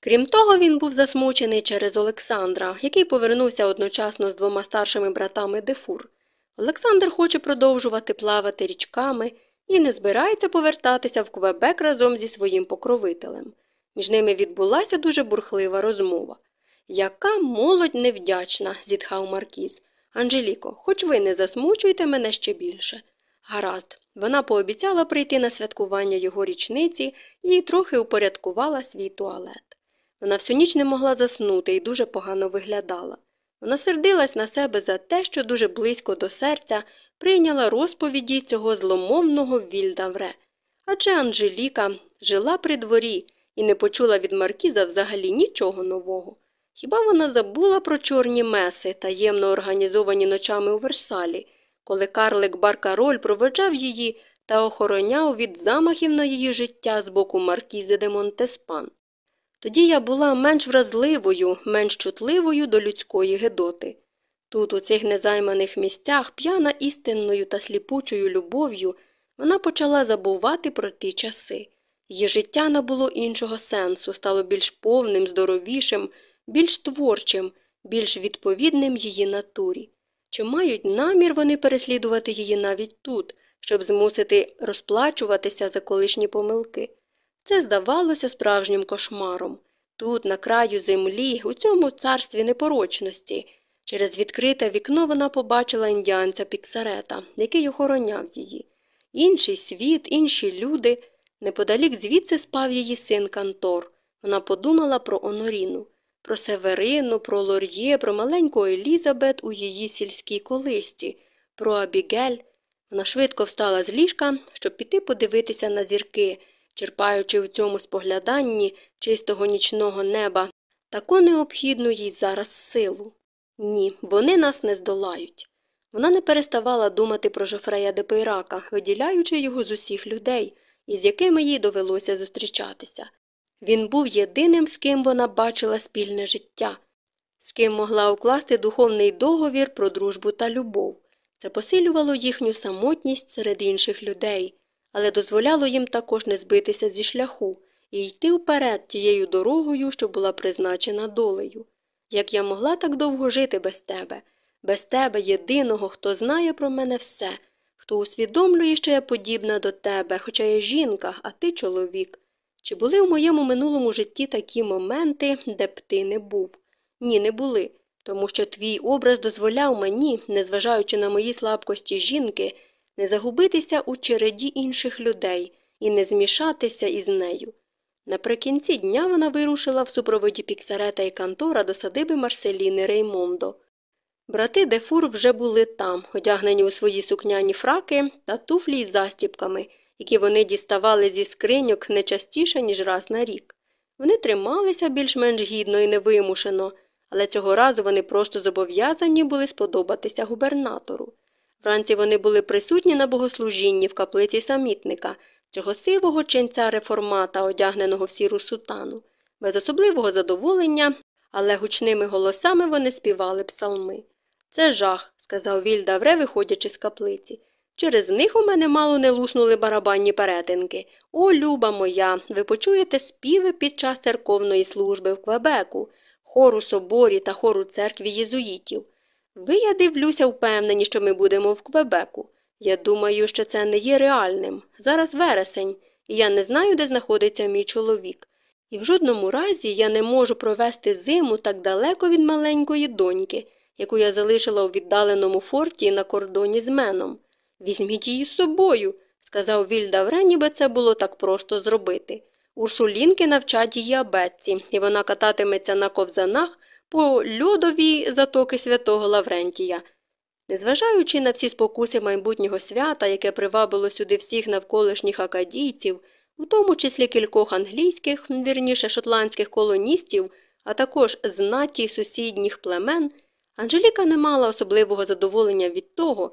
Крім того, він був засмучений через Олександра, який повернувся одночасно з двома старшими братами Дефур. Олександр хоче продовжувати плавати річками і не збирається повертатися в Квебек разом зі своїм покровителем. Між ними відбулася дуже бурхлива розмова. Яка молодь невдячна, зітхав Маркіз. Анжеліко, хоч ви не засмучуйте мене ще більше. Гаразд, вона пообіцяла прийти на святкування його річниці і трохи упорядкувала свій туалет. Вона всю ніч не могла заснути і дуже погано виглядала. Вона сердилась на себе за те, що дуже близько до серця прийняла розповіді цього зломовного Вільдавре. Адже Анжеліка жила при дворі і не почула від Маркіза взагалі нічого нового. Хіба вона забула про чорні меси, таємно організовані ночами у Версалі, коли карлик Баркароль проведжав її та охороняв від замахів на її життя з боку Маркізи де Монтеспан? Тоді я була менш вразливою, менш чутливою до людської гедоти. Тут, у цих незайманих місцях, п'яна істинною та сліпучою любов'ю, вона почала забувати про ті часи. Її життя набуло іншого сенсу, стало більш повним, здоровішим, більш творчим, більш відповідним її натурі. Чи мають намір вони переслідувати її навіть тут, щоб змусити розплачуватися за колишні помилки? Це здавалося справжнім кошмаром. Тут, на краю землі, у цьому царстві непорочності. Через відкрите вікно вона побачила індіанця Піксарета, який охороняв її. Інший світ, інші люди. Неподалік звідси спав її син Кантор. Вона подумала про Оноріну, про Северину, про Лор'є, про маленьку Елізабет у її сільській колисті, про Абігель. Вона швидко встала з ліжка, щоб піти подивитися на зірки черпаючи в цьому спогляданні чистого нічного неба таку необхідну їй зараз силу. Ні, вони нас не здолають. Вона не переставала думати про Жофрея де виділяючи його з усіх людей, із якими їй довелося зустрічатися. Він був єдиним, з ким вона бачила спільне життя, з ким могла укласти духовний договір про дружбу та любов. Це посилювало їхню самотність серед інших людей, але дозволяло їм також не збитися зі шляху і йти вперед тією дорогою, що була призначена долею. Як я могла так довго жити без тебе, без тебе, єдиного, хто знає про мене все, хто усвідомлює, що я подібна до тебе, хоча я жінка, а ти чоловік. Чи були в моєму минулому житті такі моменти, де б ти не був? Ні, не були, тому що твій образ дозволяв мені, незважаючи на мої слабкості жінки, не загубитися у череді інших людей і не змішатися із нею. Наприкінці дня вона вирушила в супроводі Піксарета і Кантора до садиби Марселіни Реймондо. Брати Дефур вже були там, одягнені у свої сукняні фраки та туфлі із застіпками, які вони діставали зі скриньок не частіше, ніж раз на рік. Вони трималися більш-менш гідно і невимушено, але цього разу вони просто зобов'язані були сподобатися губернатору. Вранці вони були присутні на богослужінні в каплиці самітника, цього сивого ченця реформата, одягненого в сіру сутану. Без особливого задоволення, але гучними голосами вони співали псалми. Це жах, сказав Вільдавре, виходячи з каплиці. Через них у мене мало не луснули барабанні перетинки. О, люба моя, ви почуєте співи під час церковної служби в Квебеку, хору соборі та хору церкві єзуїтів. Ви, я дивлюся, впевнені, що ми будемо в Квебеку. Я думаю, що це не є реальним. Зараз вересень, і я не знаю, де знаходиться мій чоловік. І в жодному разі я не можу провести зиму так далеко від маленької доньки, яку я залишила у віддаленому форті на кордоні з меном. Візьміть її з собою, сказав Вільдавре, ніби це було так просто зробити. Урсулінки навчать її абетці, і вона кататиметься на ковзанах по льодові затоки святого Лаврентія. Незважаючи на всі спокуси майбутнього свята, яке привабило сюди всіх навколишніх акадійців, у тому числі кількох англійських, вірніше шотландських колоністів, а також знаті сусідніх племен, Анжеліка не мала особливого задоволення від того,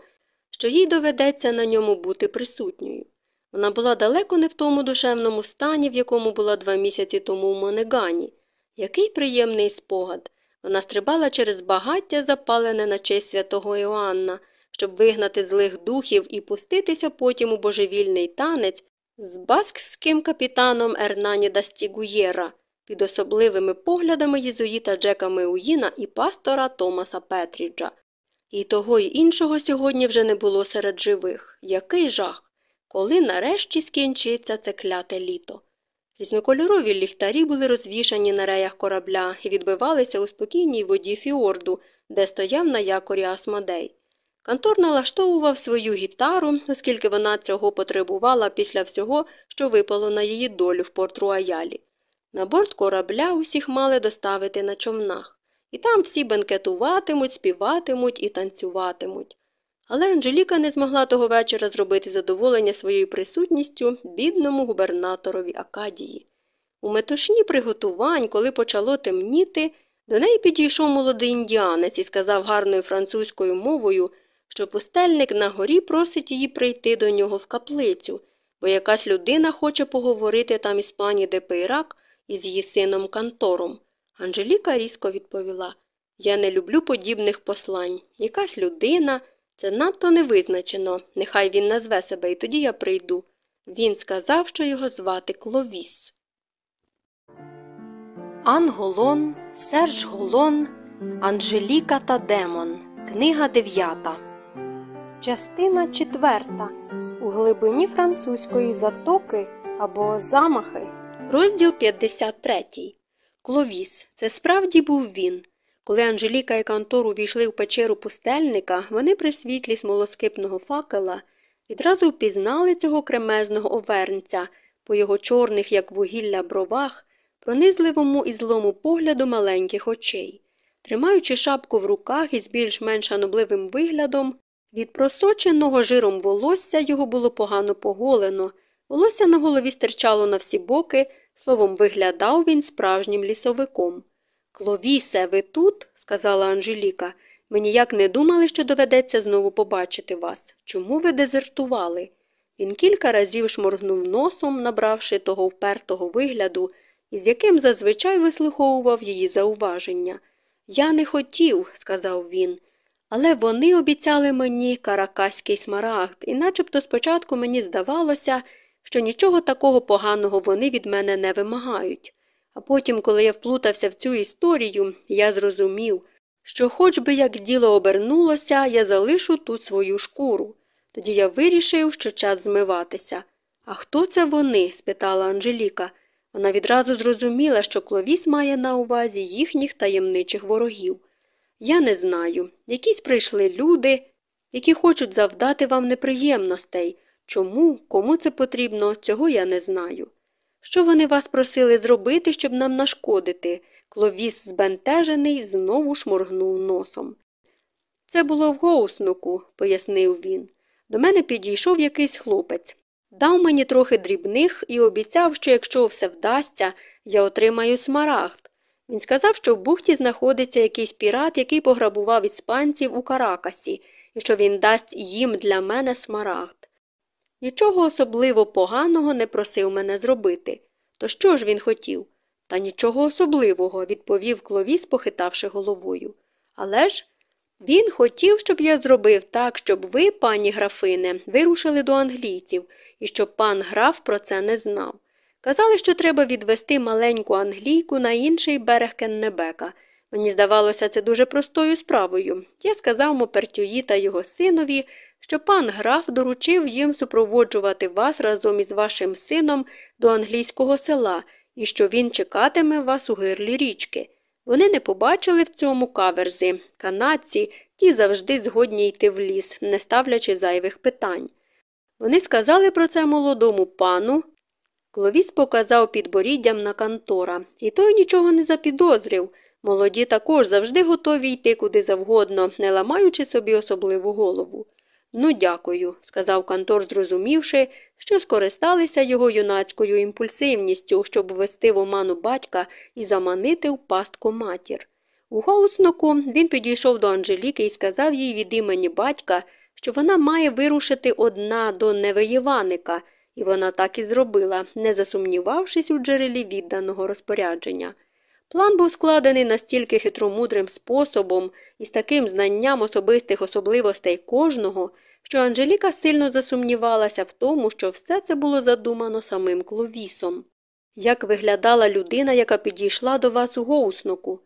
що їй доведеться на ньому бути присутньою. Вона була далеко не в тому душевному стані, в якому була два місяці тому в Монегані. Який приємний спогад! Вона стрибала через багаття, запалене на честь святого Іоанна, щоб вигнати злих духів і пуститися потім у божевільний танець з баскським капітаном Ернані Дастігуєра під особливими поглядами єзуїта Джека Меуїна і пастора Томаса Петріджа. І того й іншого сьогодні вже не було серед живих. Який жах! Коли нарешті скінчиться це кляте літо. Різнокольорові ліхтарі були розвішані на реях корабля і відбивалися у спокійній воді фіорду, де стояв на якорі Асмодей. Кантор налаштовував свою гітару, оскільки вона цього потребувала після всього, що випало на її долю в порт Руаялі. На борт корабля усіх мали доставити на човнах, і там всі бенкетуватимуть, співатимуть і танцюватимуть. Але Анжеліка не змогла того вечора зробити задоволення своєю присутністю бідному губернаторові Акадії. У метушні приготувань, коли почало темніти, до неї підійшов молодий індіанець і сказав гарною французькою мовою, що пустельник на горі просить її прийти до нього в каплицю, бо якась людина хоче поговорити там із пані Депейрак із її сином Кантором. Анжеліка різко відповіла Я не люблю подібних послань. Якась людина. Це надто невизначено. Нехай він назве себе, і тоді я прийду. Він сказав, що його звати Кловіс. Ан Голон, Серж Голон, Анжеліка та Демон. Книга дев'ята. Частина четверта. У глибині французької затоки або замахи. Розділ 53. Кловіс. Це справді був він. Коли Анжеліка і Кантор увійшли в печеру пустельника, вони при світлі смолоскипного факела відразу впізнали цього кремезного овернця по його чорних, як вугілля, бровах, пронизливому і злому погляду маленьких очей. Тримаючи шапку в руках із більш-менш шанобливим виглядом, від просоченого жиром волосся його було погано поголено, волосся на голові стирчало на всі боки, словом, виглядав він справжнім лісовиком. Кловісе, ви тут? сказала Анжеліка. Ми ніяк не думали, що доведеться знову побачити вас. Чому ви дезертували? Він кілька разів шморгнув носом, набравши того впертого вигляду, із яким зазвичай вислуховував її зауваження. Я не хотів, сказав він, але вони обіцяли мені каракаський смарагд, і начебто спочатку мені здавалося, що нічого такого поганого вони від мене не вимагають. А потім, коли я вплутався в цю історію, я зрозумів, що, хоч би як діло обернулося, я залишу тут свою шкуру. Тоді я вирішив, що час змиватися. А хто це вони? спитала Анжеліка. Вона відразу зрозуміла, що Кловіс має на увазі їхніх таємничих ворогів. Я не знаю. Якісь прийшли люди, які хочуть завдати вам неприємностей. Чому, кому це потрібно, цього я не знаю. Що вони вас просили зробити, щоб нам нашкодити? Кловіс, збентежений, знову шморгнув носом. Це було в гоуснуку, пояснив він. До мене підійшов якийсь хлопець, дав мені трохи дрібних і обіцяв, що якщо все вдасться, я отримаю смарагд. Він сказав, що в бухті знаходиться якийсь пірат, який пограбував іспанців у Каракасі, і що він дасть їм для мене смарагд. Нічого особливо поганого не просив мене зробити. То що ж він хотів? Та нічого особливого, відповів Кловіс, похитавши головою. Але ж він хотів, щоб я зробив так, щоб ви, пані графине, вирушили до англійців і щоб пан граф про це не знав. Казали, що треба відвести маленьку англійку на інший берег Кеннебека. Мені здавалося, це дуже простою справою. Я сказав Мопертюї та його синові, що пан граф доручив їм супроводжувати вас разом із вашим сином до англійського села і що він чекатиме вас у гирлі річки. Вони не побачили в цьому каверзи. Канадці ті завжди згодні йти в ліс, не ставлячи зайвих питань. Вони сказали про це молодому пану. Кловіс показав підборіддям на Кантора, і той нічого не запідозрив. Молоді також завжди готові йти куди завгодно, не ламаючи собі особливу голову. Ну, дякую, сказав Кантор, зрозумівши, що скористалися його юнацькою імпульсивністю, щоб ввести в оману батька і заманити в пастку матір. У Гоусноку він підійшов до Анжеліки і сказав їй від імені батька, що вона має вирушити одна до Невеєваника, і вона так і зробила, не засумнівавшись у джерелі відданого розпорядження. План був складений настільки хитромудрим способом і з таким знанням особистих особливостей кожного, що Анжеліка сильно засумнівалася в тому, що все це було задумано самим кловісом. Як виглядала людина, яка підійшла до вас у гоусноку?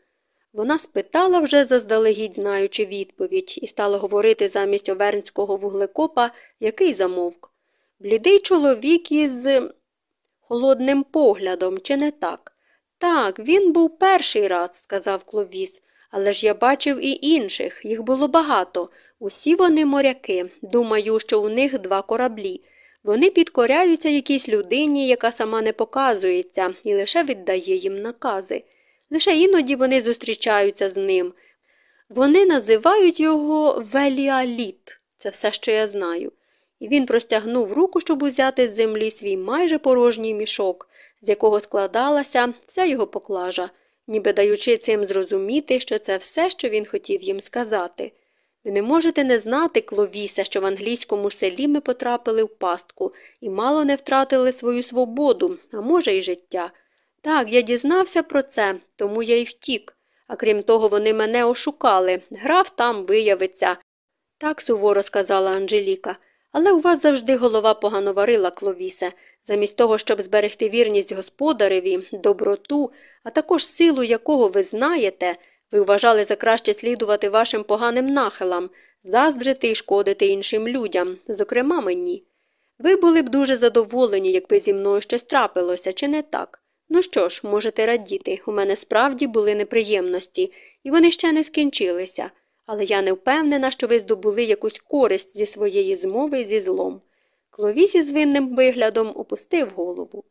Вона спитала, вже заздалегідь знаючи відповідь, і стала говорити замість овернського вуглекопа, який замовк. Блідий чоловік із холодним поглядом, чи не так? Так, він був перший раз, сказав Кловіс, але ж я бачив і інших, їх було багато. Усі вони моряки. Думаю, що у них два кораблі. Вони підкоряються якійсь людині, яка сама не показується, і лише віддає їм накази. Лише іноді вони зустрічаються з ним. Вони називають його Веліаліт. Це все, що я знаю. І він простягнув руку, щоб узяти з землі свій майже порожній мішок, з якого складалася вся його поклажа, ніби даючи цим зрозуміти, що це все, що він хотів їм сказати. Ви не можете не знати, Кловіса, що в англійському селі ми потрапили в пастку і мало не втратили свою свободу, а може, й життя. Так, я дізнався про це, тому я й втік. А крім того, вони мене ошукали. Граф там виявиться. Так суворо сказала Анжеліка. Але у вас завжди голова погано варила, Кловісе. Замість того, щоб зберегти вірність господареві, доброту, а також силу якого ви знаєте, ви вважали за краще слідувати вашим поганим нахилам, заздрити і шкодити іншим людям, зокрема мені. Ви були б дуже задоволені, якби зі мною щось трапилося, чи не так? Ну що ж, можете радіти, у мене справді були неприємності, і вони ще не скінчилися, але я не впевнена, що ви здобули якусь користь зі своєї змови зі злом. Кловіс із винним виглядом опустив голову.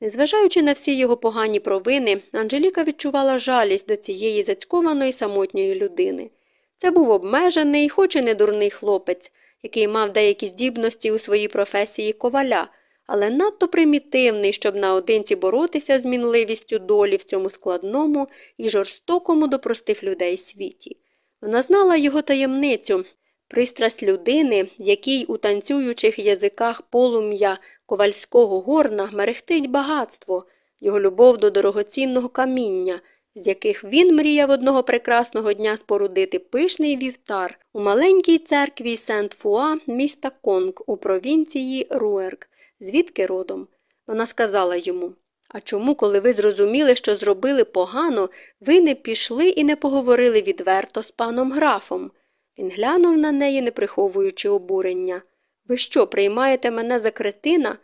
Незважаючи на всі його погані провини, Анжеліка відчувала жалість до цієї зацькованої самотньої людини. Це був обмежений, хоч і не дурний хлопець, який мав деякі здібності у своїй професії коваля, але надто примітивний, щоб наодинці боротися з мінливістю долі в цьому складному і жорстокому до простих людей світі. Вона знала його таємницю, пристрасть людини, якій у танцюючих язиках полум'я ковальського горна мерехтить багатство, його любов до дорогоцінного каміння, з яких він мріяв одного прекрасного дня спорудити пишний вівтар у маленькій церкві Сент-Фуа міста Конг у провінції Руерк, звідки родом. Вона сказала йому А чому, коли ви зрозуміли, що зробили погано, ви не пішли і не поговорили відверто з паном графом? Він глянув на неї, не приховуючи обурення. Ви що, приймаєте мене за кретина?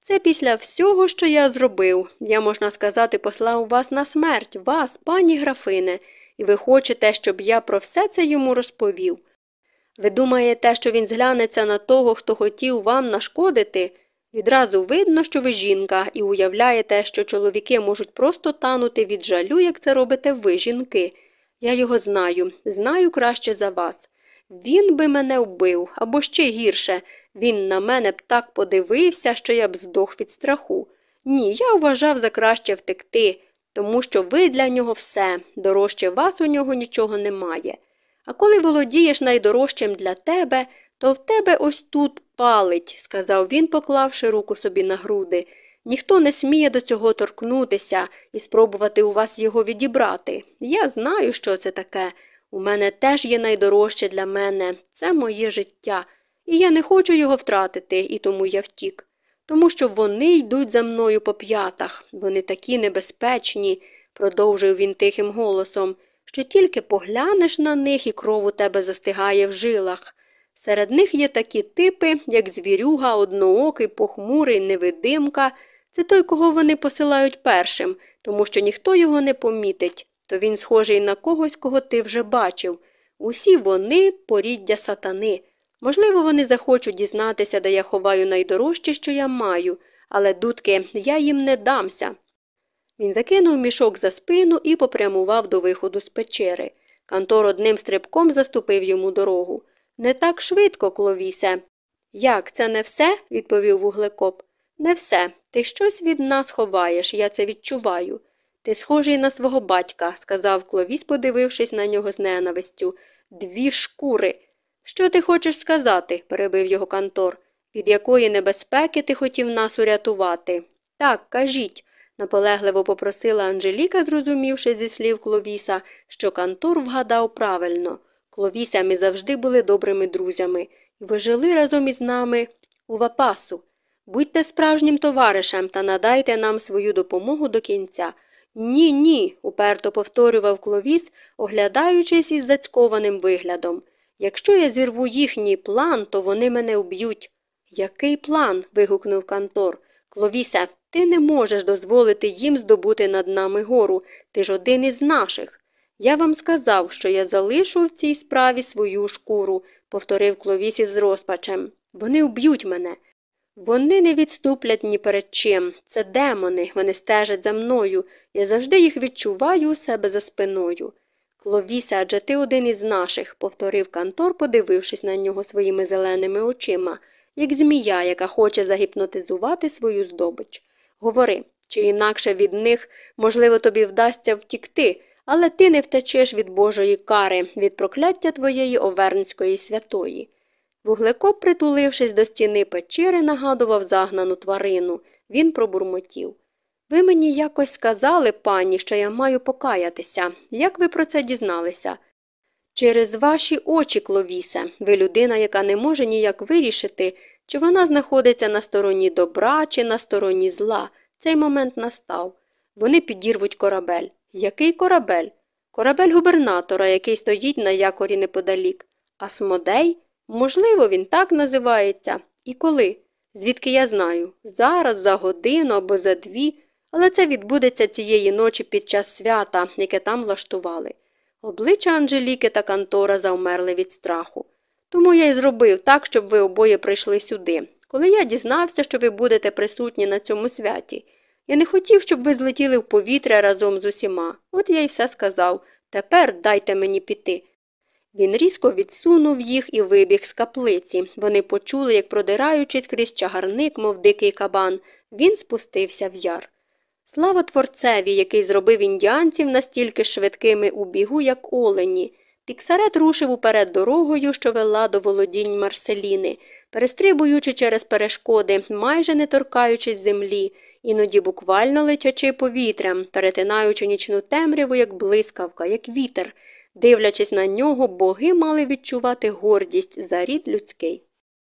Це після всього, що я зробив. Я, можна сказати, послав вас на смерть, вас, пані графине, і ви хочете, щоб я про все це йому розповів. Ви думаєте, що він зглянеться на того, хто хотів вам нашкодити? Відразу видно, що ви жінка, і уявляєте, що чоловіки можуть просто танути від жалю, як це робите ви, жінки. Я його знаю, знаю краще за вас. Він би мене вбив, або ще гірше. Він на мене б так подивився, що я б здох від страху. Ні, я вважав за краще втекти, тому що ви для нього все, дорожче вас у нього нічого немає. А коли володієш найдорожчим для тебе, то в тебе ось тут палить, сказав він, поклавши руку собі на груди. Ніхто не сміє до цього торкнутися і спробувати у вас його відібрати. Я знаю, що це таке. У мене теж є найдорожче для мене це моє життя. І я не хочу його втратити, і тому я втік. Тому що вони йдуть за мною по п'ятах, вони такі небезпечні, продовжив він тихим голосом, що тільки поглянеш на них і кров у тебе застигає в жилах. Серед них є такі типи, як звірюга, одноокий, похмурий, невидимка. Це той, кого вони посилають першим, тому що ніхто його не помітить, то він схожий на когось, кого ти вже бачив. Усі вони поріддя сатани. Можливо, вони захочуть дізнатися, де я ховаю найдорожче, що я маю, але дудки я їм не дамся. Він закинув мішок за спину і попрямував до виходу з печери. Кантор одним стрибком заступив йому дорогу. Не так швидко, Кловісе. Як, це не все? відповів вуглекоп. Не все. Ти щось від нас ховаєш, я це відчуваю. Ти схожий на свого батька, сказав Кловіс, подивившись на нього з ненавистю. Дві шкури. Що ти хочеш сказати? перебив його Кантор. Від якої небезпеки ти хотів нас урятувати? Так, кажіть, наполегливо попросила Анжеліка, зрозумівши зі слів Кловіса, що Кантор вгадав правильно. Кловіся ми завжди були добрими друзями, і ви жили разом із нами у Вапасу. Будьте справжнім товаришем та надайте нам свою допомогу до кінця. Ні, ні, уперто повторював кловіс, оглядаючись із зацькованим виглядом. Якщо я зірву їхній план, то вони мене вб'ють. Який план? вигукнув Кантор. Кловісе, ти не можеш дозволити їм здобути над нами гору. Ти ж один із наших. Я вам сказав, що я залишу в цій справі свою шкуру, повторив Кловіс із розпачем. Вони вб'ють мене. Вони не відступлять ні перед чим. Це демони, вони стежать за мною. Я завжди їх відчуваю у себе за спиною. Кловісе, адже ти один із наших, повторив Кантор, подивившись на нього своїми зеленими очима, як змія, яка хоче загіпнотизувати свою здобич. Говори, чи інакше від них, можливо, тобі вдасться втікти, але ти не втечеш від Божої кари, від прокляття твоєї Овернської святої. Вуглекоп, притулившись до стіни печери, нагадував загнану тварину. Він пробурмотів. Ви мені якось сказали, пані, що я маю покаятися. Як ви про це дізналися? Через ваші очі, Кловісе, ви людина, яка не може ніяк вирішити, чи вона знаходиться на стороні добра, чи на стороні зла. Цей момент настав. Вони підірвуть корабель. Який корабель? Корабель губернатора, який стоїть на якорі неподалік. Асмодей? Можливо, він так називається. І коли? Звідки я знаю? Зараз, за годину або за дві, але це відбудеться цієї ночі під час свята, яке там влаштували. Обличчя Анжеліки та Кантора завмерли від страху. Тому я й зробив так, щоб ви обоє прийшли сюди. Коли я дізнався, що ви будете присутні на цьому святі. Я не хотів, щоб ви злетіли в повітря разом з усіма. От я й все сказав. Тепер дайте мені піти. Він різко відсунув їх і вибіг з каплиці. Вони почули, як, продираючись крізь чагарник, мов дикий кабан, він спустився в яр. Слава творцеві, який зробив індіанців настільки швидкими у бігу, як олені. Піксарет рушив уперед дорогою, що вела до володінь Марселіни, перестрибуючи через перешкоди, майже не торкаючись землі, іноді буквально летячи повітрям, перетинаючи нічну темряву, як блискавка, як вітер. Дивлячись на нього, боги мали відчувати гордість за рід людський.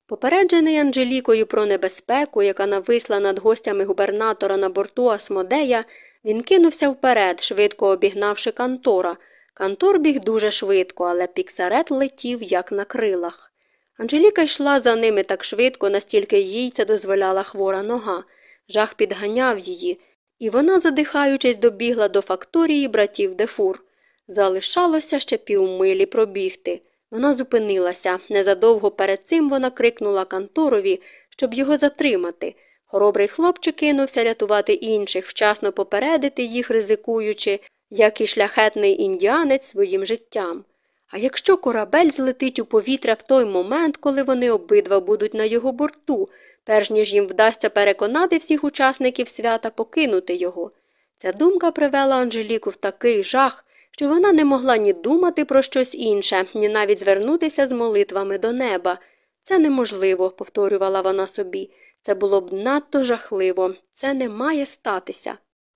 Попереджений Анжелікою про небезпеку, яка нависла над гостями губернатора на борту Асмодея, він кинувся вперед, швидко обігнавши Кантора. Кантор біг дуже швидко, але піксарет летів, як на крилах. Анжеліка йшла за ними так швидко, настільки їй це дозволяла хвора нога. Жах підганяв її, і вона, задихаючись, добігла до факторії братів Дефур. Залишалося ще півмилі пробігти. Вона зупинилася. Незадовго перед цим вона крикнула Канторові, щоб його затримати. Хоробрий хлопчик кинувся рятувати інших, вчасно попередити їх, ризикуючи, як і шляхетний індіанець своїм життям. А якщо корабель злетить у повітря в той момент, коли вони обидва будуть на його борту, перш ніж їм вдасться переконати всіх учасників свята покинути його. Ця думка привела Анжеліку в такий жах, що вона не могла ні думати про щось інше, ні навіть звернутися з молитвами до неба. Це неможливо, повторювала вона собі. Це було б надто жахливо, це не має статися.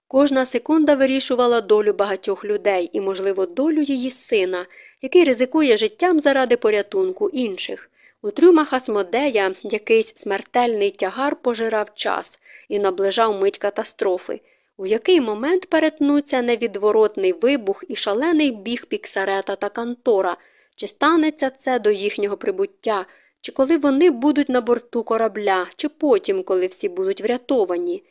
Кожна секунда вирішувала долю багатьох людей і, можливо, долю її сина, який ризикує життям заради порятунку інших. У трюмах Асмодея якийсь смертельний тягар пожирав час і наближав мить катастрофи у який момент перетнуться невідворотний вибух і шалений біг піксарета та Кантора, чи станеться це до їхнього прибуття, чи коли вони будуть на борту корабля, чи потім, коли всі будуть врятовані.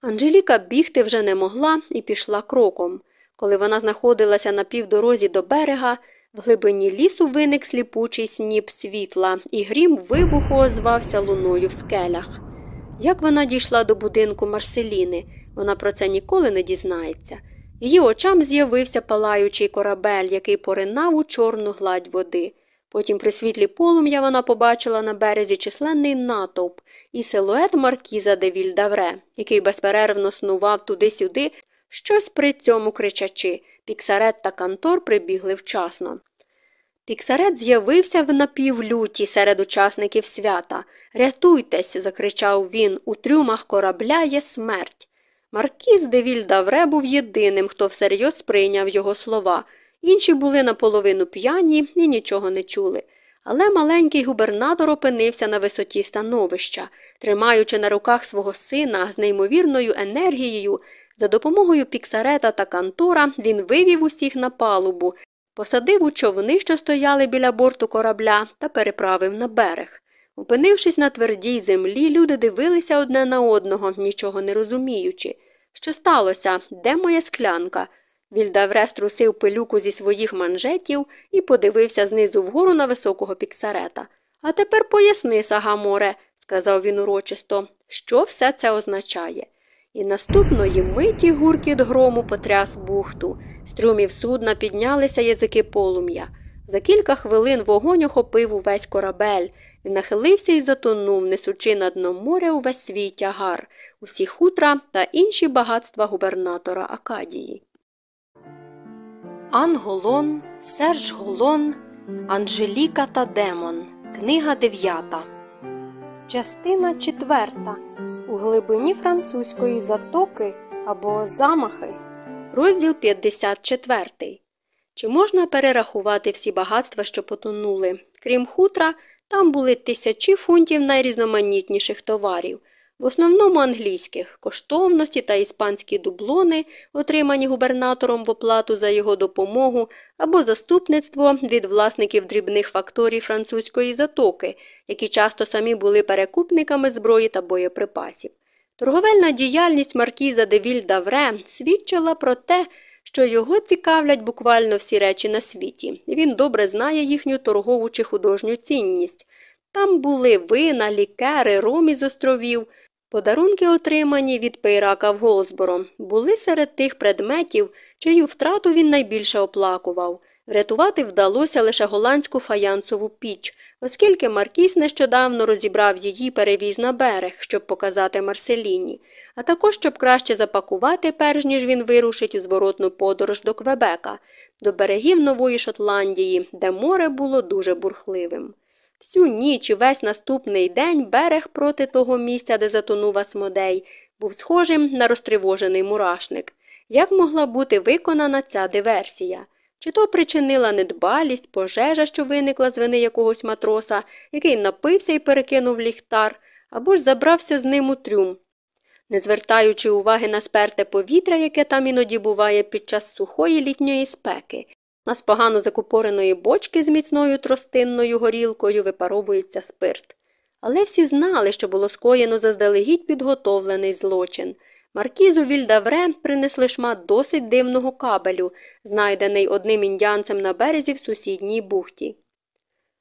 Анжеліка бігти вже не могла і пішла кроком. Коли вона знаходилася на півдорозі до берега, в глибині лісу виник сліпучий сніп світла, і грім вибуху озвався луною в скелях. Як вона дійшла до будинку Марселіни, вона про це ніколи не дізнається. Її очам з'явився палаючий корабель, який поринав у чорну гладь води. Потім при світлі полум'я вона побачила на березі численний натовп і силует маркіза де Вільдавре, який безперервно снував туди-сюди, щось при цьому кричачи. Піксарет та Кантор прибігли вчасно. Піксарет з'явився в напівлюті серед учасників свята. Рятуйтесь, закричав він, у трюмах корабля є смерть. Маркіз де Вільдавре був єдиним, хто всерйоз сприйняв його слова. Інші були наполовину п'яні і нічого не чули. Але маленький губернатор опинився на висоті становища, тримаючи на руках свого сина з неймовірною енергією, За допомогою піксарета та кантора він вивів усіх на палубу, посадив у човни, що стояли біля борту корабля, та переправив на берег. Опинившись на твердій землі, люди дивилися одне на одного, нічого не розуміючи. Що сталося? Де моя склянка? Вільдавре струсив пилюку зі своїх манжетів і подивився знизу вгору на високого піксарета. А тепер поясни, Сагаморе, сказав він урочисто, що все це означає. І наступної миті гуркіт грому потряс бухту. З трюмів судна піднялися язики полум'я. За кілька хвилин вогонь охопив увесь корабель. Він нахилився і затонув, несучи на дно моря увесь свій тягар, усі хутра та інші багатства губернатора Акадії. Анголон, Серж Голон, Анжеліка та Демон. Книга дев'ята. Частина четверта. У глибині французької затоки або замахи. Розділ 54. Чи можна перерахувати всі багатства, що потонули? Крім хутра, там були тисячі фунтів найрізноманітніших товарів, в основному англійських, коштовності та іспанські дублони, отримані губернатором в оплату за його допомогу, або заступництво від власників дрібних факторій французької затоки, які часто самі були перекупниками зброї та боєприпасів. Торговельна діяльність маркіза де Вільдавре свідчила про те, що його цікавлять буквально всі речі на світі. Він добре знає їхню торгову чи художню цінність. Там були вина, лікери, ром із островів. Подарунки, отримані від Пейрака в Голсборо, були серед тих предметів, чию втрату він найбільше оплакував. Врятувати вдалося лише голландську фаянсову піч, оскільки Маркіс нещодавно розібрав її перевіз на берег, щоб показати Марселіні, а також щоб краще запакувати, перш ніж він вирушить у зворотну подорож до Квебека, до берегів Нової Шотландії, де море було дуже бурхливим. Всю ніч і весь наступний день берег проти того місця, де затонув Асмодей, був схожим на розтривожений мурашник. Як могла бути виконана ця диверсія? Чи то причинила недбалість, пожежа, що виникла з вини якогось матроса, який напився і перекинув ліхтар, або ж забрався з ним у трюм, не звертаючи уваги на сперте повітря, яке там іноді буває під час сухої літньої спеки, на з погано закупореної бочки з міцною тростинною горілкою випаровується спирт. Але всі знали, що було скоєно заздалегідь підготовлений злочин. Маркізу Вільдавре принесли шмат досить дивного кабелю, знайдений одним індіанцем на березі в сусідній бухті.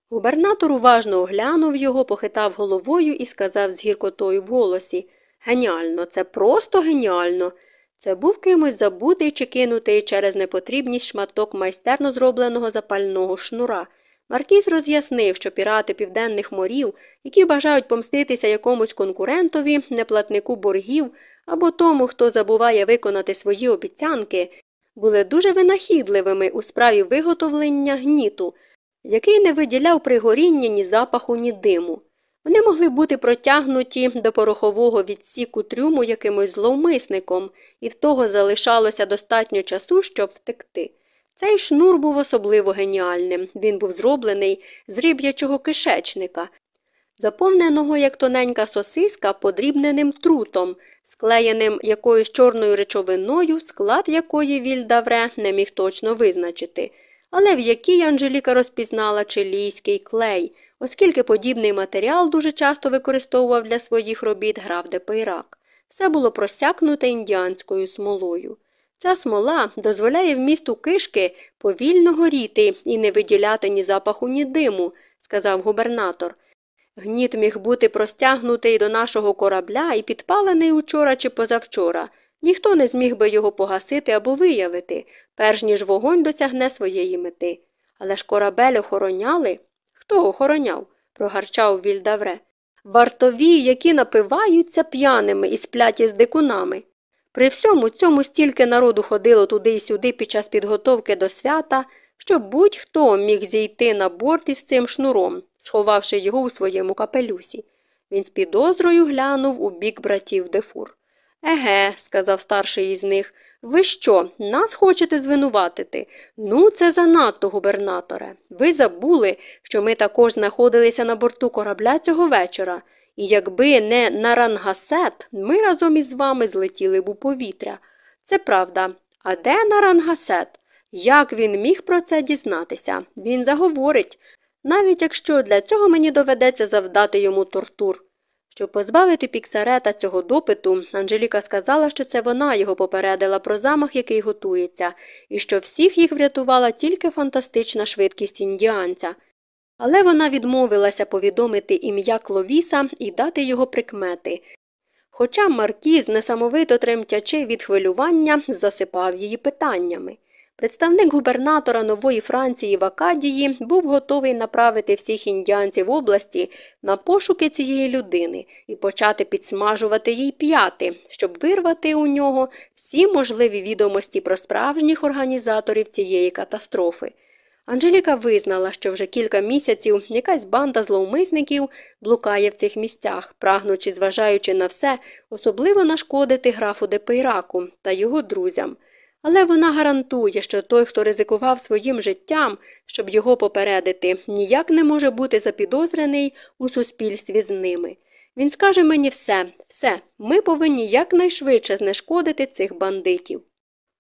Губернатор уважно оглянув його, похитав головою і сказав з гіркотою в голосі Геніально, це просто геніально. Це був кимось забутий чи кинутий через непотрібність шматок майстерно зробленого запального шнура. Маркіз роз'яснив, що пірати південних морів, які бажають помститися якомусь конкурентові, неплатнику боргів або тому, хто забуває виконати свої обіцянки, були дуже винахідливими у справі виготовлення гніту, який не виділяв при горінні ні запаху, ні диму. Вони могли бути протягнуті до порохового відсіку трюму якимось зловмисником, і в того залишалося достатньо часу, щоб втекти. Цей шнур був особливо геніальним. Він був зроблений з риб'ячого кишечника, заповненого як тоненька сосиска подрібненим трутом, склеєним якоюсь чорною речовиною, склад якої Вільдавре не міг точно визначити, але в якій Анжеліка розпізнала чилійський клей оскільки подібний матеріал дуже часто використовував для своїх робіт граф де. Все було просякнуте індіанською смолою. Ця смола дозволяє вмісту кишки повільно горіти і не виділяти ні запаху, ні диму, сказав губернатор. Гніт міг бути простягнутий до нашого корабля і підпалений учора чи позавчора. Ніхто не зміг би його погасити або виявити, перш ніж вогонь досягне своєї мети. Але ж корабель охороняли, Хто охороняв? прогарчав Вільдавре. Вартові, які напиваються п'яними і сплять із дикунами. При всьому цьому стільки народу ходило туди й сюди під час підготовки до свята, що будь-хто міг зійти на борт із цим шнуром, сховавши його у своєму капелюсі. Він з підозрою глянув у бік братів Дефур. Еге, сказав старший із них, ви що, нас хочете звинуватити? Ну, це занадто, губернаторе. Ви забули, що ми також знаходилися на борту корабля цього вечора, і якби не на рангасет, ми разом із вами злетіли б у повітря. Це правда. А де Нарангасет? Як він міг про це дізнатися? Він заговорить, навіть якщо для цього мені доведеться завдати йому тортур. Щоб позбавити Піксарета цього допиту, Анжеліка сказала, що це вона його попередила про замах, який готується, і що всіх їх врятувала тільки фантастична швидкість індіанця. Але вона відмовилася повідомити ім'я Кловіса і дати його прикмети. Хоча Маркіз, несамовито тремтячи від хвилювання, засипав її питаннями. Представник губернатора нової Франції в Акадії був готовий направити всіх індіанців області на пошуки цієї людини і почати підсмажувати їй п'яти, щоб вирвати у нього всі можливі відомості про справжніх організаторів цієї катастрофи. Анжеліка визнала, що вже кілька місяців якась банда зловмисників блукає в цих місцях, прагнучи, зважаючи на все, особливо нашкодити графу Депейраку та його друзям. Але вона гарантує, що той, хто ризикував своїм життям, щоб його попередити, ніяк не може бути запідозрений у суспільстві з ними. Він скаже мені все, все, ми повинні якнайшвидше знешкодити цих бандитів.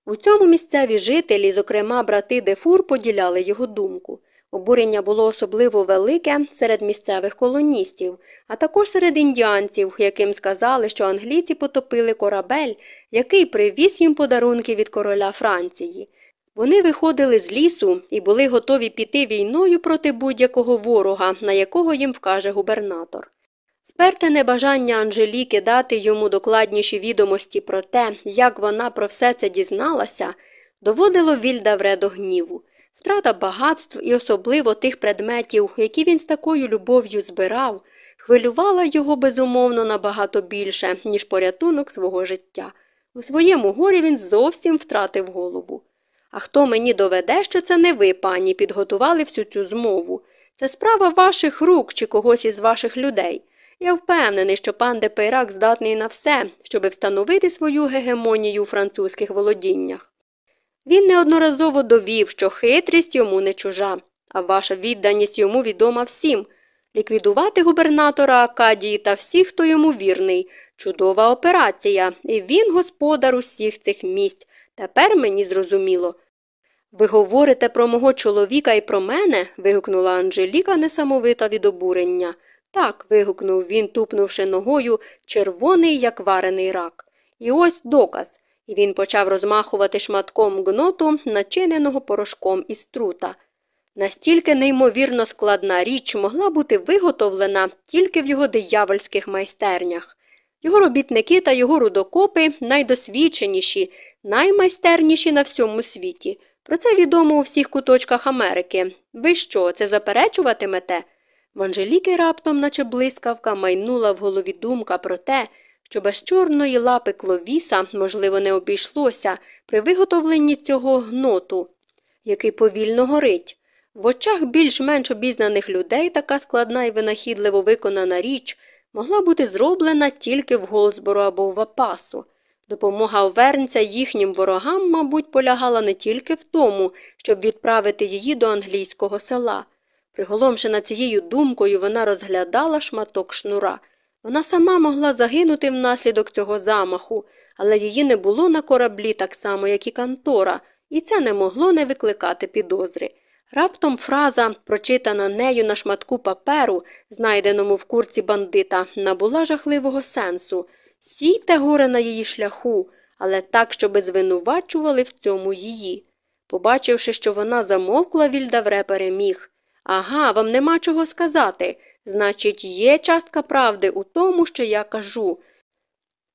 У цьому місцеві жителі, зокрема брати Дефур, поділяли його думку. Обурення було особливо велике серед місцевих колоністів, а також серед індіанців, яким сказали, що англійці потопили корабель, який привіз їм подарунки від короля Франції. Вони виходили з лісу і були готові піти війною проти будь-якого ворога, на якого їм вкаже губернатор. Вперте небажання Анжеліки дати йому докладніші відомості про те, як вона про все це дізналася, доводило Вільдавре до гніву. Втрата багатств і особливо тих предметів, які він з такою любов'ю збирав, хвилювала його безумовно набагато більше, ніж порятунок свого життя. У своєму горі він зовсім втратив голову. А хто мені доведе, що це не ви, пані, підготували всю цю змову? Це справа ваших рук чи когось із ваших людей. Я впевнений, що пан Депейрак здатний на все, щоби встановити свою гегемонію у французьких володіннях. Він неодноразово довів, що хитрість йому не чужа, а ваша відданість йому відома всім. Ліквідувати губернатора Акадії та всіх, хто йому вірний. Чудова операція, і він господар усіх цих місць. Тепер мені зрозуміло. Ви говорите про мого чоловіка і про мене? вигукнула Анжеліка несамовита від обурення. Так, вигукнув він, тупнувши ногою, червоний, як варений рак. І ось доказ. І він почав розмахувати шматком гноту, начиненого порошком із трута. Настільки неймовірно складна річ могла бути виготовлена тільки в його диявольських майстернях. Його робітники та його рудокопи найдосвідченіші, наймайстерніші на всьому світі. Про це відомо у всіх куточках Америки. Ви що, це заперечуватимете? В Анжеліки раптом, наче блискавка, майнула в голові думка про те, що без чорної лапи кловіса, можливо, не обійшлося при виготовленні цього гноту, який повільно горить. В очах більш-менш обізнаних людей така складна і винахідливо виконана річ могла бути зроблена тільки в Голсбору або в Вапасу. Допомога Овернця їхнім ворогам, мабуть, полягала не тільки в тому, щоб відправити її до англійського села. Приголомшена цією думкою, вона розглядала шматок шнура. Вона сама могла загинути внаслідок цього замаху, але її не було на кораблі так само, як і Кантора, і це не могло не викликати підозри. Раптом фраза, прочитана нею на шматку паперу, знайденому в курці бандита, набула жахливого сенсу. Сійте горе на її шляху, але так, щоби звинувачували в цьому її. Побачивши, що вона замовкла, Вільдавре переміг. Ага, вам нема чого сказати. Значить, є частка правди у тому, що я кажу.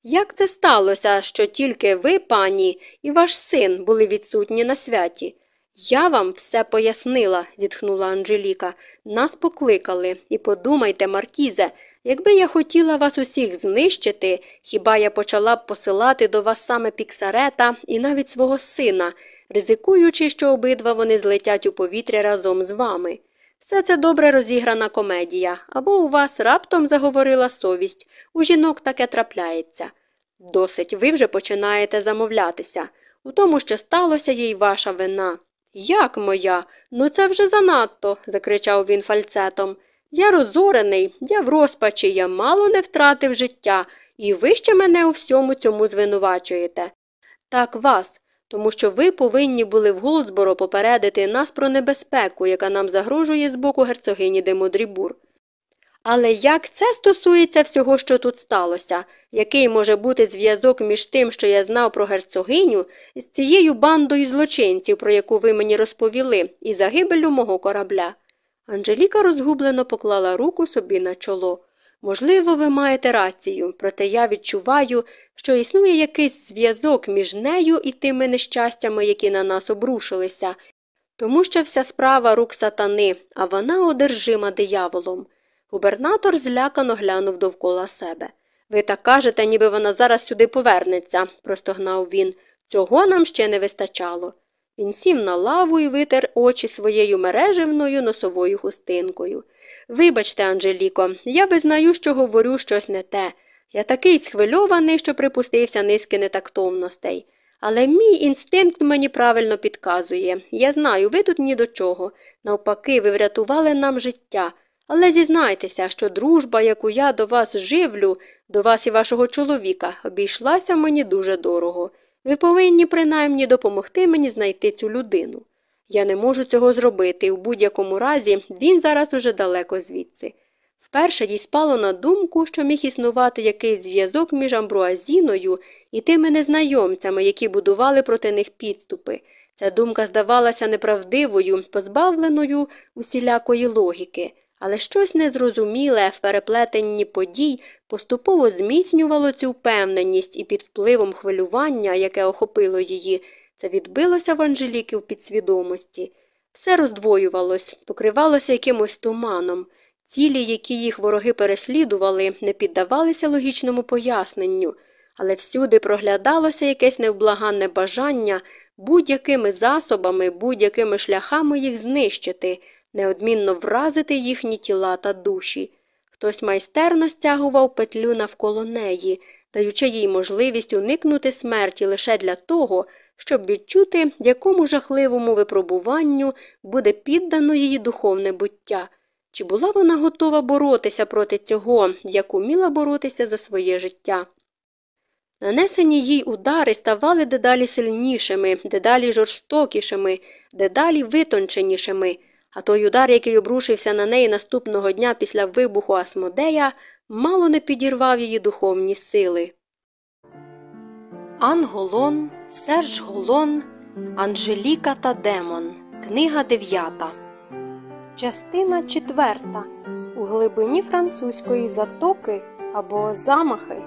Як це сталося, що тільки ви, пані, і ваш син були відсутні на святі? Я вам все пояснила, зітхнула Анжеліка. Нас покликали. І подумайте, Маркізе, якби я хотіла вас усіх знищити, хіба я почала б посилати до вас саме Піксарета і навіть свого сина, ризикуючи, що обидва вони злетять у повітря разом з вами. Все це добре розіграна комедія, або у вас раптом заговорила совість, у жінок таке трапляється. Досить ви вже починаєте замовлятися. У тому, що сталося їй ваша вина. Як моя? Ну це вже занадто, закричав він фальцетом. Я розорений, я в розпачі, я мало не втратив життя, і ви ще мене у всьому цьому звинувачуєте. Так, вас, тому що ви повинні були в Голдсборо попередити нас про небезпеку, яка нам загрожує з боку герцогині Демодрібур. Але як це стосується всього, що тут сталося? Який може бути зв'язок між тим, що я знав про герцогиню, з цією бандою злочинців, про яку ви мені розповіли, і загибелю мого корабля? Анжеліка розгублено поклала руку собі на чоло. Можливо, ви маєте рацію, проте я відчуваю, що існує якийсь зв'язок між нею і тими нещастями, які на нас обрушилися, тому що вся справа рук сатани, а вона одержима дияволом. Губернатор злякано глянув довкола себе. Ви так кажете, ніби вона зараз сюди повернеться, простогнав він. Цього нам ще не вистачало. Він сів на лаву і витер очі своєю мережевною носовою хустинкою. Вибачте, Анжеліко, я визнаю, що говорю щось не те. Я такий схвильований, що припустився низки нетактовностей. Але мій інстинкт мені правильно підказує. Я знаю, ви тут ні до чого. Навпаки, ви врятували нам життя. Але зізнайтеся, що дружба, яку я до вас живлю, до вас і вашого чоловіка, обійшлася мені дуже дорого. Ви повинні принаймні допомогти мені знайти цю людину. Я не можу цього зробити, і в будь-якому разі він зараз уже далеко звідси. Вперше їй спало на думку, що міг існувати якийсь зв'язок між Амбруазіною і тими незнайомцями, які будували проти них підступи. Ця думка здавалася неправдивою, позбавленою усілякої логіки, але щось незрозуміле в переплетенні подій поступово зміцнювало цю впевненість і під впливом хвилювання, яке охопило її, це відбилося в Анжеліки в підсвідомості. Все роздвоювалось, покривалося якимось туманом. Цілі, які їх вороги переслідували, не піддавалися логічному поясненню, але всюди проглядалося якесь невблаганне бажання будь-якими засобами, будь-якими шляхами їх знищити, неодмінно вразити їхні тіла та душі. Хтось майстерно стягував петлю навколо неї, даючи їй можливість уникнути смерті лише для того, щоб відчути, якому жахливому випробуванню буде піддано її духовне буття. Чи була вона готова боротися проти цього, як уміла боротися за своє життя? Нанесені їй удари ставали дедалі сильнішими, дедалі жорстокішими, дедалі витонченішими, а той удар, який обрушився на неї наступного дня після вибуху Асмодея, мало не підірвав її духовні сили. Анголон, Серж Голон, Анжеліка та Демон. Книга дев'ята. Частина четверта. У глибині французької затоки або замахи.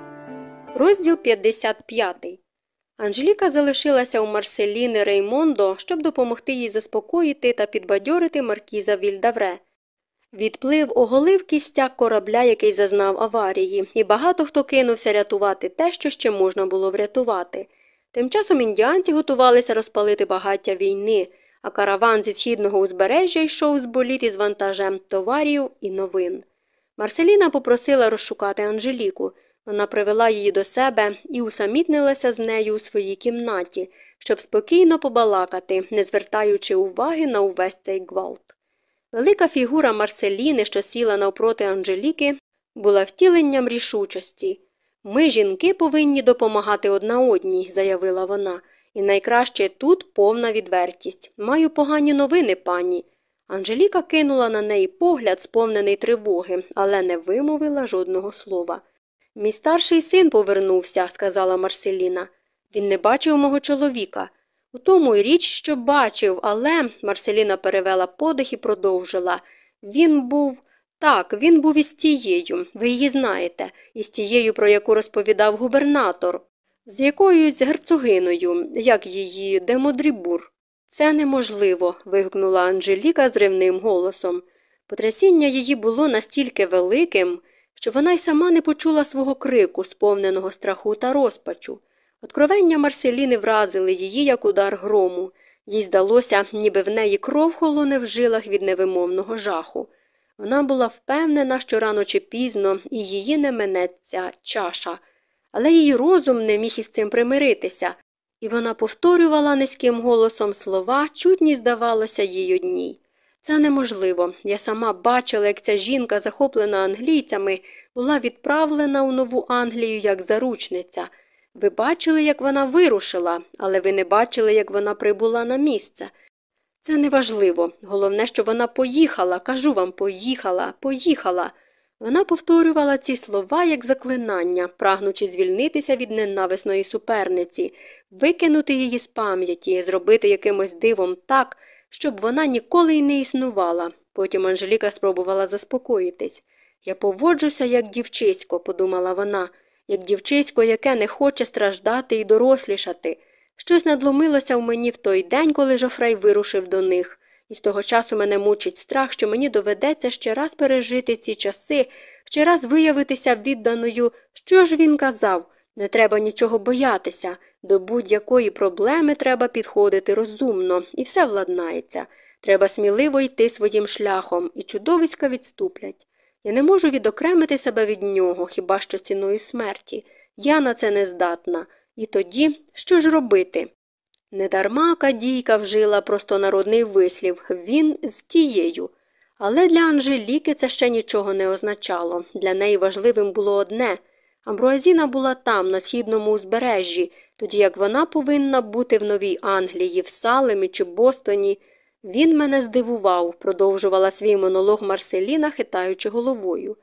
Розділ 55. Анжеліка залишилася у Марселіни Реймондо, щоб допомогти їй заспокоїти та підбадьорити маркіза Вільдавре. Відплив оголив кістяк корабля, який зазнав аварії, і багато хто кинувся рятувати те, що ще можна було врятувати. Тим часом індіанці готувалися розпалити багаття війни, а караван зі східного узбережжя йшов з боліт із вантажем товарів і новин. Марселіна попросила розшукати Анжеліку. Вона привела її до себе і усамітнилася з нею у своїй кімнаті, щоб спокійно побалакати, не звертаючи уваги на увесь цей гвалт. Велика фігура Марселіни, що сіла навпроти Анжеліки, була втіленням рішучості. Ми, жінки, повинні допомагати одна одній, заявила вона, і найкраще тут повна відвертість. Маю погані новини, пані. Анжеліка кинула на неї погляд, сповнений тривоги, але не вимовила жодного слова. Мій старший син повернувся, сказала Марселіна. Він не бачив мого чоловіка. У тому й річ, що бачив, але Марселіна перевела подих і продовжила. Він був. Так, він був із тією, ви її знаєте, із тією, про яку розповідав губернатор, з якоюсь герцогиною, як її Демодрібур. Це неможливо. вигукнула Анжеліка зривним голосом. Потрясіння її було настільки великим, що вона й сама не почула свого крику, сповненого страху та розпачу. Откровення Марселіни вразили її, як удар грому. Їй здалося, ніби в неї кров холоне в жилах від невимовного жаху. Вона була впевнена, що рано чи пізно і її не минеться чаша, але її розум не міг із цим примиритися, і вона повторювала низьким голосом слова, чутні, здавалося, їй одній. Це неможливо. Я сама бачила, як ця жінка, захоплена англійцями, була відправлена у нову Англію як заручниця. Ви бачили, як вона вирушила, але ви не бачили, як вона прибула на місце. Це неважливо. Головне, що вона поїхала, кажу вам, поїхала, поїхала. Вона повторювала ці слова як заклинання, прагнучи звільнитися від ненависної суперниці, викинути її з пам'яті, зробити якимось дивом так, щоб вона ніколи й не існувала. Потім Анжеліка спробувала заспокоїтись. Я поводжуся, як дівчисько, подумала вона, як дівчисько, яке не хоче страждати і дорослішати. Щось надломилося в мені в той день, коли Жофрей вирушив до них, і з того часу мене мучить страх, що мені доведеться ще раз пережити ці часи, ще раз виявитися відданою, що ж він казав. Не треба нічого боятися, до будь-якої проблеми треба підходити розумно, і все владнається. Треба сміливо йти своїм шляхом, і чудовиська відступлять. Я не можу відокремити себе від нього, хіба що ціною смерті. Я на це не здатна. І тоді що ж робити? Недарма Кадійка вжила простонародний вислів він з тією. Але для Анжеліки це ще нічого не означало. Для неї важливим було одне Амбруазіна була там, на східному узбережжі, тоді як вона повинна бути в Новій Англії, в Салемі чи Бостоні. Він мене здивував, продовжувала свій монолог Марселіна, хитаючи головою.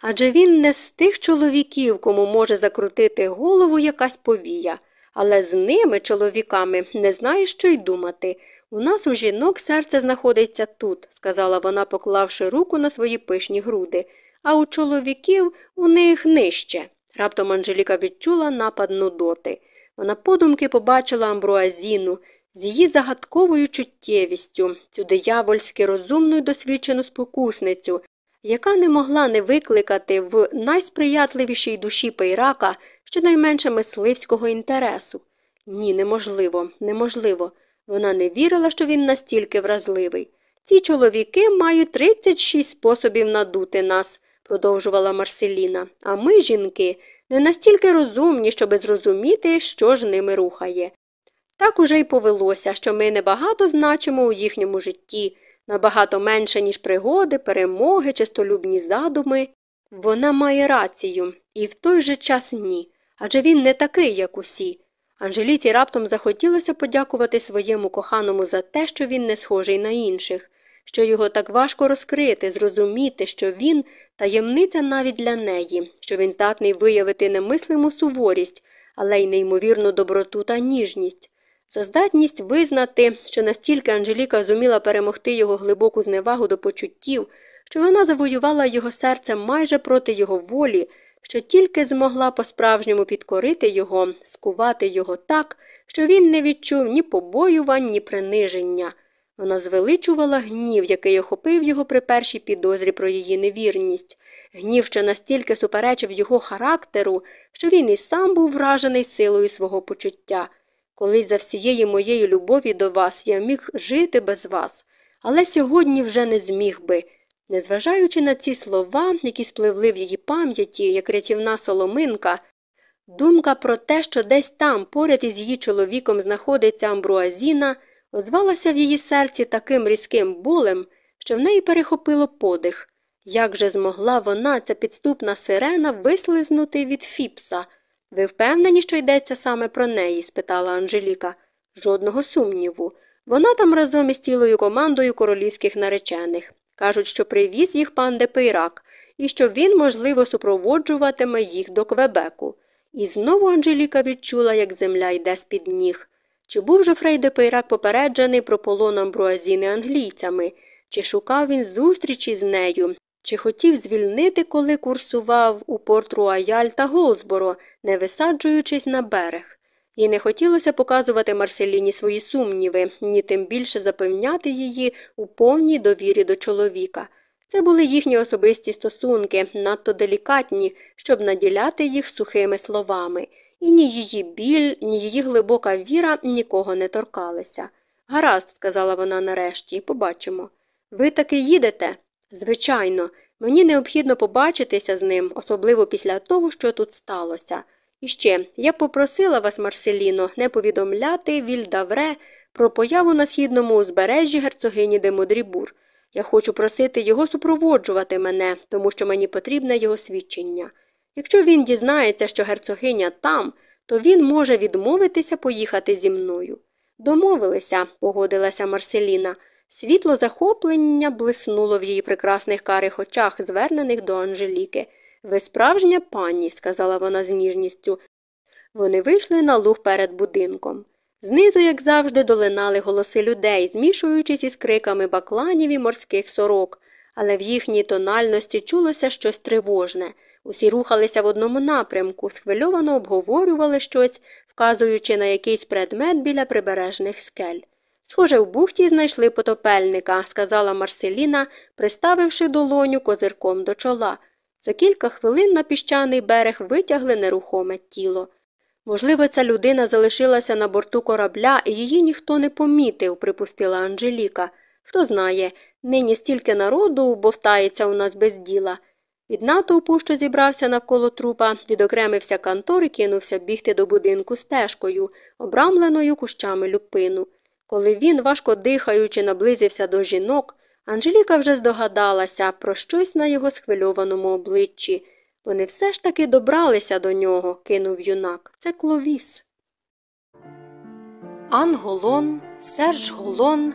Адже він не з тих чоловіків, кому може закрутити голову якась повія, але з ними, чоловіками, не знає, що й думати. У нас у жінок серце знаходиться тут, сказала вона, поклавши руку на свої пишні груди, а у чоловіків у них нижче. Раптом Анжеліка відчула напад нудоти. Вона подумки побачила амбруазіну з її загадковою чуттєвістю, цю диявольськи розумну й досвідчену спокусницю, яка не могла не викликати в найсприятливішій душі пейрака щонайменше мисливського інтересу. Ні, неможливо, неможливо. Вона не вірила, що він настільки вразливий. Ці чоловіки мають 36 способів надути нас, продовжувала Марселіна, а ми, жінки, не настільки розумні, щоби зрозуміти, що ж ними рухає. Так уже й повелося, що ми небагато значимо у їхньому житті, набагато менше, ніж пригоди, перемоги, чистолюбні задуми. Вона має рацію, і в той же час ні. Адже він не такий, як усі. Анжеліці раптом захотілося подякувати своєму коханому за те, що він не схожий на інших, що його так важко розкрити, зрозуміти, що він таємниця навіть для неї, що він здатний виявити немислиму суворість, але й неймовірну доброту та ніжність. За здатність визнати, що настільки Анжеліка зуміла перемогти його глибоку зневагу до почуттів, що вона завоювала його серце майже проти його волі, що тільки змогла по-справжньому підкорити його, скувати його так, що він не відчув ні побоювань, ні приниження. Вона звеличувала гнів, який охопив його при першій підозрі про її невірність, гнів, що настільки суперечив його характеру, що він і сам був вражений силою свого почуття. Колись за всієї моєї любові до вас я міг жити без вас, але сьогодні вже не зміг би. Незважаючи на ці слова, які спливли в її пам'яті, як рятівна соломинка, думка про те, що десь там, поряд із її чоловіком, знаходиться Амбруазіна, озвалася в її серці таким різким болем, що в неї перехопило подих. Як же змогла вона, ця підступна сирена, вислизнути від Фіпса? Ви впевнені, що йдеться саме про неї? спитала Анжеліка. Жодного сумніву. Вона там разом із цілою командою королівських наречених. Кажуть, що привіз їх пан Депейрак, і що він, можливо, супроводжуватиме їх до Квебеку. І знову Анжеліка відчула, як земля йде з під ніг. Чи був Жофрей Депейрак попереджений про полон Амбруазіни англійцями, чи шукав він зустрічі з нею, чи хотів звільнити, коли курсував у Порт Руаяль та Голсборо, не висаджуючись на берег. Їй не хотілося показувати Марселіні свої сумніви, ні тим більше запевняти її у повній довірі до чоловіка. Це були їхні особисті стосунки, надто делікатні, щоб наділяти їх сухими словами, і ні її біль, ні її глибока віра нікого не торкалися. Гаразд, сказала вона нарешті, побачимо. Ви таки їдете? Звичайно, мені необхідно побачитися з ним, особливо після того, що тут сталося. І ще я попросила вас, Марселіно, не повідомляти Вільдавре про появу на східному узбережжі герцогині де Модрібур. Я хочу просити його супроводжувати мене, тому що мені потрібне його свідчення. Якщо він дізнається, що герцогиня там, то він може відмовитися поїхати зі мною. Домовилися, погодилася Марселіна. Світло захоплення блиснуло в її прекрасних карих очах, звернених до Анжеліки. Ви справжня пані, сказала вона з ніжністю. Вони вийшли на луг перед будинком. Знизу, як завжди, долинали голоси людей, змішуючись із криками бакланів і морських сорок, але в їхній тональності чулося щось тривожне. Усі рухалися в одному напрямку, схвильовано обговорювали щось, вказуючи на якийсь предмет біля прибережних скель. Схоже, в бухті знайшли потопельника, сказала Марселіна, приставивши долоню козирком до чола. За кілька хвилин на піщаний берег витягли нерухоме тіло. Можливо, ця людина залишилася на борту корабля і її ніхто не помітив, припустила Анжеліка. Хто знає, нині стільки народу бовтається у нас без діла. Від натовпу, що зібрався навколо трупа, відокремився кантор і кинувся бігти до будинку стежкою, обрамленою кущами люпину. Коли він, важко дихаючи, наблизився до жінок, Анжеліка вже здогадалася про щось на його схвильованому обличчі. Вони все ж таки добралися до нього, кинув юнак. Це кловіс. Анголон, Серж Голон,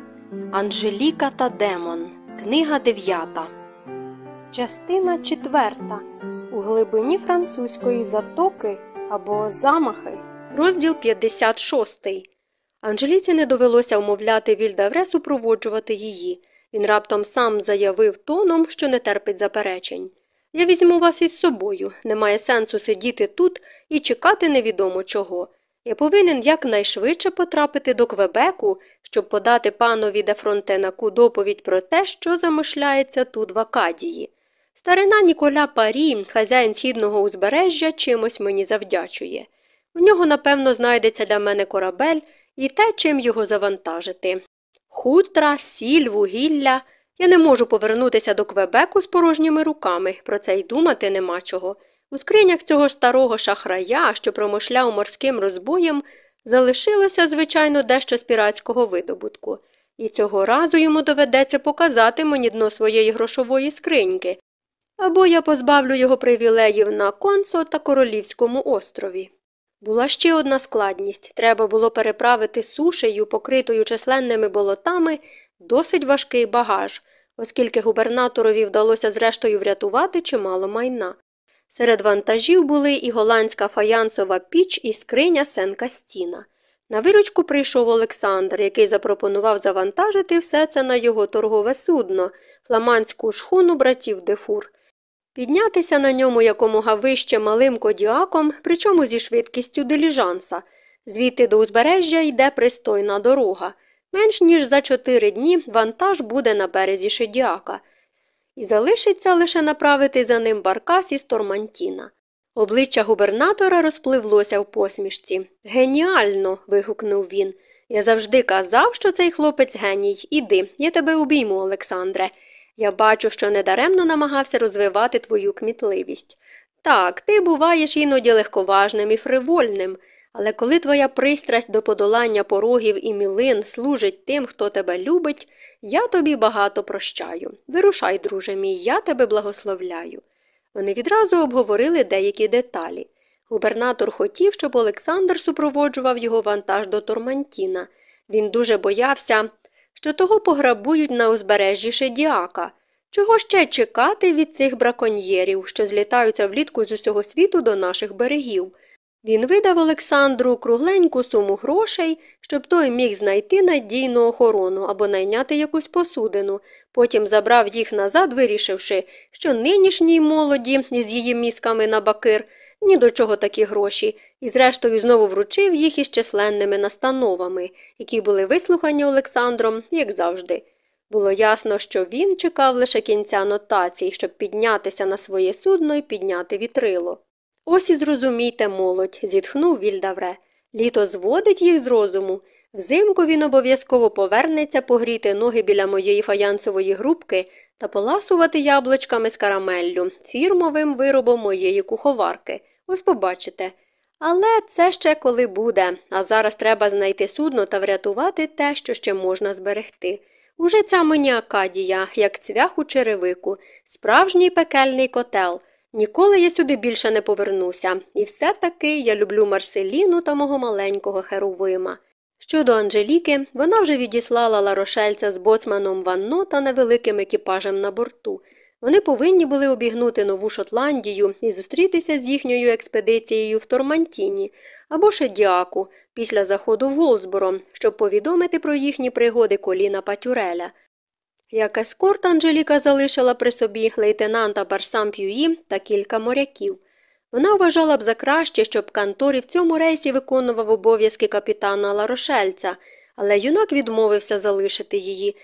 Анжеліка та Демон. Книга дев'ята. Частина четверта. У глибині французької затоки або замахи. Розділ 56. Анжеліці не довелося вмовляти Вільдавре супроводжувати її. Він раптом сам заявив тоном, що не терпить заперечень. Я візьму вас із собою. Немає сенсу сидіти тут і чекати невідомо чого. Я повинен якнайшвидше потрапити до Квебеку, щоб подати панові де Фронтенаку доповідь про те, що замишляється тут в Акадії. Старина Ніколя Парі, хазяїн східного узбережжя, чимось мені завдячує. В нього, напевно, знайдеться для мене корабель і те, чим його завантажити. Хутра, сіль, вугілля. Я не можу повернутися до Квебеку з порожніми руками, про це й думати нема чого. У скринях цього старого шахрая, що промишляв морським розбоєм, залишилося, звичайно, дещо з піратського видобутку, і цього разу йому доведеться показати мені дно своєї грошової скриньки, або я позбавлю його привілеїв на консо та королівському острові. Була ще одна складність треба було переправити сушею, покритою численними болотами, досить важкий багаж, оскільки губернаторові вдалося зрештою врятувати чимало майна. Серед вантажів були і голландська фаянсова піч, і скриня Сенка Стіна. На виручку прийшов Олександр, який запропонував завантажити все це на його торгове судно, фламандську шхуну братів Дефур. Піднятися на ньому якомога вище малим кодіаком, причому зі швидкістю диліжанса. Звідти до узбережжя йде пристойна дорога. Менш ніж за чотири дні вантаж буде на березі Шедіака. І залишиться лише направити за ним баркас із Тормантіна. Обличчя губернатора розпливлося в посмішці. Геніально. вигукнув він. Я завжди казав, що цей хлопець геній. Іди, я тебе обійму, Олександре. Я бачу, що недаремно намагався розвивати твою кмітливість. Так, ти буваєш іноді легковажним і фривольним, але коли твоя пристрасть до подолання порогів і мілин служить тим, хто тебе любить, я тобі багато прощаю. Вирушай, друже мій, я тебе благословляю. Вони відразу обговорили деякі деталі. Губернатор хотів, щоб Олександр супроводжував його вантаж до Тормантіна. Він дуже боявся що того пограбують на узбережжі Шедіака. Чого ще чекати від цих браконьєрів, що злітаються влітку з усього світу до наших берегів? Він видав Олександру кругленьку суму грошей, щоб той міг знайти надійну охорону або найняти якусь посудину, потім забрав їх назад, вирішивши, що нинішній молоді з її мізками на бакир ні до чого такі гроші, і зрештою знову вручив їх із численними настановами, які були вислухані Олександром, як завжди. Було ясно, що він чекав лише кінця нотацій, щоб піднятися на своє судно і підняти вітрило. Ось і зрозумійте, молодь, зітхнув Вільдавре. Літо зводить їх з розуму. Взимку він обов'язково повернеться погріти ноги біля моєї фаянсової грубки та поласувати яблучками з карамеллю, фірмовим виробом моєї куховарки. Ось побачите. Але це ще коли буде, а зараз треба знайти судно та врятувати те, що ще можна зберегти. Уже ця мені Акадія, як цвях у черевику, справжній пекельний котел. Ніколи я сюди більше не повернуся, і все таки я люблю Марселіну та мого маленького Херувима. Щодо Анжеліки, вона вже відіслала ларошельця з боцманом Ванно та невеликим екіпажем на борту. Вони повинні були обігнути Нову Шотландію і зустрітися з їхньою експедицією в Тормантіні або Шедіаку після заходу в Голдсборо, щоб повідомити про їхні пригоди коліна Патюреля. Як ескорт Анжеліка залишила при собі лейтенанта Барсам П'юї та кілька моряків. Вона вважала б за краще, щоб Канторі в цьому рейсі виконував обов'язки капітана Ларошельця, але юнак відмовився залишити її.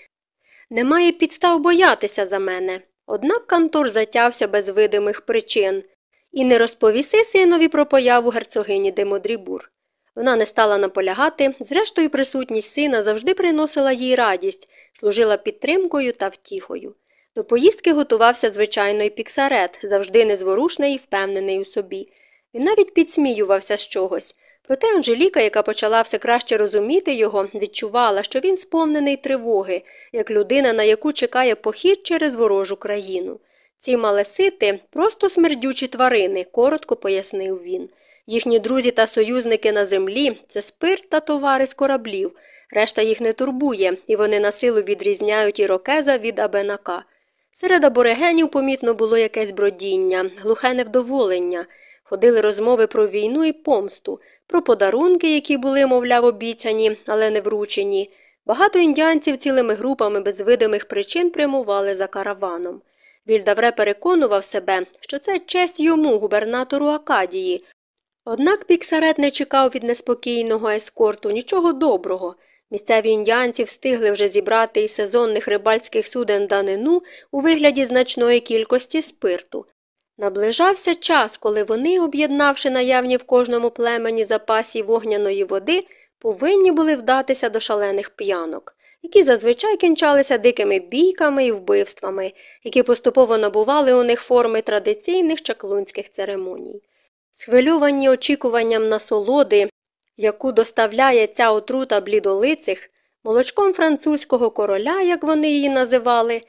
Немає підстав боятися за мене. Однак Кантор затявся без видимих причин і не розповіси синові про появу герцогині Демодрібур. Вона не стала наполягати, зрештою, присутність сина завжди приносила їй радість, служила підтримкою та втіхою. До поїздки готувався звичайно і піксарет, завжди незворушний і впевнений у собі. Він навіть підсміювався з чогось. Проте Анжеліка, яка почала все краще розуміти його, відчувала, що він сповнений тривоги, як людина, на яку чекає похід через ворожу країну. Ці малесити просто смердючі тварини, коротко пояснив він. Їхні друзі та союзники на землі це спирт та товари з кораблів. Решта їх не турбує, і вони на силу відрізняють ірокеза від абенака. Серед аборигенів помітно було якесь бродіння, глухе невдоволення. Ходили розмови про війну і помсту, про подарунки, які були, мовляв, обіцяні, але не вручені. Багато індіанців цілими групами без видимих причин прямували за караваном. Вільдавре переконував себе, що це честь йому, губернатору Акадії. Однак Піксарет не чекав від неспокійного ескорту нічого доброго. Місцеві індіанці встигли вже зібрати із сезонних рибальських суден данину у вигляді значної кількості спирту. Наближався час, коли вони, об'єднавши наявні в кожному племені запасі вогняної води, повинні були вдатися до шалених п'янок, які зазвичай кінчалися дикими бійками і вбивствами, які поступово набували у них форми традиційних чаклунських церемоній. Схвильовані очікуванням насолоди, яку доставляє ця отрута блідолицих, молочком французького короля, як вони її називали,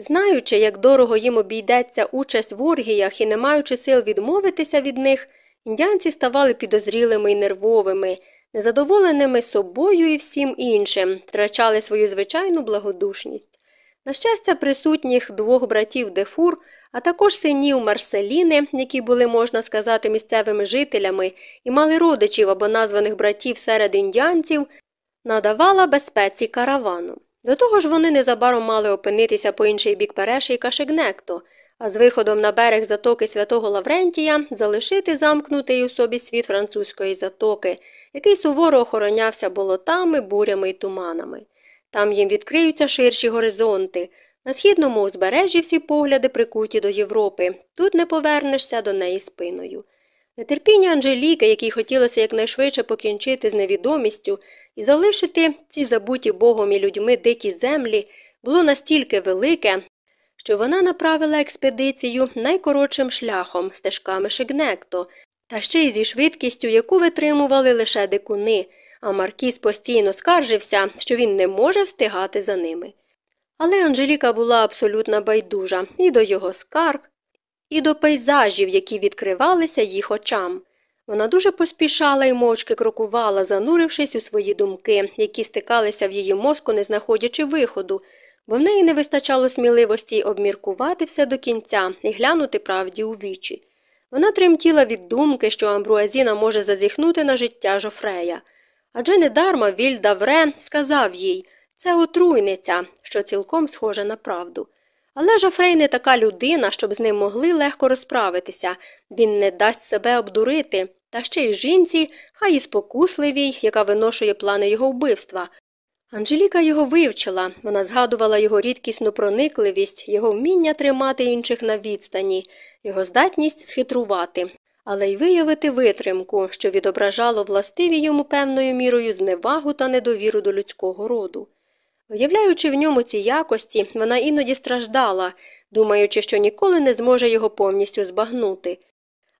знаючи, як дорого їм обійдеться участь в оргіях і не маючи сил відмовитися від них, індіанці ставали підозрілими і нервовими, незадоволеними собою і всім іншим, втрачали свою звичайну благодушність. На щастя, присутніх двох братів Дефур а також синів Марселіни, які були, можна сказати, місцевими жителями і мали родичів або названих братів серед індіанців, надавала безпеці каравану. До того ж вони незабаром мали опинитися по інший бік Переші Кашегнекто, а з виходом на берег затоки святого Лаврентія залишити замкнутий у собі світ французької затоки, який суворо охоронявся болотами, бурями й туманами. Там їм відкриються ширші горизонти, на східному узбережжі всі погляди прикуті до Європи, тут не повернешся до неї спиною. Нетерпіння Анжеліки, якій хотілося якнайшвидше покінчити з невідомістю і залишити ці забуті Богом і людьми дикі землі, було настільки велике, що вона направила експедицію найкоротшим шляхом стежками Шигнекто, та ще й зі швидкістю, яку витримували лише дикуни, а Маркіз постійно скаржився, що він не може встигати за ними. Але Анжеліка була абсолютно байдужа і до його скарг, і до пейзажів, які відкривалися їх очам. Вона дуже поспішала і мовчки крокувала, занурившись у свої думки, які стикалися в її мозку, не знаходячи виходу, бо в неї не вистачало сміливості обміркувати все до кінця і глянути правді у вічі. Вона тремтіла від думки, що Амбруазіна може зазіхнути на життя Жофрея. Адже недарма Віль Давре сказав їй це отруйниця, що цілком схожа на правду. Але Жофрей не така людина, щоб з ним могли легко розправитися, він не дасть себе обдурити, та ще й жінці, хай і спокусливій, яка виношує плани його вбивства. Анжеліка його вивчила, вона згадувала його рідкісну проникливість, його вміння тримати інших на відстані, його здатність схитрувати, але й виявити витримку, що відображало властиві йому певною мірою зневагу та недовіру до людського роду. Уявляючи в ньому ці якості, вона іноді страждала, думаючи, що ніколи не зможе його повністю збагнути.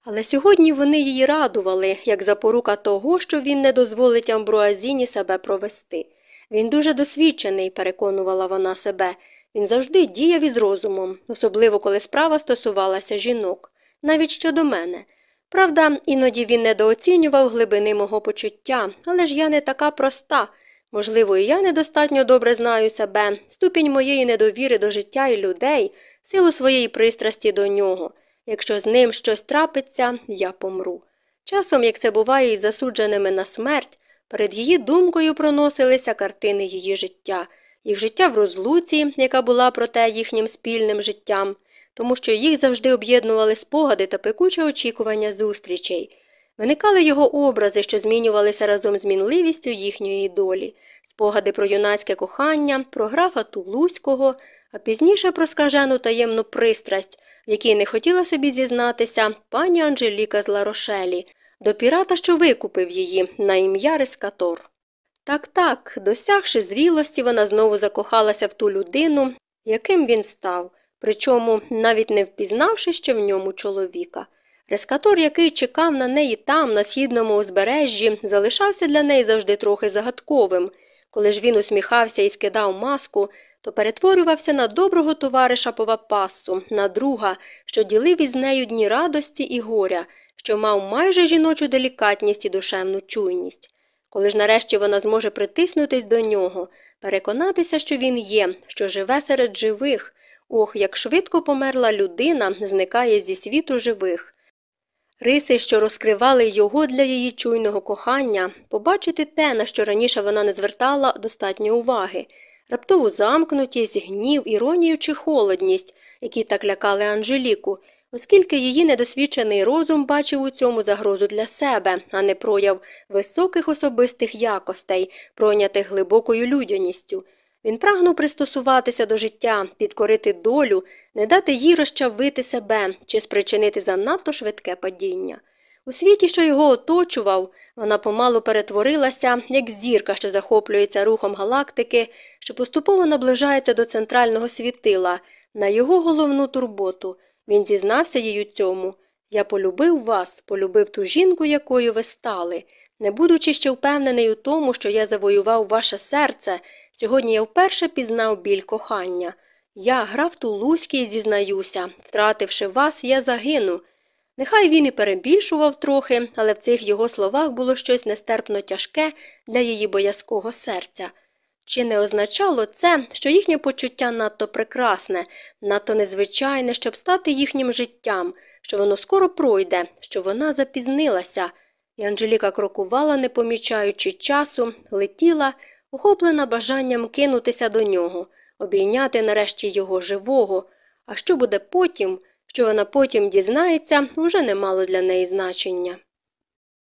Але сьогодні вони її радували, як запорука того, що він не дозволить Амбруазіні себе провести. Він дуже досвідчений, переконувала вона себе. Він завжди діяв із розумом, особливо коли справа стосувалася жінок. навіть щодо мене. Правда, іноді він недооцінював глибини мого почуття, але ж я не така проста. Можливо, і я недостатньо добре знаю себе, ступінь моєї недовіри до життя і людей, силу своєї пристрасті до нього. Якщо з ним щось трапиться, я помру. Часом, як це буває із засудженими на смерть, перед її думкою проносилися картини її життя, їх життя в розлуці, яка була проте їхнім спільним життям, тому що їх завжди об'єднували спогади та пекуче очікування зустрічей. Виникали його образи, що змінювалися разом з мінливістю їхньої долі, спогади про юнацьке кохання, про графа Тулузького, а пізніше про скажену таємну пристрасть, якій не хотіла собі зізнатися пані Анжеліка з Ларошелі, до пірата, що викупив її на ім'я Рескатор. Так так, досягши зрілості, вона знову закохалася в ту людину, яким він став, причому навіть не впізнавши ще в ньому чоловіка. Рескатор, який чекав на неї там, на східному узбережжі, залишався для неї завжди трохи загадковим. Коли ж він усміхався і скидав маску, то перетворювався на доброго товариша по вапасу, на друга, що ділив із нею дні радості і горя, що мав майже жіночу делікатність і душевну чуйність. Коли ж нарешті вона зможе притиснутись до нього, переконатися, що він є, що живе серед живих, ох, як швидко померла людина, зникає зі світу живих. Риси, що розкривали його для її чуйного кохання, побачити те, на що раніше вона не звертала достатньо уваги, раптову замкнутість, гнів, іронію чи холодність, які так лякали Анжеліку, оскільки її недосвідчений розум бачив у цьому загрозу для себе, а не прояв високих особистих якостей, пройнятих глибокою людяністю. Він прагнув пристосуватися до життя, підкорити долю, не дати їй розчавити себе чи спричинити занадто швидке падіння. У світі, що його оточував, вона помалу перетворилася, як зірка, що захоплюється рухом галактики, що поступово наближається до центрального світила, на його головну турботу. Він зізнався їй у цьому. Я полюбив вас, полюбив ту жінку, якою ви стали. Не будучи ще впевнений у тому, що я завоював ваше серце, сьогодні я вперше пізнав біль кохання. Я, граф Тулузький, зізнаюся, втративши вас, я загину. Нехай він і перебільшував трохи, але в цих його словах було щось нестерпно тяжке для її боязкого серця. Чи не означало це, що їхнє почуття надто прекрасне, надто незвичайне, щоб стати їхнім життям, що воно скоро пройде, що вона запізнилася, і Анжеліка крокувала, не помічаючи часу, летіла, охоплена бажанням кинутися до нього, обійняти нарешті його живого. А що буде потім, що вона потім дізнається, уже не мало для неї значення.